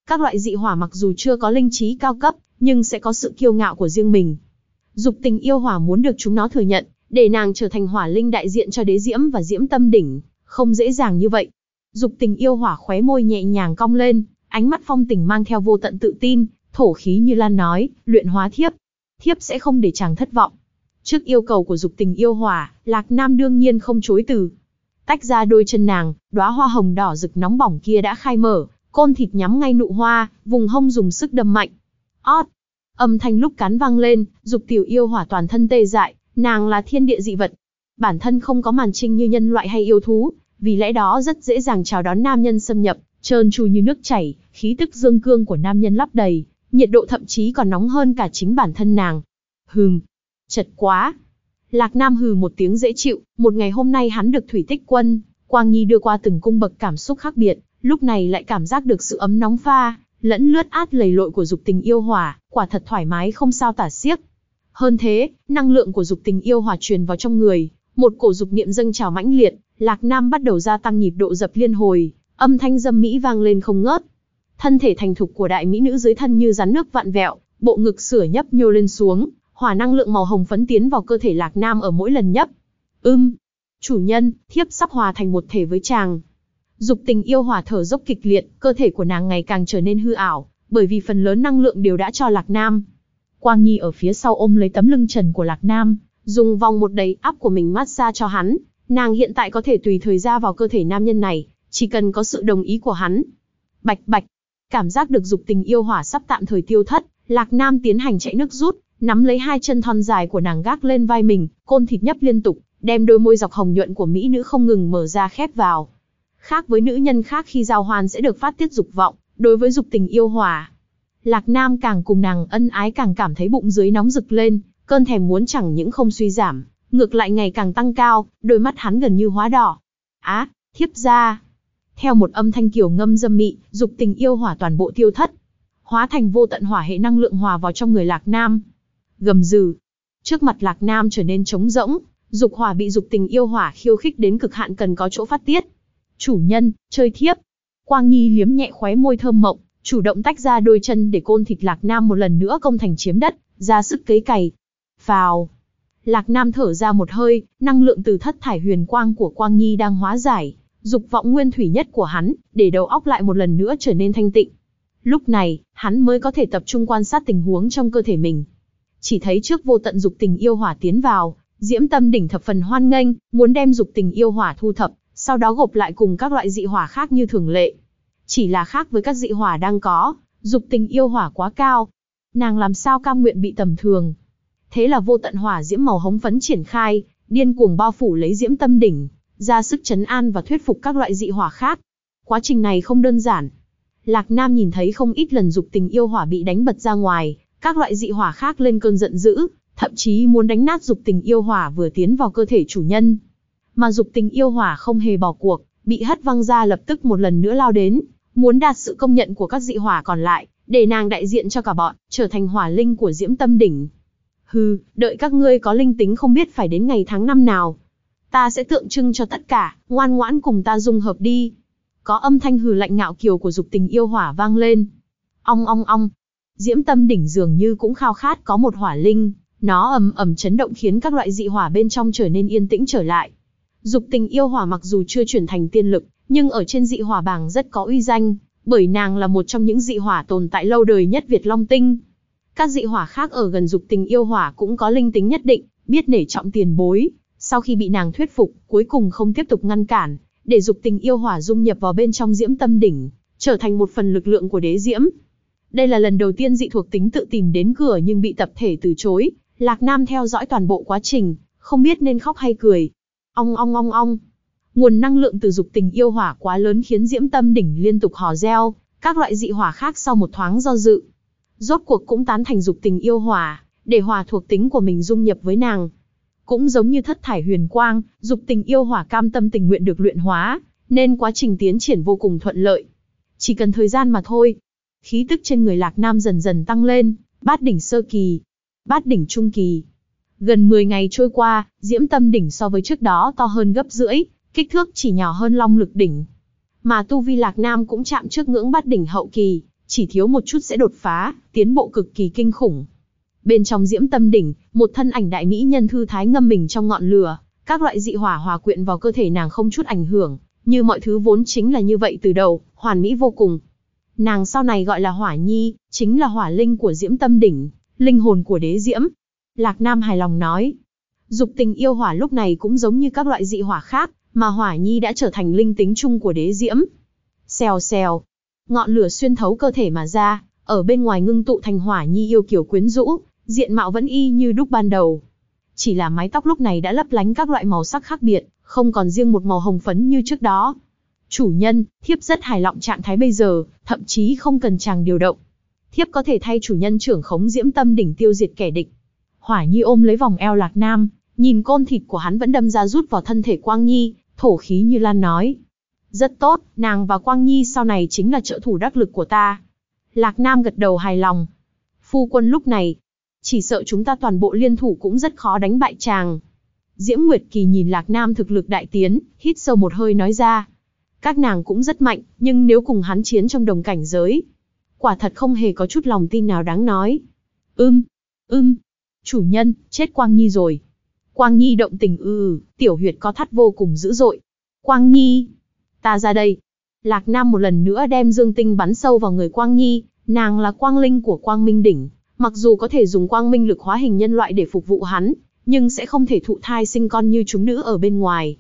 Các loại dị hỏa mặc dù chưa có linh trí cao cấp, nhưng sẽ có sự kiêu ngạo của riêng mình. Dục tình yêu hỏa muốn được chúng nó thừa nhận, để nàng trở thành hỏa linh đại diện cho đế diễm và diễm tâm đỉnh, không dễ dàng như vậy. Dục tình yêu hỏa khóe môi nhẹ nhàng cong lên, ánh mắt phong tình mang theo vô tận tự tin, thổ khí như lan nói, luyện hóa thiếp. Thiếp sẽ không để chàng thất vọng. Trước yêu cầu của dục tình yêu hỏa, Lạc Nam đương nhiên không chối từ. Tách ra đôi chân nàng, đóa hoa hồng đỏ rực nóng bỏng kia đã khai mở, côn thịt nhắm ngay nụ hoa, vùng hông dùng sức đâm mạnh. Ót! Âm thanh lúc cắn vang lên, dục tiểu yêu hỏa toàn thân tê dại, nàng là thiên địa dị vật. Bản thân không có màn trinh như nhân loại hay yêu thú, vì lẽ đó rất dễ dàng chào đón nam nhân xâm nhập, trơn tru như nước chảy, khí tức dương cương của nam nhân lắp đầy, nhiệt độ thậm chí còn nóng hơn cả chính bản thân nàng. Hừm, chật quá. Lạc Nam hừ một tiếng dễ chịu, một ngày hôm nay hắn được thủy tích quân, Quang Nhi đưa qua từng cung bậc cảm xúc khác biệt, lúc này lại cảm giác được sự ấm nóng pha, lẫn lướt át lầy lội của dục tình yêu hỏa, quả thật thoải mái không sao tả xiếc. Hơn thế, năng lượng của dục tình yêu hỏa truyền vào trong người, một cổ dục niệm dâng trào mãnh liệt, Lạc Nam bắt đầu gia tăng nhịp độ dập liên hồi, âm thanh dâm mỹ vang lên không ngớt. Thân thể thành thục của đại mỹ nữ dưới thân như rắn nước vặn vẹo, bộ ngực sửa nhấp nhô lên xuống, hỏa năng lượng màu hồng phấn tiến vào cơ thể Lạc Nam ở mỗi lần nhấp. Ưm, chủ nhân, thiếp sắp hòa thành một thể với chàng. Dục tình yêu hỏa thở dốc kịch liệt, cơ thể của nàng ngày càng trở nên hư ảo, bởi vì phần lớn năng lượng đều đã cho Lạc Nam. Quang Nhi ở phía sau ôm lấy tấm lưng trần của Lạc Nam, dùng vòng một đầy áp của mình mát xa cho hắn. Nàng hiện tại có thể tùy thời ra vào cơ thể nam nhân này, chỉ cần có sự đồng ý của hắn. Bạch bạch, cảm giác được dục tình yêu hỏa sắp tạm thời tiêu thất, Lạc Nam tiến hành chạy nước rút, nắm lấy hai chân thon dài của nàng gác lên vai mình, côn thịt nhấp liên tục, đem đôi môi dọc hồng nhuận của mỹ nữ không ngừng mở ra khép vào. Khác với nữ nhân khác khi giao hoan sẽ được phát tiết dục vọng, đối với dục tình yêu hòa, Lạc Nam càng cùng nàng ân ái càng cảm thấy bụng dưới nóng rực lên, cơn thèm muốn chẳng những không suy giảm, ngược lại ngày càng tăng cao, đôi mắt hắn gần như hóa đỏ. Á, thiếp ra. Theo một âm thanh kiểu ngâm dâm mị, dục tình yêu hỏa toàn bộ tiêu thất, hóa thành vô tận hỏa hệ năng lượng hòa vào trong người Lạc Nam. Gầm rừ Trước mặt Lạc Nam trở nên trống rỗng, dục hỏa bị dục tình yêu hỏa khiêu khích đến cực hạn cần có chỗ phát tiết. Chủ nhân, chơi thiếp. Quang Nhi liếm nhẹ khóe môi thơm mộng, chủ động tách ra đôi chân để côn thịt Lạc Nam một lần nữa công thành chiếm đất, ra sức cấy cày. Phào. Lạc Nam thở ra một hơi, năng lượng từ thất thải huyền quang của Quang Nhi đang hóa giải, dục vọng nguyên thủy nhất của hắn, để đầu óc lại một lần nữa trở nên thanh tịnh. Lúc này, hắn mới có thể tập trung quan sát tình huống trong cơ thể mình. Chỉ thấy trước vô tận dục tình yêu hỏa tiến vào, Diễm Tâm đỉnh thập phần hoan nghênh, muốn đem dục tình yêu hỏa thu thập, sau đó gộp lại cùng các loại dị hỏa khác như thường lệ. Chỉ là khác với các dị hỏa đang có, dục tình yêu hỏa quá cao. Nàng làm sao cam nguyện bị tầm thường. Thế là vô tận hỏa diễm màu hống phấn triển khai, điên cuồng bao phủ lấy diễm tâm đỉnh, ra sức chấn an và thuyết phục các loại dị hỏa khác. Quá trình này không đơn giản. Lạc Nam nhìn thấy không ít lần dục tình yêu hỏa bị đánh bật ra ngoài, các loại dị hỏa khác lên cơn giận dữ, thậm chí muốn đánh nát dục tình yêu hỏa vừa tiến vào cơ thể chủ nhân. Mà dục tình yêu hỏa không hề bỏ cuộc, bị hất văng ra lập tức một lần nữa lao đến, muốn đạt sự công nhận của các dị hỏa còn lại, để nàng đại diện cho cả bọn, trở thành hỏa linh của Diễm Tâm Đỉnh. Hừ, đợi các ngươi có linh tính không biết phải đến ngày tháng năm nào. Ta sẽ tượng trưng cho tất cả, ngoan ngoãn cùng ta dung hợp đi. Có âm thanh hừ lạnh ngạo kiều của dục tình yêu hỏa vang lên. Ong ong ong. Diễm Tâm Đỉnh dường như cũng khao khát có một hỏa linh, nó ầm ầm chấn động khiến các loại dị hỏa bên trong trở nên yên tĩnh trở lại. Dục tình yêu hỏa mặc dù chưa chuyển thành tiên lực, nhưng ở trên dị hỏa bảng rất có uy danh, bởi nàng là một trong những dị hỏa tồn tại lâu đời nhất Việt Long Tinh. Các dị hỏa khác ở gần dục tình yêu hỏa cũng có linh tính nhất định, biết nể trọng tiền bối. Sau khi bị nàng thuyết phục, cuối cùng không tiếp tục ngăn cản, để dục tình yêu hỏa dung nhập vào bên trong diễm tâm đỉnh, trở thành một phần lực lượng của đế diễm. Đây là lần đầu tiên dị thuộc tính tự tìm đến cửa nhưng bị tập thể từ chối. Lạc Nam theo dõi toàn bộ quá trình, không biết nên khóc hay cười. Ong ong ong ong. Nguồn năng lượng từ dục tình yêu hỏa quá lớn khiến Diễm Tâm đỉnh liên tục hò reo, các loại dị hỏa khác sau một thoáng do dự. Rốt cuộc cũng tán thành dục tình yêu hỏa, để hòa thuộc tính của mình dung nhập với nàng. Cũng giống như thất thải huyền quang, dục tình yêu hỏa cam tâm tình nguyện được luyện hóa, nên quá trình tiến triển vô cùng thuận lợi. Chỉ cần thời gian mà thôi. Khí tức trên người Lạc Nam dần dần tăng lên, bát đỉnh sơ kỳ, bát đỉnh trung kỳ. Gần 10 ngày trôi qua, diễm tâm đỉnh so với trước đó to hơn gấp rưỡi, kích thước chỉ nhỏ hơn long lực đỉnh. Mà tu vi lạc nam cũng chạm trước ngưỡng bát đỉnh hậu kỳ, chỉ thiếu một chút sẽ đột phá, tiến bộ cực kỳ kinh khủng. Bên trong diễm tâm đỉnh, một thân ảnh đại mỹ nhân thư thái ngâm mình trong ngọn lửa, các loại dị hỏa hòa quyện vào cơ thể nàng không chút ảnh hưởng, như mọi thứ vốn chính là như vậy từ đầu, hoàn mỹ vô cùng. Nàng sau này gọi là hỏa nhi, chính là hỏa linh của diễm tâm đỉnh, linh hồn của đế diễm. Lạc Nam hài lòng nói. Dục tình yêu hỏa lúc này cũng giống như các loại dị hỏa khác, mà hỏa nhi đã trở thành linh tính chung của đế diễm. Xèo xèo, ngọn lửa xuyên thấu cơ thể mà ra, ở bên ngoài ngưng tụ thành hỏa nhi yêu kiều quyến rũ, diện mạo vẫn y như đúc ban đầu. Chỉ là mái tóc lúc này đã lấp lánh các loại màu sắc khác biệt, không còn riêng một màu hồng phấn như trước đó. Chủ nhân, thiếp rất hài lòng trạng thái bây giờ, thậm chí không cần chàng điều động. Thiếp có thể thay chủ nhân trưởng khống diễm tâm đỉnh tiêu diệt kẻ địch. Hỏa Nhi ôm lấy vòng eo Lạc Nam, nhìn côn thịt của hắn vẫn đâm ra rút vào thân thể Quang Nhi, thổ khí như lan nói. Rất tốt, nàng và Quang Nhi sau này chính là trợ thủ đắc lực của ta. Lạc Nam gật đầu hài lòng. Phu quân lúc này, chỉ sợ chúng ta toàn bộ liên thủ cũng rất khó đánh bại chàng. Diễm Nguyệt Kỳ nhìn Lạc Nam thực lực đại tiến, hít sâu một hơi nói ra. Các nàng cũng rất mạnh, nhưng nếu cùng hắn chiến trong đồng cảnh giới, quả thật không hề có chút lòng tin nào đáng nói. Ưm, ưm, chủ nhân, chết Quang Nhi rồi. Quang Nhi động tình ư, tiểu huyệt có thắt vô cùng dữ dội. Quang Nhi, ta ra đây. Lạc Nam một lần nữa đem dương tinh bắn sâu vào người Quang Nhi, nàng là quang linh của Quang Minh Đỉnh. Mặc dù có thể dùng quang minh lực hóa hình nhân loại để phục vụ hắn, nhưng sẽ không thể thụ thai sinh con như chúng nữ ở bên ngoài.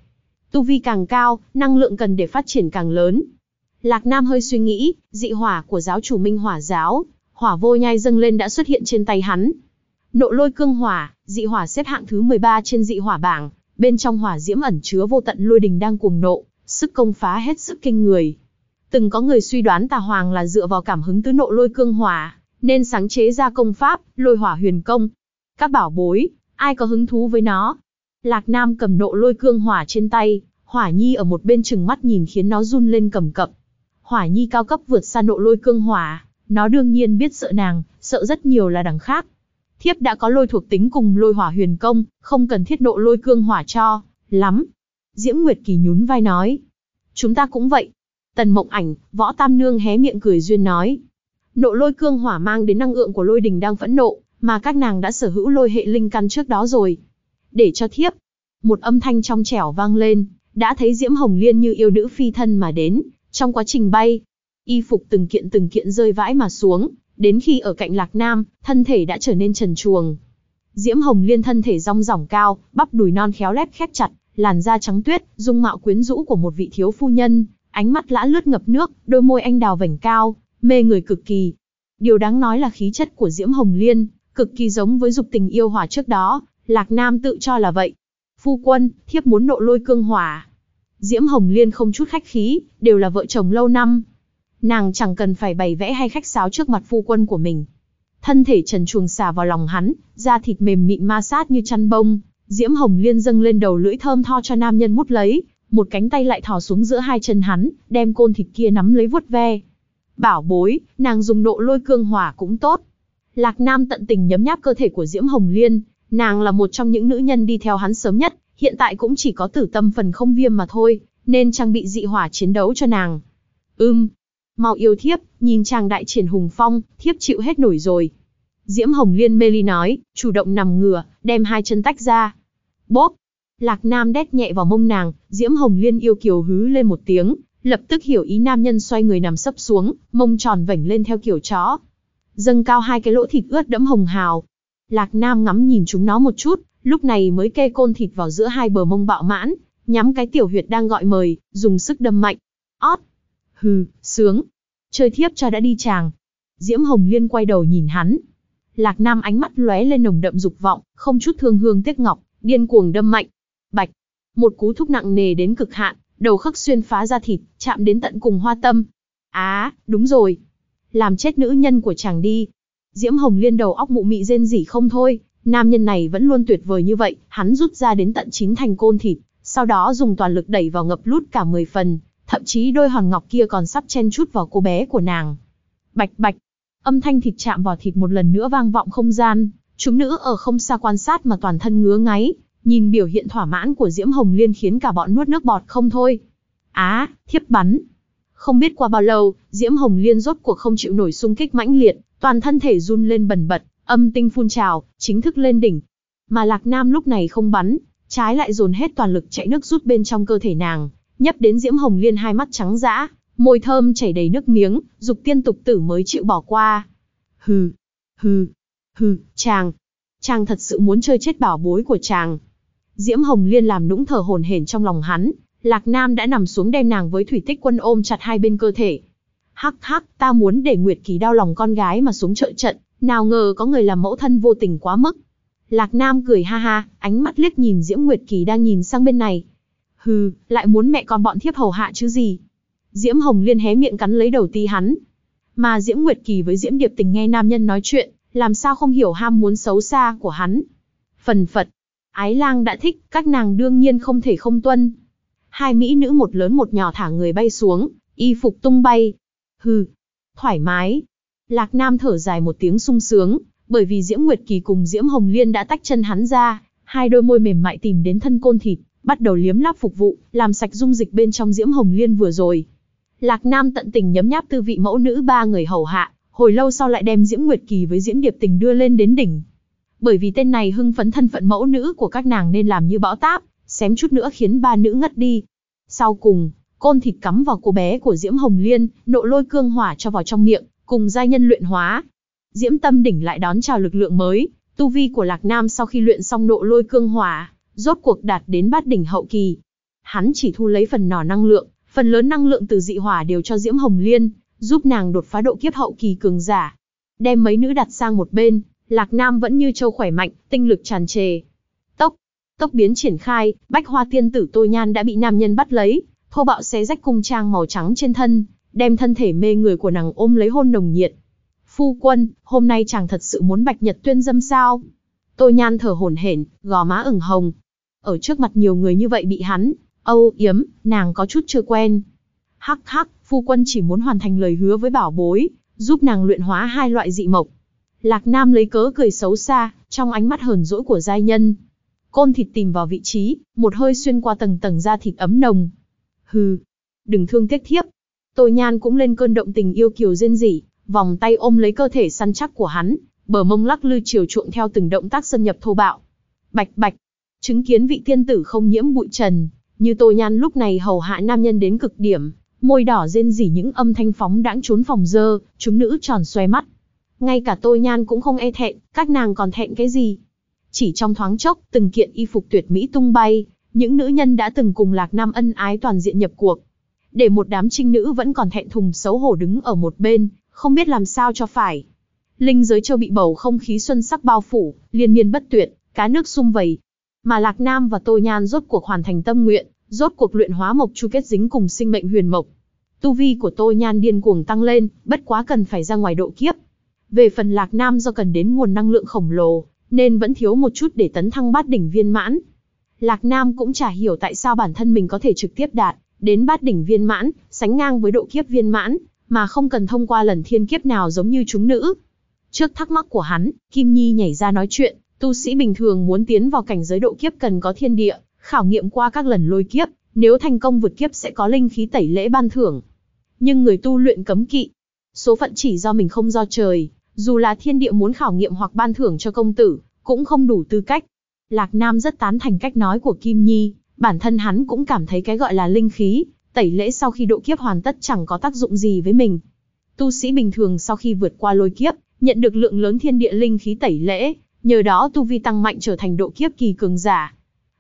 Tu vi càng cao, năng lượng cần để phát triển càng lớn. Lạc Nam hơi suy nghĩ, dị hỏa của giáo chủ Minh Hỏa giáo, hỏa vô nhai dâng lên đã xuất hiện trên tay hắn. Nộ lôi cương hỏa, dị hỏa xếp hạng thứ 13 trên dị hỏa bảng, bên trong hỏa diễm ẩn chứa vô tận lôi đình đang cuồng nộ, sức công phá hết sức kinh người. Từng có người suy đoán Tà Hoàng là dựa vào cảm hứng tứ nộ lôi cương hỏa, nên sáng chế ra công pháp, lôi hỏa huyền công. Các bảo bối, ai có hứng thú với nó? Lạc Nam cầm nộ lôi cương hỏa trên tay, hỏa nhi ở một bên chừng mắt nhìn khiến nó run lên cầm cập. Hỏa nhi cao cấp vượt xa nộ lôi cương hỏa, nó đương nhiên biết sợ nàng, sợ rất nhiều là đằng khác. Thiếp đã có lôi thuộc tính cùng lôi hỏa huyền công, không cần thiết nộ lôi cương hỏa cho, lắm. Diễm Nguyệt Kỳ nhún vai nói. Chúng ta cũng vậy. Tần Mộng Ảnh, Võ Tam Nương hé miệng cười duyên nói. Nộ lôi cương hỏa mang đến năng lượng của lôi đình đang phẫn nộ, mà các nàng đã sở hữu lôi hệ linh căn trước đó rồi. Để cho thiếp. Một âm thanh trong trẻo vang lên, đã thấy Diễm Hồng Liên như yêu nữ phi thân mà đến, trong quá trình bay, y phục từng kiện từng kiện rơi vãi mà xuống, đến khi ở cạnh Lạc Nam, thân thể đã trở nên trần truồng. Diễm Hồng Liên thân thể rong ròng cao, bắp đùi non khéo lép khép chặt, làn da trắng tuyết, dung mạo quyến rũ của một vị thiếu phu nhân, ánh mắt lã lướt ngập nước, đôi môi anh đào vành cao, mê người cực kỳ. Điều đáng nói là khí chất của Diễm Hồng Liên, cực kỳ giống với dục tình yêu hòa trước đó, Lạc Nam tự cho là vậy. Phu quân, thiếp muốn nộ lôi cương hỏa. Diễm Hồng Liên không chút khách khí, đều là vợ chồng lâu năm. Nàng chẳng cần phải bày vẽ hay khách sáo trước mặt phu quân của mình. Thân thể trần chuồng xà vào lòng hắn, da thịt mềm mịn ma sát như chăn bông. Diễm Hồng Liên dâng lên đầu lưỡi thơm tho cho nam nhân mút lấy, một cánh tay lại thò xuống giữa hai chân hắn, đem côn thịt kia nắm lấy vuốt ve. Bảo bối, nàng dùng nộ lôi cương hỏa cũng tốt. Lạc Nam tận tình nhấm nháp cơ thể của Diễm Hồng Liên, nàng là một trong những nữ nhân đi theo hắn sớm nhất, hiện tại cũng chỉ có tử tâm phần không viêm mà thôi, nên trang bị dị hỏa chiến đấu cho nàng. Ưm, mau yêu thiếp, nhìn chàng đại triển hùng phong, thiếp chịu hết nổi rồi. Diễm Hồng Liên mê ly nói, chủ động nằm ngửa, đem hai chân tách ra. Bốp, Lạc Nam đét nhẹ vào mông nàng, Diễm Hồng Liên yêu kiều hứ lên một tiếng, lập tức hiểu ý nam nhân xoay người nằm sấp xuống, mông tròn vảnh lên theo kiểu chó. Dâng cao hai cái lỗ thịt ướt đẫm hồng hào. Lạc Nam ngắm nhìn chúng nó một chút, lúc này mới kê côn thịt vào giữa hai bờ mông bạo mãn, nhắm cái tiểu huyệt đang gọi mời, dùng sức đâm mạnh. Ót! Hừ, sướng! Chơi thiếp cho đã đi chàng. Diễm Hồng Liên quay đầu nhìn hắn. Lạc Nam ánh mắt lóe lên nồng đậm dục vọng, không chút thương hương tiếc ngọc, điên cuồng đâm mạnh. Bạch! Một cú thúc nặng nề đến cực hạn, đầu khắc xuyên phá ra thịt, chạm đến tận cùng hoa tâm. Á, đúng rồi. Làm chết nữ nhân của chàng đi. Diễm Hồng Liên đầu óc mụ mị rên rỉ không thôi, nam nhân này vẫn luôn tuyệt vời như vậy, hắn rút ra đến tận chín thành côn thịt, sau đó dùng toàn lực đẩy vào ngập lút cả 10 phần, thậm chí đôi hòn ngọc kia còn sắp chen chút vào cô bé của nàng. Bạch bạch, âm thanh thịt chạm vào thịt một lần nữa vang vọng không gian, chúng nữ ở không xa quan sát mà toàn thân ngứa ngáy, nhìn biểu hiện thỏa mãn của Diễm Hồng Liên khiến cả bọn nuốt nước bọt không thôi. Á, thiếp bắn. Không biết qua bao lâu, Diễm Hồng Liên rốt cuộc không chịu nổi xung kích mãnh liệt, toàn thân thể run lên bần bật, âm tinh phun trào, chính thức lên đỉnh. Mà Lạc Nam lúc này không bắn, trái lại dồn hết toàn lực chạy nước rút bên trong cơ thể nàng, nhấp đến Diễm Hồng Liên hai mắt trắng dã, môi thơm chảy đầy nước miếng, dục tiên tục tử mới chịu bỏ qua. Hừ, hừ, hừ, chàng, chàng thật sự muốn chơi chết bảo bối của chàng. Diễm Hồng Liên làm nũng thở hồn hển trong lòng hắn, Lạc Nam đã nằm xuống đem nàng với thủy tích quân ôm chặt hai bên cơ thể. Hắc hắc, ta muốn để Nguyệt Kỳ đau lòng con gái mà xuống trợ trận, nào ngờ có người làm mẫu thân vô tình quá mức. Lạc Nam cười ha ha, ánh mắt liếc nhìn Diễm Nguyệt Kỳ đang nhìn sang bên này. Hừ, lại muốn mẹ con bọn thiếp hầu hạ chứ gì. Diễm Hồng Liên hé miệng cắn lấy đầu ti hắn. Mà Diễm Nguyệt Kỳ với Diễm Điệp tình nghe nam nhân nói chuyện, làm sao không hiểu ham muốn xấu xa của hắn. Phần phật, ái lang đã thích, các nàng đương nhiên không thể không tuân. Hai mỹ nữ một lớn một nhỏ thả người bay xuống, y phục tung bay. Hừ, thoải mái. Lạc Nam thở dài một tiếng sung sướng, bởi vì Diễm Nguyệt Kỳ cùng Diễm Hồng Liên đã tách chân hắn ra, hai đôi môi mềm mại tìm đến thân côn thịt, bắt đầu liếm láp phục vụ, làm sạch dung dịch bên trong Diễm Hồng Liên vừa rồi. Lạc Nam tận tình nhấm nháp tư vị mẫu nữ ba người hầu hạ, hồi lâu sau lại đem Diễm Nguyệt Kỳ với Diễm Điệp Tình đưa lên đến đỉnh. Bởi vì tên này hưng phấn thân phận mẫu nữ của các nàng nên làm như bão táp, xém chút nữa khiến ba nữ ngất đi. Sau cùng, côn thịt cắm vào cô bé của Diễm Hồng Liên, nộ lôi cương hỏa cho vào trong miệng, cùng giai nhân luyện hóa. Diễm Tâm đỉnh lại đón chào lực lượng mới, tu vi của Lạc Nam sau khi luyện xong nộ lôi cương hỏa, rốt cuộc đạt đến bát đỉnh hậu kỳ. Hắn chỉ thu lấy phần nhỏ năng lượng, phần lớn năng lượng từ dị hỏa đều cho Diễm Hồng Liên, giúp nàng đột phá độ kiếp hậu kỳ cường giả. Đem mấy nữ đặt sang một bên, Lạc Nam vẫn như châu khỏe mạnh, tinh lực tràn trề. Tốc, tốc biến triển khai, bách hoa tiên tử Tô Nhan đã bị nam nhân bắt lấy, thô bạo xé rách cung trang màu trắng trên thân, đem thân thể mê người của nàng ôm lấy hôn nồng nhiệt. Phu quân, hôm nay chàng thật sự muốn bạch nhật tuyên dâm sao? Tô Nhan thở hổn hển, gò má ửng hồng. Ở trước mặt nhiều người như vậy bị hắn, âu yếm, nàng có chút chưa quen. Hắc hắc, phu quân chỉ muốn hoàn thành lời hứa với bảo bối, giúp nàng luyện hóa hai loại dị mộc. Lạc Nam lấy cớ cười xấu xa, trong ánh mắt hờn dỗi của giai nhân. Côn thịt tìm vào vị trí, một hơi xuyên qua tầng tầng da thịt ấm nồng. Hừ, đừng thương tiếc thiếp. Tô Nhan cũng lên cơn động tình yêu kiều rên rỉ, vòng tay ôm lấy cơ thể săn chắc của hắn, bờ mông lắc lư chiều chuộng theo từng động tác xâm nhập thô bạo. Bạch bạch, chứng kiến vị tiên tử không nhiễm bụi trần, như Tô Nhan lúc này hầu hạ nam nhân đến cực điểm, môi đỏ rên rỉ những âm thanh phóng đãng trốn phòng dơ, chúng nữ tròn xoe mắt. Ngay cả Tô Nhan cũng không e thẹn, các nàng còn thẹn cái gì? Chỉ trong thoáng chốc, từng kiện y phục tuyệt mỹ tung bay, những nữ nhân đã từng cùng Lạc Nam ân ái toàn diện nhập cuộc. Để một đám trinh nữ vẫn còn thẹn thùng xấu hổ đứng ở một bên, không biết làm sao cho phải. Linh giới châu bị bầu không khí xuân sắc bao phủ, liên miên bất tuyệt, cá nước sung vầy. Mà Lạc Nam và Tô Nhan rốt cuộc hoàn thành tâm nguyện, rốt cuộc luyện hóa mộc chu kết dính cùng sinh mệnh huyền mộc. Tu vi của Tô Nhan điên cuồng tăng lên, bất quá cần phải ra ngoài độ kiếp. Về phần Lạc Nam do cần đến nguồn năng lượng khổng lồ, nên vẫn thiếu một chút để tấn thăng bát đỉnh viên mãn. Lạc Nam cũng chả hiểu tại sao bản thân mình có thể trực tiếp đạt đến bát đỉnh viên mãn, sánh ngang với độ kiếp viên mãn, mà không cần thông qua lần thiên kiếp nào giống như chúng nữ. Trước thắc mắc của hắn, Kim Nhi nhảy ra nói chuyện, tu sĩ bình thường muốn tiến vào cảnh giới độ kiếp cần có thiên địa, khảo nghiệm qua các lần lôi kiếp, nếu thành công vượt kiếp sẽ có linh khí tẩy lễ ban thưởng. Nhưng người tu luyện cấm kỵ, số phận chỉ do mình không do trời, dù là thiên địa muốn khảo nghiệm hoặc ban thưởng cho công tử, cũng không đủ tư cách. Lạc Nam rất tán thành cách nói của Kim Nhi, bản thân hắn cũng cảm thấy cái gọi là linh khí, tẩy lễ sau khi độ kiếp hoàn tất chẳng có tác dụng gì với mình. Tu sĩ bình thường sau khi vượt qua lôi kiếp, nhận được lượng lớn thiên địa linh khí tẩy lễ, nhờ đó tu vi tăng mạnh trở thành độ kiếp kỳ cường giả.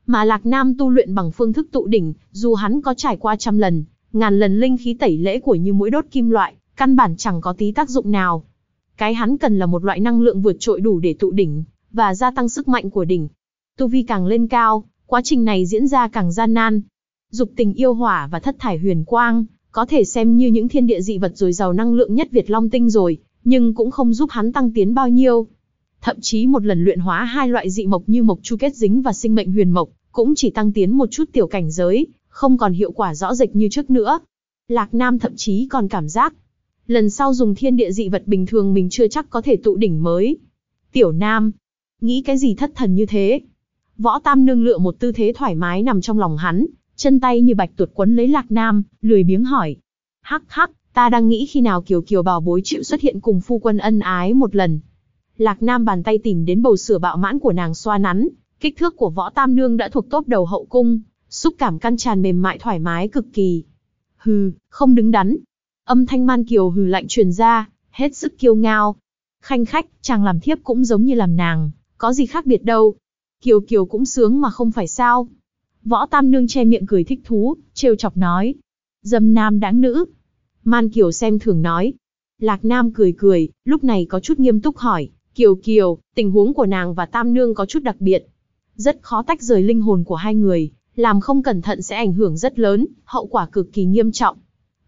Mà Lạc Nam tu luyện bằng phương thức tụ đỉnh, dù hắn có trải qua trăm lần, ngàn lần linh khí tẩy lễ của như mũi đốt kim loại, căn bản chẳng có tí tác dụng nào. Cái hắn cần là một loại năng lượng vượt trội đủ để tụ đỉnh, và gia tăng sức mạnh của đỉnh. Tu vi càng lên cao, quá trình này diễn ra càng gian nan. Dục tình yêu hỏa và thất thải huyền quang, có thể xem như những thiên địa dị vật rồi giàu năng lượng nhất Việt Long Tinh rồi, nhưng cũng không giúp hắn tăng tiến bao nhiêu. Thậm chí một lần luyện hóa hai loại dị mộc như mộc chu kết dính và sinh mệnh huyền mộc, cũng chỉ tăng tiến một chút tiểu cảnh giới, không còn hiệu quả rõ rệt như trước nữa. Lạc Nam thậm chí còn cảm giác, lần sau dùng thiên địa dị vật bình thường mình chưa chắc có thể tụ đỉnh mới. Tiểu Nam, nghĩ cái gì thất thần như thế? Võ Tam nương lựa một tư thế thoải mái nằm trong lòng hắn, chân tay như bạch tuột quấn lấy Lạc Nam, lười biếng hỏi. Hắc hắc, ta đang nghĩ khi nào Kiều Kiều bảo bối chịu xuất hiện cùng phu quân ân ái một lần. Lạc Nam bàn tay tìm đến bầu sửa bạo mãn của nàng xoa nắn, kích thước của võ tam nương đã thuộc tốt đầu hậu cung, xúc cảm căn tràn mềm mại thoải mái cực kỳ. Hừ, không đứng đắn. Âm thanh man kiều hừ lạnh truyền ra, hết sức kiêu ngao. Khanh khách, chàng làm thiếp cũng giống như làm nàng, có gì khác biệt đâu. Kiều kiều cũng sướng mà không phải sao. Võ Tam Nương che miệng cười thích thú, trêu chọc nói. Dâm nam đáng nữ. Man Kiều xem thường nói. Lạc Nam cười cười, lúc này có chút nghiêm túc hỏi. Kiều Kiều, tình huống của nàng và Tam Nương có chút đặc biệt. Rất khó tách rời linh hồn của hai người, làm không cẩn thận sẽ ảnh hưởng rất lớn, hậu quả cực kỳ nghiêm trọng.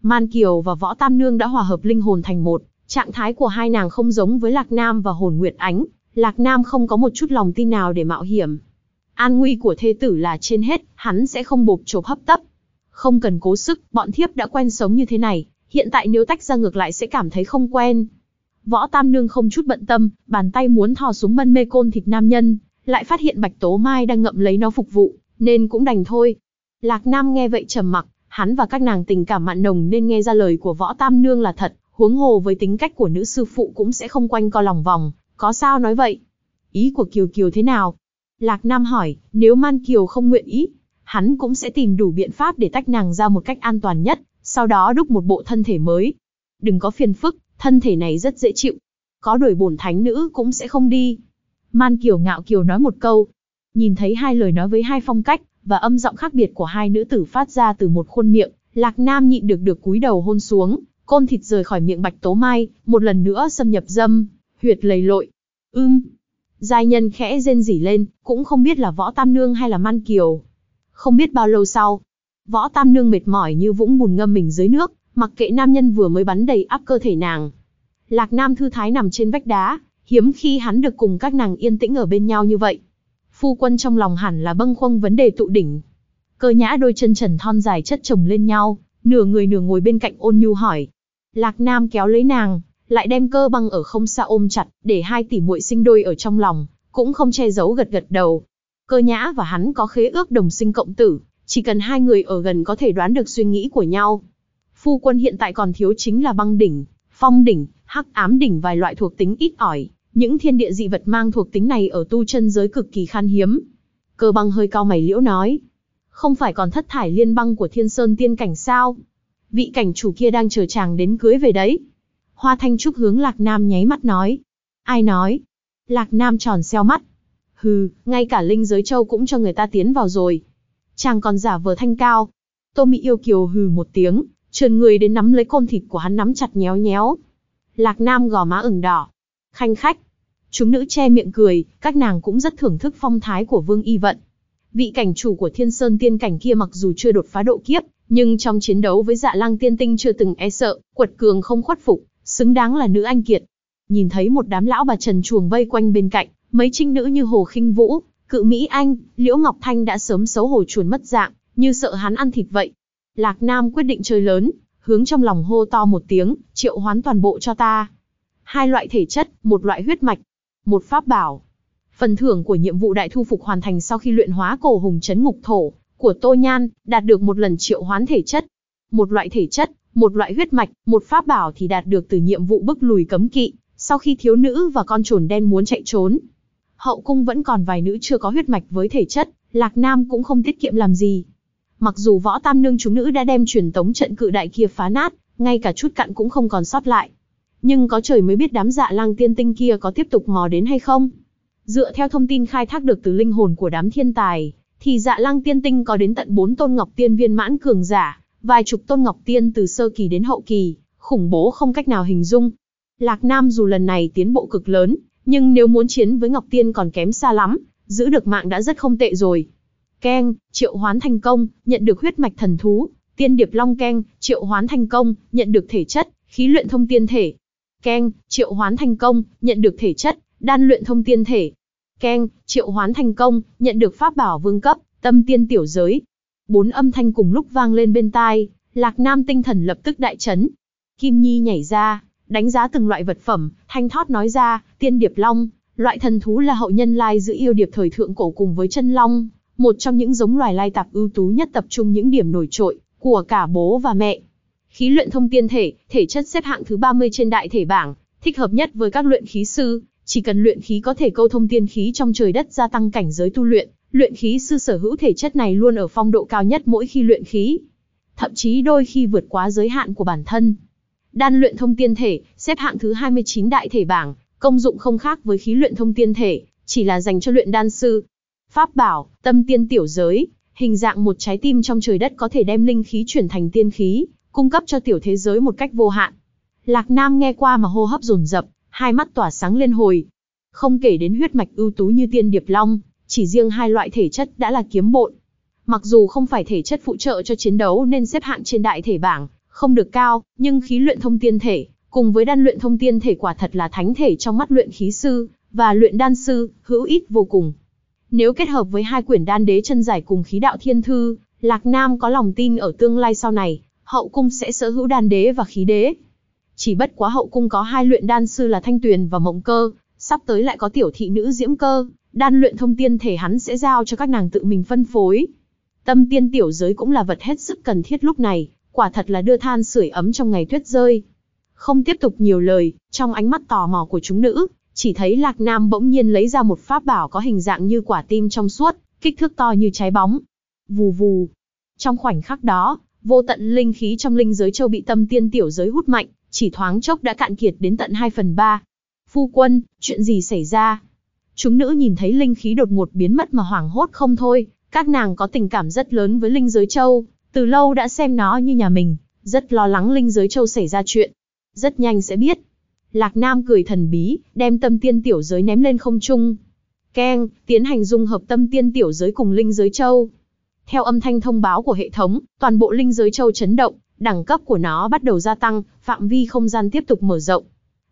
Man Kiều và Võ Tam Nương đã hòa hợp linh hồn thành một, trạng thái của hai nàng không giống với Lạc Nam và Hồn Nguyệt Ánh, Lạc Nam không có một chút lòng tin nào để mạo hiểm. An nguy của thê tử là trên hết, hắn sẽ không bộp chộp hấp tấp. Không cần cố sức, bọn thiếp đã quen sống như thế này, hiện tại nếu tách ra ngược lại sẽ cảm thấy không quen. Võ Tam Nương không chút bận tâm, bàn tay muốn thò xuống mân mê côn thịt nam nhân, lại phát hiện Bạch Tố Mai đang ngậm lấy nó phục vụ, nên cũng đành thôi. Lạc Nam nghe vậy trầm mặc, hắn và các nàng tình cảm mặn nồng nên nghe ra lời của Võ Tam Nương là thật, huống hồ với tính cách của nữ sư phụ cũng sẽ không quanh co lòng vòng, có sao nói vậy? Ý của Kiều Kiều thế nào? Lạc Nam hỏi, nếu Man Kiều không nguyện ý, hắn cũng sẽ tìm đủ biện pháp để tách nàng ra một cách an toàn nhất, sau đó đúc một bộ thân thể mới. Đừng có phiền phức, thân thể này rất dễ chịu. Có đổi bổn thánh nữ cũng sẽ không đi. Man Kiều ngạo kiều nói một câu. Nhìn thấy hai lời nói với hai phong cách, và âm giọng khác biệt của hai nữ tử phát ra từ một khuôn miệng, Lạc Nam nhịn được được cúi đầu hôn xuống, côn thịt rời khỏi miệng Bạch Tố Mai, một lần nữa xâm nhập dâm, huyệt lầy lội. Ưm. Giai nhân khẽ rên rỉ lên, cũng không biết là Võ Tam Nương hay là Man Kiều. Không biết bao lâu sau, Võ Tam Nương mệt mỏi như vũng bùn ngâm mình dưới nước, mặc kệ nam nhân vừa mới bắn đầy áp cơ thể nàng. Lạc Nam thư thái nằm trên vách đá, hiếm khi hắn được cùng các nàng yên tĩnh ở bên nhau như vậy. Phu quân trong lòng hẳn là bâng khuâng vấn đề tụ đỉnh. Cơ nhã đôi chân trần thon dài chất chồng lên nhau, nửa người nửa ngồi bên cạnh ôn nhu hỏi. Lạc Nam kéo lấy nàng, lại đem cơ băng ở không xa ôm chặt, để hai tỷ muội sinh đôi ở trong lòng, cũng không che giấu gật gật đầu. Cơ nhã và hắn có khế ước đồng sinh cộng tử, chỉ cần hai người ở gần có thể đoán được suy nghĩ của nhau. Phu quân hiện tại còn thiếu chính là băng đỉnh, phong đỉnh, hắc ám đỉnh vài loại thuộc tính ít ỏi, những thiên địa dị vật mang thuộc tính này ở tu chân giới cực kỳ khan hiếm. Cơ băng hơi cao mày liễu nói. Không phải còn thất thải liên băng của thiên sơn tiên cảnh sao? Vị cảnh chủ kia đang chờ chàng đến cưới về đấy. Hoa Thanh Trúc hướng Lạc Nam nháy mắt nói. Ai nói? Lạc Nam tròn xeo mắt. Hừ, ngay cả linh giới châu cũng cho người ta tiến vào rồi. Chàng còn giả vờ thanh cao. Tô Mỹ yêu kiều hừ một tiếng, trườn người đến nắm lấy côn thịt của hắn nắm chặt nhéo nhéo. Lạc Nam gò má ửng đỏ. Khanh khách. Chúng nữ che miệng cười, các nàng cũng rất thưởng thức phong thái của Vương Y Vận. Vị cảnh chủ của Thiên Sơn Tiên cảnh kia mặc dù chưa đột phá độ kiếp, nhưng trong chiến đấu với Dạ lang Tiên Tinh chưa từng e sợ, quật cường không khuất phục, xứng đáng là nữ anh kiệt. Nhìn thấy một đám lão bà trần chuồng vây quanh bên cạnh, mấy trinh nữ như Hồ Khinh Vũ, Cự Mỹ Anh, Liễu Ngọc Thanh đã sớm xấu hổ chuồn mất dạng, như sợ hắn ăn thịt vậy. Lạc Nam quyết định chơi lớn, hướng trong lòng hô to một tiếng, triệu hoán toàn bộ cho ta. Hai loại thể chất, một loại huyết mạch, một pháp bảo. Phần thưởng của nhiệm vụ đại thu phục hoàn thành sau khi luyện hóa cổ hùng chấn ngục thổ của Tô Nhan, đạt được một lần triệu hoán thể chất. Một loại thể chất, một loại huyết mạch, một pháp bảo thì đạt được từ nhiệm vụ bức lùi cấm kỵ, sau khi thiếu nữ và con trồn đen muốn chạy trốn. Hậu cung vẫn còn vài nữ chưa có huyết mạch với thể chất, Lạc Nam cũng không tiết kiệm làm gì. Mặc dù võ tam nương chúng nữ đã đem truyền tống trận cự đại kia phá nát, ngay cả chút cặn cũng không còn sót lại. Nhưng có trời mới biết đám dạ lang tiên tinh kia có tiếp tục mò đến hay không. Dựa theo thông tin khai thác được từ linh hồn của đám thiên tài, thì dạ lang tiên tinh có đến tận 4 tôn ngọc tiên viên mãn cường giả, vài chục tôn ngọc tiên từ sơ kỳ đến hậu kỳ, khủng bố không cách nào hình dung. Lạc Nam dù lần này tiến bộ cực lớn, nhưng nếu muốn chiến với ngọc tiên còn kém xa lắm, giữ được mạng đã rất không tệ rồi. Keng, triệu hoán thành công, nhận được huyết mạch thần thú, tiên điệp long keng, triệu hoán thành công, nhận được thể chất, khí luyện thông tiên thể. Keng, triệu hoán thành công, nhận được thể chất, đan luyện thông tiên thể. Keng, triệu hoán thành công, nhận được pháp bảo vương cấp, tâm tiên tiểu giới. Bốn âm thanh cùng lúc vang lên bên tai, Lạc Nam tinh thần lập tức đại chấn. Kim Nhi nhảy ra, đánh giá từng loại vật phẩm, thanh thót nói ra, tiên điệp long, loại thần thú là hậu nhân lai giữ yêu điệp thời thượng cổ cùng với chân long, một trong những giống loài lai tạp ưu tú nhất tập trung những điểm nổi trội của cả bố và mẹ. Khí luyện thông tiên thể, thể chất xếp hạng thứ 30 trên đại thể bảng, thích hợp nhất với các luyện khí sư, chỉ cần luyện khí có thể câu thông tiên khí trong trời đất gia tăng cảnh giới tu luyện, luyện khí sư sở hữu thể chất này luôn ở phong độ cao nhất mỗi khi luyện khí, thậm chí đôi khi vượt quá giới hạn của bản thân. Đan luyện thông tiên thể, xếp hạng thứ 29 đại thể bảng, công dụng không khác với khí luyện thông tiên thể, chỉ là dành cho luyện đan sư. Pháp bảo, tâm tiên tiểu giới, hình dạng một trái tim trong trời đất có thể đem linh khí chuyển thành tiên khí, cung cấp cho tiểu thế giới một cách vô hạn. Lạc Nam nghe qua mà hô hấp dồn dập, hai mắt tỏa sáng lên hồi. Không kể đến huyết mạch ưu tú như tiên điệp long, chỉ riêng hai loại thể chất đã là kiếm bộn. Mặc dù không phải thể chất phụ trợ cho chiến đấu nên xếp hạng trên đại thể bảng, không được cao, nhưng khí luyện thông tiên thể, cùng với đan luyện thông tiên thể quả thật là thánh thể trong mắt luyện khí sư, và luyện đan sư, hữu ích vô cùng. Nếu kết hợp với hai quyển đan đế chân giải cùng khí đạo thiên thư, Lạc Nam có lòng tin ở tương lai sau này, hậu cung sẽ sở hữu đan đế và khí đế. Chỉ bất quá hậu cung có hai luyện đan sư là Thanh Tuyền và Mộng Cơ, sắp tới lại có tiểu thị nữ Diễm Cơ, đan luyện thông tiên thể hắn sẽ giao cho các nàng tự mình phân phối. Tâm tiên tiểu giới cũng là vật hết sức cần thiết lúc này, quả thật là đưa than sưởi ấm trong ngày tuyết rơi. Không tiếp tục nhiều lời, trong ánh mắt tò mò của chúng nữ, chỉ thấy Lạc Nam bỗng nhiên lấy ra một pháp bảo có hình dạng như quả tim trong suốt, kích thước to như trái bóng. Vù vù. Trong khoảnh khắc đó, vô tận linh khí trong linh giới châu bị tâm tiên tiểu giới hút mạnh, chỉ thoáng chốc đã cạn kiệt đến tận 2 phần 3. Phu quân, chuyện gì xảy ra? Chúng nữ nhìn thấy linh khí đột ngột biến mất mà hoảng hốt không thôi, các nàng có tình cảm rất lớn với linh giới châu, từ lâu đã xem nó như nhà mình, rất lo lắng linh giới châu xảy ra chuyện. Rất nhanh sẽ biết. Lạc Nam cười thần bí, đem tâm tiên tiểu giới ném lên không trung. Keng, tiến hành dung hợp tâm tiên tiểu giới cùng linh giới châu. Theo âm thanh thông báo của hệ thống, toàn bộ linh giới châu chấn động, đẳng cấp của nó bắt đầu gia tăng, phạm vi không gian tiếp tục mở rộng.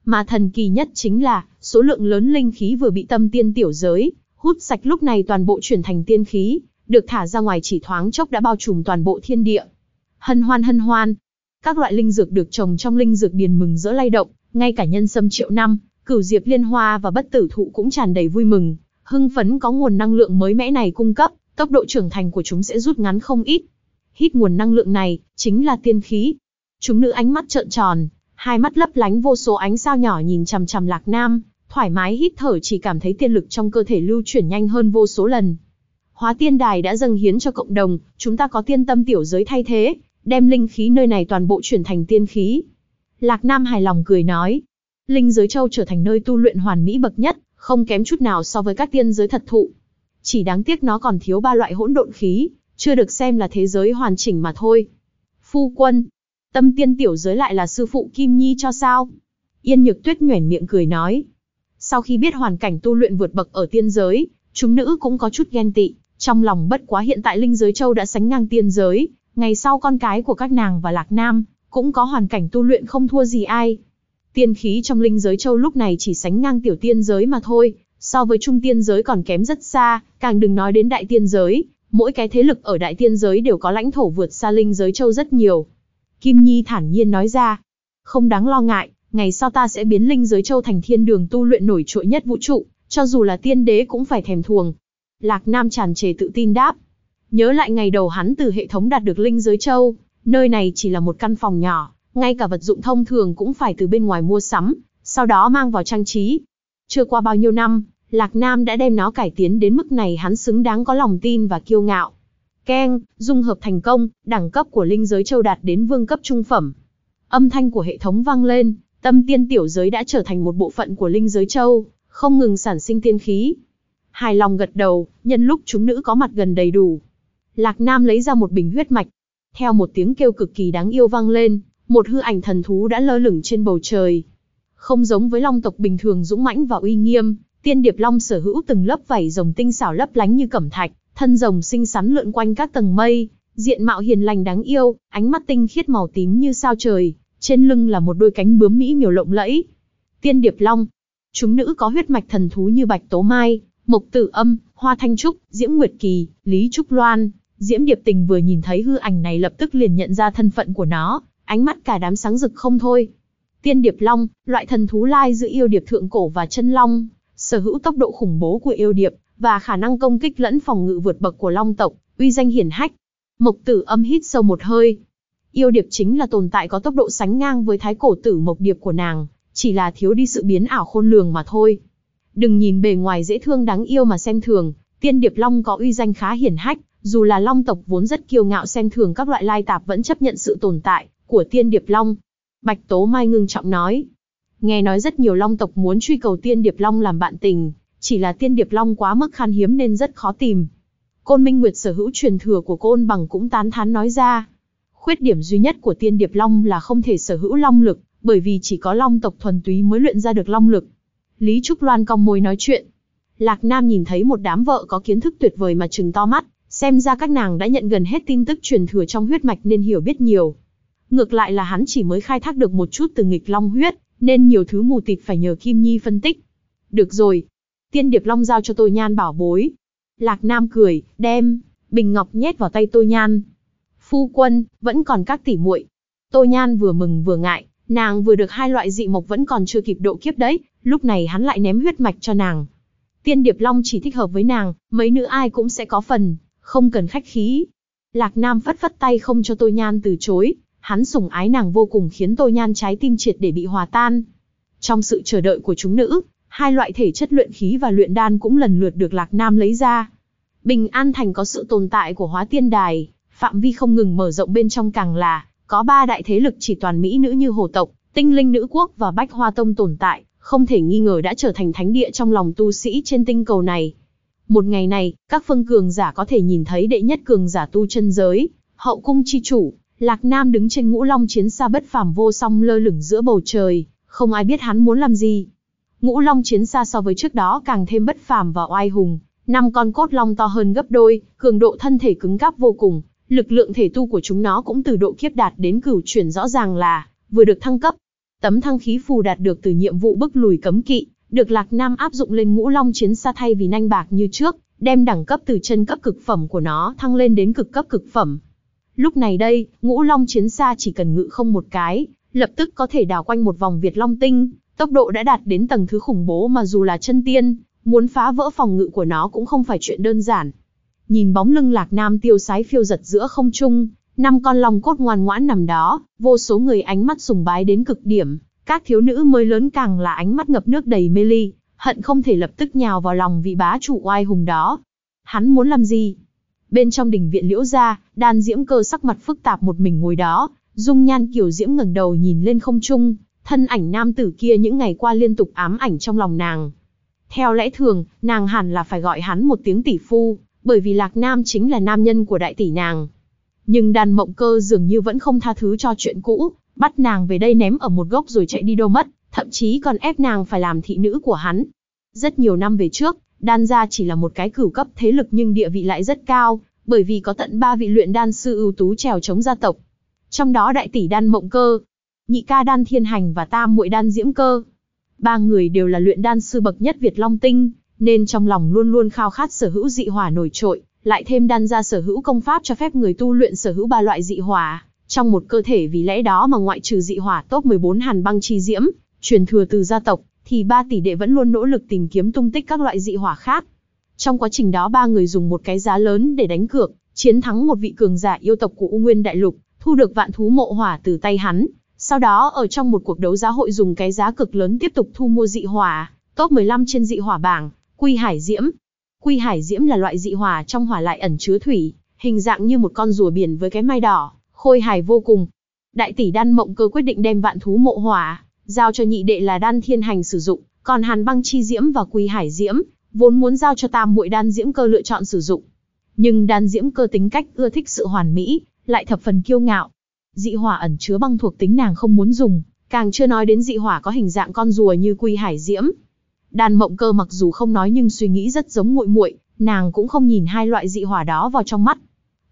Mà thần kỳ nhất chính là, số lượng lớn linh khí vừa bị tâm tiên tiểu giới, hút sạch lúc này toàn bộ chuyển thành tiên khí, được thả ra ngoài chỉ thoáng chốc đã bao trùm toàn bộ thiên địa. Hân hoan hân hoan. Các loại linh dược được trồng trong linh dược điền mừng rỡ lay động, ngay cả nhân sâm triệu năm, cửu diệp liên hoa và bất tử thụ cũng tràn đầy vui mừng, hưng phấn có nguồn năng lượng mới mẽ này cung cấp, tốc độ trưởng thành của chúng sẽ rút ngắn không ít. Hít nguồn năng lượng này, chính là tiên khí. Chúng nữ ánh mắt trợn tròn, hai mắt lấp lánh vô số ánh sao nhỏ nhìn chằm chằm Lạc Nam, thoải mái hít thở chỉ cảm thấy tiên lực trong cơ thể lưu chuyển nhanh hơn vô số lần. Hóa tiên đài đã dâng hiến cho cộng đồng, chúng ta có tiên tâm tiểu giới thay thế, đem linh khí nơi này toàn bộ chuyển thành tiên khí. Lạc Nam hài lòng cười nói, linh giới châu trở thành nơi tu luyện hoàn mỹ bậc nhất, không kém chút nào so với các tiên giới thật thụ. Chỉ đáng tiếc nó còn thiếu ba loại hỗn độn khí, chưa được xem là thế giới hoàn chỉnh mà thôi. Phu quân, tâm tiên tiểu giới lại là sư phụ Kim Nhi cho sao? Yên Nhược Tuyết nhoẻn miệng cười nói. Sau khi biết hoàn cảnh tu luyện vượt bậc ở tiên giới, chúng nữ cũng có chút ghen tị, trong lòng bất quá hiện tại linh giới châu đã sánh ngang tiên giới, ngày sau con cái của các nàng và Lạc Nam, cũng có hoàn cảnh tu luyện không thua gì ai. Tiên khí trong linh giới châu lúc này chỉ sánh ngang tiểu tiên giới mà thôi, so với trung tiên giới còn kém rất xa, càng đừng nói đến đại tiên giới, mỗi cái thế lực ở đại tiên giới đều có lãnh thổ vượt xa linh giới châu rất nhiều. Kim Nhi thản nhiên nói ra, không đáng lo ngại, ngày sau ta sẽ biến linh giới châu thành thiên đường tu luyện nổi trội nhất vũ trụ, cho dù là tiên đế cũng phải thèm thuồng. Lạc Nam tràn trề tự tin đáp. Nhớ lại ngày đầu hắn từ hệ thống đạt được linh giới châu, nơi này chỉ là một căn phòng nhỏ, ngay cả vật dụng thông thường cũng phải từ bên ngoài mua sắm, sau đó mang vào trang trí. Chưa qua bao nhiêu năm, Lạc Nam đã đem nó cải tiến đến mức này hắn xứng đáng có lòng tin và kiêu ngạo. Keng, dung hợp thành công, đẳng cấp của linh giới châu đạt đến vương cấp trung phẩm. Âm thanh của hệ thống vang lên, tâm tiên tiểu giới đã trở thành một bộ phận của linh giới châu, không ngừng sản sinh tiên khí. Hài lòng gật đầu, nhân lúc chúng nữ có mặt gần đầy đủ. Lạc Nam lấy ra một bình huyết mạch. Theo một tiếng kêu cực kỳ đáng yêu vang lên, một hư ảnh thần thú đã lơ lửng trên bầu trời. Không giống với long tộc bình thường dũng mãnh và uy nghiêm, tiên điệp long sở hữu từng lớp vảy rồng tinh xảo lấp lánh như cẩm thạch, thân rồng xinh xắn lượn quanh các tầng mây, diện mạo hiền lành đáng yêu, ánh mắt tinh khiết màu tím như sao trời, trên lưng là một đôi cánh bướm mỹ miều lộng lẫy. Tiên điệp long, chúng nữ có huyết mạch thần thú như bạch tố mai, mộc tử âm, hoa thanh trúc, diễm nguyệt kỳ, lý trúc loan. Diễm Điệp Tình vừa nhìn thấy hư ảnh này lập tức liền nhận ra thân phận của nó, ánh mắt cả đám sáng rực không thôi. Tiên Điệp Long, loại thần thú lai giữa yêu điệp thượng cổ và chân long, sở hữu tốc độ khủng bố của yêu điệp, và khả năng công kích lẫn phòng ngự vượt bậc của long tộc, uy danh hiển hách. Mộc tử âm hít sâu một hơi. Yêu điệp chính là tồn tại có tốc độ sánh ngang với thái cổ tử mộc điệp của nàng, chỉ là thiếu đi sự biến ảo khôn lường mà thôi. Đừng nhìn bề ngoài dễ thương đáng yêu mà xem thường, tiên điệp long có uy danh khá hiển hách, dù là long tộc vốn rất kiêu ngạo xem thường các loại lai tạp vẫn chấp nhận sự tồn tại của tiên điệp long. Bạch Tố Mai ngưng trọng nói, Nghe nói rất nhiều long tộc muốn truy cầu tiên điệp long làm bạn tình, chỉ là tiên điệp long quá mức khan hiếm nên rất khó tìm. Côn Minh Nguyệt sở hữu truyền thừa của Côn Bằng cũng tán thán nói ra. Khuyết điểm duy nhất của Tiên Điệp Long là không thể sở hữu long lực, bởi vì chỉ có long tộc thuần túy mới luyện ra được long lực. Lý Trúc Loan cong môi nói chuyện. Lạc Nam nhìn thấy một đám vợ có kiến thức tuyệt vời mà trừng to mắt, xem ra các nàng đã nhận gần hết tin tức truyền thừa trong huyết mạch nên hiểu biết nhiều. Ngược lại là hắn chỉ mới khai thác được một chút từ nghịch long huyết, nên nhiều thứ mù tịt phải nhờ Kim Nhi phân tích. Được rồi, tiên điệp long giao cho tôi nhan bảo bối. Lạc Nam cười, đem, bình ngọc nhét vào tay tôi nhan. Phu quân, vẫn còn các tỷ muội. Tô Nhan vừa mừng vừa ngại, nàng vừa được hai loại dị mộc vẫn còn chưa kịp độ kiếp đấy, lúc này hắn lại ném huyết mạch cho nàng. Tiên Điệp Long chỉ thích hợp với nàng, mấy nữ ai cũng sẽ có phần, không cần khách khí. Lạc Nam phất phất tay không cho Tô Nhan từ chối, hắn sủng ái nàng vô cùng khiến Tô Nhan trái tim triệt để bị hòa tan. Trong sự chờ đợi của chúng nữ, hai loại thể chất luyện khí và luyện đan cũng lần lượt được Lạc Nam lấy ra. Bình An Thành có sự tồn tại của hóa tiên đài, phạm vi không ngừng mở rộng bên trong càng là, có ba đại thế lực chỉ toàn mỹ nữ như hồ tộc, tinh linh nữ quốc và bách hoa tông tồn tại, không thể nghi ngờ đã trở thành thánh địa trong lòng tu sĩ trên tinh cầu này. Một ngày này, các phương cường giả có thể nhìn thấy đệ nhất cường giả tu chân giới, hậu cung chi chủ, Lạc Nam đứng trên ngũ long chiến xa bất phàm vô song lơ lửng giữa bầu trời, không ai biết hắn muốn làm gì. Ngũ long chiến xa so với trước đó càng thêm bất phàm và oai hùng, năm con cốt long to hơn gấp đôi, cường độ thân thể cứng cáp vô cùng, lực lượng thể tu của chúng nó cũng từ độ kiếp đạt đến cửu chuyển rõ ràng là vừa được thăng cấp. Tấm thăng khí phù đạt được từ nhiệm vụ bức lùi cấm kỵ, được Lạc Nam áp dụng lên ngũ long chiến xa thay vì nanh bạc như trước, đem đẳng cấp từ chân cấp cực phẩm của nó thăng lên đến cực cấp cực phẩm. Lúc này đây, ngũ long chiến xa chỉ cần ngự không một cái, lập tức có thể đảo quanh một vòng Việt Long Tinh, tốc độ đã đạt đến tầng thứ khủng bố mà dù là chân tiên, muốn phá vỡ phòng ngự của nó cũng không phải chuyện đơn giản. Nhìn bóng lưng Lạc Nam tiêu sái phiêu giật giữa không trung, năm con long cốt ngoan ngoãn nằm đó, vô số người ánh mắt sùng bái đến cực điểm, các thiếu nữ mới lớn càng là ánh mắt ngập nước đầy mê ly, hận không thể lập tức nhào vào lòng vị bá chủ oai hùng đó. Hắn muốn làm gì? Bên trong đình viện liễu gia, đan diễm cơ sắc mặt phức tạp một mình ngồi đó, dung nhan kiểu diễm ngẩng đầu nhìn lên không trung, thân ảnh nam tử kia những ngày qua liên tục ám ảnh trong lòng nàng. Theo lẽ thường, nàng hẳn là phải gọi hắn một tiếng tỷ phu, bởi vì Lạc Nam chính là nam nhân của đại tỷ nàng. Nhưng đàn mộng cơ dường như vẫn không tha thứ cho chuyện cũ, bắt nàng về đây ném ở một gốc rồi chạy đi đâu mất, thậm chí còn ép nàng phải làm thị nữ của hắn. Rất nhiều năm về trước, đan gia chỉ là một cái cửu cấp thế lực nhưng địa vị lại rất cao, bởi vì có tận ba vị luyện đan sư ưu tú trèo chống gia tộc. Trong đó đại tỷ đan mộng cơ, nhị ca đan thiên hành và tam muội đan diễm cơ. Ba người đều là luyện đan sư bậc nhất Việt Long Tinh, nên trong lòng luôn luôn khao khát sở hữu dị hỏa nổi trội, lại thêm đan ra sở hữu công pháp cho phép người tu luyện sở hữu ba loại dị hỏa trong một cơ thể vì lẽ đó mà ngoại trừ dị hỏa top 14 hàn băng chi diễm, truyền thừa từ gia tộc, thì ba tỷ đệ vẫn luôn nỗ lực tìm kiếm tung tích các loại dị hỏa khác. Trong quá trình đó ba người dùng một cái giá lớn để đánh cược, chiến thắng một vị cường giả yêu tộc của U Nguyên Đại Lục, thu được vạn thú mộ hỏa từ tay hắn. Sau đó ở trong một cuộc đấu giá hội dùng cái giá cực lớn tiếp tục thu mua dị hỏa, top 15 trên dị hỏa bảng, Quy Hải Diễm. Quy Hải Diễm là loại dị hỏa trong hỏa lại ẩn chứa thủy, hình dạng như một con rùa biển với cái mai đỏ, khôi hài vô cùng. Đại tỷ đan mộng cơ quyết định đem vạn thú mộ hỏa, giao cho nhị đệ là đan thiên hành sử dụng, còn hàn băng chi diễm và quy hải diễm, vốn muốn giao cho tam muội đan diễm cơ lựa chọn sử dụng. Nhưng đan diễm cơ tính cách ưa thích sự hoàn mỹ, lại thập phần kiêu ngạo. Dị hỏa ẩn chứa băng thuộc tính nàng không muốn dùng, càng chưa nói đến dị hỏa có hình dạng con rùa như quy hải diễm, Đan Mộng Cơ mặc dù không nói nhưng suy nghĩ rất giống muội muội, nàng cũng không nhìn hai loại dị hỏa đó vào trong mắt.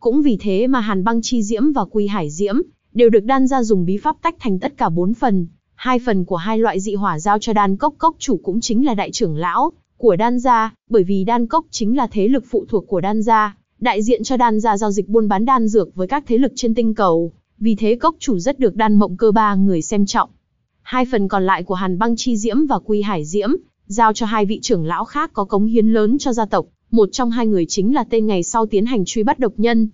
Cũng vì thế mà Hàn Băng Chi Diễm và Quy Hải Diễm đều được đan ra dùng bí pháp tách thành tất cả bốn phần. Hai phần của hai loại dị hỏa giao cho đan cốc cốc chủ cũng chính là đại trưởng lão của đan gia, bởi vì đan cốc chính là thế lực phụ thuộc của đan gia, đại diện cho đan gia giao dịch buôn bán đan dược với các thế lực trên tinh cầu. Vì thế cốc chủ rất được đan mộng cơ ba người xem trọng. Hai phần còn lại của Hàn Băng Chi Diễm và Quy Hải Diễm giao cho hai vị trưởng lão khác có cống hiến lớn cho gia tộc, một trong hai người chính là tên ngày sau tiến hành truy bắt độc nhân.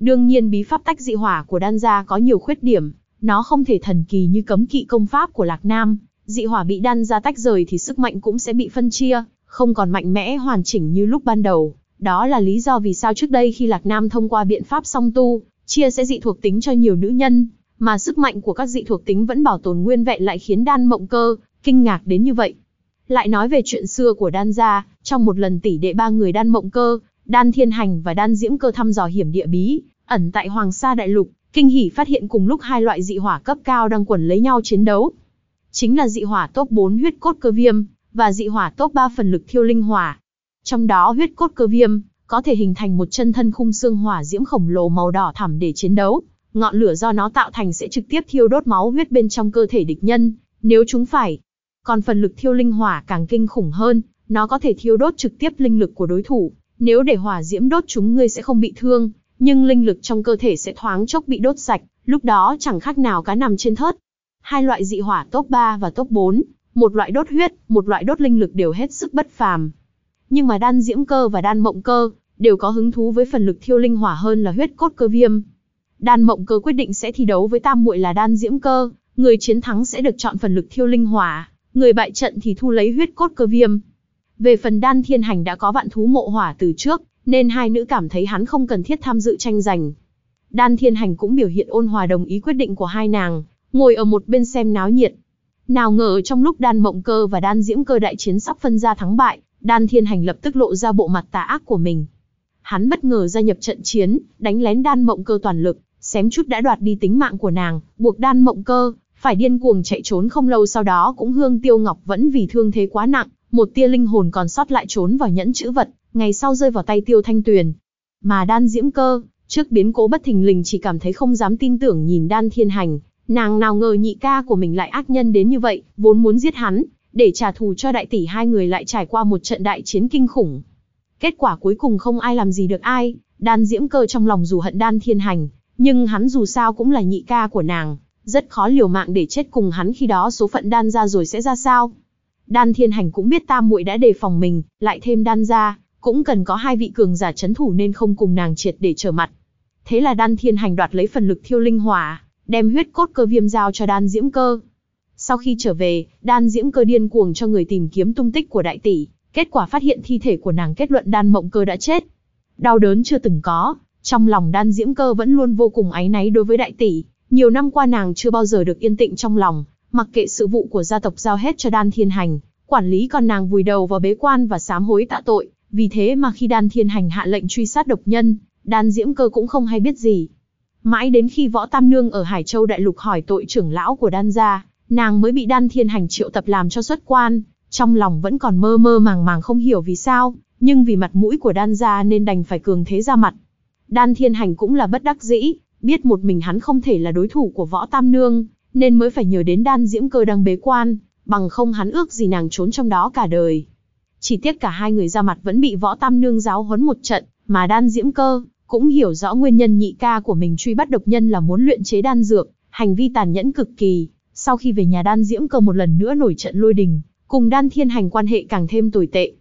Đương nhiên bí pháp tách dị hỏa của đan gia có nhiều khuyết điểm, nó không thể thần kỳ như cấm kỵ công pháp của Lạc Nam, dị hỏa bị đan gia tách rời thì sức mạnh cũng sẽ bị phân chia, không còn mạnh mẽ hoàn chỉnh như lúc ban đầu. Đó là lý do vì sao trước đây khi Lạc Nam thông qua biện pháp song tu, chia sẽ dị thuộc tính cho nhiều nữ nhân, mà sức mạnh của các dị thuộc tính vẫn bảo tồn nguyên vẹn lại khiến đan mộng cơ, kinh ngạc đến như vậy. Lại nói về chuyện xưa của đan gia, trong một lần tỷ đệ ba người đan mộng cơ, Đan Thiên Hành và Đan Diễm Cơ thăm dò hiểm địa bí, ẩn tại Hoàng Sa Đại Lục, kinh hỉ phát hiện cùng lúc hai loại dị hỏa cấp cao đang quẩn lấy nhau chiến đấu. Chính là dị hỏa top 4 huyết cốt cơ viêm, và dị hỏa top 3 phần lực thiêu linh hỏa. Trong đó huyết cốt cơ viêm, có thể hình thành một chân thân khung xương hỏa diễm khổng lồ màu đỏ thẳm để chiến đấu. Ngọn lửa do nó tạo thành sẽ trực tiếp thiêu đốt máu huyết bên trong cơ thể địch nhân, nếu chúng phải. Còn phần lực thiêu linh hỏa càng kinh khủng hơn, nó có thể thiêu đốt trực tiếp linh lực của đối thủ. Nếu để hỏa diễm đốt chúng ngươi sẽ không bị thương, nhưng linh lực trong cơ thể sẽ thoáng chốc bị đốt sạch, lúc đó chẳng khác nào cá nằm trên thớt. Hai loại dị hỏa top 3 và top 4, một loại đốt huyết, một loại đốt linh lực đều hết sức bất phàm. Nhưng mà đan diễm cơ và đan mộng cơ, đều có hứng thú với phần lực thiêu linh hỏa hơn là huyết cốt cơ viêm. Đan mộng cơ quyết định sẽ thi đấu với tam muội là đan diễm cơ, người chiến thắng sẽ được chọn phần lực thiêu linh hỏa, người bại trận thì thu lấy huyết cốt cơ viêm. Về phần đan thiên hành đã có vạn thú mộ hỏa từ trước, nên hai nữ cảm thấy hắn không cần thiết tham dự tranh giành. Đan thiên hành cũng biểu hiện ôn hòa đồng ý quyết định của hai nàng, ngồi ở một bên xem náo nhiệt. Nào ngờ trong lúc đan mộng cơ và đan diễm cơ đại chiến sắp phân ra thắng bại, đan thiên hành lập tức lộ ra bộ mặt tà ác của mình. Hắn bất ngờ gia nhập trận chiến, đánh lén đan mộng cơ toàn lực, xém chút đã đoạt đi tính mạng của nàng, buộc đan mộng cơ, phải điên cuồng chạy trốn không lâu sau đó cũng hương tiêu ngọc vẫn vì thương thế quá nặng, một tia linh hồn còn sót lại trốn vào nhẫn chữ vật, ngày sau rơi vào tay tiêu thanh tuyền. Mà đan diễm cơ, trước biến cố bất thình lình chỉ cảm thấy không dám tin tưởng nhìn đan thiên hành, nàng nào ngờ nhị ca của mình lại ác nhân đến như vậy, vốn muốn giết hắn, để trả thù cho đại tỷ hai người lại trải qua một trận đại chiến kinh khủng. Kết quả cuối cùng không ai làm gì được ai, đan diễm cơ trong lòng dù hận đan thiên hành, nhưng hắn dù sao cũng là nhị ca của nàng, rất khó liều mạng để chết cùng hắn khi đó số phận đan ra rồi sẽ ra sao. Đan thiên hành cũng biết tam muội đã đề phòng mình, lại thêm đan ra, cũng cần có hai vị cường giả chấn thủ nên không cùng nàng triệt để trở mặt. Thế là đan thiên hành đoạt lấy phần lực thiêu linh hỏa, đem huyết cốt cơ viêm giao cho đan diễm cơ. Sau khi trở về, đan diễm cơ điên cuồng cho người tìm kiếm tung tích của đại tỷ, kết quả phát hiện thi thể của nàng kết luận đan mộng cơ đã chết. Đau đớn chưa từng có, trong lòng đan diễm cơ vẫn luôn vô cùng áy náy đối với đại tỷ, nhiều năm qua nàng chưa bao giờ được yên tĩnh trong lòng, mặc kệ sự vụ của gia tộc giao hết cho đan thiên hành, quản lý còn nàng vùi đầu vào bế quan và sám hối tạ tội, vì thế mà khi đan thiên hành hạ lệnh truy sát độc nhân, đan diễm cơ cũng không hay biết gì. Mãi đến khi võ tam nương ở Hải Châu Đại Lục hỏi tội trưởng lão của đan gia, nàng mới bị đan thiên hành triệu tập làm cho xuất quan, trong lòng vẫn còn mơ mơ màng màng không hiểu vì sao, nhưng vì mặt mũi của đan gia nên đành phải cường thế ra mặt. Đan thiên hành cũng là bất đắc dĩ, biết một mình hắn không thể là đối thủ của võ tam nương, nên mới phải nhờ đến đan diễm cơ đang bế quan, bằng không hắn ước gì nàng trốn trong đó cả đời. Chỉ tiếc cả hai người ra mặt vẫn bị võ tam nương giáo huấn một trận, mà đan diễm cơ, cũng hiểu rõ nguyên nhân nhị ca của mình truy bắt độc nhân là muốn luyện chế đan dược, hành vi tàn nhẫn cực kỳ. Sau khi về nhà đan diễm cơ một lần nữa nổi trận lôi đình, cùng đan thiên hành quan hệ càng thêm tồi tệ.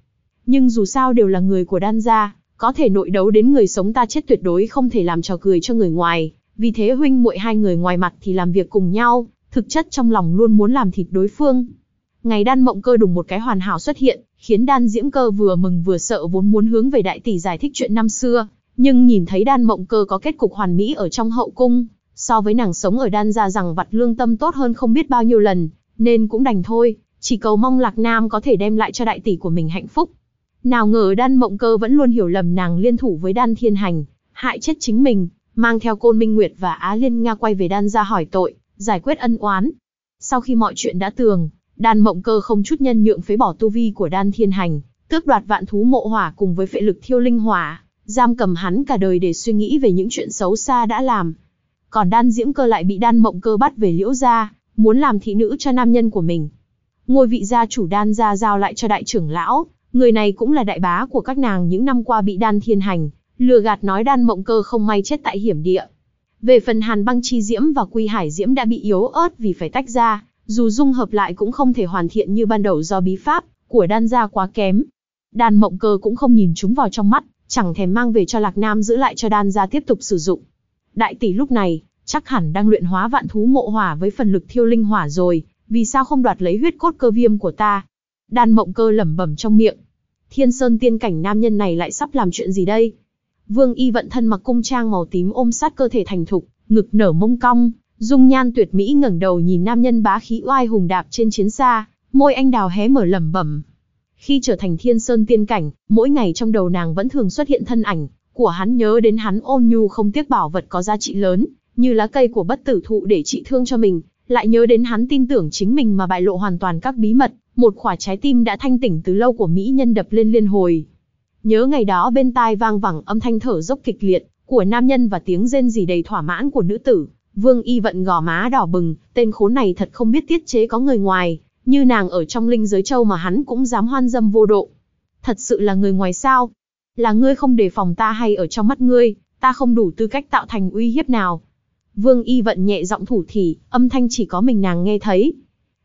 Nhưng dù sao đều là người của đan gia, có thể nội đấu đến người sống ta chết tuyệt đối không thể làm trò cười cho người ngoài. Vì thế huynh muội hai người ngoài mặt thì làm việc cùng nhau, thực chất trong lòng luôn muốn làm thịt đối phương. Ngày đan mộng cơ đùng một cái hoàn hảo xuất hiện, khiến đan diễm cơ vừa mừng vừa sợ vốn muốn hướng về đại tỷ giải thích chuyện năm xưa, nhưng nhìn thấy đan mộng cơ có kết cục hoàn mỹ ở trong hậu cung, so với nàng sống ở đan gia rằng vặt lương tâm tốt hơn không biết bao nhiêu lần, nên cũng đành thôi, chỉ cầu mong Lạc Nam có thể đem lại cho đại tỷ của mình hạnh phúc. Nào ngờ đan mộng cơ vẫn luôn hiểu lầm nàng liên thủ với đan thiên hành, hại chết chính mình, mang theo côn minh nguyệt và Á Liên Nga quay về đan gia hỏi tội, giải quyết ân oán. Sau khi mọi chuyện đã tường, đan mộng cơ không chút nhân nhượng phế bỏ tu vi của đan thiên hành, tước đoạt vạn thú mộ hỏa cùng với phệ lực thiêu linh hỏa, giam cầm hắn cả đời để suy nghĩ về những chuyện xấu xa đã làm. Còn đan diễm cơ lại bị đan mộng cơ bắt về liễu gia, muốn làm thị nữ cho nam nhân của mình. Ngôi vị gia chủ đan gia giao lại cho đại trưởng lão, người này cũng là đại bá của các nàng những năm qua bị đan thiên hành, lừa gạt nói đan mộng cơ không may chết tại hiểm địa. Về phần hàn băng chi diễm và quy hải diễm đã bị yếu ớt vì phải tách ra, dù dung hợp lại cũng không thể hoàn thiện như ban đầu do bí pháp của đan gia quá kém. Đan mộng cơ cũng không nhìn chúng vào trong mắt, chẳng thèm mang về cho Lạc Nam giữ lại cho đan gia tiếp tục sử dụng. Đại tỷ lúc này, chắc hẳn đang luyện hóa vạn thú mộ hỏa với phần lực thiêu linh hỏa rồi, vì sao không đoạt lấy huyết cốt cơ viêm của ta? Đan mộng cơ lẩm bẩm trong miệng. Thiên sơn tiên cảnh nam nhân này lại sắp làm chuyện gì đây? Vương y vận thân mặc cung trang màu tím ôm sát cơ thể thành thục, ngực nở mông cong, dung nhan tuyệt mỹ ngẩng đầu nhìn nam nhân bá khí oai hùng đạp trên chiến xa, môi anh đào hé mở lẩm bẩm. Khi trở thành thiên sơn tiên cảnh, mỗi ngày trong đầu nàng vẫn thường xuất hiện thân ảnh của hắn nhớ đến hắn ôn nhu không tiếc bảo vật có giá trị lớn, như lá cây của bất tử thụ để trị thương cho mình, lại nhớ đến hắn tin tưởng chính mình mà bại lộ hoàn toàn các bí mật, một khỏa trái tim đã thanh tỉnh từ lâu của mỹ nhân đập lên liên hồi. Nhớ ngày đó bên tai vang vẳng âm thanh thở dốc kịch liệt của nam nhân và tiếng rên rỉ đầy thỏa mãn của nữ tử, Vương Y vận gò má đỏ bừng, tên khốn này thật không biết tiết chế có người ngoài, như nàng ở trong linh giới châu mà hắn cũng dám hoan dâm vô độ. Thật sự là người ngoài sao? Là ngươi không đề phòng ta hay ở trong mắt ngươi, ta không đủ tư cách tạo thành uy hiếp nào. Vương Y vận nhẹ giọng thủ thỉ, âm thanh chỉ có mình nàng nghe thấy.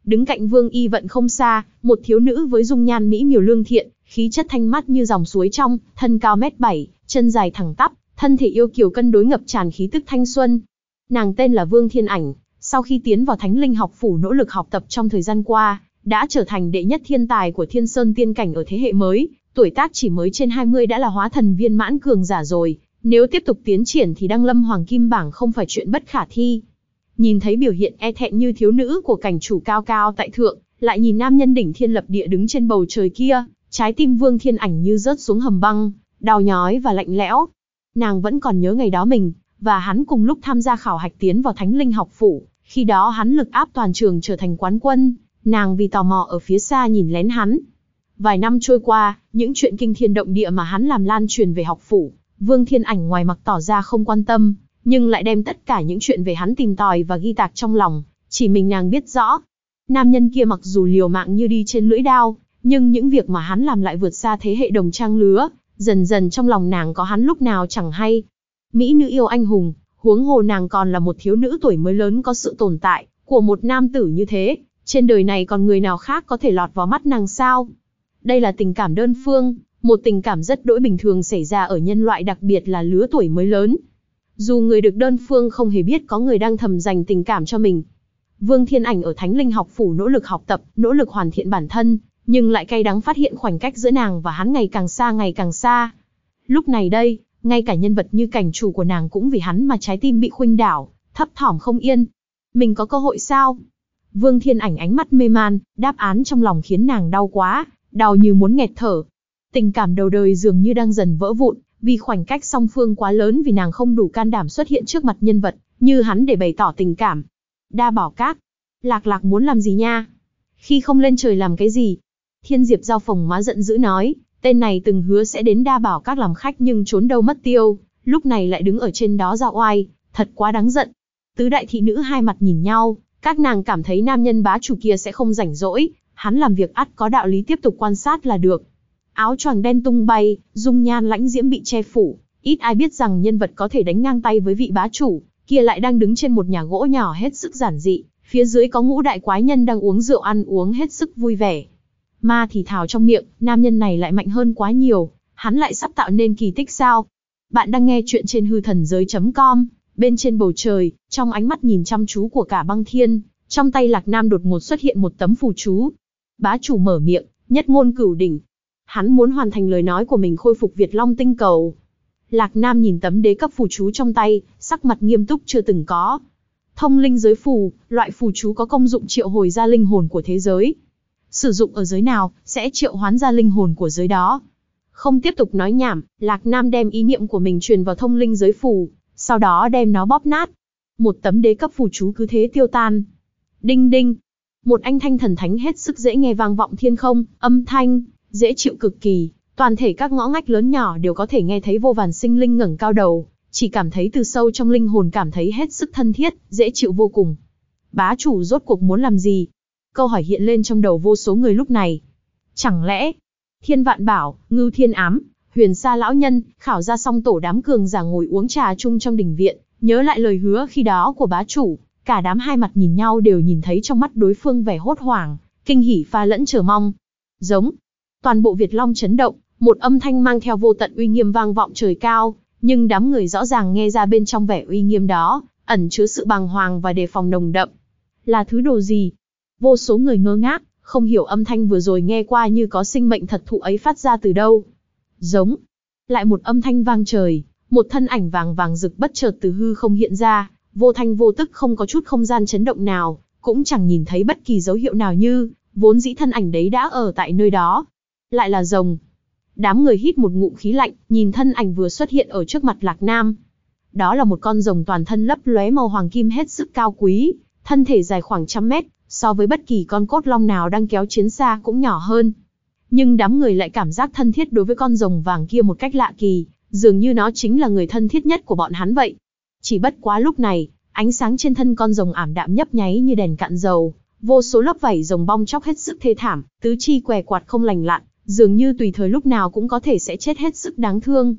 Đứng cạnh Vương Y vận không xa, một thiếu nữ với dung nhan mỹ miều lương thiện, khí chất thanh mắt như dòng suối trong, thân cao mét bảy, chân dài thẳng tắp, thân thể yêu kiều cân đối ngập tràn khí tức thanh xuân. Nàng tên là Vương Thiên Ảnh, sau khi tiến vào Thánh Linh học phủ nỗ lực học tập trong thời gian qua, đã trở thành đệ nhất thiên tài của Thiên Sơn tiên cảnh ở thế hệ mới, tuổi tác chỉ mới trên 20 đã là hóa thần viên mãn cường giả rồi, nếu tiếp tục tiến triển thì đăng lâm hoàng kim bảng không phải chuyện bất khả thi. Nhìn thấy biểu hiện e thẹn như thiếu nữ của cảnh chủ cao cao tại thượng, lại nhìn nam nhân đỉnh thiên lập địa đứng trên bầu trời kia, trái tim Vương Thiên Ảnh như rớt xuống hầm băng, đau nhói và lạnh lẽo. Nàng vẫn còn nhớ ngày đó mình và hắn cùng lúc tham gia khảo hạch tiến vào Thánh Linh học phủ, khi đó hắn lực áp toàn trường trở thành quán quân, nàng vì tò mò ở phía xa nhìn lén hắn. Vài năm trôi qua, những chuyện kinh thiên động địa mà hắn làm lan truyền về học phủ, Vương Thiên Ảnh ngoài mặt tỏ ra không quan tâm, nhưng lại đem tất cả những chuyện về hắn tìm tòi và ghi tạc trong lòng, chỉ mình nàng biết rõ. Nam nhân kia mặc dù liều mạng như đi trên lưỡi đao, nhưng những việc mà hắn làm lại vượt xa thế hệ đồng trang lứa, dần dần trong lòng nàng có hắn lúc nào chẳng hay. Mỹ nữ yêu anh hùng, huống hồ nàng còn là một thiếu nữ tuổi mới lớn có sự tồn tại của một nam tử như thế, trên đời này còn người nào khác có thể lọt vào mắt nàng sao? Đây là tình cảm đơn phương, một tình cảm rất đỗi bình thường xảy ra ở nhân loại đặc biệt là lứa tuổi mới lớn. Dù người được đơn phương không hề biết có người đang thầm dành tình cảm cho mình. Vương Thiên Ảnh ở Thánh Linh học phủ nỗ lực học tập, nỗ lực hoàn thiện bản thân, nhưng lại cay đắng phát hiện khoảnh cách giữa nàng và hắn ngày càng xa ngày càng xa. Lúc này đây, ngay cả nhân vật như cảnh chủ của nàng cũng vì hắn mà trái tim bị khuynh đảo, thấp thỏm không yên. Mình có cơ hội sao? Vương Thiên Ảnh ánh mắt mê man, đáp án trong lòng khiến nàng đau quá, đau như muốn nghẹt thở. Tình cảm đầu đời dường như đang dần vỡ vụn, vì khoảnh cách song phương quá lớn vì nàng không đủ can đảm xuất hiện trước mặt nhân vật, như hắn để bày tỏ tình cảm. Đa bảo các. Lạc lạc muốn làm gì nha? Khi không lên trời làm cái gì? Thiên Diệp giao phòng má giận dữ nói, tên này từng hứa sẽ đến đa bảo các làm khách nhưng trốn đâu mất tiêu, lúc này lại đứng ở trên đó ra oai, thật quá đáng giận. Tứ đại thị nữ hai mặt nhìn nhau, các nàng cảm thấy nam nhân bá chủ kia sẽ không rảnh rỗi, hắn làm việc ắt có đạo lý tiếp tục quan sát là được. Áo choàng đen tung bay, dung nhan lãnh diễm bị che phủ, ít ai biết rằng nhân vật có thể đánh ngang tay với vị bá chủ, kia lại đang đứng trên một nhà gỗ nhỏ hết sức giản dị, phía dưới có ngũ đại quái nhân đang uống rượu ăn uống hết sức vui vẻ. Ma thì thào trong miệng, nam nhân này lại mạnh hơn quá nhiều, hắn lại sắp tạo nên kỳ tích sao? Bạn đang nghe chuyện trên hư thần giới.com, bên trên bầu trời, trong ánh mắt nhìn chăm chú của cả băng thiên, trong tay Lạc Nam đột ngột xuất hiện một tấm phù chú. Bá chủ mở miệng, nhất ngôn cửu đỉnh. Hắn muốn hoàn thành lời nói của mình khôi phục Việt Long tinh cầu. Lạc Nam nhìn tấm đế cấp phù chú trong tay, sắc mặt nghiêm túc chưa từng có. Thông linh giới phù, loại phù chú có công dụng triệu hồi ra linh hồn của thế giới. Sử dụng ở giới nào, sẽ triệu hoán ra linh hồn của giới đó. Không tiếp tục nói nhảm, Lạc Nam đem ý niệm của mình truyền vào thông linh giới phù, sau đó đem nó bóp nát. Một tấm đế cấp phù chú cứ thế tiêu tan. Đinh đinh. Một anh thanh thần thánh hết sức dễ nghe vang vọng thiên không, âm thanh, dễ chịu cực kỳ. Toàn thể các ngõ ngách lớn nhỏ đều có thể nghe thấy vô vàn sinh linh ngẩng cao đầu, chỉ cảm thấy từ sâu trong linh hồn cảm thấy hết sức thân thiết, dễ chịu vô cùng. Bá chủ rốt cuộc muốn làm gì? Câu hỏi hiện lên trong đầu vô số người lúc này. Chẳng lẽ, thiên vạn bảo, ngưu thiên ám, huyền sa lão nhân, khảo ra xong tổ đám cường giả ngồi uống trà chung trong đình viện, nhớ lại lời hứa khi đó của bá chủ, cả đám hai mặt nhìn nhau đều nhìn thấy trong mắt đối phương vẻ hốt hoảng, kinh hỉ pha lẫn chờ mong. Giống, toàn bộ Việt Long chấn động, một âm thanh mang theo vô tận uy nghiêm vang vọng trời cao, nhưng đám người rõ ràng nghe ra bên trong vẻ uy nghiêm đó, ẩn chứa sự bàng hoàng và đề phòng nồng đậm. Là thứ đồ gì? Vô số người ngơ ngác, không hiểu âm thanh vừa rồi nghe qua như có sinh mệnh thật thụ ấy phát ra từ đâu. Giống. Lại một âm thanh vang trời, một thân ảnh vàng vàng rực bất chợt từ hư không hiện ra, vô thanh vô tức không có chút không gian chấn động nào, cũng chẳng nhìn thấy bất kỳ dấu hiệu nào như, vốn dĩ thân ảnh đấy đã ở tại nơi đó lại là rồng. Đám người hít một ngụm khí lạnh, nhìn thân ảnh vừa xuất hiện ở trước mặt Lạc Nam. Đó là một con rồng toàn thân lấp lóe màu hoàng kim hết sức cao quý, thân thể dài khoảng trăm mét, so với bất kỳ con cốt long nào đang kéo chiến xa cũng nhỏ hơn. Nhưng đám người lại cảm giác thân thiết đối với con rồng vàng kia một cách lạ kỳ, dường như nó chính là người thân thiết nhất của bọn hắn vậy. Chỉ bất quá lúc này, ánh sáng trên thân con rồng ảm đạm nhấp nháy như đèn cạn dầu, vô số lớp vảy rồng bong chóc hết sức thê thảm, tứ chi què quạt không lành lặn, dường như tùy thời lúc nào cũng có thể sẽ chết hết sức đáng thương.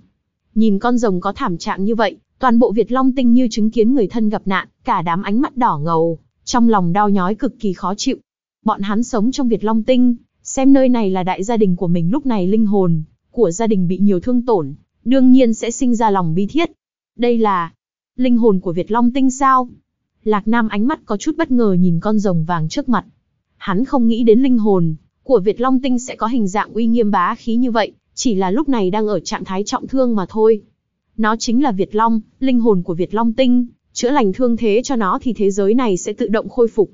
Nhìn con rồng có thảm trạng như vậy, toàn bộ Việt Long Tinh như chứng kiến người thân gặp nạn, cả đám ánh mắt đỏ ngầu, trong lòng đau nhói cực kỳ khó chịu. Bọn hắn sống trong Việt Long Tinh, xem nơi này là đại gia đình của mình lúc này linh hồn của gia đình bị nhiều thương tổn, đương nhiên sẽ sinh ra lòng bi thiết. Đây là linh hồn của Việt Long Tinh sao? Lạc Nam ánh mắt có chút bất ngờ nhìn con rồng vàng trước mặt. Hắn không nghĩ đến linh hồn của Việt Long Tinh sẽ có hình dạng uy nghiêm bá khí như vậy, chỉ là lúc này đang ở trạng thái trọng thương mà thôi. Nó chính là Việt Long, linh hồn của Việt Long Tinh, chữa lành thương thế cho nó thì thế giới này sẽ tự động khôi phục.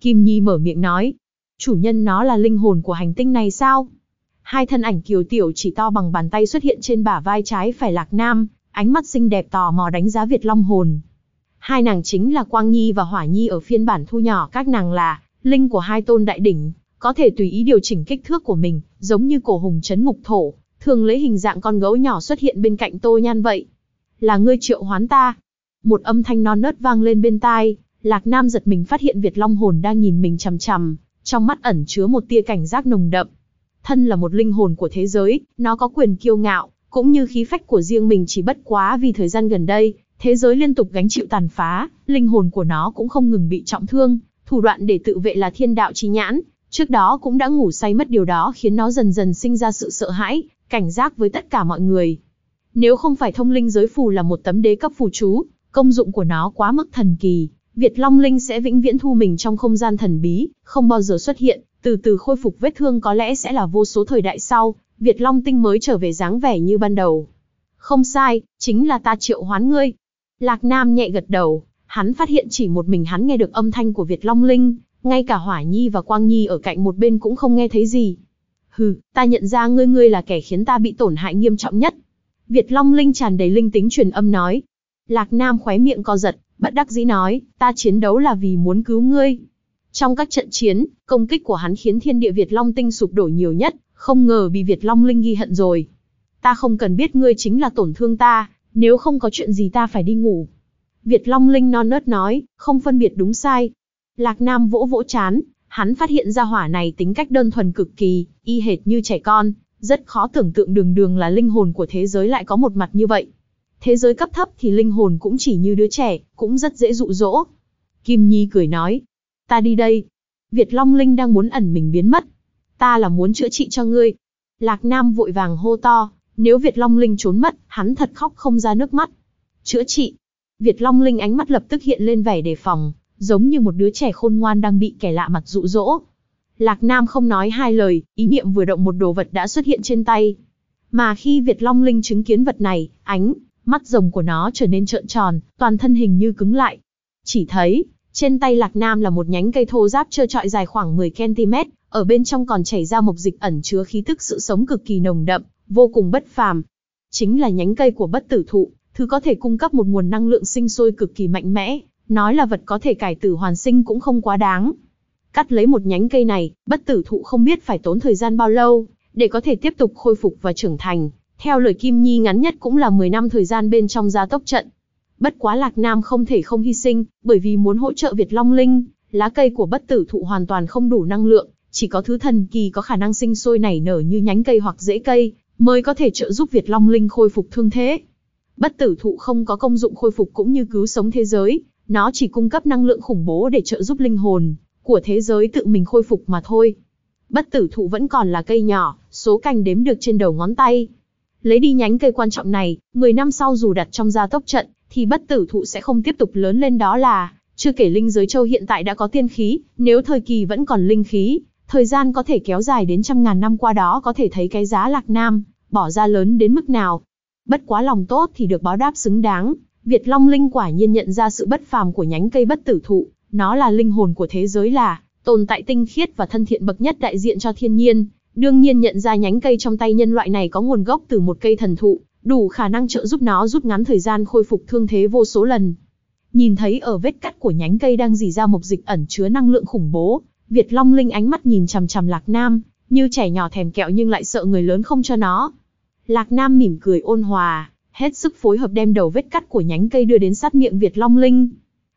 Kim Nhi mở miệng nói, chủ nhân nó là linh hồn của hành tinh này sao? Hai thân ảnh kiều tiểu chỉ to bằng bàn tay xuất hiện trên bả vai trái phải Lạc Nam, ánh mắt xinh đẹp tò mò đánh giá Việt Long hồn. Hai nàng chính là Quang Nhi và Hỏa Nhi ở phiên bản thu nhỏ các nàng là linh của hai tôn đại đỉnh, có thể tùy ý điều chỉnh kích thước của mình, giống như cổ hùng chấn ngục thổ, thường lấy hình dạng con gấu nhỏ xuất hiện bên cạnh Tô Nhan vậy. Là ngươi triệu hoán ta. Một âm thanh non nớt vang lên bên tai, Lạc Nam giật mình phát hiện Việt Long hồn đang nhìn mình chằm chằm, trong mắt ẩn chứa một tia cảnh giác nồng đậm. Thân là một linh hồn của thế giới, nó có quyền kiêu ngạo, cũng như khí phách của riêng mình chỉ bất quá vì thời gian gần đây, thế giới liên tục gánh chịu tàn phá, linh hồn của nó cũng không ngừng bị trọng thương, thủ đoạn để tự vệ là thiên đạo chi nhãn, trước đó cũng đã ngủ say mất điều đó khiến nó dần dần sinh ra sự sợ hãi, cảnh giác với tất cả mọi người. Nếu không phải thông linh giới phù là một tấm đế cấp phù chú, công dụng của nó quá mức thần kỳ, Việt Long Linh sẽ vĩnh viễn thu mình trong không gian thần bí, không bao giờ xuất hiện, từ từ khôi phục vết thương có lẽ sẽ là vô số thời đại sau, Việt Long Tinh mới trở về dáng vẻ như ban đầu. Không sai, chính là ta triệu hoán ngươi. Lạc Nam nhẹ gật đầu, hắn phát hiện chỉ một mình hắn nghe được âm thanh của Việt Long Linh, ngay cả Hỏa Nhi và Quang Nhi ở cạnh một bên cũng không nghe thấy gì. Hừ, ta nhận ra ngươi ngươi là kẻ khiến ta bị tổn hại nghiêm trọng nhất. Việt Long Linh tràn đầy linh tính truyền âm nói. Lạc Nam khóe miệng co giật, bất đắc dĩ nói, ta chiến đấu là vì muốn cứu ngươi. Trong các trận chiến, công kích của hắn khiến thiên địa Việt Long Tinh sụp đổ nhiều nhất, không ngờ bị Việt Long Linh ghi hận rồi. Ta không cần biết ngươi chính là tổn thương ta, nếu không có chuyện gì ta phải đi ngủ. Việt Long Linh non nớt nói, không phân biệt đúng sai. Lạc Nam vỗ vỗ chán, hắn phát hiện ra hỏa này tính cách đơn thuần cực kỳ, y hệt như trẻ con, rất khó tưởng tượng đường đường là linh hồn của thế giới lại có một mặt như vậy. Thế giới cấp thấp thì linh hồn cũng chỉ như đứa trẻ, cũng rất dễ dụ dỗ. Kim Nhi cười nói, ta đi đây. Việt Long Linh đang muốn ẩn mình biến mất. Ta là muốn chữa trị cho ngươi. Lạc Nam vội vàng hô to, nếu Việt Long Linh trốn mất, hắn thật khóc không ra nước mắt. Chữa trị. Việt Long Linh ánh mắt lập tức hiện lên vẻ đề phòng, giống như một đứa trẻ khôn ngoan đang bị kẻ lạ mặt dụ dỗ. Lạc Nam không nói hai lời, ý niệm vừa động một đồ vật đã xuất hiện trên tay. Mà khi Việt Long Linh chứng kiến vật này, ánh, mắt rồng của nó trở nên trợn tròn, toàn thân hình như cứng lại. Chỉ thấy, trên tay Lạc Nam là một nhánh cây thô giáp trơ trọi dài khoảng 10cm, ở bên trong còn chảy ra một dịch ẩn chứa khí tức sự sống cực kỳ nồng đậm, vô cùng bất phàm. Chính là nhánh cây của bất tử thụ, thứ có thể cung cấp một nguồn năng lượng sinh sôi cực kỳ mạnh mẽ, nói là vật có thể cải tử hoàn sinh cũng không quá đáng. Cắt lấy một nhánh cây này, bất tử thụ không biết phải tốn thời gian bao lâu, để có thể tiếp tục khôi phục và trưởng thành. Theo lời Kim Nhi ngắn nhất cũng là 10 năm thời gian bên trong gia tốc trận. Bất quá Lạc Nam không thể không hy sinh, bởi vì muốn hỗ trợ Việt Long Linh, lá cây của bất tử thụ hoàn toàn không đủ năng lượng, chỉ có thứ thần kỳ có khả năng sinh sôi nảy nở như nhánh cây hoặc rễ cây, mới có thể trợ giúp Việt Long Linh khôi phục thương thế. Bất tử thụ không có công dụng khôi phục cũng như cứu sống thế giới, nó chỉ cung cấp năng lượng khủng bố để trợ giúp linh hồn của thế giới tự mình khôi phục mà thôi. Bất tử thụ vẫn còn là cây nhỏ, số cành đếm được trên đầu ngón tay. Lấy đi nhánh cây quan trọng này, 10 năm sau dù đặt trong gia tốc trận, thì bất tử thụ sẽ không tiếp tục lớn lên đó là, chưa kể linh giới châu hiện tại đã có tiên khí, nếu thời kỳ vẫn còn linh khí, thời gian có thể kéo dài đến trăm ngàn năm qua đó có thể thấy cái giá lạc nam, bỏ ra lớn đến mức nào. Bất quá lòng tốt thì được báo đáp xứng đáng, Việt Long Linh quả nhiên nhận ra sự bất phàm của nhánh cây bất tử thụ, nó là linh hồn của thế giới là, tồn tại tinh khiết và thân thiện bậc nhất đại diện cho thiên nhiên, đương nhiên nhận ra nhánh cây trong tay nhân loại này có nguồn gốc từ một cây thần thụ, đủ khả năng trợ giúp nó rút ngắn thời gian khôi phục thương thế vô số lần. Nhìn thấy ở vết cắt của nhánh cây đang dì ra một dịch ẩn chứa năng lượng khủng bố, Việt Long Linh ánh mắt nhìn chằm chằm Lạc Nam, như trẻ nhỏ thèm kẹo nhưng lại sợ người lớn không cho nó. Lạc Nam mỉm cười ôn hòa, hết sức phối hợp đem đầu vết cắt của nhánh cây đưa đến sát miệng Việt Long Linh.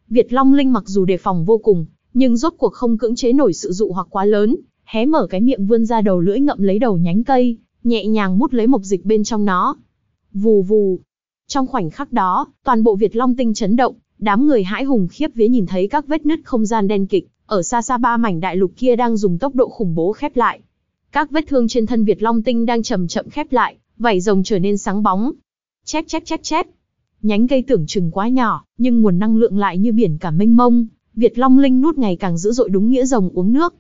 Việt Long Linh mặc dù đề phòng vô cùng, nhưng rốt cuộc không cưỡng chế nổi sự dụ hoặc quá lớn, hé mở cái miệng vươn ra đầu lưỡi ngậm lấy đầu nhánh cây, nhẹ nhàng mút lấy mộc dịch bên trong nó. Vù vù. Trong khoảnh khắc đó, toàn bộ Việt Long Tinh chấn động, đám người hãi hùng khiếp vía nhìn thấy các vết nứt không gian đen kịch, ở xa xa ba mảnh đại lục kia đang dùng tốc độ khủng bố khép lại. Các vết thương trên thân Việt Long Tinh đang chậm chậm khép lại, vảy rồng trở nên sáng bóng. Chép chép chép chép. Nhánh cây tưởng chừng quá nhỏ, nhưng nguồn năng lượng lại như biển cả mênh mông. Việt Long Linh nuốt ngày càng dữ dội đúng nghĩa rồng uống nước.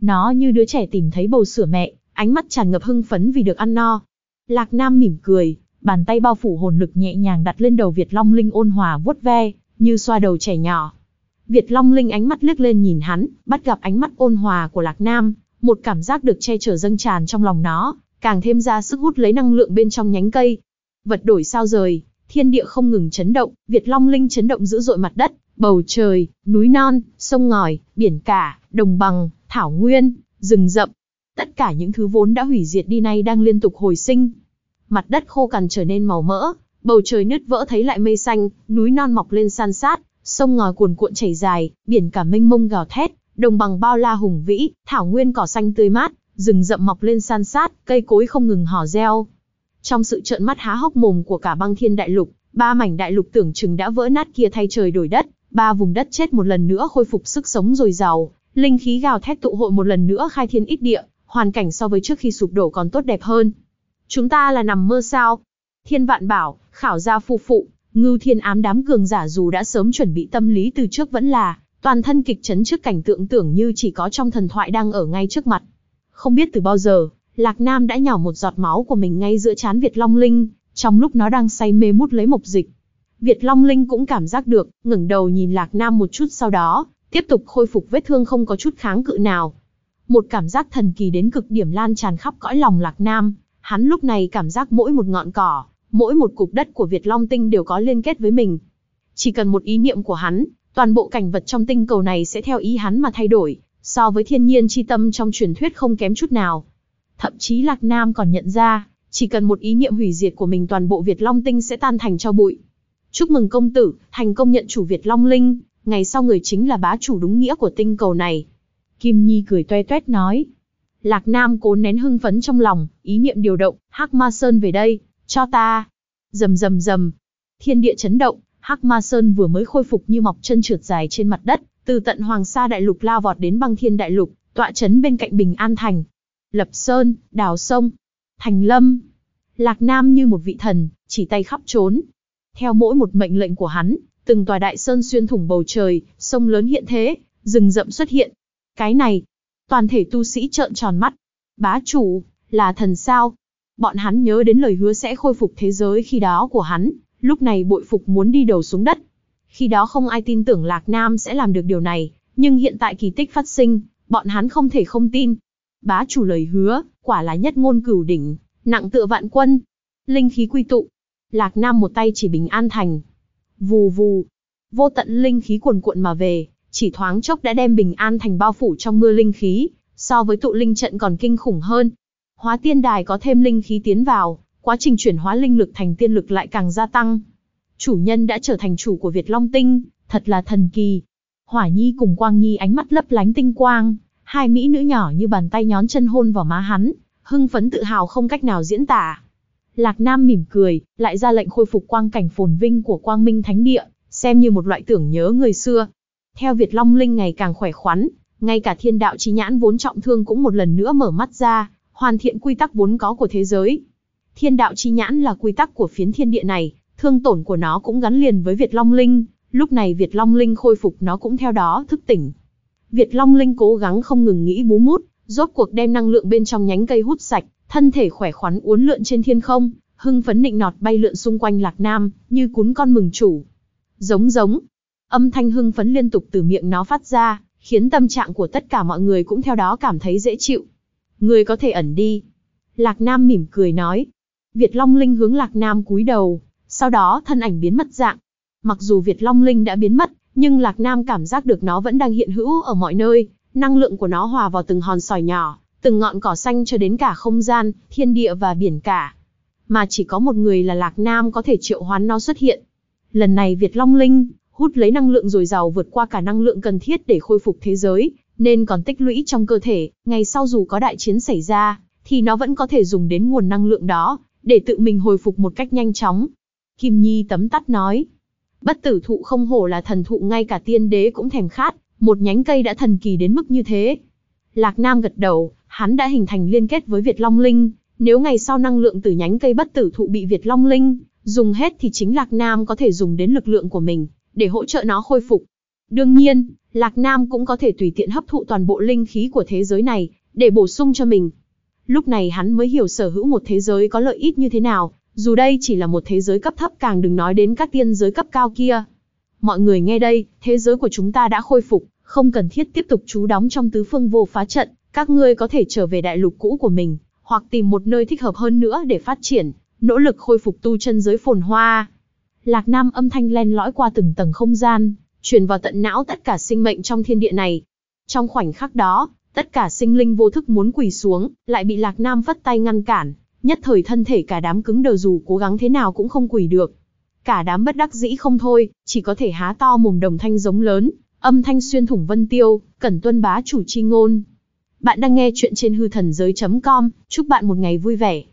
Nó như đứa trẻ tìm thấy bầu sữa mẹ, ánh mắt tràn ngập hưng phấn vì được ăn no. Lạc Nam mỉm cười, bàn tay bao phủ hồn lực nhẹ nhàng đặt lên đầu Việt Long Linh ôn hòa vuốt ve, như xoa đầu trẻ nhỏ. Việt Long Linh ánh mắt liếc lên nhìn hắn, bắt gặp ánh mắt ôn hòa của Lạc Nam, một cảm giác được che chở dâng tràn trong lòng nó, càng thêm ra sức hút lấy năng lượng bên trong nhánh cây. Vật đổi sao rời, thiên địa không ngừng chấn động, Việt Long Linh chấn động dữ dội mặt đất, bầu trời, núi non, sông ngòi, biển cả, đồng bằng, thảo nguyên, rừng rậm. Tất cả những thứ vốn đã hủy diệt đi nay đang liên tục hồi sinh. Mặt đất khô cằn trở nên màu mỡ, bầu trời nứt vỡ thấy lại mây xanh, núi non mọc lên san sát, sông ngòi cuồn cuộn chảy dài, biển cả mênh mông gào thét, đồng bằng bao la hùng vĩ, thảo nguyên cỏ xanh tươi mát, rừng rậm mọc lên san sát, cây cối không ngừng hò reo. Trong sự trợn mắt há hốc mồm của cả băng thiên đại lục, ba mảnh đại lục tưởng chừng đã vỡ nát kia thay trời đổi đất, ba vùng đất chết một lần nữa khôi phục sức sống dồi dào, linh khí gào thét tụ hội một lần nữa khai thiên ít địa, hoàn cảnh so với trước khi sụp đổ còn tốt đẹp hơn. Chúng ta là nằm mơ sao? Thiên vạn bảo, khảo gia phu phụ, ngưu thiên ám đám cường giả dù đã sớm chuẩn bị tâm lý từ trước vẫn là, toàn thân kịch chấn trước cảnh tượng tưởng như chỉ có trong thần thoại đang ở ngay trước mặt. Không biết từ bao giờ, Lạc Nam đã nhỏ một giọt máu của mình ngay giữa chán Việt Long Linh, trong lúc nó đang say mê mút lấy mộc dịch. Việt Long Linh cũng cảm giác được, ngẩng đầu nhìn Lạc Nam một chút sau đó, tiếp tục khôi phục vết thương không có chút kháng cự nào. Một cảm giác thần kỳ đến cực điểm lan tràn khắp cõi lòng Lạc Nam, hắn lúc này cảm giác mỗi một ngọn cỏ, mỗi một cục đất của Việt Long Tinh đều có liên kết với mình. Chỉ cần một ý niệm của hắn, toàn bộ cảnh vật trong tinh cầu này sẽ theo ý hắn mà thay đổi, so với thiên nhiên chi tâm trong truyền thuyết không kém chút nào. Thậm chí Lạc Nam còn nhận ra, chỉ cần một ý niệm hủy diệt của mình toàn bộ Việt Long Tinh sẽ tan thành cho bụi. Chúc mừng công tử, thành công nhận chủ Việt Long Linh, ngày sau người chính là bá chủ đúng nghĩa của tinh cầu này. Kim Nhi cười toe toét nói. Lạc Nam cố nén hưng phấn trong lòng, ý niệm điều động, Hắc Ma Sơn về đây, cho ta. Rầm rầm rầm. Thiên địa chấn động, Hắc Ma Sơn vừa mới khôi phục như mọc chân trượt dài trên mặt đất, từ tận Hoàng Sa Đại Lục lao vọt đến băng thiên đại lục, tọa chấn bên cạnh Bình An Thành. Lập Sơn, đào sông, thành lâm. Lạc Nam như một vị thần, chỉ tay khắp trốn. Theo mỗi một mệnh lệnh của hắn, từng tòa đại sơn xuyên thủng bầu trời, sông lớn hiện thế, rừng rậm xuất hiện. Cái này, toàn thể tu sĩ trợn tròn mắt. Bá chủ, là thần sao? Bọn hắn nhớ đến lời hứa sẽ khôi phục thế giới khi đó của hắn, lúc này bội phục muốn đi đầu xuống đất. Khi đó không ai tin tưởng Lạc Nam sẽ làm được điều này, nhưng hiện tại kỳ tích phát sinh, bọn hắn không thể không tin. Bá chủ lời hứa, quả là nhất ngôn cửu đỉnh, nặng tựa vạn quân. Linh khí quy tụ. Lạc Nam một tay chỉ bình an thành. Vù vù. Vô tận linh khí cuồn cuộn mà về, chỉ thoáng chốc đã đem bình an thành bao phủ trong mưa linh khí, so với tụ linh trận còn kinh khủng hơn. Hóa tiên đài có thêm linh khí tiến vào, quá trình chuyển hóa linh lực thành tiên lực lại càng gia tăng. Chủ nhân đã trở thành chủ của Việt Long Tinh, thật là thần kỳ. Hỏa Nhi cùng Quang Nhi ánh mắt lấp lánh tinh quang, hai mỹ nữ nhỏ như bàn tay nhón chân hôn vào má hắn, hưng phấn tự hào không cách nào diễn tả. Lạc Nam mỉm cười, lại ra lệnh khôi phục quang cảnh phồn vinh của Quang Minh Thánh Địa, xem như một loại tưởng nhớ người xưa. Theo Việt Long Linh ngày càng khỏe khoắn, ngay cả thiên đạo trí nhãn vốn trọng thương cũng một lần nữa mở mắt ra, hoàn thiện quy tắc vốn có của thế giới. Thiên đạo chi nhãn là quy tắc của phiến thiên địa này, thương tổn của nó cũng gắn liền với Việt Long Linh, lúc này Việt Long Linh khôi phục nó cũng theo đó thức tỉnh. Việt Long Linh cố gắng không ngừng nghĩ bú mút, rốt cuộc đem năng lượng bên trong nhánh cây hút sạch, thân thể khỏe khoắn uốn lượn trên thiên không, hưng phấn nịnh nọt bay lượn xung quanh Lạc Nam, như cún con mừng chủ. Giống giống, âm thanh hưng phấn liên tục từ miệng nó phát ra, khiến tâm trạng của tất cả mọi người cũng theo đó cảm thấy dễ chịu. Người có thể ẩn đi. Lạc Nam mỉm cười nói. Việt Long Linh hướng Lạc Nam cúi đầu, sau đó thân ảnh biến mất dạng. Mặc dù Việt Long Linh đã biến mất, nhưng Lạc Nam cảm giác được nó vẫn đang hiện hữu ở mọi nơi, năng lượng của nó hòa vào từng hòn sỏi nhỏ, từng ngọn cỏ xanh cho đến cả không gian, thiên địa và biển cả. Mà chỉ có một người là Lạc Nam có thể triệu hoán nó xuất hiện. Lần này Việt Long Linh, hút lấy năng lượng dồi dào vượt qua cả năng lượng cần thiết để khôi phục thế giới, nên còn tích lũy trong cơ thể, ngày sau dù có đại chiến xảy ra, thì nó vẫn có thể dùng đến nguồn năng lượng đó, để tự mình hồi phục một cách nhanh chóng. Kim Nhi tấm tắt nói, bất tử thụ không hổ là thần thụ ngay cả tiên đế cũng thèm khát, một nhánh cây đã thần kỳ đến mức như thế. Lạc Nam gật đầu, hắn đã hình thành liên kết với Việt Long Linh, nếu ngày sau năng lượng từ nhánh cây bất tử thụ bị Việt Long Linh dùng hết thì chính Lạc Nam có thể dùng đến lực lượng của mình, để hỗ trợ nó khôi phục. Đương nhiên, Lạc Nam cũng có thể tùy tiện hấp thụ toàn bộ linh khí của thế giới này, để bổ sung cho mình. Lúc này hắn mới hiểu sở hữu một thế giới có lợi ích như thế nào, dù đây chỉ là một thế giới cấp thấp càng đừng nói đến các tiên giới cấp cao kia. Mọi người nghe đây, thế giới của chúng ta đã khôi phục, không cần thiết tiếp tục trú đóng trong tứ phương vô phá trận, các ngươi có thể trở về đại lục cũ của mình, hoặc tìm một nơi thích hợp hơn nữa để phát triển, nỗ lực khôi phục tu chân giới phồn hoa. Lạc Nam âm thanh len lõi qua từng tầng không gian, truyền vào tận não tất cả sinh mệnh trong thiên địa này. Trong khoảnh khắc đó, tất cả sinh linh vô thức muốn quỳ xuống, lại bị Lạc Nam vất tay ngăn cản, nhất thời thân thể cả đám cứng đờ dù cố gắng thế nào cũng không quỳ được. Cả đám bất đắc dĩ không thôi, chỉ có thể há to mồm đồng thanh giống lớn, âm thanh xuyên thủng vân tiêu, cẩn tuân bá chủ chi ngôn. Bạn đang nghe chuyện trên hư thần giới.com, chúc bạn một ngày vui vẻ.